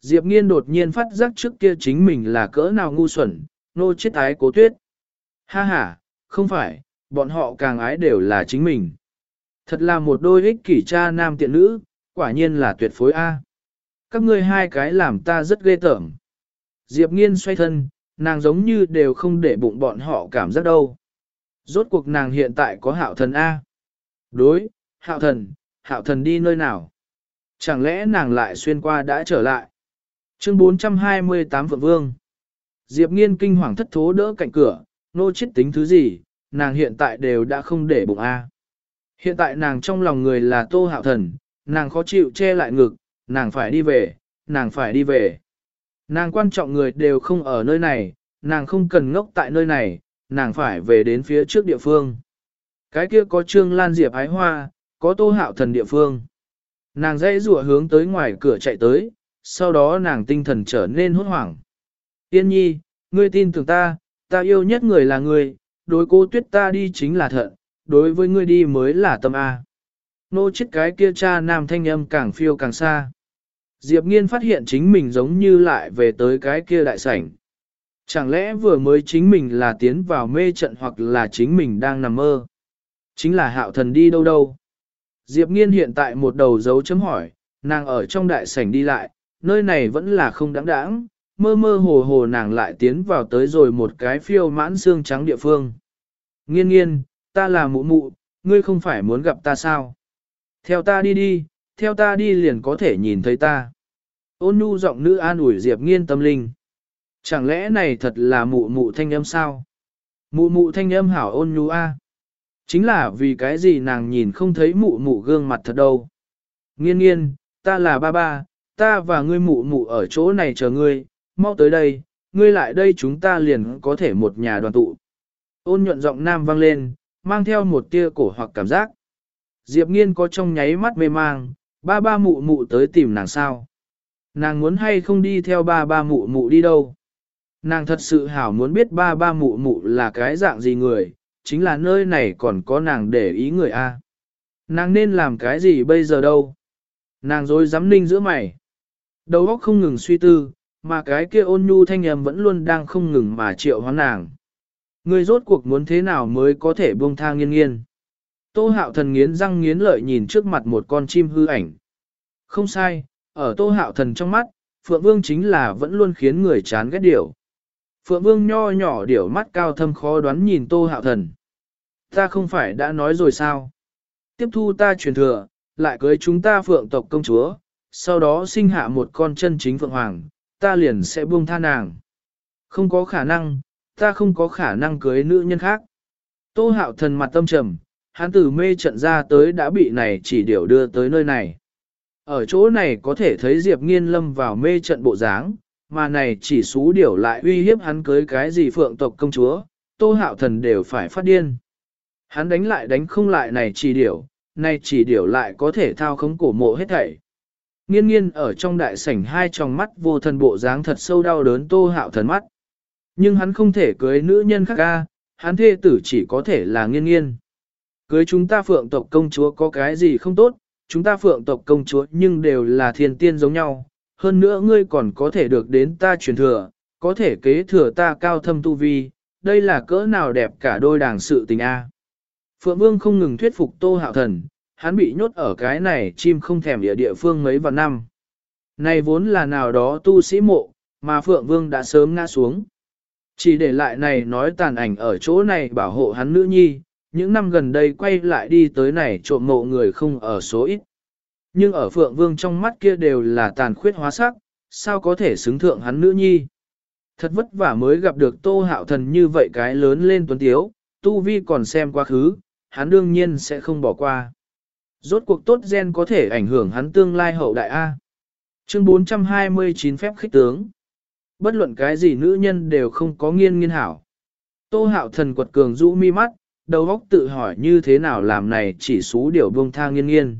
Diệp Nghiên đột nhiên phát giác trước kia chính mình là cỡ nào ngu xuẩn, nô chết ái cố tuyết. Ha ha, không phải, bọn họ càng ái đều là chính mình. Thật là một đôi ích kỷ cha nam tiện nữ, quả nhiên là tuyệt phối A. Các ngươi hai cái làm ta rất ghê tởm. Diệp nghiên xoay thân, nàng giống như đều không để bụng bọn họ cảm giác đâu. Rốt cuộc nàng hiện tại có hạo thần A. Đối, hạo thần, hạo thần đi nơi nào? Chẳng lẽ nàng lại xuyên qua đã trở lại? Chương 428 Phượng Vương Diệp nghiên kinh hoàng thất thố đỡ cạnh cửa, nô chết tính thứ gì, nàng hiện tại đều đã không để bụng A. Hiện tại nàng trong lòng người là tô hạo thần, nàng khó chịu che lại ngực, nàng phải đi về, nàng phải đi về. Nàng quan trọng người đều không ở nơi này, nàng không cần ngốc tại nơi này, nàng phải về đến phía trước địa phương. Cái kia có trương lan diệp ái hoa, có tô hạo thần địa phương. Nàng dây rùa hướng tới ngoài cửa chạy tới, sau đó nàng tinh thần trở nên hốt hoảng. Tiên nhi, ngươi tin tưởng ta, ta yêu nhất người là ngươi, đối cô tuyết ta đi chính là thận, đối với ngươi đi mới là tâm A. Nô chết cái kia cha nam thanh âm càng phiêu càng xa. Diệp nghiên phát hiện chính mình giống như lại về tới cái kia đại sảnh. Chẳng lẽ vừa mới chính mình là tiến vào mê trận hoặc là chính mình đang nằm mơ? Chính là hạo thần đi đâu đâu? Diệp nghiên hiện tại một đầu dấu chấm hỏi, nàng ở trong đại sảnh đi lại, nơi này vẫn là không đáng đáng, mơ mơ hồ hồ nàng lại tiến vào tới rồi một cái phiêu mãn xương trắng địa phương. Nghiên nghiên, ta là mụ mụ, ngươi không phải muốn gặp ta sao? Theo ta đi đi, theo ta đi liền có thể nhìn thấy ta. Ôn nhu giọng nữ an ủi Diệp nghiên tâm linh. Chẳng lẽ này thật là mụ mụ thanh âm sao? Mụ mụ thanh âm hảo ôn nhu a. Chính là vì cái gì nàng nhìn không thấy mụ mụ gương mặt thật đâu. Nghiên nghiên, ta là ba ba, ta và ngươi mụ mụ ở chỗ này chờ ngươi, mau tới đây, ngươi lại đây chúng ta liền có thể một nhà đoàn tụ. Ôn nhuận giọng nam vang lên, mang theo một tia cổ hoặc cảm giác. Diệp nghiên có trong nháy mắt mê mang, ba ba mụ mụ tới tìm nàng sao. Nàng muốn hay không đi theo ba ba mụ mụ đi đâu. Nàng thật sự hảo muốn biết ba ba mụ mụ là cái dạng gì người, chính là nơi này còn có nàng để ý người A. Nàng nên làm cái gì bây giờ đâu? Nàng dối dám ninh giữa mày. Đầu óc không ngừng suy tư, mà cái kia ôn nhu thanh âm vẫn luôn đang không ngừng mà triệu hoán nàng. Ngươi rốt cuộc muốn thế nào mới có thể buông tha nghiên nghiên. Tô hạo thần nghiến răng nghiến lợi nhìn trước mặt một con chim hư ảnh. Không sai, ở tô hạo thần trong mắt, Phượng Vương chính là vẫn luôn khiến người chán ghét điểu. Phượng Vương nho nhỏ điểu mắt cao thâm khó đoán nhìn tô hạo thần. Ta không phải đã nói rồi sao? Tiếp thu ta truyền thừa, lại cưới chúng ta Phượng tộc công chúa, sau đó sinh hạ một con chân chính Phượng Hoàng, ta liền sẽ buông tha nàng. Không có khả năng, ta không có khả năng cưới nữ nhân khác. Tô hạo thần mặt tâm trầm, hắn từ mê trận ra tới đã bị này chỉ điều đưa tới nơi này. Ở chỗ này có thể thấy Diệp Nghiên lâm vào mê trận bộ dáng, mà này chỉ xú điểu lại uy hiếp hắn cưới cái gì phượng tộc công chúa, tô hạo thần đều phải phát điên. Hắn đánh lại đánh không lại này chỉ điểu, này chỉ điểu lại có thể thao khống cổ mộ hết thảy. Nghiên nghiên ở trong đại sảnh hai tròng mắt vô thần bộ dáng thật sâu đau đớn tô hạo thần mắt. Nhưng hắn không thể cưới nữ nhân khác ca, hắn thê tử chỉ có thể là nghiên nghiên. Cưới chúng ta phượng tộc công chúa có cái gì không tốt, chúng ta phượng tộc công chúa nhưng đều là thiên tiên giống nhau. Hơn nữa ngươi còn có thể được đến ta truyền thừa, có thể kế thừa ta cao thâm tu vi, đây là cỡ nào đẹp cả đôi đảng sự tình A. Phượng Vương không ngừng thuyết phục Tô Hạo Thần, hắn bị nhốt ở cái này chim không thèm địa địa phương mấy vạn năm. Này vốn là nào đó tu sĩ mộ, mà Phượng Vương đã sớm ngã xuống. Chỉ để lại này nói tàn ảnh ở chỗ này bảo hộ hắn nữ nhi, những năm gần đây quay lại đi tới này trộm mộ người không ở số ít. Nhưng ở Phượng Vương trong mắt kia đều là tàn khuyết hóa sắc, sao có thể xứng thượng hắn nữ nhi. Thật vất vả mới gặp được Tô Hạo Thần như vậy cái lớn lên tuấn tiếu, Tu Vi còn xem quá khứ, hắn đương nhiên sẽ không bỏ qua. Rốt cuộc tốt gen có thể ảnh hưởng hắn tương lai hậu đại A. Chương 429 phép khích tướng. Bất luận cái gì nữ nhân đều không có nghiên nghiên hảo. Tô hạo thần quật cường rũ mi mắt, đầu óc tự hỏi như thế nào làm này chỉ xú điểu buông thang nghiên nghiên.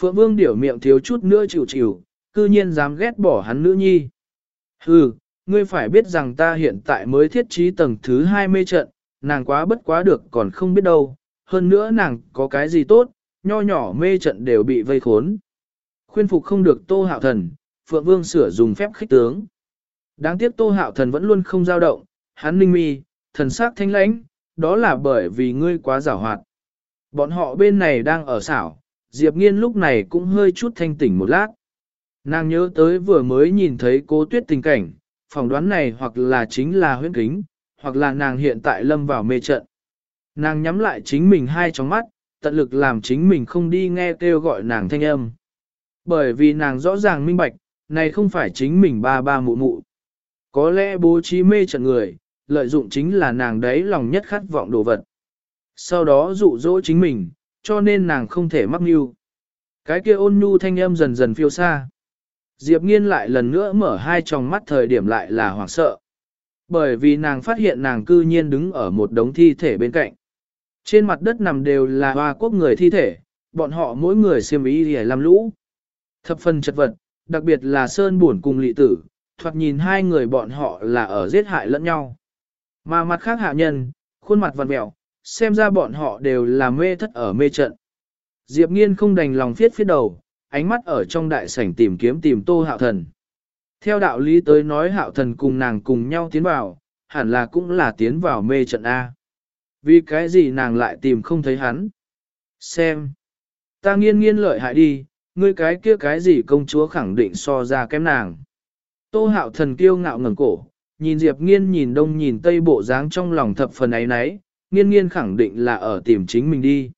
Phượng vương điểu miệng thiếu chút nữa chịu chịu, cư nhiên dám ghét bỏ hắn nữ nhi. Hừ, ngươi phải biết rằng ta hiện tại mới thiết trí tầng thứ hai mê trận, nàng quá bất quá được còn không biết đâu, hơn nữa nàng có cái gì tốt, nho nhỏ mê trận đều bị vây khốn. Khuyên phục không được tô hạo thần, Phượng Vương sửa dùng phép khích tướng. Đáng tiếc tô hạo thần vẫn luôn không dao động, hắn ninh mi, thần sắc thanh lãnh, đó là bởi vì ngươi quá giảo hoạt. Bọn họ bên này đang ở xảo, Diệp Nghiên lúc này cũng hơi chút thanh tỉnh một lát. Nàng nhớ tới vừa mới nhìn thấy cố tuyết tình cảnh, phỏng đoán này hoặc là chính là huyễn kính, hoặc là nàng hiện tại lâm vào mê trận. Nàng nhắm lại chính mình hai tròng mắt, tận lực làm chính mình không đi nghe kêu gọi nàng thanh âm. Bởi vì nàng rõ ràng minh bạch, này không phải chính mình ba ba mụ mụ. Có lẽ bố trí mê trận người, lợi dụng chính là nàng đấy lòng nhất khát vọng đồ vật. Sau đó dụ dỗ chính mình, cho nên nàng không thể mắc mưu. Cái kia ôn nhu thanh âm dần dần phiêu xa. Diệp nghiên lại lần nữa mở hai tròng mắt thời điểm lại là hoảng sợ. Bởi vì nàng phát hiện nàng cư nhiên đứng ở một đống thi thể bên cạnh. Trên mặt đất nằm đều là hoa quốc người thi thể, bọn họ mỗi người xiêm ý để làm lũ. Thập phần chật vật, đặc biệt là Sơn Buồn cùng Lị Tử, thoạt nhìn hai người bọn họ là ở giết hại lẫn nhau. Mà mặt khác hạ nhân, khuôn mặt vằn mẹo, xem ra bọn họ đều là mê thất ở mê trận. Diệp Nghiên không đành lòng phiết phía đầu, ánh mắt ở trong đại sảnh tìm kiếm tìm Tô Hạo Thần. Theo đạo lý tới nói Hạo Thần cùng nàng cùng nhau tiến vào, hẳn là cũng là tiến vào mê trận A. Vì cái gì nàng lại tìm không thấy hắn? Xem. Ta nghiên nghiên lợi hại đi, ngươi cái kia cái gì công chúa khẳng định so ra kém nàng. Tô hạo thần kiêu ngạo ngẩng cổ, nhìn Diệp nghiên nhìn đông nhìn tây bộ dáng trong lòng thập phần ấy nấy, nghiên nghiên khẳng định là ở tìm chính mình đi.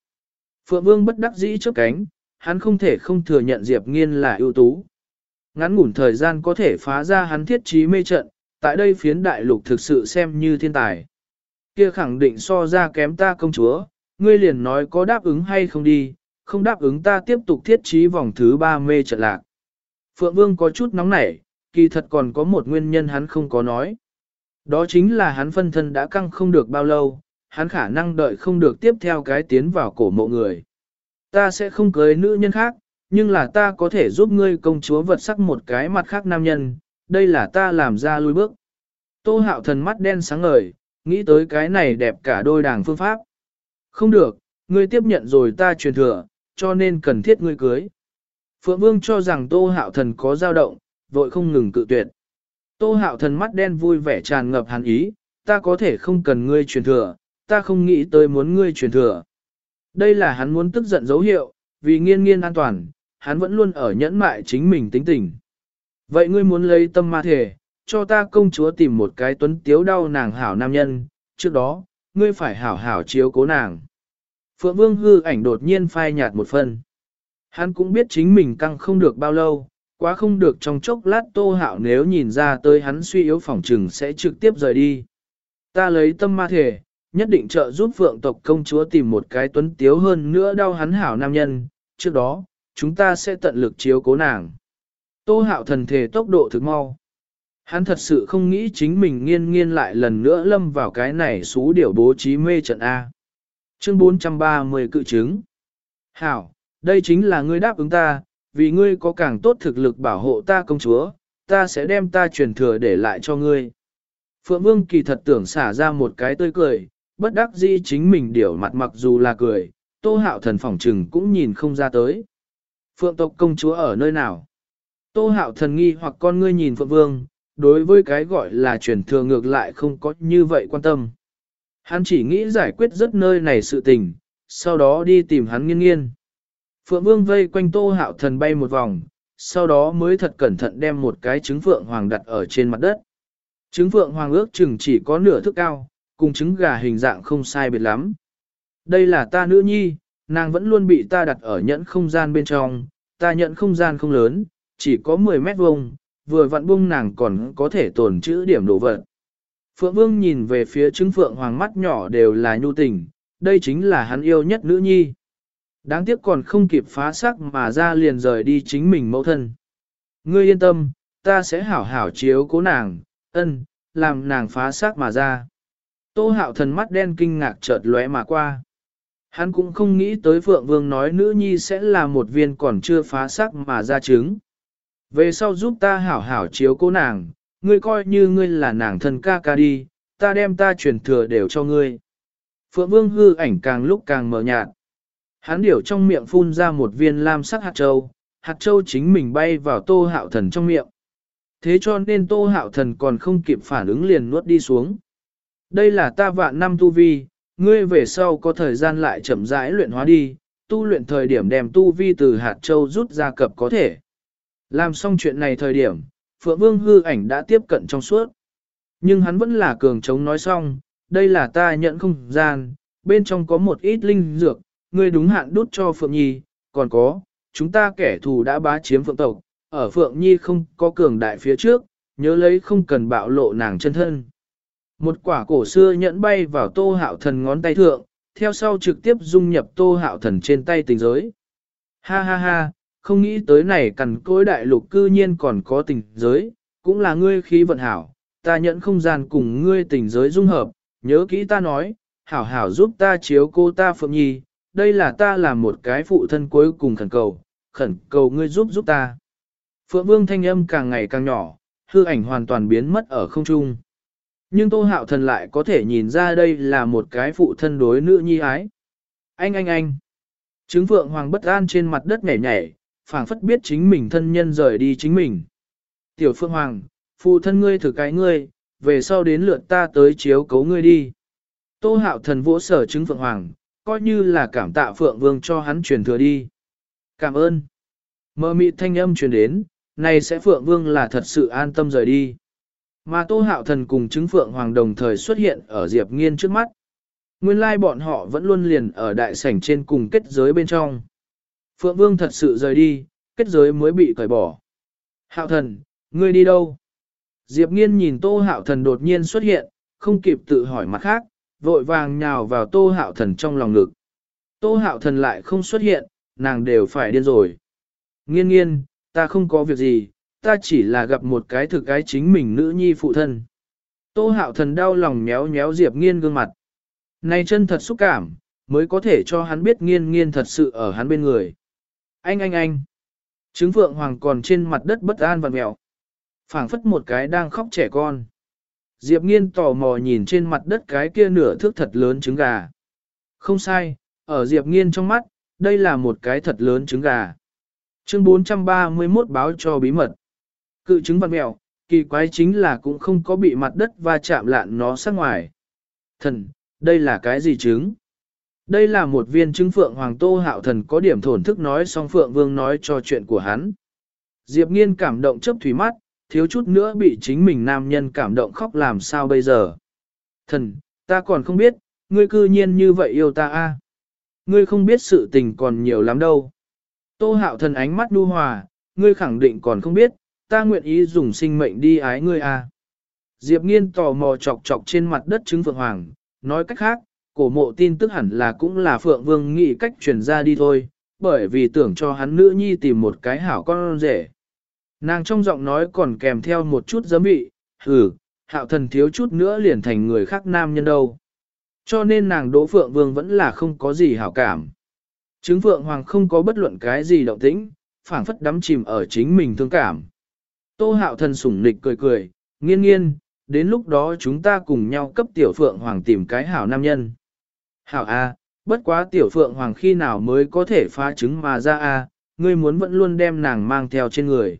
Phượng Vương bất đắc dĩ trước cánh, hắn không thể không thừa nhận Diệp nghiên là ưu tú. Ngắn ngủn thời gian có thể phá ra hắn thiết trí mê trận, tại đây phiến đại lục thực sự xem như thiên tài. Kia khẳng định so ra kém ta công chúa, ngươi liền nói có đáp ứng hay không đi, không đáp ứng ta tiếp tục thiết trí vòng thứ ba mê trận lạc. Phượng Vương có chút nóng nảy, kỳ thật còn có một nguyên nhân hắn không có nói. Đó chính là hắn phân thân đã căng không được bao lâu, hắn khả năng đợi không được tiếp theo cái tiến vào cổ mộ người. Ta sẽ không cưới nữ nhân khác, nhưng là ta có thể giúp ngươi công chúa vật sắc một cái mặt khác nam nhân, đây là ta làm ra lui bước. Tô hạo thần mắt đen sáng ngời, nghĩ tới cái này đẹp cả đôi đảng phương pháp. Không được, ngươi tiếp nhận rồi ta truyền thừa, cho nên cần thiết ngươi cưới. Phượng Vương cho rằng Tô Hạo Thần có dao động, vội không ngừng cự tuyệt. Tô Hạo Thần mắt đen vui vẻ tràn ngập hàn ý, ta có thể không cần ngươi truyền thừa, ta không nghĩ tới muốn ngươi truyền thừa. Đây là hắn muốn tức giận dấu hiệu, vì nghiên nghiên an toàn, hắn vẫn luôn ở nhẫn mại chính mình tính tình. Vậy ngươi muốn lấy tâm ma thể, cho ta công chúa tìm một cái tuấn tiếu đau nàng hảo nam nhân, trước đó, ngươi phải hảo hảo chiếu cố nàng. Phượng Vương hư ảnh đột nhiên phai nhạt một phần. Hắn cũng biết chính mình căng không được bao lâu, quá không được trong chốc lát tô hạo nếu nhìn ra tới hắn suy yếu phỏng trừng sẽ trực tiếp rời đi. Ta lấy tâm ma thể, nhất định trợ giúp phượng tộc công chúa tìm một cái tuấn tiếu hơn nữa đau hắn hảo nam nhân, trước đó, chúng ta sẽ tận lực chiếu cố nàng. Tô hạo thần thể tốc độ thực mau. Hắn thật sự không nghĩ chính mình nghiên nghiên lại lần nữa lâm vào cái này xú điểu bố trí mê trận A. Chương 430 cự chứng. Hảo, đây chính là ngươi đáp ứng ta, vì ngươi có càng tốt thực lực bảo hộ ta công chúa, ta sẽ đem ta truyền thừa để lại cho ngươi. Phượng Vương kỳ thật tưởng xả ra một cái tươi cười, bất đắc dĩ chính mình điểu mặt mặc dù là cười, tô hạo thần phỏng trừng cũng nhìn không ra tới. Phượng tộc công chúa ở nơi nào? Tô hạo thần nghi hoặc con ngươi nhìn Phượng Vương, đối với cái gọi là truyền thừa ngược lại không có như vậy quan tâm. Hắn chỉ nghĩ giải quyết rất nơi này sự tình, sau đó đi tìm hắn nghiên nghiên. Phượng Vương vây quanh Tô Hạo Thần bay một vòng, sau đó mới thật cẩn thận đem một cái trứng Phượng Hoàng đặt ở trên mặt đất. Trứng Phượng Hoàng ước chừng chỉ có nửa thước cao, cùng trứng gà hình dạng không sai biệt lắm. Đây là ta nữ nhi, nàng vẫn luôn bị ta đặt ở nhẫn không gian bên trong, ta nhẫn không gian không lớn, chỉ có 10 mét vuông, vừa vặn bung nàng còn có thể tồn trữ điểm đồ vật. Phượng Vương nhìn về phía trứng Phượng Hoàng mắt nhỏ đều là nhu tình, đây chính là hắn yêu nhất nữ nhi. Đáng tiếc còn không kịp phá sắc mà ra liền rời đi chính mình mẫu thân. Ngươi yên tâm, ta sẽ hảo hảo chiếu cố nàng, ân, làm nàng phá xác mà ra. Tô hạo thần mắt đen kinh ngạc chợt lóe mà qua. Hắn cũng không nghĩ tới Phượng Vương nói nữ nhi sẽ là một viên còn chưa phá xác mà ra trứng. Về sau giúp ta hảo hảo chiếu cố nàng, ngươi coi như ngươi là nàng thân ca ca đi, ta đem ta truyền thừa đều cho ngươi. Phượng Vương hư ảnh càng lúc càng mờ nhạt. Hắn điểu trong miệng phun ra một viên lam sắc hạt châu, hạt châu chính mình bay vào tô hạo thần trong miệng. Thế cho nên tô hạo thần còn không kịp phản ứng liền nuốt đi xuống. Đây là ta vạn năm tu vi, ngươi về sau có thời gian lại chậm rãi luyện hóa đi, tu luyện thời điểm đem tu vi từ hạt châu rút ra cập có thể. Làm xong chuyện này thời điểm, Phượng Vương hư ảnh đã tiếp cận trong suốt. Nhưng hắn vẫn là cường chống nói xong, đây là ta nhận không gian, bên trong có một ít linh dược, ngươi đúng hạn đút cho Phượng Nhi, còn có, chúng ta kẻ thù đã bá chiếm Phượng tộc, ở Phượng Nhi không có cường đại phía trước, nhớ lấy không cần bạo lộ nàng chân thân. Một quả cổ xưa nhẫn bay vào tô hạo thần ngón tay thượng, theo sau trực tiếp dung nhập tô hạo thần trên tay tình giới. Ha ha ha, không nghĩ tới này cằn cối đại lục cư nhiên còn có tình giới, cũng là ngươi khí vận hảo, ta nhận không gian cùng ngươi tình giới dung hợp, nhớ kỹ ta nói, hảo hảo giúp ta chiếu cô ta Phượng Nhi, đây là ta làm một cái phụ thân cuối cùng khẩn cầu, khẩn cầu ngươi giúp giúp ta. Phượng Vương thanh âm càng ngày càng nhỏ, hư ảnh hoàn toàn biến mất ở không trung. Nhưng Tô Hạo Thần lại có thể nhìn ra đây là một cái phụ thân đối nữ nhi ái. Anh anh anh. Trứng Phượng Hoàng bất an trên mặt đất nhảy nhảy, phảng phất biết chính mình thân nhân rời đi chính mình. Tiểu Phượng Hoàng, phụ thân ngươi thử cái ngươi, về sau đến lượt ta tới chiếu cấu ngươi đi. Tô Hạo Thần vỗ sở chứng Phượng Hoàng, coi như là cảm tạ Phượng Vương cho hắn truyền thừa đi. Cảm ơn. Mơ mị thanh âm truyền đến, này sẽ Phượng Vương là thật sự an tâm rời đi. Mà Tô Hạo Thần cùng chứng Phượng Hoàng đồng thời xuất hiện ở Diệp Nghiên trước mắt. Nguyên lai bọn họ vẫn luôn liền ở đại sảnh trên cùng kết giới bên trong. Phượng Vương thật sự rời đi, kết giới mới bị cởi bỏ. Hạo Thần, ngươi đi đâu? Diệp Nghiên nhìn Tô Hạo Thần đột nhiên xuất hiện, không kịp tự hỏi mặt khác, vội vàng nhào vào tô hạo thần trong lòng ngực. Tô hạo thần lại không xuất hiện, nàng đều phải điên rồi. Nghiên nghiên, ta không có việc gì, ta chỉ là gặp một cái thực cái chính mình nữ nhi phụ thân. Tô hạo thần đau lòng méo méo Diệp nghiên gương mặt. Này chân thật xúc cảm, mới có thể cho hắn biết nghiên nghiên thật sự ở hắn bên người. Anh anh anh. Trứng phượng hoàng còn trên mặt đất bất an và mèo. phảng phất một cái đang khóc trẻ con. Diệp nghiên tò mò nhìn trên mặt đất cái kia nửa thước thật lớn trứng gà. Không sai, ở Diệp nghiên trong mắt, đây là một cái thật lớn trứng gà. Chương 431 báo cho bí mật. Cự trứng văn mèo, kỳ quái chính là cũng không có bị mặt đất va chạm lạn nó sát ngoài. Thần, đây là cái gì trứng? Đây là một viên chứng phượng hoàng tô hạo thần có điểm thổn thức nói xong phượng vương nói cho chuyện của hắn. Diệp nghiên cảm động chấp thủy mắt, thiếu chút nữa bị chính mình nam nhân cảm động khóc làm sao bây giờ. Thần, ta còn không biết, ngươi cư nhiên như vậy yêu ta a. Ngươi không biết sự tình còn nhiều lắm đâu. Tô hạo thần ánh mắt đu hòa, ngươi khẳng định còn không biết, ta nguyện ý dùng sinh mệnh đi ái ngươi a. Diệp nghiên tò mò chọc chọc trên mặt đất trứng phượng hoàng, nói cách khác, cổ mộ tin tức hẳn là cũng là phượng vương nghĩ cách truyền ra đi thôi, bởi vì tưởng cho hắn nữ nhi tìm một cái hảo con rể. Nàng trong giọng nói còn kèm theo một chút giấm vị, hừ, hạo thần thiếu chút nữa liền thành người khác nam nhân đâu. Cho nên nàng Đỗ Phượng Vương vẫn là không có gì hảo cảm. chứng Phượng Hoàng không có bất luận cái gì động tĩnh, phảng phất đắm chìm ở chính mình thương cảm. Tô hạo thần sủng nịch cười cười, nghiên nghiên, đến lúc đó chúng ta cùng nhau cấp tiểu Phượng Hoàng tìm cái hảo nam nhân. Hảo A, bất quá tiểu Phượng Hoàng khi nào mới có thể phá trứng mà ra A, ngươi muốn vẫn luôn đem nàng mang theo trên người.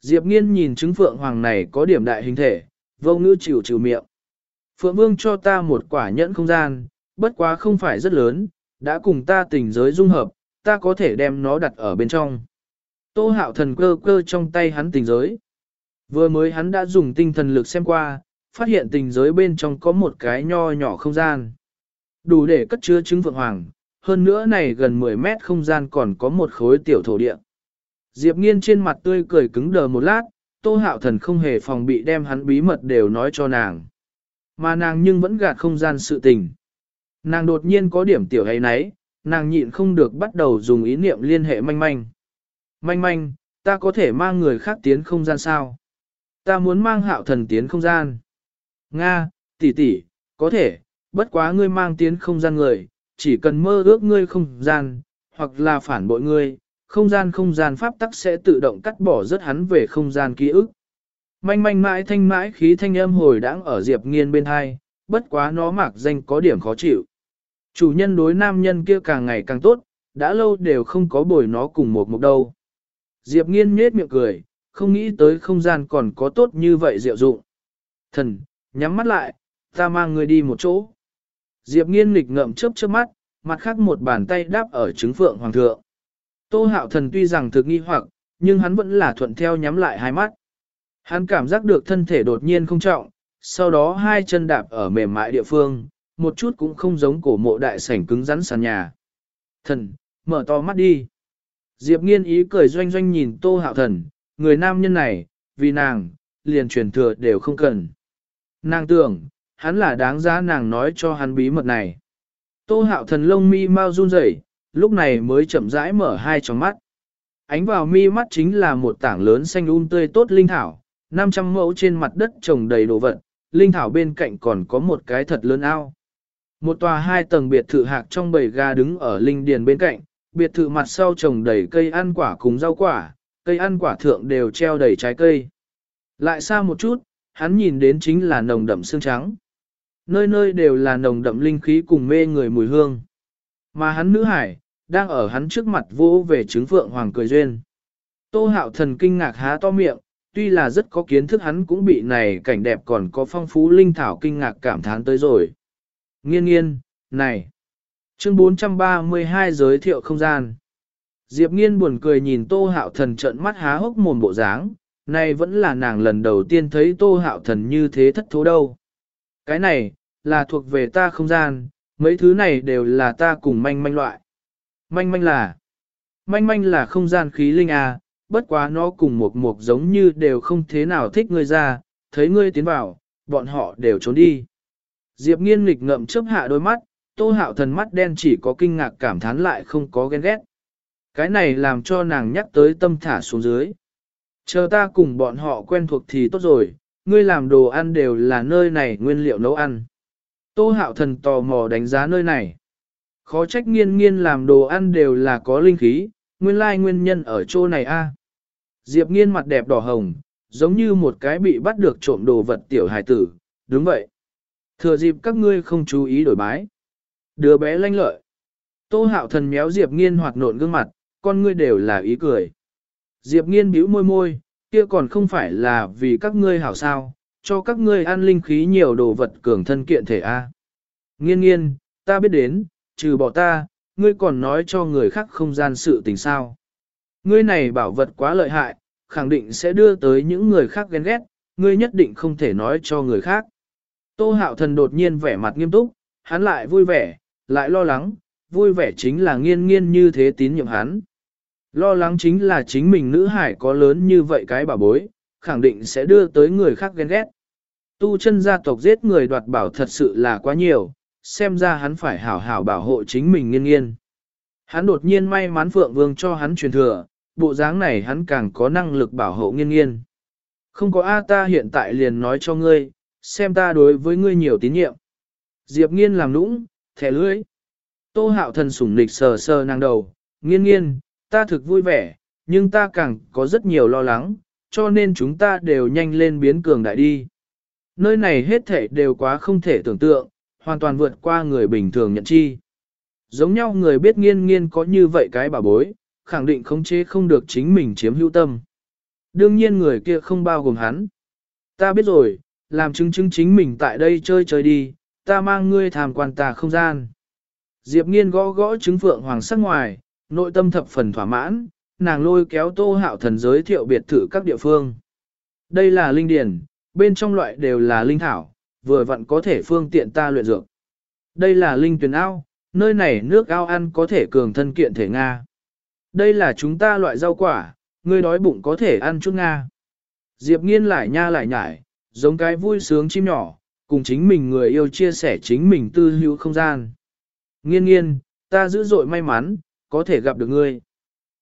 Diệp nghiên nhìn trứng Phượng Hoàng này có điểm đại hình thể, vô ngữ chịu chịu miệng. Phượng Vương cho ta một quả nhẫn không gian, bất quá không phải rất lớn, đã cùng ta tình giới dung hợp, ta có thể đem nó đặt ở bên trong. Tô hạo thần cơ cơ trong tay hắn tình giới. Vừa mới hắn đã dùng tinh thần lực xem qua, phát hiện tình giới bên trong có một cái nho nhỏ không gian. Đủ để cất chứa trứng vượng hoàng, hơn nữa này gần 10 mét không gian còn có một khối tiểu thổ địa. Diệp nghiên trên mặt tươi cười cứng đờ một lát, tô hạo thần không hề phòng bị đem hắn bí mật đều nói cho nàng. Mà nàng nhưng vẫn gạt không gian sự tình. Nàng đột nhiên có điểm tiểu hay nấy, nàng nhịn không được bắt đầu dùng ý niệm liên hệ manh manh. Manh manh, ta có thể mang người khác tiến không gian sao? Ta muốn mang hạo thần tiến không gian. Nga, tỷ tỷ, có thể, bất quá ngươi mang tiến không gian người, chỉ cần mơ ước ngươi không gian, hoặc là phản bội ngươi, không gian không gian pháp tắc sẽ tự động cắt bỏ rất hắn về không gian ký ức. Manh manh mãi thanh mãi khí thanh âm hồi đãng ở Diệp Nghiên bên hai, bất quá nó mạc danh có điểm khó chịu. Chủ nhân đối nam nhân kia càng ngày càng tốt, đã lâu đều không có bồi nó cùng một mục đâu. Diệp Nghiên nhếch miệng cười, không nghĩ tới không gian còn có tốt như vậy diệu dụng. Thần, nhắm mắt lại, ta mang người đi một chỗ. Diệp Nghiên nghịch ngậm chớp chớp mắt, mặt khác một bàn tay đáp ở trứng phượng hoàng thượng. Tô hạo thần tuy rằng thực nghi hoặc, nhưng hắn vẫn là thuận theo nhắm lại hai mắt. Hắn cảm giác được thân thể đột nhiên không trọng, sau đó hai chân đạp ở mềm mại địa phương, một chút cũng không giống cổ mộ đại sảnh cứng rắn sàn nhà. Thần, mở to mắt đi. Diệp nghiên ý cười doanh doanh nhìn tô hạo thần, người nam nhân này, vì nàng, liền truyền thừa đều không cần. Nàng tưởng, hắn là đáng giá nàng nói cho hắn bí mật này. Tô hạo thần lông mi mau run rẩy, lúc này mới chậm rãi mở hai tròng mắt. Ánh vào mi mắt chính là một tảng lớn xanh um tươi tốt linh thảo, 500 mẫu trên mặt đất trồng đầy đồ vật, linh thảo bên cạnh còn có một cái thật lớn ao. Một tòa hai tầng biệt thự hạc trong bầy ga đứng ở linh điền bên cạnh, biệt thự mặt sau trồng đầy cây ăn quả cùng rau quả, cây ăn quả thượng đều treo đầy trái cây. Lại xa một chút, hắn nhìn đến chính là nồng đậm xương trắng. Nơi nơi đều là nồng đậm linh khí cùng mê người mùi hương. Mà hắn nữ hải, đang ở hắn trước mặt vô về trứng phượng hoàng cười duyên. Tô hạo thần kinh ngạc há to miệng, tuy là rất có kiến thức hắn cũng bị này cảnh đẹp còn có phong phú linh thảo kinh ngạc cảm thán tới rồi. Nghiên nghiên, này. Chương 432 giới thiệu không gian. Diệp nghiên buồn cười nhìn tô hạo thần trợn mắt há hốc mồm bộ dáng, này vẫn là nàng lần đầu tiên thấy tô hạo thần như thế thất thố đâu. Cái này, là thuộc về ta không gian, mấy thứ này đều là ta cùng manh manh loại. Manh manh là, manh manh là không gian khí linh à, bất quá nó cùng một mục giống như đều không thế nào thích ngươi ra, thấy ngươi tiến vào, bọn họ đều trốn đi. Diệp nghiên nghịch ngậm chớp hạ đôi mắt, tô hạo thần mắt đen chỉ có kinh ngạc cảm thán lại không có ghen ghét. Cái này làm cho nàng nhắc tới tâm thả xuống dưới. Chờ ta cùng bọn họ quen thuộc thì tốt rồi, ngươi làm đồ ăn đều là nơi này nguyên liệu nấu ăn. Tô hạo thần tò mò đánh giá nơi này. Khó trách nghiên nghiên làm đồ ăn đều là có linh khí, nguyên lai nguyên nhân ở chỗ này a. Diệp nghiên mặt đẹp đỏ hồng, giống như một cái bị bắt được trộm đồ vật tiểu hài tử, đúng vậy. Thừa dịp các ngươi không chú ý đổi bái. Đứa bé lanh lợi. Tô hạo thần méo Diệp nghiên hoạt nộn gương mặt, con ngươi đều là ý cười. Diệp nghiên bĩu môi môi, kia còn không phải là vì các ngươi hảo sao, cho các ngươi ăn linh khí nhiều đồ vật cường thân kiện thể a. Nghiên nghiên, ta biết đến, trừ bỏ ta, ngươi còn nói cho người khác không gian sự tình sao. Ngươi này bảo vật quá lợi hại, khẳng định sẽ đưa tới những người khác ghen ghét, ngươi nhất định không thể nói cho người khác. Tô hạo thần đột nhiên vẻ mặt nghiêm túc, hắn lại vui vẻ, lại lo lắng, vui vẻ chính là nghiên nghiên như thế tín nhiệm hắn. Lo lắng chính là chính mình nữ hải có lớn như vậy cái bảo bối, khẳng định sẽ đưa tới người khác ghen ghét. Tu chân gia tộc giết người đoạt bảo thật sự là quá nhiều, xem ra hắn phải hảo hảo bảo hộ chính mình nghiên nghiên. Hắn đột nhiên may mắn Phượng Vương cho hắn truyền thừa, bộ dáng này hắn càng có năng lực bảo hộ nghiên nghiên. Không có A ta hiện tại liền nói cho ngươi, xem ta đối với ngươi nhiều tín nhiệm. Diệp nghiên làm nũng, thẻ lưỡi. Tô hạo thần sủng nịch sờ sờ nàng đầu, nghiên nghiên, ta thực vui vẻ, nhưng ta càng có rất nhiều lo lắng, cho nên chúng ta đều nhanh lên biến cường đại đi. Nơi này hết thể đều quá không thể tưởng tượng, hoàn toàn vượt qua người bình thường nhận chi. Giống nhau người biết nghiên nghiên có như vậy cái bà bối, khẳng định khống chế không được chính mình chiếm hữu tâm. Đương nhiên người kia không bao gồm hắn. Ta biết rồi, làm chứng chứng chính mình tại đây chơi chơi đi, ta mang ngươi tham quan tà không gian. Diệp nghiên gõ gõ trứng phượng hoàng sắc ngoài, nội tâm thập phần thỏa mãn, nàng lôi kéo tô hạo thần giới thiệu biệt thự các địa phương. Đây là linh điển, bên trong loại đều là linh thảo, vừa vặn có thể phương tiện ta luyện dược. Đây là linh tuyển ao, nơi này nước ao ăn có thể cường thân kiện thể Nga. Đây là chúng ta loại rau quả, ngươi đói bụng có thể ăn chút Nga. Diệp nghiên lại nha lại nhải, giống cái vui sướng chim nhỏ, cùng chính mình người yêu chia sẻ chính mình tư hữu không gian. Nghiên nghiên, ta dữ dội may mắn, có thể gặp được ngươi.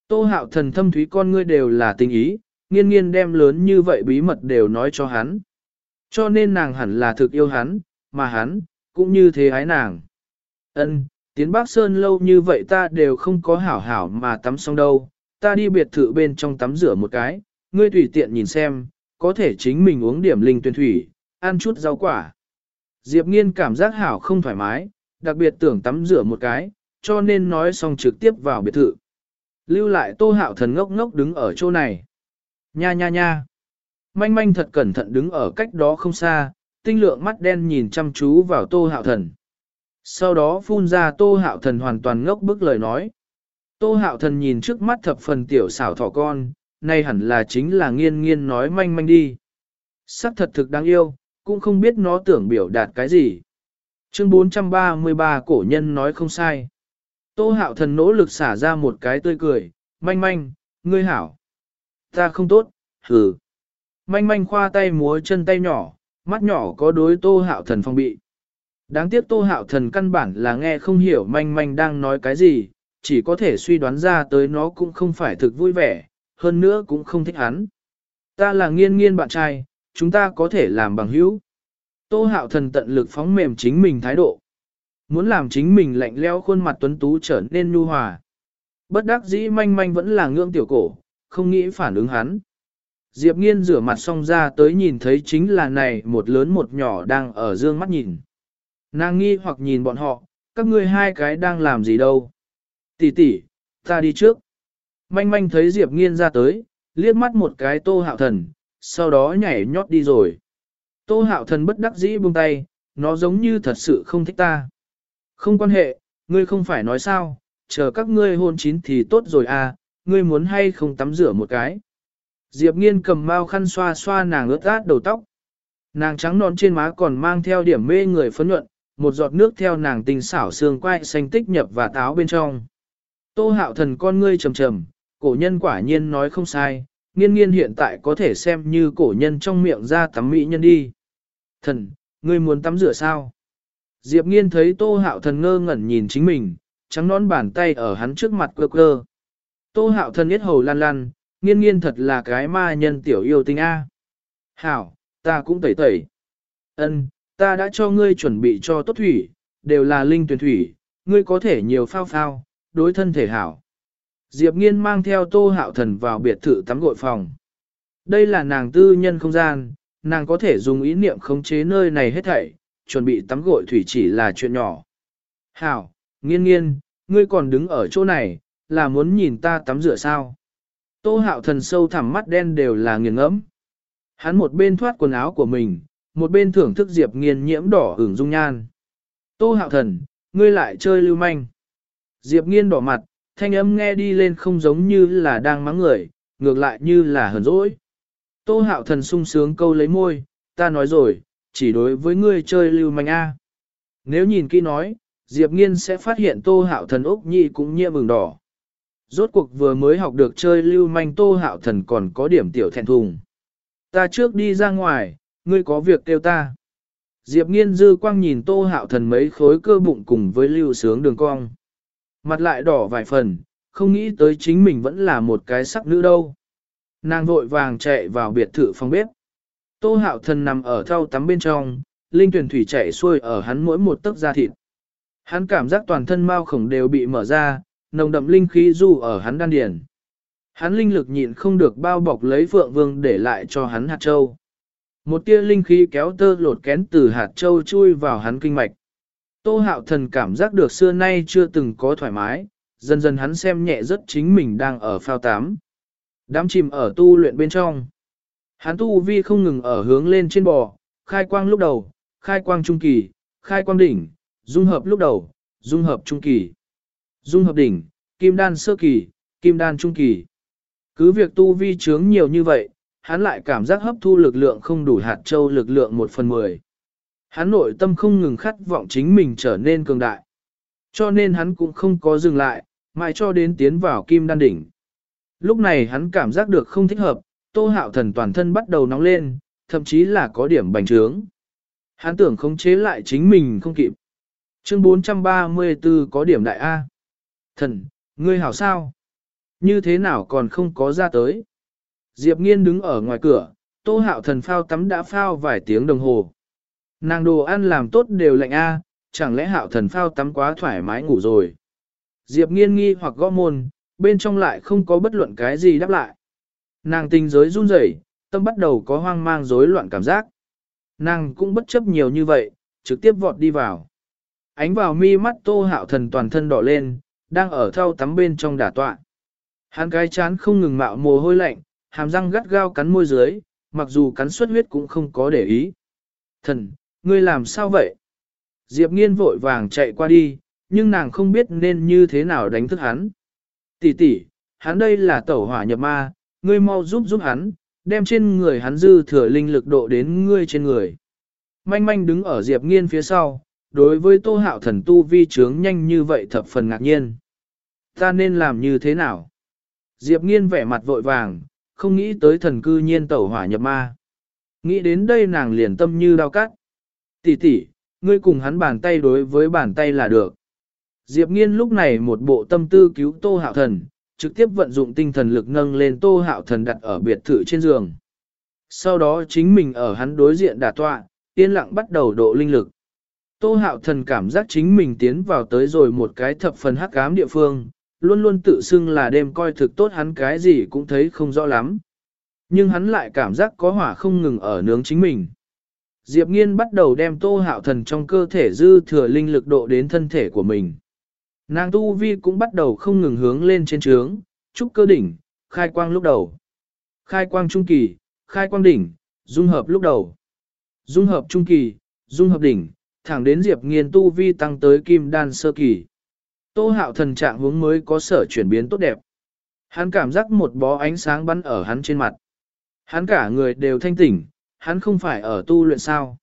Tô hạo thần thâm thúy con ngươi đều là tình ý, nghiên nghiên đem lớn như vậy bí mật đều nói cho hắn. Cho nên nàng hẳn là thực yêu hắn, mà hắn, cũng như thế ái nàng. Ân, tiến Bắc Sơn lâu như vậy ta đều không có hảo hảo mà tắm xong đâu, ta đi biệt thự bên trong tắm rửa một cái, ngươi tùy tiện nhìn xem, có thể chính mình uống điểm linh tuyên thủy, ăn chút rau quả. Diệp nghiên cảm giác hảo không thoải mái, đặc biệt tưởng tắm rửa một cái, cho nên nói xong trực tiếp vào biệt thự. Lưu lại tô hạo thần ngốc ngốc đứng ở chỗ này. Nha nha nha. Manh manh thật cẩn thận đứng ở cách đó không xa, tinh lượng mắt đen nhìn chăm chú vào tô hạo thần. Sau đó phun ra tô hạo thần hoàn toàn ngốc bức lời nói. Tô hạo thần nhìn trước mắt thập phần tiểu xảo thỏ con, nay hẳn là chính là nghiên nghiên nói manh manh đi. Sắc thật thực đáng yêu, cũng không biết nó tưởng biểu đạt cái gì. Chương 433 cổ nhân nói không sai. Tô hạo thần nỗ lực xả ra một cái tươi cười, manh manh, ngươi hảo. Ta không tốt, hừ. Manh manh khoa tay múa chân tay nhỏ, mắt nhỏ có đối tô hạo thần phong bị. Đáng tiếc tô hạo thần căn bản là nghe không hiểu manh manh đang nói cái gì, chỉ có thể suy đoán ra tới nó cũng không phải thực vui vẻ, hơn nữa cũng không thích hắn. Ta là nghiên nghiên bạn trai, chúng ta có thể làm bằng hữu. Tô hạo thần tận lực phóng mềm chính mình thái độ. Muốn làm chính mình lạnh leo khuôn mặt tuấn tú trở nên nhu hòa. Bất đắc dĩ manh manh vẫn là ngưỡng tiểu cổ, không nghĩ phản ứng hắn. Diệp nghiên rửa mặt xong ra tới nhìn thấy chính là này một lớn một nhỏ đang ở dương mắt nhìn. Nàng nghi hoặc nhìn bọn họ, các ngươi hai cái đang làm gì đâu. Tỷ tỷ, ta đi trước. Manh manh thấy Diệp nghiên ra tới, liếc mắt một cái tô hạo thần, sau đó nhảy nhót đi rồi. Tô hạo thần bất đắc dĩ buông tay, nó giống như thật sự không thích ta. Không quan hệ, ngươi không phải nói sao, chờ các ngươi hôn chín thì tốt rồi à, ngươi muốn hay không tắm rửa một cái. Diệp nghiên cầm mau khăn xoa xoa nàng ướt át đầu tóc. Nàng trắng nón trên má còn mang theo điểm mê người phấn nhuận, một giọt nước theo nàng tình xảo xương quai xanh tích nhập và táo bên trong. Tô hạo thần con ngươi trầm trầm, cổ nhân quả nhiên nói không sai, nghiên nghiên hiện tại có thể xem như cổ nhân trong miệng ra tắm mỹ nhân đi. Thần, ngươi muốn tắm rửa sao? Diệp nghiên thấy tô hạo thần ngơ ngẩn nhìn chính mình, trắng nón bàn tay ở hắn trước mặt cơ cơ. Tô hạo thần yết hầu lan lan, nghiên nghiên thật là cái ma nhân tiểu yêu tinh A. Hảo, ta cũng tẩy tẩy. Ân, ta đã cho ngươi chuẩn bị cho tốt thủy, đều là linh tuyển thủy, ngươi có thể nhiều phao phao, đối thân thể hảo. Diệp nghiên mang theo tô hạo thần vào biệt thự tắm gội phòng. Đây là nàng tư nhân không gian, nàng có thể dùng ý niệm khống chế nơi này hết thảy, chuẩn bị tắm gội thủy chỉ là chuyện nhỏ. Hảo, nghiên nghiên, ngươi còn đứng ở chỗ này, là muốn nhìn ta tắm rửa sao? Tô hạo thần sâu thẳm mắt đen đều là nghiền ngẫm. Hắn một bên thoát quần áo của mình, một bên thưởng thức Diệp nghiên nhiễm đỏ hưởng dung nhan. Tô hạo thần, ngươi lại chơi lưu manh. Diệp nghiên đỏ mặt, thanh âm nghe đi lên không giống như là đang mắng người, ngược lại như là hờn dỗi. Tô hạo thần sung sướng câu lấy môi, ta nói rồi, chỉ đối với ngươi chơi lưu manh A. Nếu nhìn kỹ nói, Diệp nghiên sẽ phát hiện tô hạo thần Úc Nhi cũng nhiễm mừng đỏ. Rốt cuộc vừa mới học được chơi lưu manh tô hạo thần còn có điểm tiểu thẹn thùng. Ta trước đi ra ngoài, ngươi có việc kêu ta. Diệp nghiên dư quang nhìn tô hạo thần mấy khối cơ bụng cùng với lưu sướng đường cong. Mặt lại đỏ vài phần, không nghĩ tới chính mình vẫn là một cái sắc nữ đâu. Nàng vội vàng chạy vào biệt thự phòng bếp. Tô hạo thần nằm ở thau tắm bên trong, linh tuyển thủy chảy xuôi ở hắn mỗi một tấc da thịt. Hắn cảm giác toàn thân mao khổng đều bị mở ra, nồng đậm linh khí du ở hắn đan điền. Hắn linh lực nhịn không được bao bọc lấy phượng vương để lại cho hắn hạt châu. Một tia linh khí kéo tơ lột kén từ hạt châu chui vào hắn kinh mạch. Tô hạo thần cảm giác được xưa nay chưa từng có thoải mái, dần dần hắn xem nhẹ rất chính mình đang ở phao tám. Đám chìm ở tu luyện bên trong. Hắn tu vi không ngừng ở hướng lên trên bò, khai quang lúc đầu, khai quang trung kỳ, khai quang đỉnh, dung hợp lúc đầu, dung hợp trung kỳ, dung hợp đỉnh, kim đan sơ kỳ, kim đan trung kỳ. Cứ việc tu vi chướng nhiều như vậy, hắn lại cảm giác hấp thu lực lượng không đủ hạt châu lực lượng một phần mười. Hắn nội tâm không ngừng khát vọng chính mình trở nên cường đại. Cho nên hắn cũng không có dừng lại, mãi cho đến tiến vào kim đan đỉnh. Lúc này hắn cảm giác được không thích hợp, tô hạo thần toàn thân bắt đầu nóng lên, thậm chí là có điểm bành trướng. Hắn tưởng khống chế lại chính mình không kịp. Chương 434 có điểm đại A. Thần, ngươi hảo sao? Như thế nào còn không có ra tới? Diệp nghiên đứng ở ngoài cửa, tô hạo thần phao tắm đã phao vài tiếng đồng hồ. Nàng đồ ăn làm tốt đều lạnh A, chẳng lẽ hạo thần phao tắm quá thoải mái ngủ rồi. Diệp nghiên nghi hoặc gõ môn, bên trong lại không có bất luận cái gì đáp lại. Nàng tinh giới run rẩy, tâm bắt đầu có hoang mang rối loạn cảm giác. Nàng cũng bất chấp nhiều như vậy, trực tiếp vọt đi vào. Ánh vào mi mắt tô hạo thần toàn thân đỏ lên, đang ở thau tắm bên trong đả tọa. Hắn cái chán không ngừng mạo mồ hôi lạnh, hàm răng gắt gao cắn môi dưới, mặc dù cắn xuất huyết cũng không có để ý. Thần, ngươi làm sao vậy? Diệp nghiên vội vàng chạy qua đi, nhưng nàng không biết nên như thế nào đánh thức hắn. Tỷ tỷ, hắn đây là tẩu hỏa nhập ma, ngươi mau giúp giúp hắn, đem trên người hắn dư thừa linh lực độ đến ngươi trên người. Manh manh đứng ở Diệp nghiên phía sau, đối với tô hạo thần tu vi trướng nhanh như vậy thập phần ngạc nhiên. Ta nên làm như thế nào? Diệp nghiên vẻ mặt vội vàng, không nghĩ tới thần cư nhiên tẩu hỏa nhập ma. Nghĩ đến đây nàng liền tâm như đau cắt. Tỷ tỷ, ngươi cùng hắn bàn tay đối với bàn tay là được. Diệp nghiên lúc này một bộ tâm tư cứu tô hạo thần, trực tiếp vận dụng tinh thần lực nâng lên tô hạo thần đặt ở biệt thự trên giường. Sau đó chính mình ở hắn đối diện đả tọa, yên lặng bắt đầu độ linh lực. Tô hạo thần cảm giác chính mình tiến vào tới rồi một cái thập phần hắc ám địa phương, luôn luôn tự xưng là đêm coi thực tốt hắn cái gì cũng thấy không rõ lắm. Nhưng hắn lại cảm giác có hỏa không ngừng ở nướng chính mình. Diệp nghiên bắt đầu đem tô hạo thần trong cơ thể dư thừa linh lực độ đến thân thể của mình. Nàng tu vi cũng bắt đầu không ngừng hướng lên trên trướng, trúc cơ đỉnh, khai quang lúc đầu. Khai quang trung kỳ, khai quang đỉnh, dung hợp lúc đầu. Dung hợp trung kỳ, dung hợp đỉnh, thẳng đến Diệp Nghiên tu vi tăng tới kim đan sơ kỳ. Tô hạo thần trạng hướng mới có sở chuyển biến tốt đẹp. Hắn cảm giác một bó ánh sáng bắn ở hắn trên mặt. Hắn cả người đều thanh tỉnh, hắn không phải ở tu luyện sao.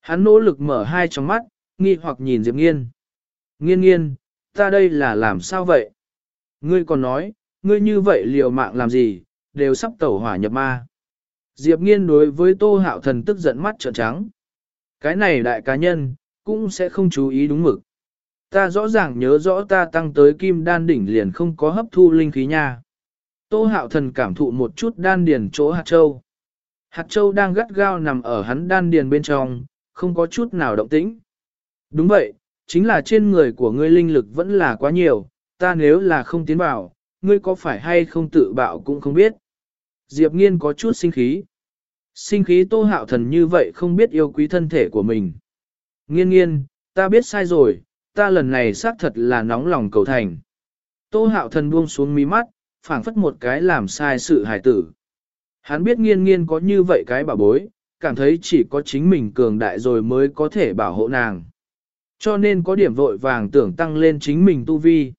Hắn nỗ lực mở hai tròng mắt, nghi hoặc nhìn Diệp Nghiên. Nghiên nghiên, ta đây là làm sao vậy? Ngươi còn nói, ngươi như vậy liều mạng làm gì, đều sắp tẩu hỏa nhập ma. Diệp nghiên đối với tô hạo thần tức giận mắt trợn trắng. Cái này đại cá nhân, cũng sẽ không chú ý đúng mực. Ta rõ ràng nhớ rõ ta tăng tới kim đan đỉnh liền không có hấp thu linh khí nha. Tô hạo thần cảm thụ một chút đan điền chỗ hạt châu. Hạt châu đang gắt gao nằm ở hắn đan điền bên trong, không có chút nào động tĩnh. Đúng vậy, chính là trên người của ngươi linh lực vẫn là quá nhiều, ta nếu là không tiến vào, ngươi có phải hay không tự bạo cũng không biết. Diệp nghiên có chút sinh khí. Sinh khí tô hạo thần như vậy không biết yêu quý thân thể của mình. Nghiên nghiên, ta biết sai rồi, ta lần này xác thật là nóng lòng cầu thành. Tô hạo thần buông xuống mí mắt, phảng phất một cái làm sai sự hài tử. Hắn biết nghiên nghiên có như vậy cái bảo bối, cảm thấy chỉ có chính mình cường đại rồi mới có thể bảo hộ nàng. Cho nên có điểm vội vàng tưởng tăng lên chính mình tu vi.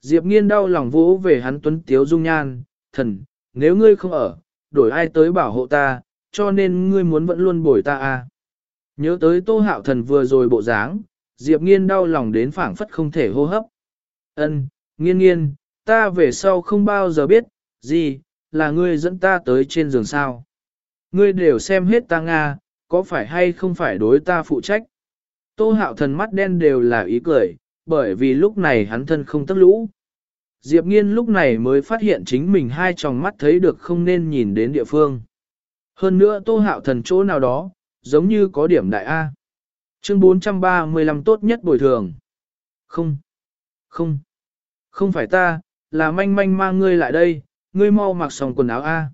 Diệp nghiên đau lòng vỗ về hắn tuấn tiếu dung nhan, thần, nếu ngươi không ở, đổi ai tới bảo hộ ta, cho nên ngươi muốn vẫn luôn bồi ta à. Nhớ tới tô hạo thần vừa rồi bộ dáng, Diệp nghiên đau lòng đến phảng phất không thể hô hấp. Ân, nghiên nghiên, ta về sau không bao giờ biết, gì, là ngươi dẫn ta tới trên giường sao. Ngươi đều xem hết ta Nga, có phải hay không phải đối ta phụ trách. Tô hạo thần mắt đen đều là ý cười, bởi vì lúc này hắn thân không tất lũ. Diệp nghiên lúc này mới phát hiện chính mình hai tròng mắt thấy được không nên nhìn đến địa phương. Hơn nữa tô hạo thần chỗ nào đó, giống như có điểm đại A. Chương 435 tốt nhất bồi thường. Không, không, không phải ta, là manh manh mang ngươi lại đây, ngươi mau mặc xong quần áo A.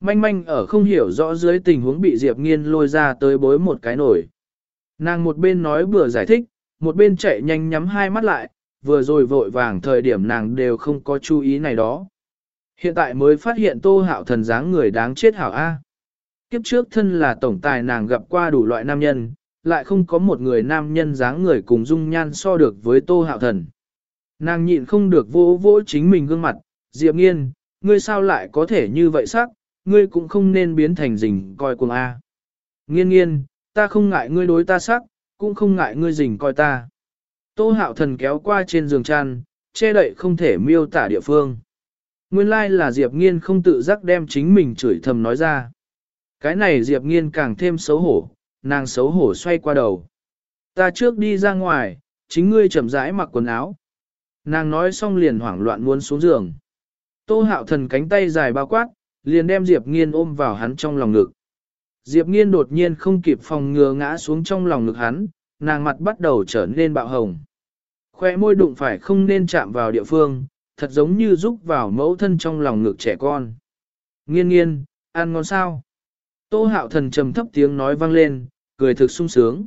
Manh manh ở không hiểu rõ dưới tình huống bị Diệp nghiên lôi ra tới bối một cái nổi. Nàng một bên nói vừa giải thích, một bên chạy nhanh nhắm hai mắt lại, vừa rồi vội vàng thời điểm nàng đều không có chú ý này đó. Hiện tại mới phát hiện tô hạo thần dáng người đáng chết hảo A. Kiếp trước thân là tổng tài nàng gặp qua đủ loại nam nhân, lại không có một người nam nhân dáng người cùng dung nhan so được với tô hạo thần. Nàng nhịn không được vỗ vỗ chính mình gương mặt, Diệp nghiên, ngươi sao lại có thể như vậy sắc, ngươi cũng không nên biến thành rình coi cùng A. Nghiên nghiên, ta không ngại ngươi đối ta sắc, cũng không ngại ngươi rình coi ta. Tô hạo thần kéo qua trên giường chăn, che đậy không thể miêu tả địa phương. Nguyên lai là Diệp Nghiên không tự giác đem chính mình chửi thầm nói ra. Cái này Diệp Nghiên càng thêm xấu hổ, nàng xấu hổ xoay qua đầu. Ta trước đi ra ngoài, chính ngươi chậm rãi mặc quần áo. Nàng nói xong liền hoảng loạn muốn xuống giường. Tô hạo thần cánh tay dài bao quát, liền đem Diệp Nghiên ôm vào hắn trong lòng ngực. Diệp Nghiên đột nhiên không kịp phòng ngừa ngã xuống trong lòng ngực hắn, nàng mặt bắt đầu trở nên bạo hồng. Khoe môi đụng phải không nên chạm vào địa phương, thật giống như rúc vào mẫu thân trong lòng ngực trẻ con. Nghiên nghiên, ăn ngon sao? Tô hạo thần trầm thấp tiếng nói vang lên, cười thực sung sướng.